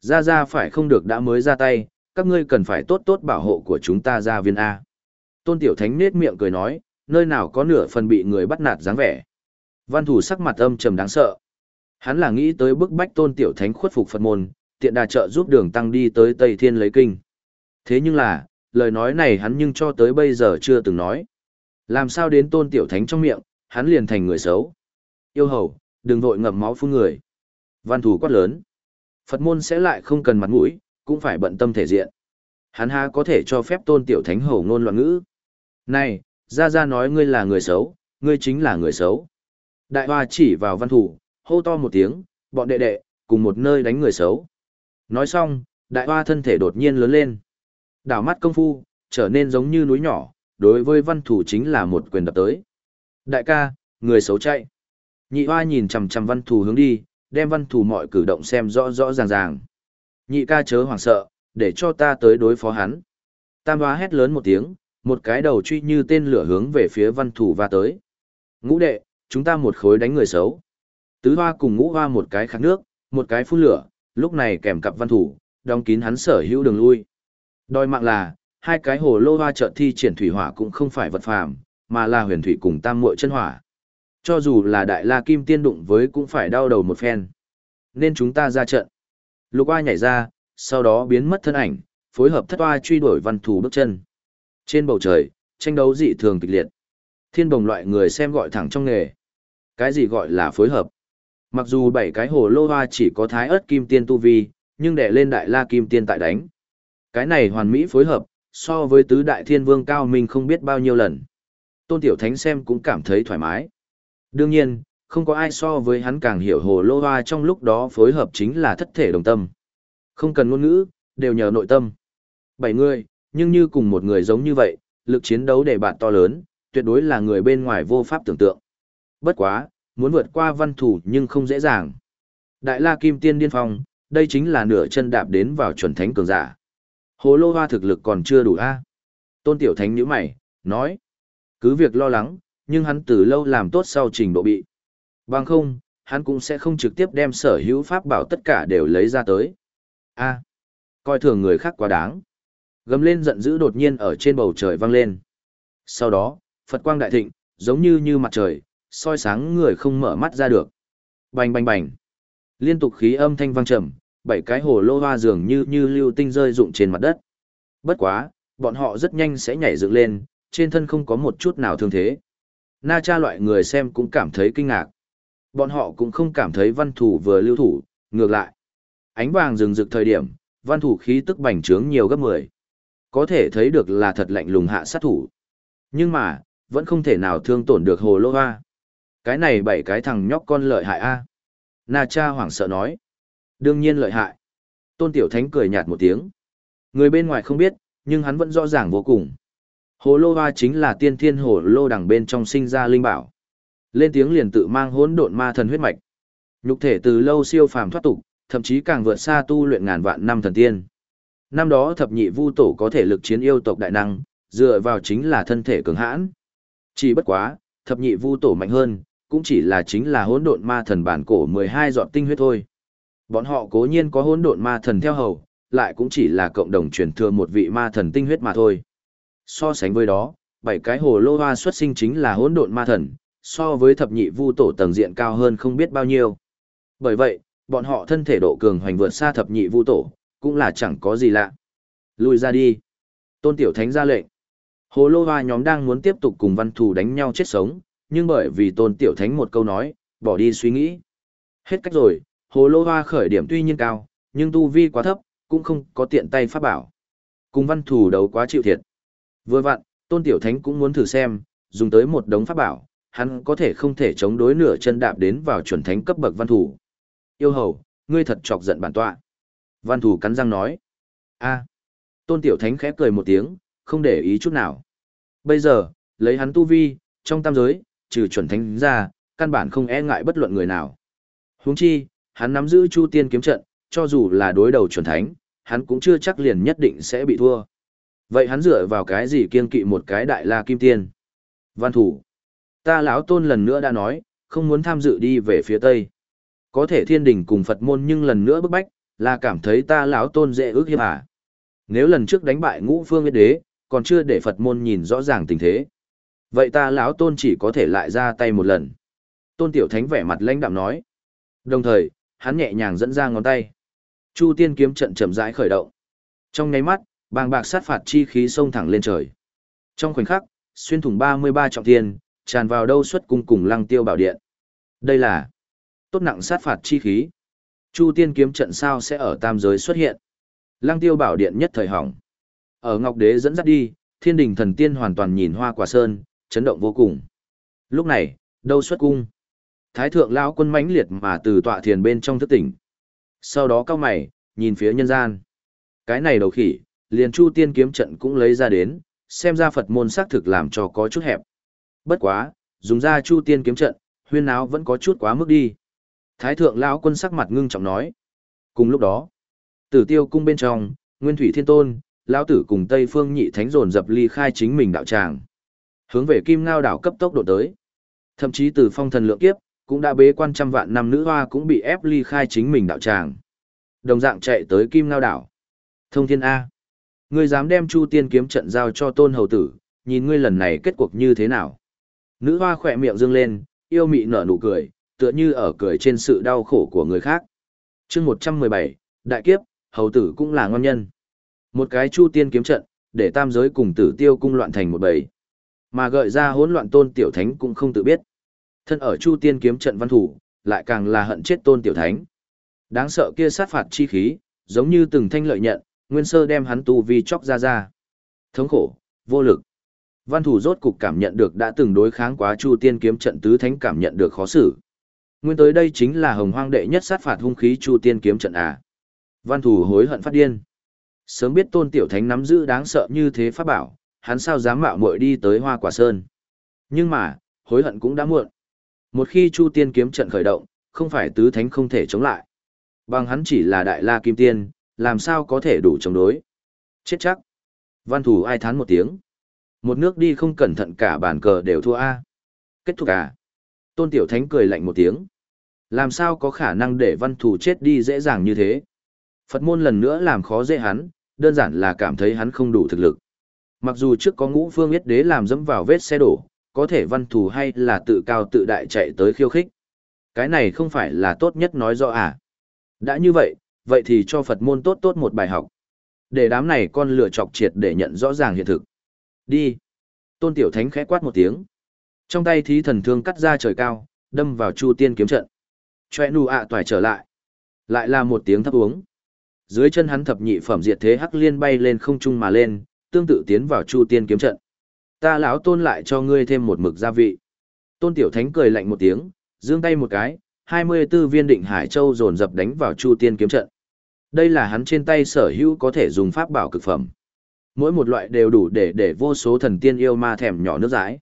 Ra ra phải không được đã mới ra tay, các ngươi cần phải tốt tốt bảo hộ của chúng ta ra viên A. Tôn Tiểu Thánh nết miệng cười nói, nơi nào có nửa phần bị người bắt nạt dáng vẻ. Văn thủ sắc mặt âm trầm đáng sợ. Hắn là nghĩ tới bức bách Tôn Tiểu Thánh khuất phục Phật môn, tiện đà trợ giúp đường tăng đi tới Tây Thiên lấy kinh. Thế nhưng là, lời nói này hắn nhưng cho tới bây giờ chưa từng nói. Làm sao đến Tôn Tiểu Thánh trong miệng, hắn liền thành người xấu. Yêu hầu, đừng vội ngậm máu phun người. Văn thủ quát lớn. Phật môn sẽ lại không cần mặt mũi, cũng phải bận tâm thể diện. Hắn ha có thể cho phép tôn tiểu thánh hầu ngôn loạn ngữ. Này, ra ra nói ngươi là người xấu, ngươi chính là người xấu. Đại hoa chỉ vào văn thủ, hô to một tiếng, bọn đệ đệ, cùng một nơi đánh người xấu. Nói xong, đại hoa thân thể đột nhiên lớn lên. Đảo mắt công phu, trở nên giống như núi nhỏ, đối với văn thủ chính là một quyền đập tới. Đại ca, người xấu chạy. Nhị hoa nhìn chằm chằm văn thủ hướng đi, đem văn thủ mọi cử động xem rõ rõ ràng ràng. Nhị ca chớ hoảng sợ, để cho ta tới đối phó hắn. Tam hoa hét lớn một tiếng, một cái đầu truy như tên lửa hướng về phía văn thủ và tới. Ngũ đệ, chúng ta một khối đánh người xấu. Tứ hoa cùng ngũ hoa một cái khát nước, một cái phun lửa, lúc này kèm cặp văn thủ, đóng kín hắn sở hữu đường lui. Đòi mạng là, hai cái hồ lô hoa trợ thi triển thủy hỏa cũng không phải vật phàm, mà là huyền thủy cùng tam muội chân hỏa. Cho dù là đại la kim tiên đụng với cũng phải đau đầu một phen. Nên chúng ta ra trận. Lục oa nhảy ra, sau đó biến mất thân ảnh, phối hợp thất oa truy đuổi văn thủ bước chân. Trên bầu trời, tranh đấu dị thường kịch liệt. Thiên bồng loại người xem gọi thẳng trong nghề. Cái gì gọi là phối hợp? Mặc dù bảy cái hồ lô hoa chỉ có thái ớt kim tiên tu vi, nhưng để lên đại la kim tiên tại đánh. Cái này hoàn mỹ phối hợp, so với tứ đại thiên vương cao minh không biết bao nhiêu lần. Tôn Tiểu Thánh xem cũng cảm thấy thoải mái. Đương nhiên, không có ai so với hắn càng hiểu hồ lô hoa trong lúc đó phối hợp chính là thất thể đồng tâm. Không cần ngôn ngữ, đều nhờ nội tâm. Bảy người, nhưng như cùng một người giống như vậy, lực chiến đấu để bạn to lớn, tuyệt đối là người bên ngoài vô pháp tưởng tượng. Bất quá, muốn vượt qua văn thủ nhưng không dễ dàng. Đại la kim tiên điên phong, đây chính là nửa chân đạp đến vào chuẩn thánh cường giả. Hồ lô hoa thực lực còn chưa đủ a Tôn tiểu thánh nhíu mày, nói. Cứ việc lo lắng, nhưng hắn từ lâu làm tốt sau trình độ bị. Bằng không, hắn cũng sẽ không trực tiếp đem sở hữu pháp bảo tất cả đều lấy ra tới. a coi thường người khác quá đáng. Gầm lên giận dữ đột nhiên ở trên bầu trời vang lên. Sau đó, Phật quang đại thịnh, giống như như mặt trời, soi sáng người không mở mắt ra được. Bành bành bành. Liên tục khí âm thanh vang trầm, bảy cái hồ lô hoa dường như như lưu tinh rơi rụng trên mặt đất. Bất quá, bọn họ rất nhanh sẽ nhảy dựng lên, trên thân không có một chút nào thương thế. Na cha loại người xem cũng cảm thấy kinh ngạc. Bọn họ cũng không cảm thấy văn thủ vừa lưu thủ, ngược lại. Ánh vàng rừng rực thời điểm, văn thủ khí tức bành trướng nhiều gấp 10. Có thể thấy được là thật lạnh lùng hạ sát thủ. Nhưng mà, vẫn không thể nào thương tổn được hồ lô hoa. Cái này bảy cái thằng nhóc con lợi hại a Na cha hoảng sợ nói. Đương nhiên lợi hại. Tôn Tiểu Thánh cười nhạt một tiếng. Người bên ngoài không biết, nhưng hắn vẫn rõ ràng vô cùng. Hồ lô hoa chính là tiên thiên hồ lô đằng bên trong sinh ra linh bảo. Lên tiếng liền tự mang hỗn độn ma thần huyết mạch. Nhục thể từ lâu siêu phàm thoát tục, thậm chí càng vượt xa tu luyện ngàn vạn năm thần tiên. Năm đó thập nhị vu tổ có thể lực chiến yêu tộc đại năng, dựa vào chính là thân thể cường hãn. Chỉ bất quá, thập nhị vu tổ mạnh hơn, cũng chỉ là chính là hỗn độn ma thần bản cổ 12 giọt tinh huyết thôi. Bọn họ cố nhiên có hỗn độn ma thần theo hầu, lại cũng chỉ là cộng đồng truyền thừa một vị ma thần tinh huyết mà thôi. So sánh với đó, bảy cái hồ lô hoa xuất sinh chính là hỗn độn ma thần, so với thập nhị vu tổ tầng diện cao hơn không biết bao nhiêu. Bởi vậy, bọn họ thân thể độ cường hoành vượt xa thập nhị vu tổ, cũng là chẳng có gì lạ. Lùi ra đi. Tôn Tiểu Thánh ra lệnh. Hồ lô hoa nhóm đang muốn tiếp tục cùng văn thù đánh nhau chết sống, nhưng bởi vì Tôn Tiểu Thánh một câu nói, bỏ đi suy nghĩ. Hết cách rồi, hồ lô hoa khởi điểm tuy nhiên cao, nhưng tu vi quá thấp, cũng không có tiện tay pháp bảo. Cùng văn thù đấu quá chịu thiệt. Vừa vặn, Tôn Tiểu Thánh cũng muốn thử xem, dùng tới một đống pháp bảo, hắn có thể không thể chống đối nửa chân đạp đến vào chuẩn thánh cấp bậc văn thủ. Yêu hầu, ngươi thật chọc giận bản tọa. Văn thủ cắn răng nói. a Tôn Tiểu Thánh khẽ cười một tiếng, không để ý chút nào. Bây giờ, lấy hắn tu vi, trong tam giới, trừ chuẩn thánh ra, căn bản không e ngại bất luận người nào. Huống chi, hắn nắm giữ Chu Tiên kiếm trận, cho dù là đối đầu chuẩn thánh, hắn cũng chưa chắc liền nhất định sẽ bị thua. Vậy hắn dựa vào cái gì kiên kỵ một cái đại la kim tiên? Văn thủ. Ta lão tôn lần nữa đã nói, không muốn tham dự đi về phía tây. Có thể thiên đình cùng Phật môn nhưng lần nữa bức bách, là cảm thấy ta lão tôn dễ ước hiếp à. Nếu lần trước đánh bại ngũ phương yết đế, còn chưa để Phật môn nhìn rõ ràng tình thế. Vậy ta lão tôn chỉ có thể lại ra tay một lần. Tôn tiểu thánh vẻ mặt lãnh đạm nói. Đồng thời, hắn nhẹ nhàng dẫn ra ngón tay. Chu tiên kiếm trận chậm rãi khởi động. Trong nháy mắt, bàng bạc sát phạt chi khí xông thẳng lên trời. Trong khoảnh khắc, xuyên thủng 33 trọng thiên, tràn vào đâu xuất cung cùng lăng tiêu bảo điện. Đây là tốt nặng sát phạt chi khí. Chu tiên kiếm trận sao sẽ ở tam giới xuất hiện. Lăng tiêu bảo điện nhất thời hỏng. Ở Ngọc Đế dẫn dắt đi, thiên đình thần tiên hoàn toàn nhìn hoa quả sơn, chấn động vô cùng. Lúc này, đâu xuất cung? Thái thượng lão quân mãnh liệt mà từ tọa thiền bên trong thức tỉnh. Sau đó cao mày, nhìn phía nhân gian. Cái này đầu khỉ, liền chu tiên kiếm trận cũng lấy ra đến, xem ra Phật môn xác thực làm cho có chút hẹp. Bất quá, dùng ra chu tiên kiếm trận, huyên áo vẫn có chút quá mức đi. Thái thượng lão quân sắc mặt ngưng trọng nói. Cùng lúc đó, tử tiêu cung bên trong, Nguyên Thủy Thiên Tôn, lão tử cùng Tây Phương Nhị Thánh dồn dập ly khai chính mình đạo tràng. Hướng về Kim Ngao đảo cấp tốc độ tới. Thậm chí từ phong thần lượng kiếp, cũng đã bế quan trăm vạn năm nữ hoa cũng bị ép ly khai chính mình đạo tràng. Đồng dạng chạy tới Kim Ngao đảo. Thông Thiên A. Ngươi dám đem Chu Tiên kiếm trận giao cho Tôn Hầu Tử, nhìn ngươi lần này kết cuộc như thế nào. Nữ hoa khỏe miệng dương lên, yêu mị nở nụ cười, tựa như ở cười trên sự đau khổ của người khác. chương 117, Đại Kiếp, Hầu Tử cũng là ngon nhân. Một cái Chu Tiên kiếm trận, để tam giới cùng tử tiêu cung loạn thành một bầy. Mà gợi ra hỗn loạn Tôn Tiểu Thánh cũng không tự biết. Thân ở Chu Tiên kiếm trận văn thủ, lại càng là hận chết Tôn Tiểu Thánh. Đáng sợ kia sát phạt chi khí, giống như từng thanh lợi nhận, nguyên sơ đem hắn tu vi chóc ra ra. Thống khổ, vô lực. Văn thủ rốt cục cảm nhận được đã từng đối kháng quá Chu Tiên kiếm trận tứ thánh cảm nhận được khó xử. Nguyên tới đây chính là hồng hoang đệ nhất sát phạt hung khí Chu Tiên kiếm trận à. Văn thủ hối hận phát điên. Sớm biết Tôn Tiểu Thánh nắm giữ đáng sợ như thế pháp bảo, hắn sao dám mạo muội đi tới Hoa Quả Sơn. Nhưng mà, hối hận cũng đã muộn. Một khi Chu Tiên kiếm trận khởi động, không phải tứ thánh không thể chống lại. Bằng hắn chỉ là đại la kim tiên, làm sao có thể đủ chống đối. Chết chắc. Văn thủ ai thán một tiếng. Một nước đi không cẩn thận cả bàn cờ đều thua A. Kết thúc à. Tôn Tiểu Thánh cười lạnh một tiếng. Làm sao có khả năng để văn thủ chết đi dễ dàng như thế. Phật môn lần nữa làm khó dễ hắn, đơn giản là cảm thấy hắn không đủ thực lực. Mặc dù trước có ngũ phương yết đế làm dẫm vào vết xe đổ, có thể văn thù hay là tự cao tự đại chạy tới khiêu khích. Cái này không phải là tốt nhất nói rõ à. Đã như vậy, vậy thì cho Phật môn tốt tốt một bài học. Để đám này con lựa chọc triệt để nhận rõ ràng hiện thực. Đi. Tôn Tiểu Thánh khẽ quát một tiếng. Trong tay thí thần thương cắt ra trời cao, đâm vào Chu Tiên kiếm trận. Choe nụ ạ à toài trở lại. Lại là một tiếng thấp uống. Dưới chân hắn thập nhị phẩm diệt thế hắc liên bay lên không trung mà lên, tương tự tiến vào Chu Tiên kiếm trận. Ta lão Tôn lại cho ngươi thêm một mực gia vị. Tôn Tiểu Thánh cười lạnh một tiếng, giương tay một cái, 24 viên định hải châu dồn dập đánh vào Chu Tiên kiếm trận. Đây là hắn trên tay sở hữu có thể dùng pháp bảo cực phẩm. Mỗi một loại đều đủ để để vô số thần tiên yêu ma thèm nhỏ nước dãi.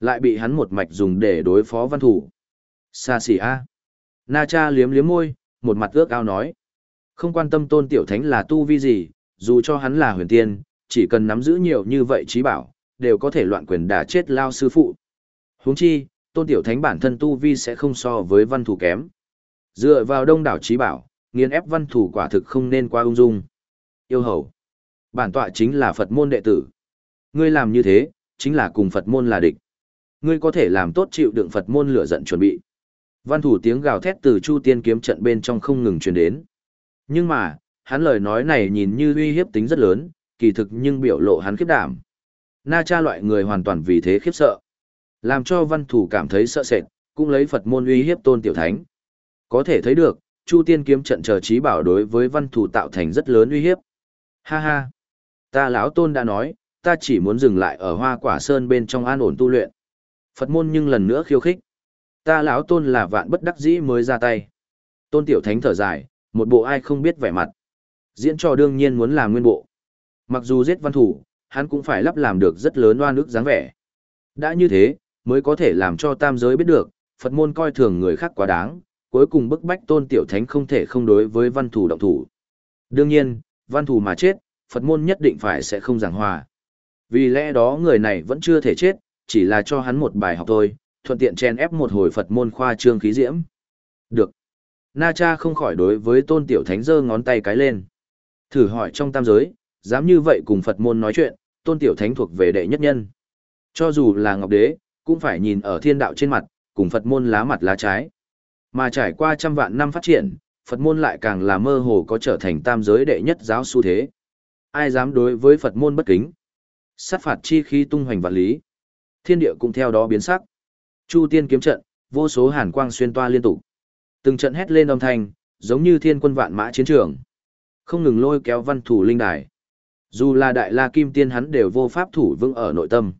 Lại bị hắn một mạch dùng để đối phó văn thủ. Xa xỉ a. Na cha liếm liếm môi, một mặt ước ao nói. Không quan tâm tôn tiểu thánh là tu vi gì, dù cho hắn là huyền tiên, chỉ cần nắm giữ nhiều như vậy trí bảo, đều có thể loạn quyền đả chết lao sư phụ. Huống chi, tôn tiểu thánh bản thân tu vi sẽ không so với văn thủ kém. Dựa vào đông đảo trí bảo, nghiền ép văn thủ quả thực không nên quá ung dung. Yêu hầu. Bản tọa chính là Phật môn đệ tử. Ngươi làm như thế, chính là cùng Phật môn là địch. Ngươi có thể làm tốt chịu đựng Phật môn lửa giận chuẩn bị. Văn thủ tiếng gào thét từ Chu Tiên kiếm trận bên trong không ngừng truyền đến. Nhưng mà, hắn lời nói này nhìn như uy hiếp tính rất lớn, kỳ thực nhưng biểu lộ hắn khiếp đảm. Na cha loại người hoàn toàn vì thế khiếp sợ. Làm cho văn thủ cảm thấy sợ sệt, cũng lấy Phật môn uy hiếp tôn tiểu thánh. Có thể thấy được, Chu Tiên kiếm trận chờ trí bảo đối với văn thủ tạo thành rất lớn uy hiếp. Ha ha! Ta lão tôn đã nói, ta chỉ muốn dừng lại ở hoa quả sơn bên trong an ổn tu luyện. Phật môn nhưng lần nữa khiêu khích. Ta lão tôn là vạn bất đắc dĩ mới ra tay. Tôn tiểu thánh thở dài, một bộ ai không biết vẻ mặt. Diễn trò đương nhiên muốn làm nguyên bộ. Mặc dù giết văn thủ, hắn cũng phải lắp làm được rất lớn oan ức dáng vẻ. Đã như thế, mới có thể làm cho tam giới biết được, Phật môn coi thường người khác quá đáng, cuối cùng bức bách tôn tiểu thánh không thể không đối với văn thủ động thủ. Đương nhiên, văn thủ mà chết, Phật môn nhất định phải sẽ không giảng hòa. Vì lẽ đó người này vẫn chưa thể chết, chỉ là cho hắn một bài học thôi, thuận tiện chen ép một hồi Phật môn khoa trương khí diễm. Được. Na cha không khỏi đối với tôn tiểu thánh giơ ngón tay cái lên. Thử hỏi trong tam giới, dám như vậy cùng Phật môn nói chuyện, tôn tiểu thánh thuộc về đệ nhất nhân. Cho dù là ngọc đế, cũng phải nhìn ở thiên đạo trên mặt, cùng Phật môn lá mặt lá trái. Mà trải qua trăm vạn năm phát triển, Phật môn lại càng là mơ hồ có trở thành tam giới đệ nhất giáo xu thế. Ai dám đối với Phật môn bất kính? Sát phạt chi khí tung hoành vạn lý. Thiên địa cũng theo đó biến sắc. Chu tiên kiếm trận, vô số hàn quang xuyên toa liên tục. Từng trận hét lên âm thanh, giống như thiên quân vạn mã chiến trường. Không ngừng lôi kéo văn thủ linh đài. Dù là đại la kim tiên hắn đều vô pháp thủ vững ở nội tâm.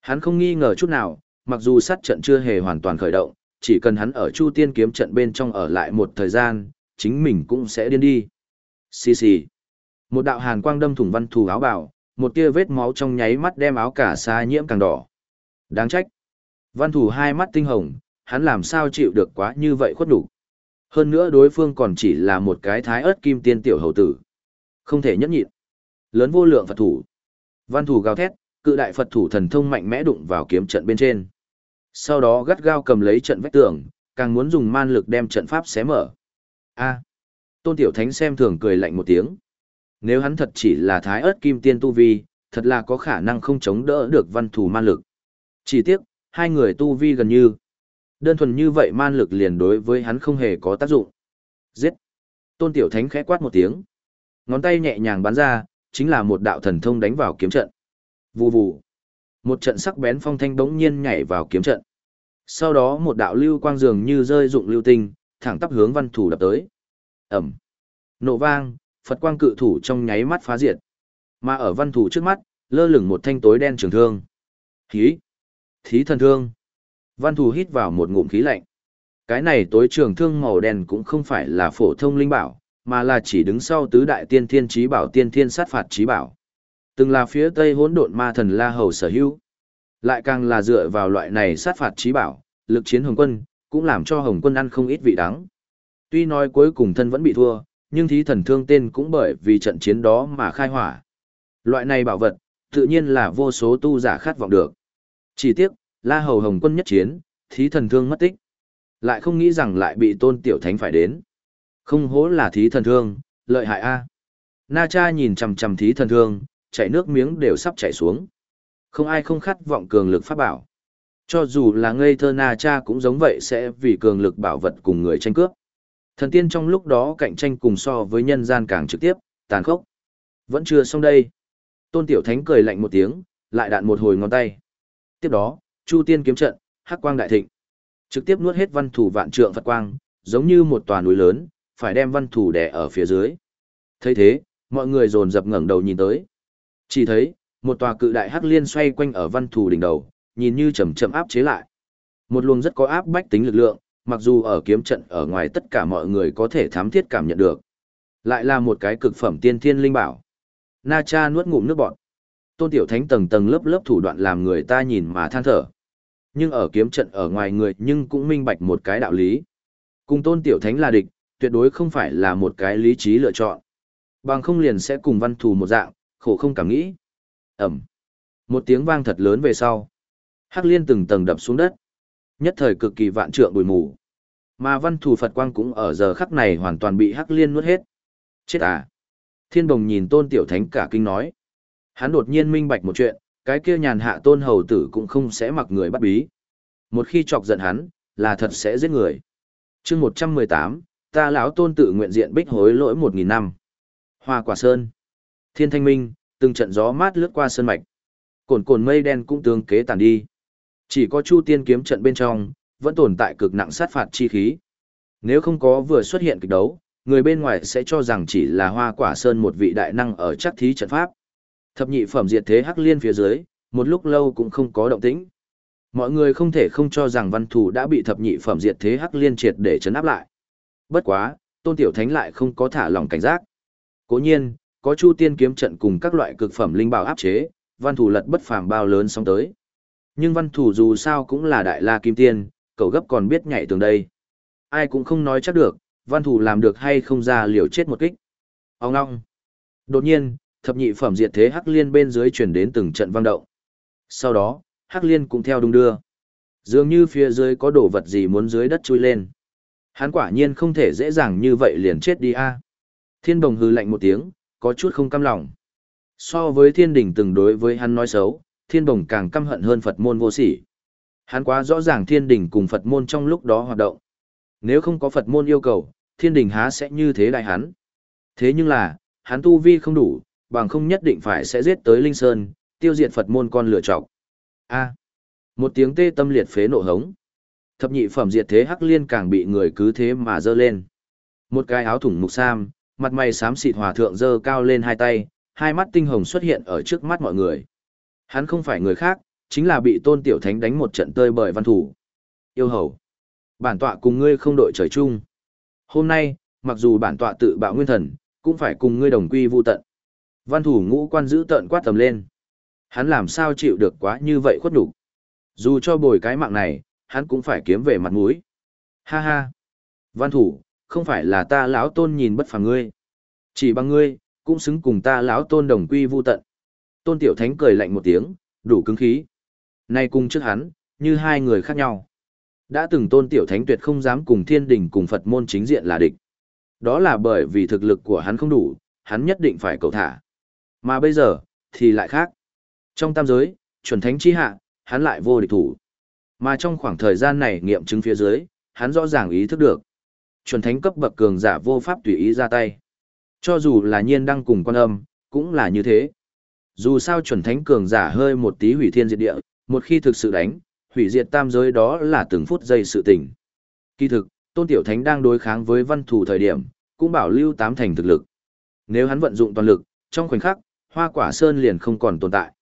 Hắn không nghi ngờ chút nào, mặc dù sát trận chưa hề hoàn toàn khởi động, chỉ cần hắn ở Chu Tiên kiếm trận bên trong ở lại một thời gian, chính mình cũng sẽ điên đi. Xì xì. Một đạo hàn quang đâm thủng văn thù áo bảo, một tia vết máu trong nháy mắt đem áo cả xa nhiễm càng đỏ. Đáng trách. Văn thủ hai mắt tinh hồng, hắn làm sao chịu được quá như vậy khuất đủ. Hơn nữa đối phương còn chỉ là một cái thái ớt kim tiên tiểu hầu tử. Không thể nhẫn nhịn. Lớn vô lượng Phật thủ. Văn thủ gào thét, cự đại Phật thủ thần thông mạnh mẽ đụng vào kiếm trận bên trên. Sau đó gắt gao cầm lấy trận vách tường, càng muốn dùng man lực đem trận pháp xé mở. A. Tôn Tiểu Thánh xem thường cười lạnh một tiếng. Nếu hắn thật chỉ là thái ớt kim tiên tu vi, thật là có khả năng không chống đỡ được văn thủ man lực. Chỉ tiếc, hai người tu vi gần như. Đơn thuần như vậy man lực liền đối với hắn không hề có tác dụng. Giết! Tôn Tiểu Thánh khẽ quát một tiếng. Ngón tay nhẹ nhàng bắn ra, chính là một đạo thần thông đánh vào kiếm trận. Vù vù! Một trận sắc bén phong thanh bỗng nhiên nhảy vào kiếm trận. Sau đó một đạo lưu quang dường như rơi dụng lưu tinh, thẳng tắp hướng văn thủ đập tới. Ẩm! Nổ vang, Phật quang cự thủ trong nháy mắt phá diệt. Mà ở văn thủ trước mắt, lơ lửng một thanh tối đen trường thương. Khí! Thí thần thương! Văn thủ hít vào một ngụm khí lạnh. Cái này tối trường thương màu đen cũng không phải là phổ thông linh bảo, mà là chỉ đứng sau tứ đại tiên thiên trí bảo tiên thiên sát phạt trí bảo. Từng là phía tây hỗn độn ma thần La Hầu sở hữu. Lại càng là dựa vào loại này sát phạt trí bảo, lực chiến Hồng Quân, cũng làm cho Hồng Quân ăn không ít vị đắng. Tuy nói cuối cùng thân vẫn bị thua, nhưng thí thần thương tên cũng bởi vì trận chiến đó mà khai hỏa. Loại này bảo vật, tự nhiên là vô số tu giả khát vọng được. Chỉ tiếc, La Hầu Hồng quân nhất chiến, thí thần thương mất tích. Lại không nghĩ rằng lại bị tôn tiểu thánh phải đến. Không hố là thí thần thương, lợi hại a. Na cha nhìn chằm chằm thí thần thương, chảy nước miếng đều sắp chảy xuống. Không ai không khát vọng cường lực pháp bảo. Cho dù là ngây thơ Na cha cũng giống vậy sẽ vì cường lực bảo vật cùng người tranh cướp. Thần tiên trong lúc đó cạnh tranh cùng so với nhân gian càng trực tiếp, tàn khốc. Vẫn chưa xong đây. Tôn Tiểu Thánh cười lạnh một tiếng, lại đạn một hồi ngón tay. Tiếp đó, Chu Tiên kiếm trận, Hắc Quang đại thịnh. Trực tiếp nuốt hết văn thủ vạn trượng Phật quang, giống như một tòa núi lớn, phải đem văn thủ đè ở phía dưới. Thấy thế, mọi người dồn dập ngẩng đầu nhìn tới. Chỉ thấy, một tòa cự đại hắc liên xoay quanh ở văn thủ đỉnh đầu, nhìn như chậm chậm áp chế lại. Một luồng rất có áp bách tính lực lượng, mặc dù ở kiếm trận ở ngoài tất cả mọi người có thể thám thiết cảm nhận được. Lại là một cái cực phẩm tiên thiên linh bảo. Na cha nuốt ngụm nước bọt. Tôn Tiểu Thánh tầng tầng lớp lớp thủ đoạn làm người ta nhìn mà than thở. Nhưng ở kiếm trận ở ngoài người nhưng cũng minh bạch một cái đạo lý. Cùng Tôn Tiểu Thánh là địch, tuyệt đối không phải là một cái lý trí lựa chọn. Bằng không liền sẽ cùng văn thù một dạng, khổ không cảm nghĩ. Ẩm. Một tiếng vang thật lớn về sau. Hắc liên từng tầng đập xuống đất. Nhất thời cực kỳ vạn trượng bụi mù. Mà văn thù Phật quang cũng ở giờ khắc này hoàn toàn bị Hắc liên nuốt hết. Chết à. Thiên đồng nhìn tôn tiểu thánh cả kinh nói. Hắn đột nhiên minh bạch một chuyện, cái kia nhàn hạ tôn hầu tử cũng không sẽ mặc người bắt bí. Một khi chọc giận hắn, là thật sẽ giết người. chương một trăm mười tám, ta lão tôn tự nguyện diện bích hối lỗi một nghìn năm. Hoa quả sơn. Thiên thanh minh, từng trận gió mát lướt qua sơn mạch. Cồn cồn mây đen cũng tương kế tàn đi. Chỉ có Chu Tiên kiếm trận bên trong, vẫn tồn tại cực nặng sát phạt chi khí. Nếu không có vừa xuất hiện kịch đấu, người bên ngoài sẽ cho rằng chỉ là hoa quả sơn một vị đại năng ở chắc thí trận pháp. Thập nhị phẩm diệt thế hắc liên phía dưới, một lúc lâu cũng không có động tĩnh. Mọi người không thể không cho rằng văn thủ đã bị thập nhị phẩm diệt thế hắc liên triệt để chấn áp lại. Bất quá, tôn tiểu thánh lại không có thả lòng cảnh giác. Cố nhiên, có chu tiên kiếm trận cùng các loại cực phẩm linh bảo áp chế, văn thủ lật bất phàm bao lớn xong tới. Nhưng văn thủ dù sao cũng là đại la kim tiên, cậu gấp còn biết nhảy tường đây. Ai cũng không nói chắc được, văn thủ làm được hay không ra liều chết một kích. Ông ngong. Đột nhiên, thập nhị phẩm diệt thế hắc liên bên dưới chuyển đến từng trận vang động. Sau đó, hắc liên cũng theo đung đưa. Dường như phía dưới có đồ vật gì muốn dưới đất chui lên. Hắn quả nhiên không thể dễ dàng như vậy liền chết đi a. Thiên bồng hư lạnh một tiếng, có chút không cam lòng. So với thiên đình từng đối với hắn nói xấu, thiên bồng càng căm hận hơn Phật môn vô sỉ. Hắn quá rõ ràng thiên đình cùng Phật môn trong lúc đó hoạt động. Nếu không có Phật môn yêu cầu, thiên đình há sẽ như thế đại hắn. Thế nhưng là, hắn tu vi không đủ, bằng không nhất định phải sẽ giết tới Linh Sơn, tiêu diệt Phật môn con lựa chọc. A. một tiếng tê tâm liệt phế nộ hống. Thập nhị phẩm diệt thế hắc liên càng bị người cứ thế mà dơ lên. Một cái áo thủng mục sam, mặt mày xám xịt hòa thượng dơ cao lên hai tay, hai mắt tinh hồng xuất hiện ở trước mắt mọi người. Hắn không phải người khác, chính là bị tôn tiểu thánh đánh một trận tơi bởi văn thủ. Yêu hầu, bản tọa cùng ngươi không đội trời chung. Hôm nay, mặc dù bản tọa tự bạo nguyên thần, cũng phải cùng ngươi đồng quy vu tận. Văn thủ ngũ quan giữ tận quát tầm lên. Hắn làm sao chịu được quá như vậy khuất đủ. Dù cho bồi cái mạng này, hắn cũng phải kiếm về mặt mũi. Ha ha. Văn thủ, không phải là ta lão tôn nhìn bất phàm ngươi. Chỉ bằng ngươi, cũng xứng cùng ta lão tôn đồng quy vu tận. Tôn tiểu thánh cười lạnh một tiếng, đủ cứng khí. Nay cùng trước hắn, như hai người khác nhau. Đã từng tôn tiểu thánh tuyệt không dám cùng thiên đình cùng Phật môn chính diện là địch. Đó là bởi vì thực lực của hắn không đủ, hắn nhất định phải cầu thả. Mà bây giờ, thì lại khác. Trong tam giới, chuẩn thánh chi hạ, hắn lại vô địch thủ. Mà trong khoảng thời gian này nghiệm chứng phía dưới, hắn rõ ràng ý thức được. Chuẩn thánh cấp bậc cường giả vô pháp tùy ý ra tay. Cho dù là nhiên đang cùng quan âm, cũng là như thế. Dù sao chuẩn thánh cường giả hơi một tí hủy thiên diệt địa, một khi thực sự đánh, hủy diệt tam giới đó là từng phút giây sự tình. Kỳ thực, Tôn Tiểu Thánh đang đối kháng với văn thủ thời điểm, cũng bảo lưu tám thành thực lực. Nếu hắn vận dụng toàn lực, trong khoảnh khắc, hoa quả sơn liền không còn tồn tại.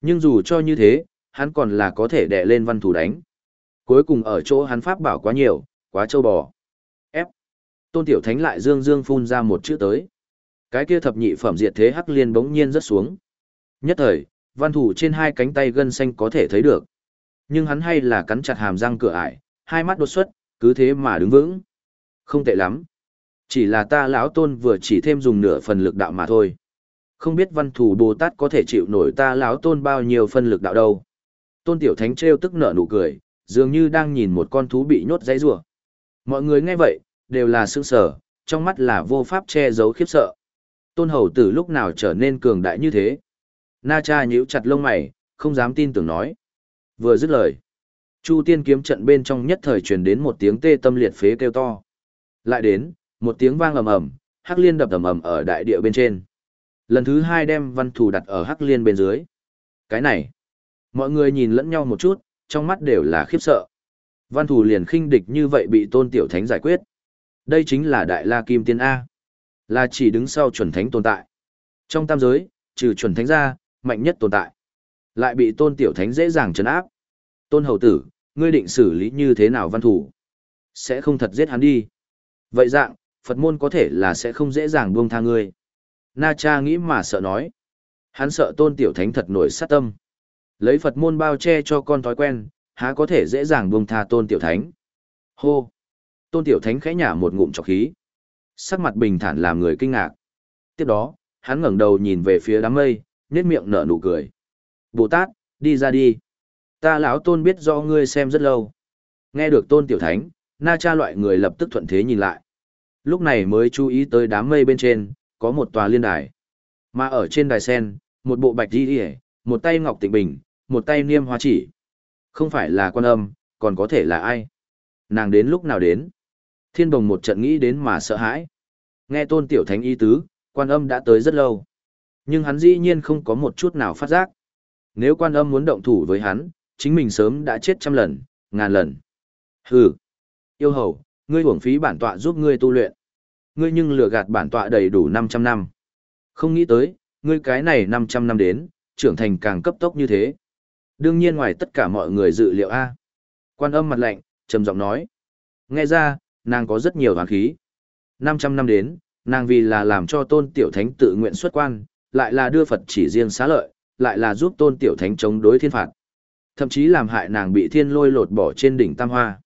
Nhưng dù cho như thế, hắn còn là có thể đè lên văn thủ đánh. Cuối cùng ở chỗ hắn pháp bảo quá nhiều, quá trâu bò. Ép. Tôn Tiểu Thánh lại dương dương phun ra một chữ tới. Cái kia thập nhị phẩm diệt thế hắc liên bỗng nhiên rất xuống. Nhất thời, văn thủ trên hai cánh tay gân xanh có thể thấy được. Nhưng hắn hay là cắn chặt hàm răng cửa ải, hai mắt đột xuất, cứ thế mà đứng vững. Không tệ lắm. Chỉ là ta lão tôn vừa chỉ thêm dùng nửa phần lực đạo mà thôi. Không biết văn thủ Bồ Tát có thể chịu nổi ta lão tôn bao nhiêu phân lực đạo đâu. Tôn Tiểu Thánh trêu tức nở nụ cười, dường như đang nhìn một con thú bị nhốt dãy rủa. Mọi người nghe vậy, đều là sững sờ, trong mắt là vô pháp che giấu khiếp sợ. Tôn Hầu Tử lúc nào trở nên cường đại như thế? Na Cha nhíu chặt lông mày, không dám tin tưởng nói. Vừa dứt lời, Chu Tiên kiếm trận bên trong nhất thời truyền đến một tiếng tê tâm liệt phế kêu to. Lại đến, một tiếng vang ầm ầm, Hắc Liên đập ầm ầm ở đại địa bên trên. Lần thứ hai đem văn thủ đặt ở Hắc Liên bên dưới. Cái này, mọi người nhìn lẫn nhau một chút, trong mắt đều là khiếp sợ. Văn thủ liền khinh địch như vậy bị Tôn Tiểu Thánh giải quyết. Đây chính là Đại La Kim Tiên A. Là chỉ đứng sau chuẩn thánh tồn tại. Trong tam giới, trừ chuẩn thánh ra, mạnh nhất tồn tại. Lại bị tôn tiểu thánh dễ dàng trấn áp. Tôn hầu tử, ngươi định xử lý như thế nào văn thủ? Sẽ không thật giết hắn đi. Vậy dạng, Phật môn có thể là sẽ không dễ dàng buông tha ngươi. Na cha nghĩ mà sợ nói. Hắn sợ tôn tiểu thánh thật nổi sát tâm. Lấy Phật môn bao che cho con thói quen, há có thể dễ dàng buông tha tôn tiểu thánh. Hô! Tôn tiểu thánh khẽ nhả một ngụm trọc khí. Sắc mặt bình thản làm người kinh ngạc. Tiếp đó, hắn ngẩng đầu nhìn về phía đám mây, nhếch miệng nở nụ cười. Bồ Tát, đi ra đi. Ta lão tôn biết do ngươi xem rất lâu. Nghe được tôn tiểu thánh, na cha loại người lập tức thuận thế nhìn lại. Lúc này mới chú ý tới đám mây bên trên, có một tòa liên đài. Mà ở trên đài sen, một bộ bạch đi hề, một tay ngọc tịnh bình, một tay niêm hoa chỉ. Không phải là quan âm, còn có thể là ai? Nàng đến lúc nào đến? Thiên đồng một trận nghĩ đến mà sợ hãi. Nghe tôn tiểu thánh y tứ, quan âm đã tới rất lâu. Nhưng hắn dĩ nhiên không có một chút nào phát giác. Nếu quan âm muốn động thủ với hắn, chính mình sớm đã chết trăm lần, ngàn lần. Hừ. Yêu hầu, ngươi uổng phí bản tọa giúp ngươi tu luyện. Ngươi nhưng lừa gạt bản tọa đầy đủ 500 năm. Không nghĩ tới, ngươi cái này 500 năm đến, trưởng thành càng cấp tốc như thế. Đương nhiên ngoài tất cả mọi người dự liệu A. Quan âm mặt lạnh, trầm giọng nói. Nghe ra, nàng có rất nhiều hoàn khí. 500 năm đến, nàng vì là làm cho tôn tiểu thánh tự nguyện xuất quan, lại là đưa Phật chỉ riêng xá lợi, lại là giúp tôn tiểu thánh chống đối thiên phạt. Thậm chí làm hại nàng bị thiên lôi lột bỏ trên đỉnh tam hoa.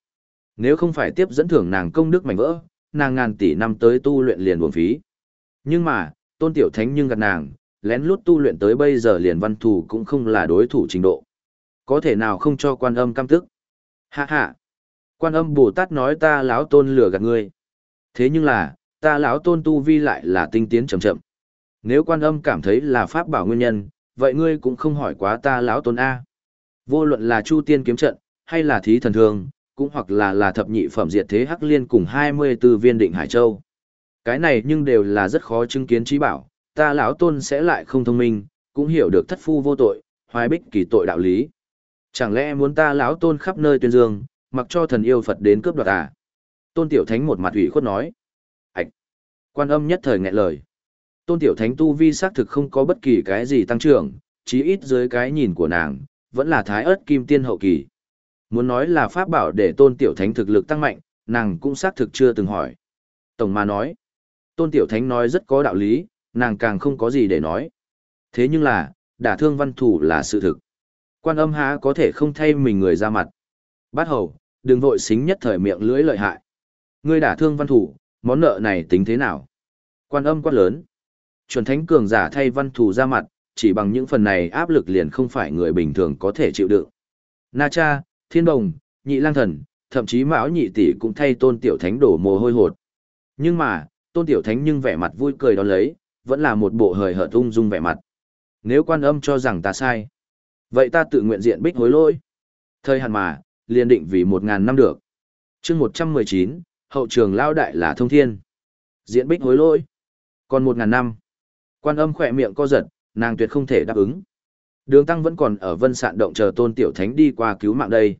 Nếu không phải tiếp dẫn thưởng nàng công đức mảnh vỡ, nàng ngàn tỷ năm tới tu luyện liền buồn phí. Nhưng mà, tôn tiểu thánh nhưng gạt nàng, lén lút tu luyện tới bây giờ liền văn thủ cũng không là đối thủ trình độ. Có thể nào không cho quan âm cam tức? Hạ hạ! Quan âm Bồ Tát nói ta lão tôn lừa gạt ngươi. Thế nhưng là, ta lão tôn tu vi lại là tinh tiến chậm chậm. Nếu quan âm cảm thấy là pháp bảo nguyên nhân, vậy ngươi cũng không hỏi quá ta lão tôn A. Vô luận là chu tiên kiếm trận, hay là thí thần thương, cũng hoặc là là thập nhị phẩm diệt thế hắc liên cùng 24 viên định Hải Châu. Cái này nhưng đều là rất khó chứng kiến trí bảo, ta lão tôn sẽ lại không thông minh, cũng hiểu được thất phu vô tội, hoài bích kỳ tội đạo lý. Chẳng lẽ muốn ta lão tôn khắp nơi tuyên dương, mặc cho thần yêu Phật đến cướp đoạt à? Tôn Tiểu Thánh một mặt ủy khuất nói. Ảch! Quan âm nhất thời nghẹn lời. Tôn Tiểu Thánh tu vi xác thực không có bất kỳ cái gì tăng trưởng, chí ít dưới cái nhìn của nàng, vẫn là thái ớt kim tiên hậu kỳ. Muốn nói là pháp bảo để tôn tiểu thánh thực lực tăng mạnh, nàng cũng xác thực chưa từng hỏi. Tổng mà nói, tôn tiểu thánh nói rất có đạo lý, nàng càng không có gì để nói. Thế nhưng là, đả thương văn thủ là sự thực. Quan âm há có thể không thay mình người ra mặt. Bát hầu, đừng vội xính nhất thời miệng lưỡi lợi hại. Ngươi đả thương văn thủ, món nợ này tính thế nào? Quan âm quát lớn. Chuẩn thánh cường giả thay văn thủ ra mặt, chỉ bằng những phần này áp lực liền không phải người bình thường có thể chịu đựng. Na cha, thiên đồng, nhị lang thần, thậm chí mão nhị tỷ cũng thay tôn tiểu thánh đổ mồ hôi hột. Nhưng mà, tôn tiểu thánh nhưng vẻ mặt vui cười đó lấy, vẫn là một bộ hời hợt ung dung vẻ mặt. Nếu quan âm cho rằng ta sai, vậy ta tự nguyện diện bích hối lỗi. Thời hạn mà, liền định vì một ngàn năm được. chương một trăm mười chín hậu trường lao đại là thông thiên. Diện bích hối lỗi. Còn một ngàn năm. Quan âm khỏe miệng co giật, nàng tuyệt không thể đáp ứng. Đường Tăng vẫn còn ở vân sạn động chờ tôn tiểu thánh đi qua cứu mạng đây.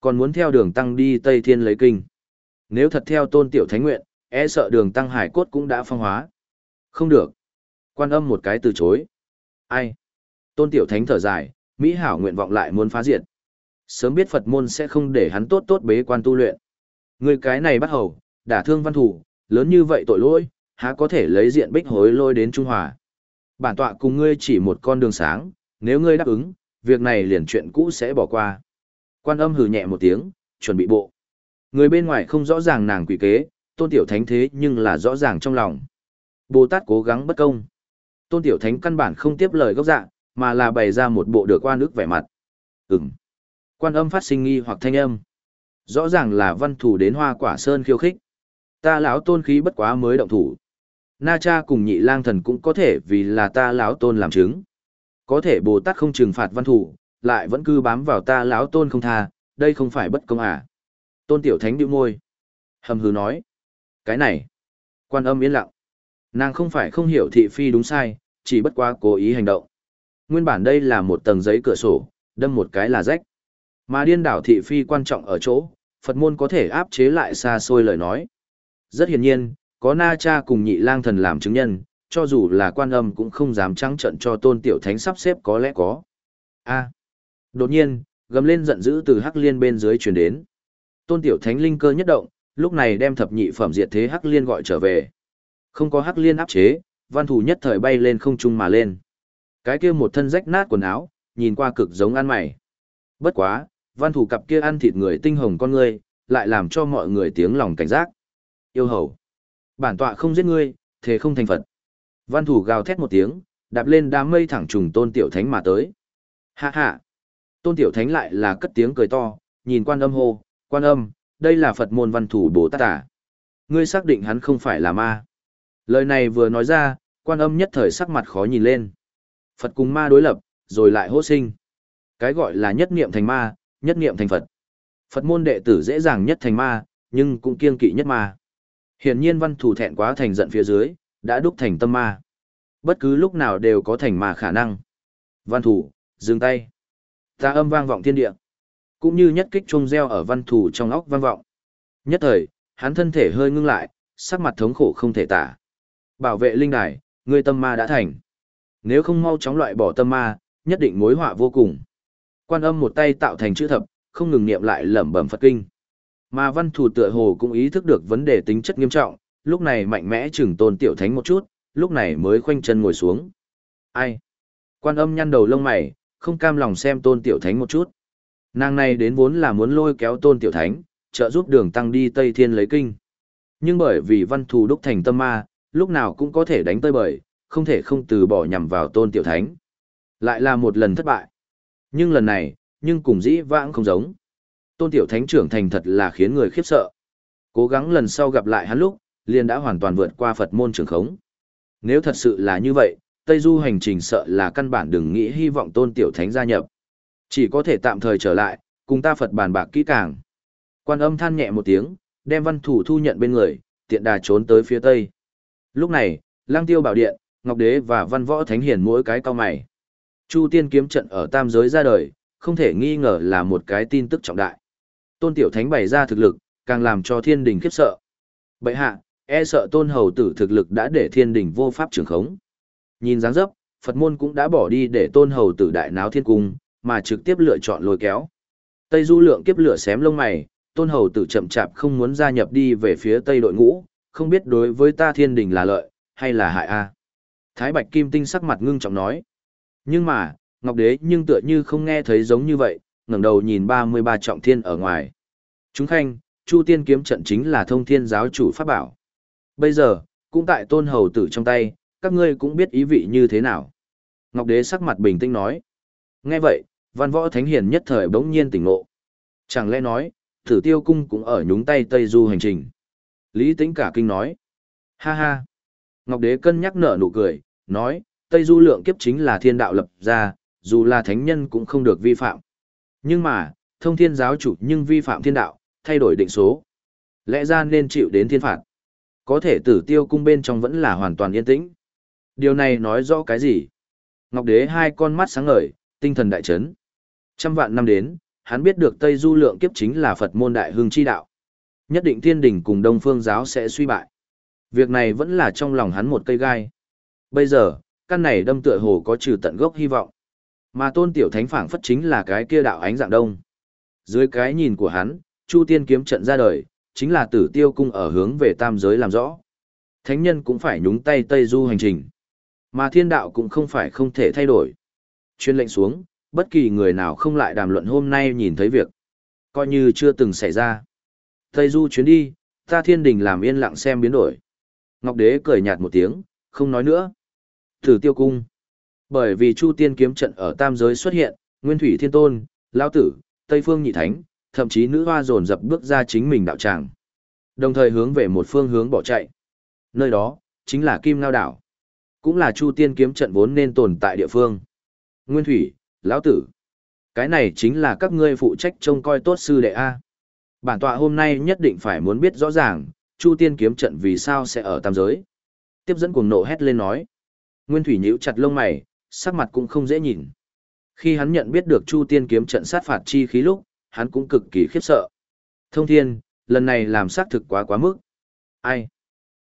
Còn muốn theo đường Tăng đi Tây Thiên lấy kinh. Nếu thật theo tôn tiểu thánh nguyện, e sợ đường Tăng hải cốt cũng đã phong hóa. Không được. Quan âm một cái từ chối. Ai? Tôn tiểu thánh thở dài, Mỹ hảo nguyện vọng lại muốn phá diệt. Sớm biết Phật môn sẽ không để hắn tốt tốt bế quan tu luyện. Người cái này bắt hầu, đả thương văn thủ, lớn như vậy tội lỗi, há có thể lấy diện bích hối lôi đến Trung Hòa. Bản tọa cùng ngươi chỉ một con đường sáng, nếu ngươi đáp ứng, việc này liền chuyện cũ sẽ bỏ qua. Quan âm hừ nhẹ một tiếng, chuẩn bị bộ. Người bên ngoài không rõ ràng nàng quỷ kế, tôn tiểu thánh thế nhưng là rõ ràng trong lòng. Bồ Tát cố gắng bất công. Tôn tiểu thánh căn bản không tiếp lời gốc dạ, mà là bày ra một bộ được quan ức vẻ mặt. Ừm. Quan âm phát sinh nghi hoặc thanh âm. Rõ ràng là văn thủ đến hoa quả sơn khiêu khích. Ta lão tôn khí bất quá mới động thủ. Na cha cùng nhị lang thần cũng có thể vì là ta lão tôn làm chứng. Có thể Bồ Tát không trừng phạt văn thủ, lại vẫn cứ bám vào ta lão tôn không tha, đây không phải bất công à. Tôn tiểu thánh điệu môi. Hầm hừ nói. Cái này. Quan âm yên lặng. Nàng không phải không hiểu thị phi đúng sai, chỉ bất quá cố ý hành động. Nguyên bản đây là một tầng giấy cửa sổ, đâm một cái là rách. Mà điên đảo thị phi quan trọng ở chỗ, Phật môn có thể áp chế lại xa xôi lời nói. Rất hiển nhiên, có na cha cùng nhị lang thần làm chứng nhân, cho dù là quan âm cũng không dám trắng trận cho tôn tiểu thánh sắp xếp có lẽ có. a đột nhiên, gầm lên giận dữ từ hắc liên bên dưới truyền đến. Tôn tiểu thánh linh cơ nhất động, lúc này đem thập nhị phẩm diệt thế hắc liên gọi trở về. Không có hắc liên áp chế, văn thủ nhất thời bay lên không trung mà lên. Cái kia một thân rách nát quần áo, nhìn qua cực giống ăn mày. Bất quá, văn thủ cặp kia ăn thịt người tinh hồng con ngươi, lại làm cho mọi người tiếng lòng cảnh giác. Yêu hầu. Bản tọa không giết ngươi, thế không thành Phật. Văn thủ gào thét một tiếng, đạp lên đám mây thẳng trùng tôn tiểu thánh mà tới. Hạ hạ. Tôn tiểu thánh lại là cất tiếng cười to, nhìn quan âm hô, quan âm, đây là Phật môn văn thủ Bồ Tát à. Ngươi xác định hắn không phải là ma. Lời này vừa nói ra, quan âm nhất thời sắc mặt khó nhìn lên. Phật cùng ma đối lập, rồi lại hô sinh. Cái gọi là nhất niệm thành ma, nhất niệm thành Phật. Phật môn đệ tử dễ dàng nhất thành ma, nhưng cũng kiêng kỵ nhất ma. Hiển nhiên văn thủ thẹn quá thành giận phía dưới, đã đúc thành tâm ma. Bất cứ lúc nào đều có thành ma khả năng. Văn thủ, dừng tay. Ta âm vang vọng thiên địa. Cũng như nhất kích trung gieo ở văn thủ trong óc vang vọng. Nhất thời, hắn thân thể hơi ngưng lại, sắc mặt thống khổ không thể tả. Bảo vệ linh đài, ngươi tâm ma đã thành. Nếu không mau chóng loại bỏ tâm ma, nhất định mối họa vô cùng. Quan âm một tay tạo thành chữ thập, không ngừng niệm lại lẩm bẩm Phật kinh. Mà văn thủ tựa hồ cũng ý thức được vấn đề tính chất nghiêm trọng, lúc này mạnh mẽ chừng tôn tiểu thánh một chút, lúc này mới khoanh chân ngồi xuống. Ai? Quan âm nhăn đầu lông mày, không cam lòng xem tôn tiểu thánh một chút. Nàng này đến vốn là muốn lôi kéo tôn tiểu thánh, trợ giúp đường tăng đi Tây Thiên lấy kinh. Nhưng bởi vì văn thù đúc thành tâm ma, lúc nào cũng có thể đánh tơi bời, không thể không từ bỏ nhằm vào tôn tiểu thánh. Lại là một lần thất bại. Nhưng lần này, nhưng cùng dĩ vãng không giống. Tôn tiểu thánh trưởng thành thật là khiến người khiếp sợ. Cố gắng lần sau gặp lại hắn lúc, liền đã hoàn toàn vượt qua Phật môn trường khống. Nếu thật sự là như vậy, Tây Du hành trình sợ là căn bản đừng nghĩ hy vọng tôn tiểu thánh gia nhập. Chỉ có thể tạm thời trở lại, cùng ta Phật bàn bạc kỹ càng. Quan âm than nhẹ một tiếng, đem văn thủ thu nhận bên người, tiện đà trốn tới phía tây. Lúc này, lang tiêu bảo điện, Ngọc Đế và văn võ thánh hiền mỗi cái cao mày. Chu tiên kiếm trận ở tam giới ra đời, không thể nghi ngờ là một cái tin tức trọng đại. Tôn tiểu thánh bày ra thực lực, càng làm cho thiên đình khiếp sợ. Bậy hạ, e sợ tôn hầu tử thực lực đã để thiên đình vô pháp trường khống. Nhìn dáng dấp, Phật môn cũng đã bỏ đi để tôn hầu tử đại náo thiên cung, mà trực tiếp lựa chọn lôi kéo. Tây Du lượng kiếp lửa xém lông mày, tôn hầu tử chậm chạp không muốn gia nhập đi về phía Tây đội ngũ, không biết đối với ta thiên đình là lợi, hay là hại a Thái Bạch Kim Tinh sắc mặt ngưng trọng nói. Nhưng mà, Ngọc Đế nhưng tựa như không nghe thấy giống như vậy, ngẩng đầu nhìn 33 trọng thiên ở ngoài. Chúng khanh, Chu Tiên kiếm trận chính là thông thiên giáo chủ pháp bảo. Bây giờ, cũng tại tôn hầu tử trong tay, các ngươi cũng biết ý vị như thế nào. Ngọc Đế sắc mặt bình tĩnh nói. Nghe vậy, văn võ thánh hiền nhất thời bỗng nhiên tỉnh ngộ. Chẳng lẽ nói, Thử tiêu cung cũng ở nhúng tay Tây Du hành trình. Lý tĩnh cả kinh nói. Ha ha. Ngọc Đế cân nhắc nở nụ cười, nói, Tây Du lượng kiếp chính là thiên đạo lập ra, dù là thánh nhân cũng không được vi phạm. Nhưng mà, thông thiên giáo chủ nhưng vi phạm thiên đạo, thay đổi định số. Lẽ ra nên chịu đến thiên phạt. Có thể tử tiêu cung bên trong vẫn là hoàn toàn yên tĩnh. Điều này nói rõ cái gì? Ngọc Đế hai con mắt sáng ngời, tinh thần đại chấn. Trăm vạn năm đến, hắn biết được Tây Du lượng kiếp chính là Phật môn đại hương chi đạo. Nhất định thiên đình cùng Đông Phương giáo sẽ suy bại. Việc này vẫn là trong lòng hắn một cây gai. Bây giờ, căn này đâm tựa hồ có trừ tận gốc hy vọng. Mà tôn tiểu thánh phảng phất chính là cái kia đạo ánh dạng đông. Dưới cái nhìn của hắn, Chu Tiên kiếm trận ra đời, chính là tử tiêu cung ở hướng về tam giới làm rõ. Thánh nhân cũng phải nhúng tay Tây Du hành trình. Mà thiên đạo cũng không phải không thể thay đổi. Chuyên lệnh xuống, bất kỳ người nào không lại đàm luận hôm nay nhìn thấy việc. Coi như chưa từng xảy ra. Tây Du chuyến đi, ta thiên đình làm yên lặng xem biến đổi. Ngọc Đế cười nhạt một tiếng, không nói nữa. Thử tiêu cung. Bởi vì Chu Tiên kiếm trận ở tam giới xuất hiện, Nguyên Thủy Thiên Tôn, Lao Tử, Tây Phương Nhị Thánh, thậm chí nữ hoa dồn dập bước ra chính mình đạo tràng. Đồng thời hướng về một phương hướng bỏ chạy. Nơi đó, chính là Kim Ngao Đảo. Cũng là Chu Tiên kiếm trận vốn nên tồn tại địa phương. Nguyên Thủy, Lão Tử. Cái này chính là các ngươi phụ trách trông coi tốt sư đệ A. Bản tọa hôm nay nhất định phải muốn biết rõ ràng, Chu Tiên kiếm trận vì sao sẽ ở tam giới. Tiếp dẫn cuồng nộ hét lên nói. Nguyên Thủy nhíu chặt lông mày, sắc mặt cũng không dễ nhìn. Khi hắn nhận biết được Chu Tiên kiếm trận sát phạt chi khí lúc, hắn cũng cực kỳ khiếp sợ. Thông thiên, lần này làm xác thực quá quá mức. Ai?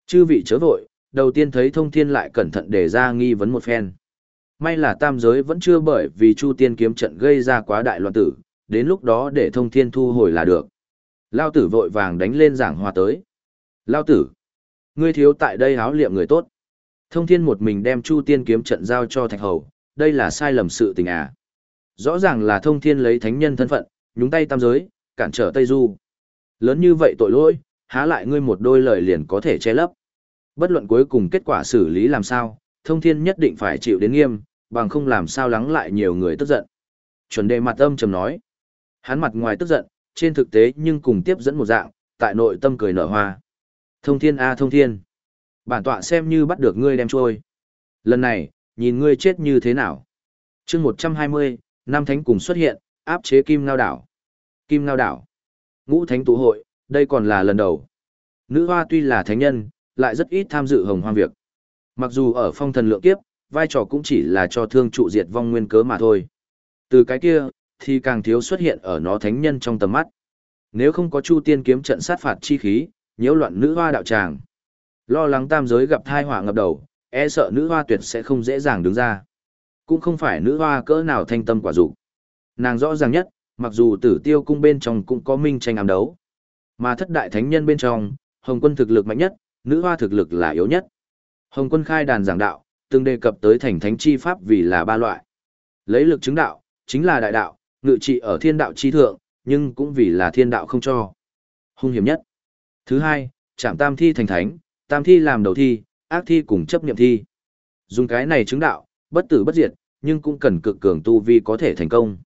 Chư vị chớ vội, đầu tiên thấy thông thiên lại cẩn thận để ra nghi vấn một phen. May là tam giới vẫn chưa bởi vì Chu Tiên kiếm trận gây ra quá đại loạn tử, đến lúc đó để thông thiên thu hồi là được. Lao tử vội vàng đánh lên giảng hòa tới. Lao tử, ngươi thiếu tại đây háo liệm người tốt. Thông thiên một mình đem Chu Tiên kiếm trận giao cho Thạch Hầu, đây là sai lầm sự tình à. Rõ ràng là thông thiên lấy thánh nhân thân phận, nhúng tay tam giới, cản trở Tây Du. Lớn như vậy tội lỗi, há lại ngươi một đôi lời liền có thể che lấp. Bất luận cuối cùng kết quả xử lý làm sao, thông thiên nhất định phải chịu đến nghiêm, bằng không làm sao lắng lại nhiều người tức giận. Chuẩn đề mặt âm trầm nói. Hắn mặt ngoài tức giận, trên thực tế nhưng cùng tiếp dẫn một dạng, tại nội tâm cười nở hoa. Thông thiên a thông thiên. Bản tọa xem như bắt được ngươi đem trôi. Lần này, nhìn ngươi chết như thế nào. chương 120, năm thánh cùng xuất hiện, áp chế kim ngao đảo. Kim ngao đảo. Ngũ thánh tụ hội, đây còn là lần đầu. Nữ hoa tuy là thánh nhân, lại rất ít tham dự hồng hoang việc. Mặc dù ở phong thần lượng kiếp, vai trò cũng chỉ là cho thương trụ diệt vong nguyên cớ mà thôi. Từ cái kia, thì càng thiếu xuất hiện ở nó thánh nhân trong tầm mắt. Nếu không có Chu Tiên kiếm trận sát phạt chi khí, nhiễu loạn nữ hoa đạo tràng. Lo lắng tam giới gặp thai họa ngập đầu, e sợ nữ hoa tuyệt sẽ không dễ dàng đứng ra. Cũng không phải nữ hoa cỡ nào thanh tâm quả dục Nàng rõ ràng nhất, mặc dù tử tiêu cung bên trong cũng có minh tranh ám đấu. Mà thất đại thánh nhân bên trong, Hồng quân thực lực mạnh nhất, nữ hoa thực lực là yếu nhất. Hồng quân khai đàn giảng đạo, từng đề cập tới thành thánh chi pháp vì là ba loại. Lấy lực chứng đạo, chính là đại đạo, ngự trị ở thiên đạo chi thượng, nhưng cũng vì là thiên đạo không cho. Hung hiểm nhất. Thứ hai, chạm tam thi thành thánh, tam thi làm đầu thi, ác thi cùng chấp niệm thi. Dùng cái này chứng đạo, bất tử bất diệt, nhưng cũng cần cực cường tu vi có thể thành công.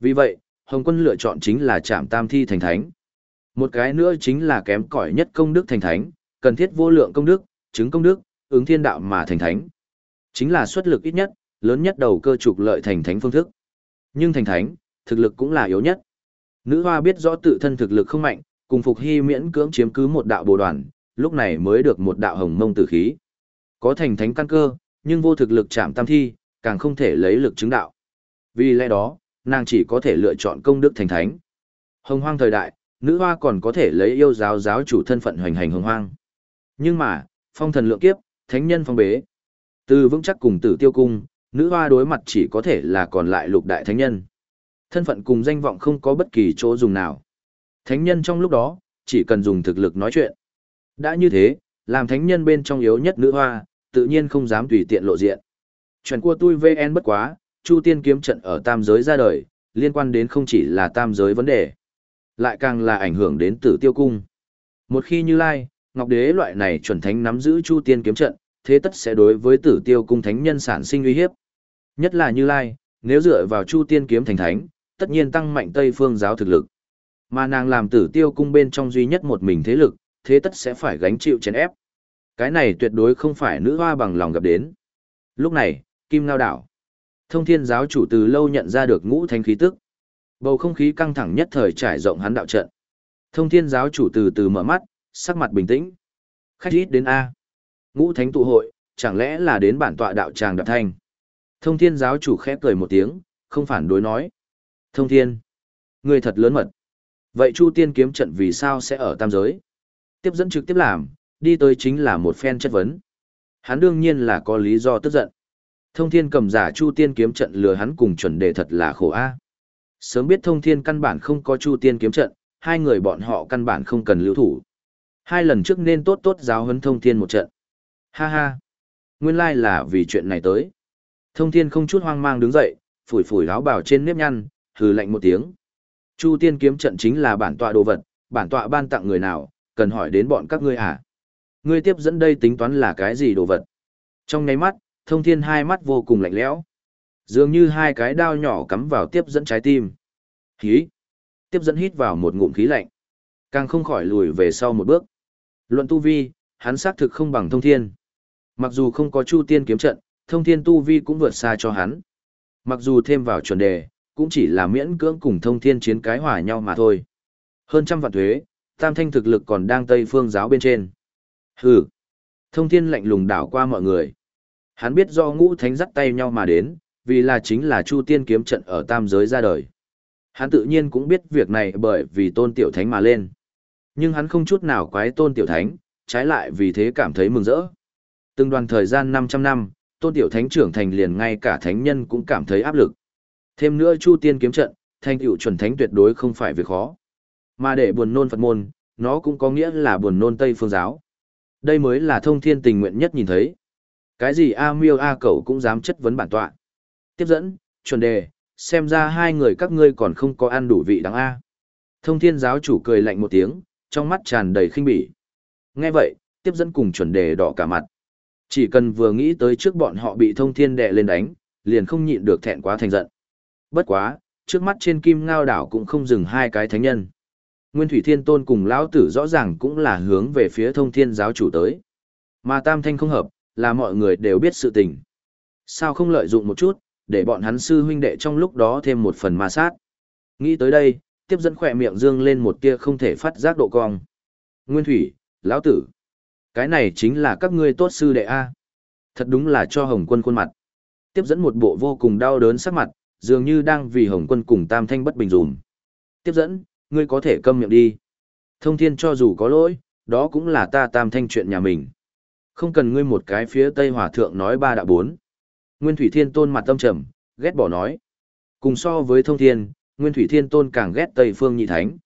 Vì vậy, Hồng quân lựa chọn chính là chạm tam thi thành thánh. Một cái nữa chính là kém cỏi nhất công đức thành thánh, cần thiết vô lượng công đức, chứng công đức, ứng thiên đạo mà thành thánh. Chính là xuất lực ít nhất, lớn nhất đầu cơ trục lợi thành thánh phương thức. Nhưng thành thánh, thực lực cũng là yếu nhất. Nữ hoa biết rõ tự thân thực lực không mạnh, cùng Phục Hy miễn cưỡng chiếm cứ một đạo bồ đoàn, lúc này mới được một đạo hồng mông tử khí. Có thành thánh căn cơ, nhưng vô thực lực chạm tam thi, càng không thể lấy lực chứng đạo. Vì lẽ đó, nàng chỉ có thể lựa chọn công đức thành thánh. Hồng hoang thời đại, nữ hoa còn có thể lấy yêu giáo giáo chủ thân phận hoành hành hồng hoang. Nhưng mà, phong thần lượng kiếp, thánh nhân phong bế. Từ vững chắc cùng tử tiêu cung, nữ hoa đối mặt chỉ có thể là còn lại lục đại thánh nhân. Thân phận cùng danh vọng không có bất kỳ chỗ dùng nào. Thánh nhân trong lúc đó, chỉ cần dùng thực lực nói chuyện. Đã như thế, làm thánh nhân bên trong yếu nhất nữ hoa, tự nhiên không dám tùy tiện lộ diện. Chuyện của tôi VN bất quá, Chu Tiên kiếm trận ở tam giới ra đời, liên quan đến không chỉ là tam giới vấn đề, lại càng là ảnh hưởng đến tử tiêu cung. Một khi Như Lai, Ngọc Đế loại này chuẩn thánh nắm giữ Chu Tiên kiếm trận, thế tất sẽ đối với tử tiêu cung thánh nhân sản sinh uy hiếp. Nhất là Như Lai, nếu dựa vào Chu Tiên kiếm thành thánh, tất nhiên tăng mạnh Tây phương giáo thực lực. Mà nàng làm tử tiêu cung bên trong duy nhất một mình thế lực, thế tất sẽ phải gánh chịu chèn ép. Cái này tuyệt đối không phải nữ hoa bằng lòng gặp đến. Lúc này, Kim Ngao đảo. Thông thiên giáo chủ từ lâu nhận ra được ngũ thánh khí tức. Bầu không khí căng thẳng nhất thời trải rộng hắn đạo trận. Thông thiên giáo chủ từ từ mở mắt, sắc mặt bình tĩnh. Khách ít đến A. Ngũ thánh tụ hội, chẳng lẽ là đến bản tọa đạo tràng đạp thanh. Thông thiên giáo chủ khẽ cười một tiếng, không phản đối nói. Thông thiên, người thật lớn mật. Vậy Chu Tiên kiếm trận vì sao sẽ ở tam giới? Tiếp dẫn trực tiếp làm, đi tới chính là một phen chất vấn. Hắn đương nhiên là có lý do tức giận. Thông thiên cầm giả Chu Tiên kiếm trận lừa hắn cùng chuẩn đề thật là khổ a. Sớm biết thông thiên căn bản không có Chu Tiên kiếm trận, hai người bọn họ căn bản không cần lưu thủ. Hai lần trước nên tốt tốt giáo huấn thông thiên một trận. Ha ha. Nguyên lai là vì chuyện này tới. Thông thiên không chút hoang mang đứng dậy, phủi phủi áo bào trên nếp nhăn, hừ lạnh một tiếng. Chu tiên kiếm trận chính là bản tọa đồ vật, bản tọa ban tặng người nào, cần hỏi đến bọn các ngươi à? Ngươi tiếp dẫn đây tính toán là cái gì đồ vật? Trong nháy mắt, thông thiên hai mắt vô cùng lạnh lẽo. Dường như hai cái đao nhỏ cắm vào tiếp dẫn trái tim. Khí. Tiếp dẫn hít vào một ngụm khí lạnh. Càng không khỏi lùi về sau một bước. Luận tu vi, hắn xác thực không bằng thông thiên. Mặc dù không có chu tiên kiếm trận, thông thiên tu vi cũng vượt xa cho hắn. Mặc dù thêm vào chuẩn đề, cũng chỉ là miễn cưỡng cùng thông thiên chiến cái hòa nhau mà thôi. Hơn trăm vạn thuế, tam thanh thực lực còn đang tây phương giáo bên trên. Hừ. Thông thiên lạnh lùng đảo qua mọi người. Hắn biết do ngũ thánh dắt tay nhau mà đến, vì là chính là chu tiên kiếm trận ở tam giới ra đời. Hắn tự nhiên cũng biết việc này bởi vì tôn tiểu thánh mà lên. Nhưng hắn không chút nào quái tôn tiểu thánh, trái lại vì thế cảm thấy mừng rỡ. Từng đoàn thời gian 500 năm, tôn tiểu thánh trưởng thành liền ngay cả thánh nhân cũng cảm thấy áp lực. Thêm nữa Chu Tiên kiếm trận, thành tựu chuẩn thánh tuyệt đối không phải việc khó. Mà để buồn nôn Phật môn, nó cũng có nghĩa là buồn nôn Tây phương giáo. Đây mới là thông thiên tình nguyện nhất nhìn thấy. Cái gì A Miêu A Cẩu cũng dám chất vấn bản tọa. Tiếp dẫn, chuẩn đề, xem ra hai người các ngươi còn không có ăn đủ vị đáng A. Thông thiên giáo chủ cười lạnh một tiếng, trong mắt tràn đầy khinh bỉ. Nghe vậy, tiếp dẫn cùng chuẩn đề đỏ cả mặt. Chỉ cần vừa nghĩ tới trước bọn họ bị thông thiên đè lên đánh, liền không nhịn được thẹn quá thành giận. Bất quá, trước mắt trên kim ngao đảo cũng không dừng hai cái thánh nhân. Nguyên Thủy Thiên Tôn cùng lão tử rõ ràng cũng là hướng về phía thông thiên giáo chủ tới. Mà tam thanh không hợp, là mọi người đều biết sự tình. Sao không lợi dụng một chút, để bọn hắn sư huynh đệ trong lúc đó thêm một phần ma sát. Nghĩ tới đây, tiếp dẫn khỏe miệng dương lên một tia không thể phát giác độ cong. Nguyên Thủy, lão tử. Cái này chính là các ngươi tốt sư đệ A. Thật đúng là cho Hồng quân khuôn mặt. Tiếp dẫn một bộ vô cùng đau đớn sắc mặt, dường như đang vì Hồng quân cùng Tam Thanh bất bình dùm. Tiếp dẫn, ngươi có thể câm miệng đi. Thông thiên cho dù có lỗi, đó cũng là ta Tam Thanh chuyện nhà mình. Không cần ngươi một cái phía Tây Hòa Thượng nói ba đạo bốn. Nguyên Thủy Thiên Tôn mặt tâm trầm, ghét bỏ nói. Cùng so với thông thiên, Nguyên Thủy Thiên Tôn càng ghét Tây Phương Nhị Thánh.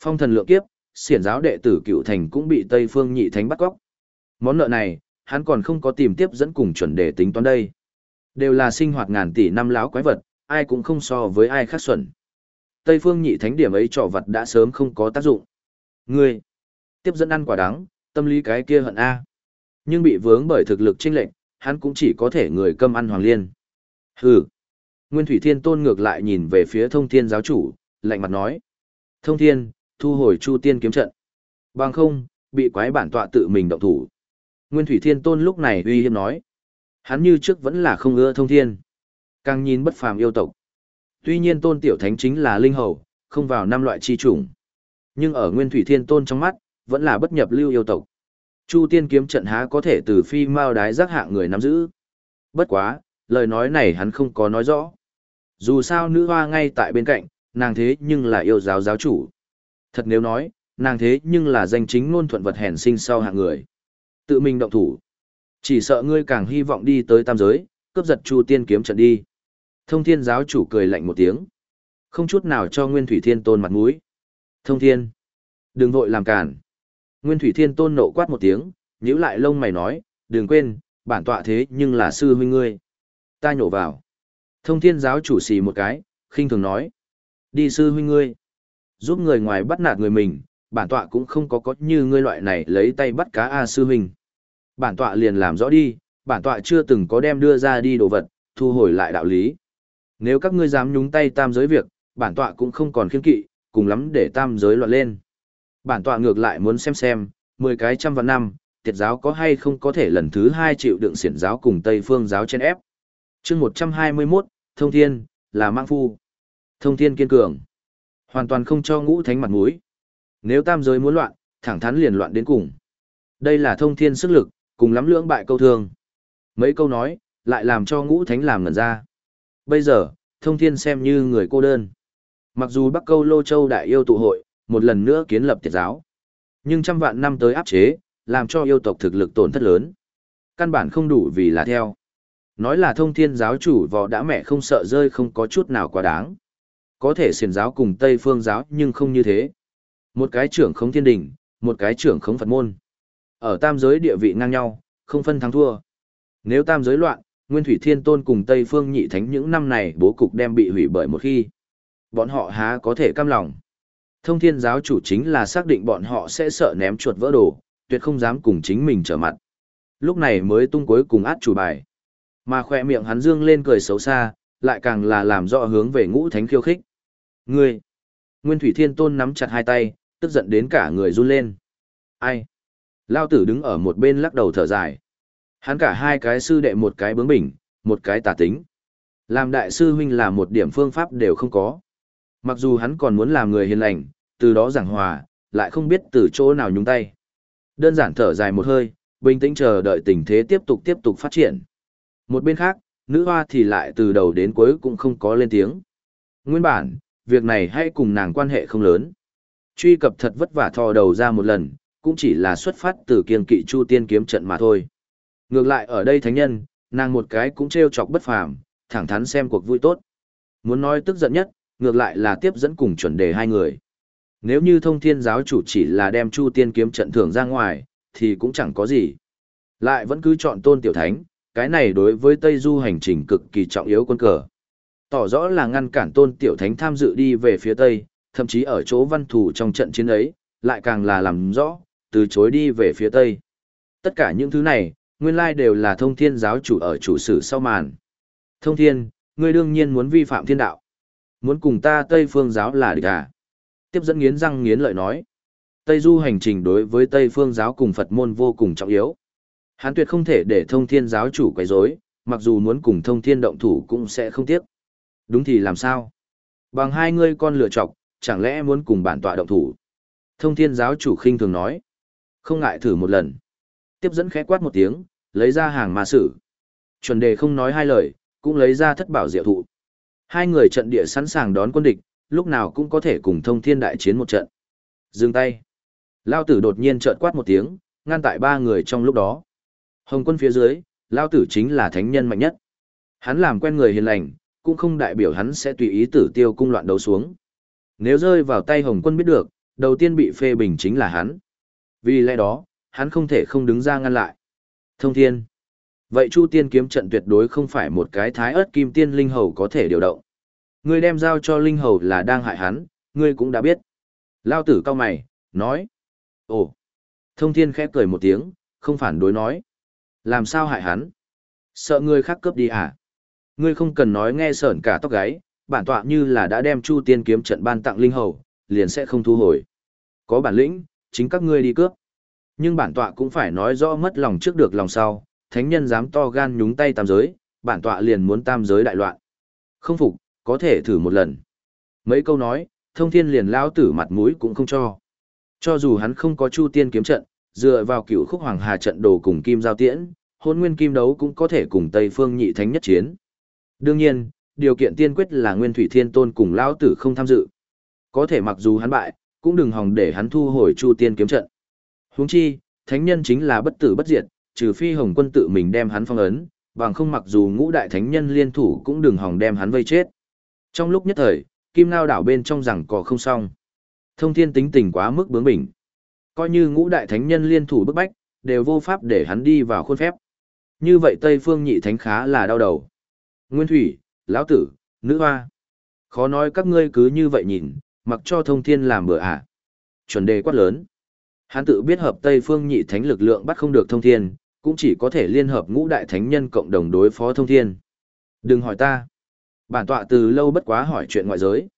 Phong thần lượng kiếp, xiển giáo đệ tử cựu thành cũng bị Tây Phương Nhị Thánh bắt cóc. Món nợ này, hắn còn không có tìm tiếp dẫn cùng chuẩn đề tính toán đây. Đều là sinh hoạt ngàn tỷ năm láo quái vật, ai cũng không so với ai khác xuẩn. Tây Phương Nhị Thánh điểm ấy trò vật đã sớm không có tác dụng. Ngươi, tiếp dẫn ăn quả đắng, tâm lý cái kia hận A. Nhưng bị vướng bởi thực lực chênh lệnh, hắn cũng chỉ có thể người câm ăn hoàng liên. Hừ. Nguyên Thủy Thiên Tôn ngược lại nhìn về phía thông thiên giáo chủ, lạnh mặt nói. Thông thiên, thu hồi chu tiên kiếm trận. Bằng không, bị quái bản tọa tự mình động thủ. Nguyên Thủy Thiên Tôn lúc này uy hiếp nói. Hắn như trước vẫn là không ưa thông thiên. Càng nhìn bất phàm yêu tộc. Tuy nhiên Tôn Tiểu Thánh chính là linh hầu, không vào năm loại chi chủng. Nhưng ở Nguyên Thủy Thiên Tôn trong mắt, vẫn là bất nhập lưu yêu tộc. Chu tiên kiếm trận há có thể từ phi mao đái giác hạng người nắm giữ. Bất quá, lời nói này hắn không có nói rõ. Dù sao nữ hoa ngay tại bên cạnh, nàng thế nhưng là yêu giáo giáo chủ. Thật nếu nói, nàng thế nhưng là danh chính ngôn thuận vật hèn sinh sau hạng người. Tự mình động thủ. Chỉ sợ ngươi càng hy vọng đi tới tam giới, cướp giật chu tiên kiếm trận đi. Thông thiên giáo chủ cười lạnh một tiếng. Không chút nào cho Nguyên Thủy Thiên Tôn mặt mũi. Thông Thiên, đừng vội làm cản. Nguyên Thủy Thiên Tôn nộ quát một tiếng, nhíu lại lông mày nói, đừng quên, bản tọa thế nhưng là sư huynh ngươi. Ta nhổ vào. Thông Thiên giáo chủ xì một cái, khinh thường nói. Đi sư huynh ngươi. Giúp người ngoài bắt nạt người mình, bản tọa cũng không có có như ngươi loại này lấy tay bắt cá A sư huynh. Bản tọa liền làm rõ đi, bản tọa chưa từng có đem đưa ra đi đồ vật, thu hồi lại đạo lý. Nếu các ngươi dám nhúng tay tam giới việc, bản tọa cũng không còn khiên kỵ, cùng lắm để tam giới loạn lên. Bản tọa ngược lại muốn xem xem, 10 cái trăm vạn năm, tiệt giáo có hay không có thể lần thứ hai chịu đựng xiển giáo cùng Tây phương giáo trên ép. chương 121, Thông Thiên, là mang phu. Thông Thiên kiên cường. Hoàn toàn không cho ngũ thánh mặt mũi. Nếu tam giới muốn loạn, thẳng thắn liền loạn đến cùng. Đây là thông thiên sức lực, cùng lắm lưỡng bại câu thương. Mấy câu nói, lại làm cho ngũ thánh làm ngẩn ra. Bây giờ, thông thiên xem như người cô đơn. Mặc dù Bắc Câu Lô Châu đại yêu tụ hội, một lần nữa kiến lập tiệt giáo. Nhưng trăm vạn năm tới áp chế, làm cho yêu tộc thực lực tổn thất lớn. Căn bản không đủ vì là theo. Nói là thông thiên giáo chủ vò đã mẹ không sợ rơi không có chút nào quá đáng. Có thể xiền giáo cùng Tây phương giáo nhưng không như thế. Một cái trưởng không thiên đình, một cái trưởng không Phật môn. Ở tam giới địa vị ngang nhau, không phân thắng thua. Nếu tam giới loạn, Nguyên Thủy Thiên Tôn cùng Tây Phương Nhị Thánh những năm này bố cục đem bị hủy bởi một khi. Bọn họ há có thể cam lòng. Thông thiên giáo chủ chính là xác định bọn họ sẽ sợ ném chuột vỡ đồ, tuyệt không dám cùng chính mình trở mặt. Lúc này mới tung cuối cùng át chủ bài. Mà khoe miệng hắn dương lên cười xấu xa, lại càng là làm rõ hướng về ngũ thánh khiêu khích. Ngươi! Nguyên Thủy Thiên Tôn nắm chặt hai tay, tức giận đến cả người run lên. Ai? Lao tử đứng ở một bên lắc đầu thở dài. Hắn cả hai cái sư đệ một cái bướng bỉnh, một cái tà tính. Làm đại sư huynh là một điểm phương pháp đều không có. Mặc dù hắn còn muốn làm người hiền lành, từ đó giảng hòa, lại không biết từ chỗ nào nhúng tay. Đơn giản thở dài một hơi, bình tĩnh chờ đợi tình thế tiếp tục tiếp tục phát triển. Một bên khác, nữ hoa thì lại từ đầu đến cuối cũng không có lên tiếng. Nguyên bản, việc này hay cùng nàng quan hệ không lớn. Truy cập thật vất vả thò đầu ra một lần, cũng chỉ là xuất phát từ kiên kỵ chu tiên kiếm trận mà thôi. Ngược lại ở đây thánh nhân, nàng một cái cũng trêu chọc bất phàm, thẳng thắn xem cuộc vui tốt. Muốn nói tức giận nhất, ngược lại là tiếp dẫn cùng chuẩn đề hai người. Nếu như thông thiên giáo chủ chỉ là đem chu tiên kiếm trận thưởng ra ngoài, thì cũng chẳng có gì. Lại vẫn cứ chọn tôn tiểu thánh, cái này đối với Tây Du hành trình cực kỳ trọng yếu quân cờ. Tỏ rõ là ngăn cản tôn tiểu thánh tham dự đi về phía Tây, thậm chí ở chỗ văn thủ trong trận chiến ấy, lại càng là làm rõ, từ chối đi về phía Tây. Tất cả những thứ này, nguyên lai đều là thông thiên giáo chủ ở chủ sử sau màn. Thông thiên, ngươi đương nhiên muốn vi phạm thiên đạo. Muốn cùng ta Tây phương giáo là địch à? Tiếp dẫn nghiến răng nghiến lợi nói. Tây du hành trình đối với Tây phương giáo cùng Phật môn vô cùng trọng yếu. Hán tuyệt không thể để thông thiên giáo chủ quấy rối, mặc dù muốn cùng thông thiên động thủ cũng sẽ không tiếc. Đúng thì làm sao? Bằng hai ngươi con lựa chọc, chẳng lẽ muốn cùng bản tọa động thủ? Thông thiên giáo chủ khinh thường nói. Không ngại thử một lần. Tiếp dẫn khẽ quát một tiếng, lấy ra hàng ma sử. Chuẩn đề không nói hai lời, cũng lấy ra thất bảo diệu thụ. Hai người trận địa sẵn sàng đón quân địch, lúc nào cũng có thể cùng thông thiên đại chiến một trận. Dừng tay. Lao tử đột nhiên trợn quát một tiếng, ngăn tại ba người trong lúc đó. Hồng quân phía dưới, Lao tử chính là thánh nhân mạnh nhất. Hắn làm quen người hiền lành, cũng không đại biểu hắn sẽ tùy ý tử tiêu cung loạn đấu xuống. Nếu rơi vào tay Hồng quân biết được, đầu tiên bị phê bình chính là hắn. Vì lẽ đó, hắn không thể không đứng ra ngăn lại. Thông thiên. Vậy Chu Tiên kiếm trận tuyệt đối không phải một cái thái ớt kim tiên linh hầu có thể điều động. Ngươi đem giao cho linh hầu là đang hại hắn, ngươi cũng đã biết. Lao tử cao mày, nói. Ồ. Thông thiên khẽ cười một tiếng, không phản đối nói. Làm sao hại hắn? Sợ ngươi khác cướp đi à? Ngươi không cần nói nghe sởn cả tóc gáy, bản tọa như là đã đem Chu Tiên kiếm trận ban tặng linh hầu, liền sẽ không thu hồi. Có bản lĩnh, chính các ngươi đi cướp. Nhưng bản tọa cũng phải nói rõ mất lòng trước được lòng sau, thánh nhân dám to gan nhúng tay tam giới, bản tọa liền muốn tam giới đại loạn. Không phục, có thể thử một lần. Mấy câu nói, thông thiên liền lao tử mặt mũi cũng không cho. Cho dù hắn không có chu tiên kiếm trận, dựa vào cựu khúc hoàng hà trận đồ cùng kim giao tiễn, hôn nguyên kim đấu cũng có thể cùng Tây Phương nhị thánh nhất chiến. Đương nhiên, điều kiện tiên quyết là Nguyên Thủy Thiên Tôn cùng lão tử không tham dự. Có thể mặc dù hắn bại, cũng đừng hòng để hắn thu hồi Chu Tiên kiếm trận. Huống chi, thánh nhân chính là bất tử bất diệt, trừ phi Hồng Quân tự mình đem hắn phong ấn, bằng không mặc dù ngũ đại thánh nhân liên thủ cũng đừng hòng đem hắn vây chết. Trong lúc nhất thời, kim ngao đảo bên trong rằng có không xong. Thông thiên tính tình quá mức bướng bỉnh. Coi như ngũ đại thánh nhân liên thủ bức bách, đều vô pháp để hắn đi vào khuôn phép. Như vậy Tây Phương nhị thánh khá là đau đầu. Nguyên thủy, lão tử, nữ hoa. Khó nói các ngươi cứ như vậy nhìn, mặc cho thông thiên làm bữa ạ. À. Chuẩn đề quát lớn. Hắn tự biết hợp Tây Phương nhị thánh lực lượng bắt không được thông thiên, cũng chỉ có thể liên hợp ngũ đại thánh nhân cộng đồng đối phó thông thiên. Đừng hỏi ta. Bản tọa từ lâu bất quá hỏi chuyện ngoại giới.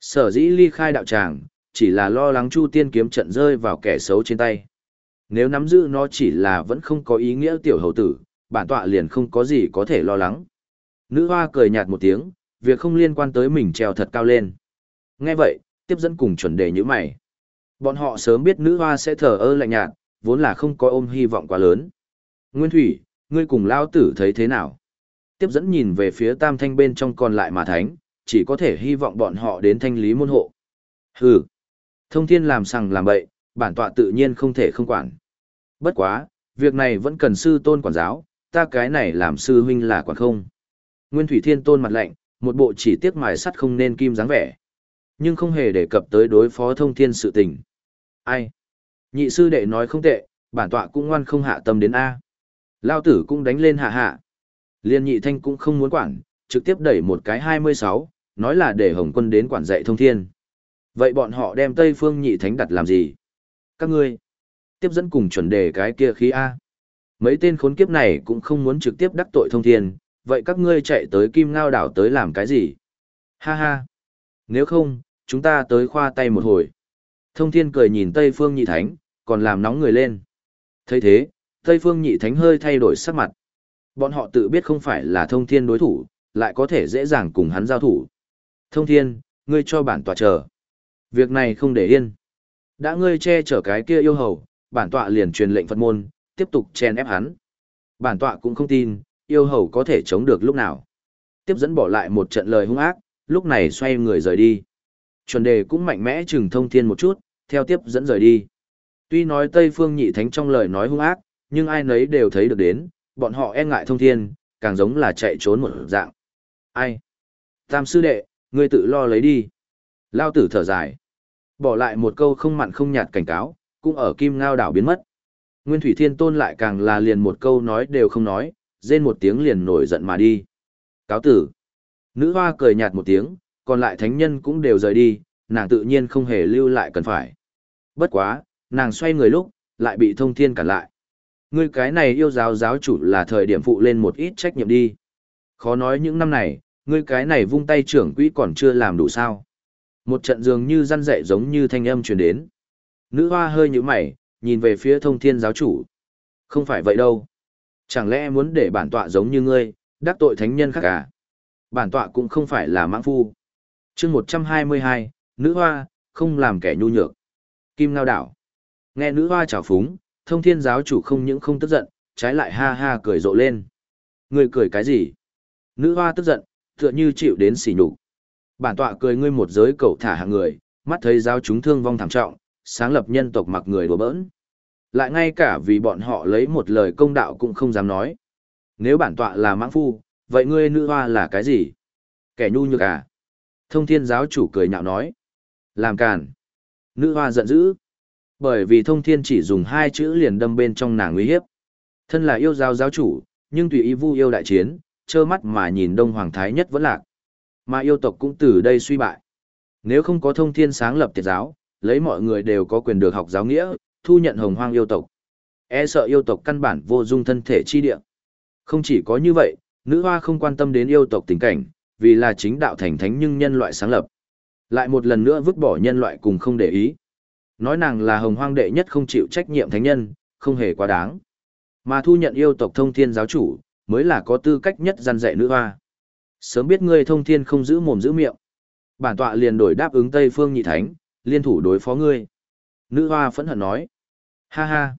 Sở dĩ ly khai đạo tràng, chỉ là lo lắng Chu Tiên kiếm trận rơi vào kẻ xấu trên tay. Nếu nắm giữ nó chỉ là vẫn không có ý nghĩa tiểu hầu tử, bản tọa liền không có gì có thể lo lắng. Nữ hoa cười nhạt một tiếng, việc không liên quan tới mình treo thật cao lên. Nghe vậy, tiếp dẫn cùng chuẩn đề như mày. Bọn họ sớm biết nữ hoa sẽ thở ơ lạnh nhạt, vốn là không có ôm hy vọng quá lớn. Nguyên Thủy, ngươi cùng lao tử thấy thế nào? Tiếp dẫn nhìn về phía tam thanh bên trong còn lại mà thánh, chỉ có thể hy vọng bọn họ đến thanh lý môn hộ. Hừ, thông thiên làm sằng làm bậy, bản tọa tự nhiên không thể không quản. Bất quá, việc này vẫn cần sư tôn quản giáo, ta cái này làm sư huynh là quản không. Nguyên Thủy Thiên tôn mặt lạnh, một bộ chỉ tiếc mài sắt không nên kim dáng vẻ. Nhưng không hề đề cập tới đối phó thông thiên sự tình. Ai? Nhị sư đệ nói không tệ, bản tọa cũng ngoan không hạ tâm đến A. Lao tử cũng đánh lên hạ hạ. Liên nhị thanh cũng không muốn quản, trực tiếp đẩy một cái 26, nói là để Hồng quân đến quản dạy thông thiên. Vậy bọn họ đem Tây Phương nhị thánh đặt làm gì? Các ngươi, tiếp dẫn cùng chuẩn đề cái kia khí A. Mấy tên khốn kiếp này cũng không muốn trực tiếp đắc tội thông thiên, vậy các ngươi chạy tới Kim Ngao đảo tới làm cái gì? Ha ha! Nếu không, chúng ta tới khoa tay một hồi. Thông thiên cười nhìn Tây Phương nhị thánh, còn làm nóng người lên. thấy thế, Tây Phương nhị thánh hơi thay đổi sắc mặt. Bọn họ tự biết không phải là thông thiên đối thủ, lại có thể dễ dàng cùng hắn giao thủ. Thông thiên, ngươi cho bản tọa chờ. Việc này không để yên. Đã ngươi che chở cái kia yêu hầu, bản tọa liền truyền lệnh Phật môn, tiếp tục chen ép hắn. Bản tọa cũng không tin, yêu hầu có thể chống được lúc nào. Tiếp dẫn bỏ lại một trận lời hung ác, lúc này xoay người rời đi. Chuẩn đề cũng mạnh mẽ chừng thông thiên một chút, theo tiếp dẫn rời đi. Tuy nói Tây Phương nhị thánh trong lời nói hung ác, nhưng ai nấy đều thấy được đến, bọn họ e ngại thông thiên, càng giống là chạy trốn một dạng. Ai? Tam sư đệ, ngươi tự lo lấy đi. Lao tử thở dài. Bỏ lại một câu không mặn không nhạt cảnh cáo, cũng ở kim ngao đảo biến mất. Nguyên Thủy Thiên Tôn lại càng là liền một câu nói đều không nói, rên một tiếng liền nổi giận mà đi. Cáo tử. Nữ hoa cười nhạt một tiếng, còn lại thánh nhân cũng đều rời đi, nàng tự nhiên không hề lưu lại cần phải. Bất quá, nàng xoay người lúc, lại bị thông thiên cản lại. Ngươi cái này yêu giáo giáo chủ là thời điểm phụ lên một ít trách nhiệm đi. Khó nói những năm này, ngươi cái này vung tay trưởng quỹ còn chưa làm đủ sao. Một trận dường như răn dạy giống như thanh âm truyền đến. Nữ hoa hơi như mày, nhìn về phía thông thiên giáo chủ. Không phải vậy đâu. Chẳng lẽ muốn để bản tọa giống như ngươi, đắc tội thánh nhân khác à? Bản tọa cũng không phải là mãng phu. chương 122, nữ hoa, không làm kẻ nhu nhược. Kim Ngao Đảo. Nghe nữ hoa trào phúng, thông thiên giáo chủ không những không tức giận, trái lại ha ha cười rộ lên. Người cười cái gì? Nữ hoa tức giận, tựa như chịu đến sỉ nhục. Bản tọa cười ngươi một giới cầu thả hạng người, mắt thấy giáo chúng thương vong thảm trọng, sáng lập nhân tộc mặc người đùa bỡn. Lại ngay cả vì bọn họ lấy một lời công đạo cũng không dám nói. Nếu bản tọa là mãng phu, vậy ngươi nữ hoa là cái gì? Kẻ nhu nhược à? Thông thiên giáo chủ cười nhạo nói. Làm càn. Nữ hoa giận dữ. Bởi vì thông thiên chỉ dùng hai chữ liền đâm bên trong nàng nguy hiếp. Thân là yêu giáo giáo chủ, nhưng tùy ý vu yêu đại chiến, trơ mắt mà nhìn đông hoàng thái nhất vẫn lạc. Mà yêu tộc cũng từ đây suy bại. Nếu không có thông thiên sáng lập tiệt giáo, lấy mọi người đều có quyền được học giáo nghĩa, thu nhận hồng hoang yêu tộc. E sợ yêu tộc căn bản vô dung thân thể chi địa. Không chỉ có như vậy, nữ hoa không quan tâm đến yêu tộc tình cảnh, vì là chính đạo thành thánh nhưng nhân loại sáng lập. Lại một lần nữa vứt bỏ nhân loại cùng không để ý. Nói nàng là hồng hoang đệ nhất không chịu trách nhiệm thánh nhân, không hề quá đáng. Mà thu nhận yêu tộc thông thiên giáo chủ, mới là có tư cách nhất gian dạy nữ hoa. Sớm biết ngươi thông thiên không giữ mồm giữ miệng. Bản tọa liền đổi đáp ứng Tây Phương Nhị Thánh, liên thủ đối phó ngươi. Nữ hoa phẫn hận nói. Ha ha.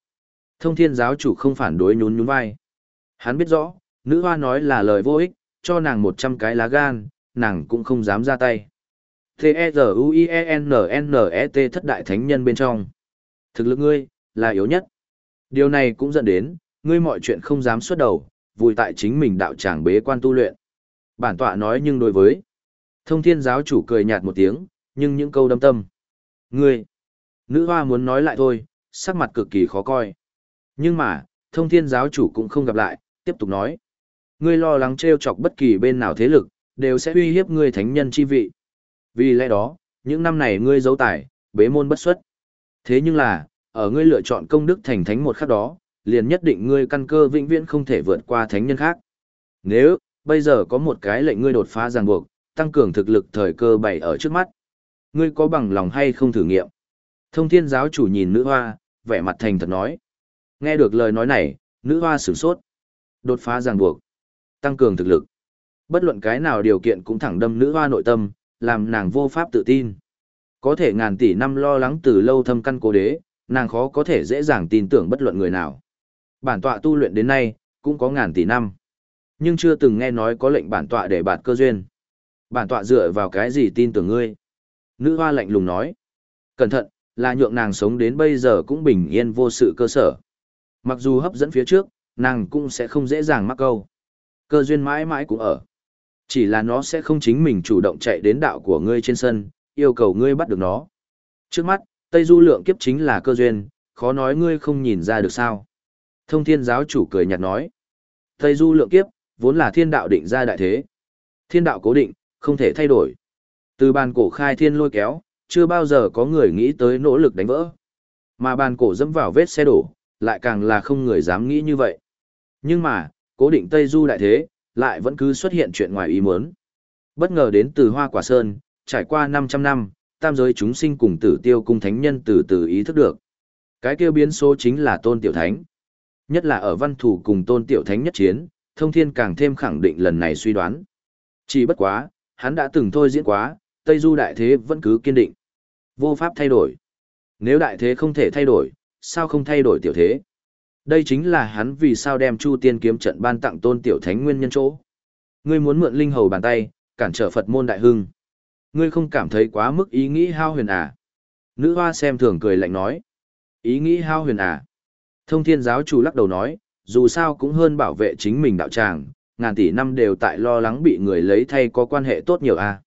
Thông thiên giáo chủ không phản đối nhún nhún vai. Hắn biết rõ, nữ hoa nói là lời vô ích, cho nàng một trăm cái lá gan, nàng cũng không dám ra tay. T-E-Z-U-I-E-N-N-E-T thất đại thánh nhân bên trong. Thực lực ngươi, là yếu nhất. Điều này cũng dẫn đến, ngươi mọi chuyện không dám xuất đầu, vùi tại chính mình đạo tràng bế quan tu luyện. Bản tọa nói nhưng đối với Thông thiên giáo chủ cười nhạt một tiếng, nhưng những câu đâm tâm. Ngươi! Nữ hoa muốn nói lại thôi, sắc mặt cực kỳ khó coi. Nhưng mà, thông thiên giáo chủ cũng không gặp lại, tiếp tục nói. Ngươi lo lắng trêu chọc bất kỳ bên nào thế lực, đều sẽ uy hiếp ngươi thánh nhân chi vị. Vì lẽ đó, những năm này ngươi giấu tài, bế môn bất xuất. Thế nhưng là, ở ngươi lựa chọn công đức thành thánh một khắc đó, liền nhất định ngươi căn cơ vĩnh viễn không thể vượt qua thánh nhân khác. Nếu, bây giờ có một cái lệnh ngươi đột phá ràng buộc, tăng cường thực lực thời cơ bày ở trước mắt. Ngươi có bằng lòng hay không thử nghiệm? Thông thiên giáo chủ nhìn nữ hoa, vẻ mặt thành thật nói. Nghe được lời nói này, nữ hoa sửng sốt. Đột phá ràng buộc. Tăng cường thực lực. Bất luận cái nào điều kiện cũng thẳng đâm nữ hoa nội tâm, làm nàng vô pháp tự tin. Có thể ngàn tỷ năm lo lắng từ lâu thâm căn cố đế, nàng khó có thể dễ dàng tin tưởng bất luận người nào. Bản tọa tu luyện đến nay, cũng có ngàn tỷ năm. Nhưng chưa từng nghe nói có lệnh bản tọa để bạt cơ duyên. Bản tọa dựa vào cái gì tin tưởng ngươi? Nữ hoa lạnh lùng nói. Cẩn thận, là nhượng nàng sống đến bây giờ cũng bình yên vô sự cơ sở. Mặc dù hấp dẫn phía trước, nàng cũng sẽ không dễ dàng mắc câu. Cơ duyên mãi mãi cũng ở. Chỉ là nó sẽ không chính mình chủ động chạy đến đạo của ngươi trên sân, yêu cầu ngươi bắt được nó. Trước mắt, Tây Du lượng kiếp chính là cơ duyên, khó nói ngươi không nhìn ra được sao. Thông thiên giáo chủ cười nhạt nói. Tây Du lượng kiếp, vốn là thiên đạo định ra đại thế. Thiên đạo cố định, không thể thay đổi. Từ bàn cổ khai thiên lôi kéo, chưa bao giờ có người nghĩ tới nỗ lực đánh vỡ. Mà bàn cổ dẫm vào vết xe đổ, lại càng là không người dám nghĩ như vậy. Nhưng mà, cố định Tây Du đại thế, lại vẫn cứ xuất hiện chuyện ngoài ý muốn. Bất ngờ đến từ Hoa Quả Sơn, trải qua 500 năm, tam giới chúng sinh cùng tử tiêu cung thánh nhân từ từ ý thức được. Cái kêu biến số chính là tôn tiểu thánh. Nhất là ở văn thủ cùng tôn tiểu thánh nhất chiến, thông thiên càng thêm khẳng định lần này suy đoán. Chỉ bất quá, hắn đã từng thôi diễn quá, Tây Du đại thế vẫn cứ kiên định. Vô pháp thay đổi. Nếu đại thế không thể thay đổi, sao không thay đổi tiểu thế? Đây chính là hắn vì sao đem Chu Tiên kiếm trận ban tặng tôn tiểu thánh nguyên nhân chỗ. Ngươi muốn mượn linh hầu bàn tay, cản trở Phật môn đại hưng. Ngươi không cảm thấy quá mức ý nghĩ hao huyền à? Nữ hoa xem thường cười lạnh nói. Ý nghĩ hao huyền à? Thông thiên giáo chủ lắc đầu nói, dù sao cũng hơn bảo vệ chính mình đạo tràng, ngàn tỷ năm đều tại lo lắng bị người lấy thay có quan hệ tốt nhiều à?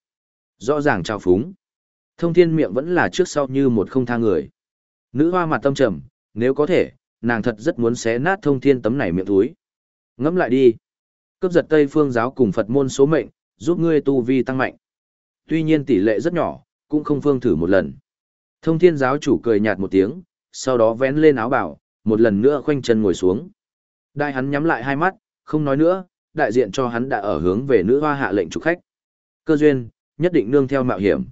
Rõ ràng trao phúng. Thông thiên miệng vẫn là trước sau như một không tha người. Nữ hoa mặt tâm trầm, nếu có thể, nàng thật rất muốn xé nát thông thiên tấm này miệng túi. Ngẫm lại đi. Cướp giật Tây phương giáo cùng Phật môn số mệnh, giúp ngươi tu vi tăng mạnh. Tuy nhiên tỷ lệ rất nhỏ, cũng không phương thử một lần. Thông thiên giáo chủ cười nhạt một tiếng, sau đó vén lên áo bảo, một lần nữa khoanh chân ngồi xuống. Đại hắn nhắm lại hai mắt, không nói nữa, đại diện cho hắn đã ở hướng về nữ hoa hạ lệnh chủ khách. Cơ duyên, nhất định nương theo mạo hiểm.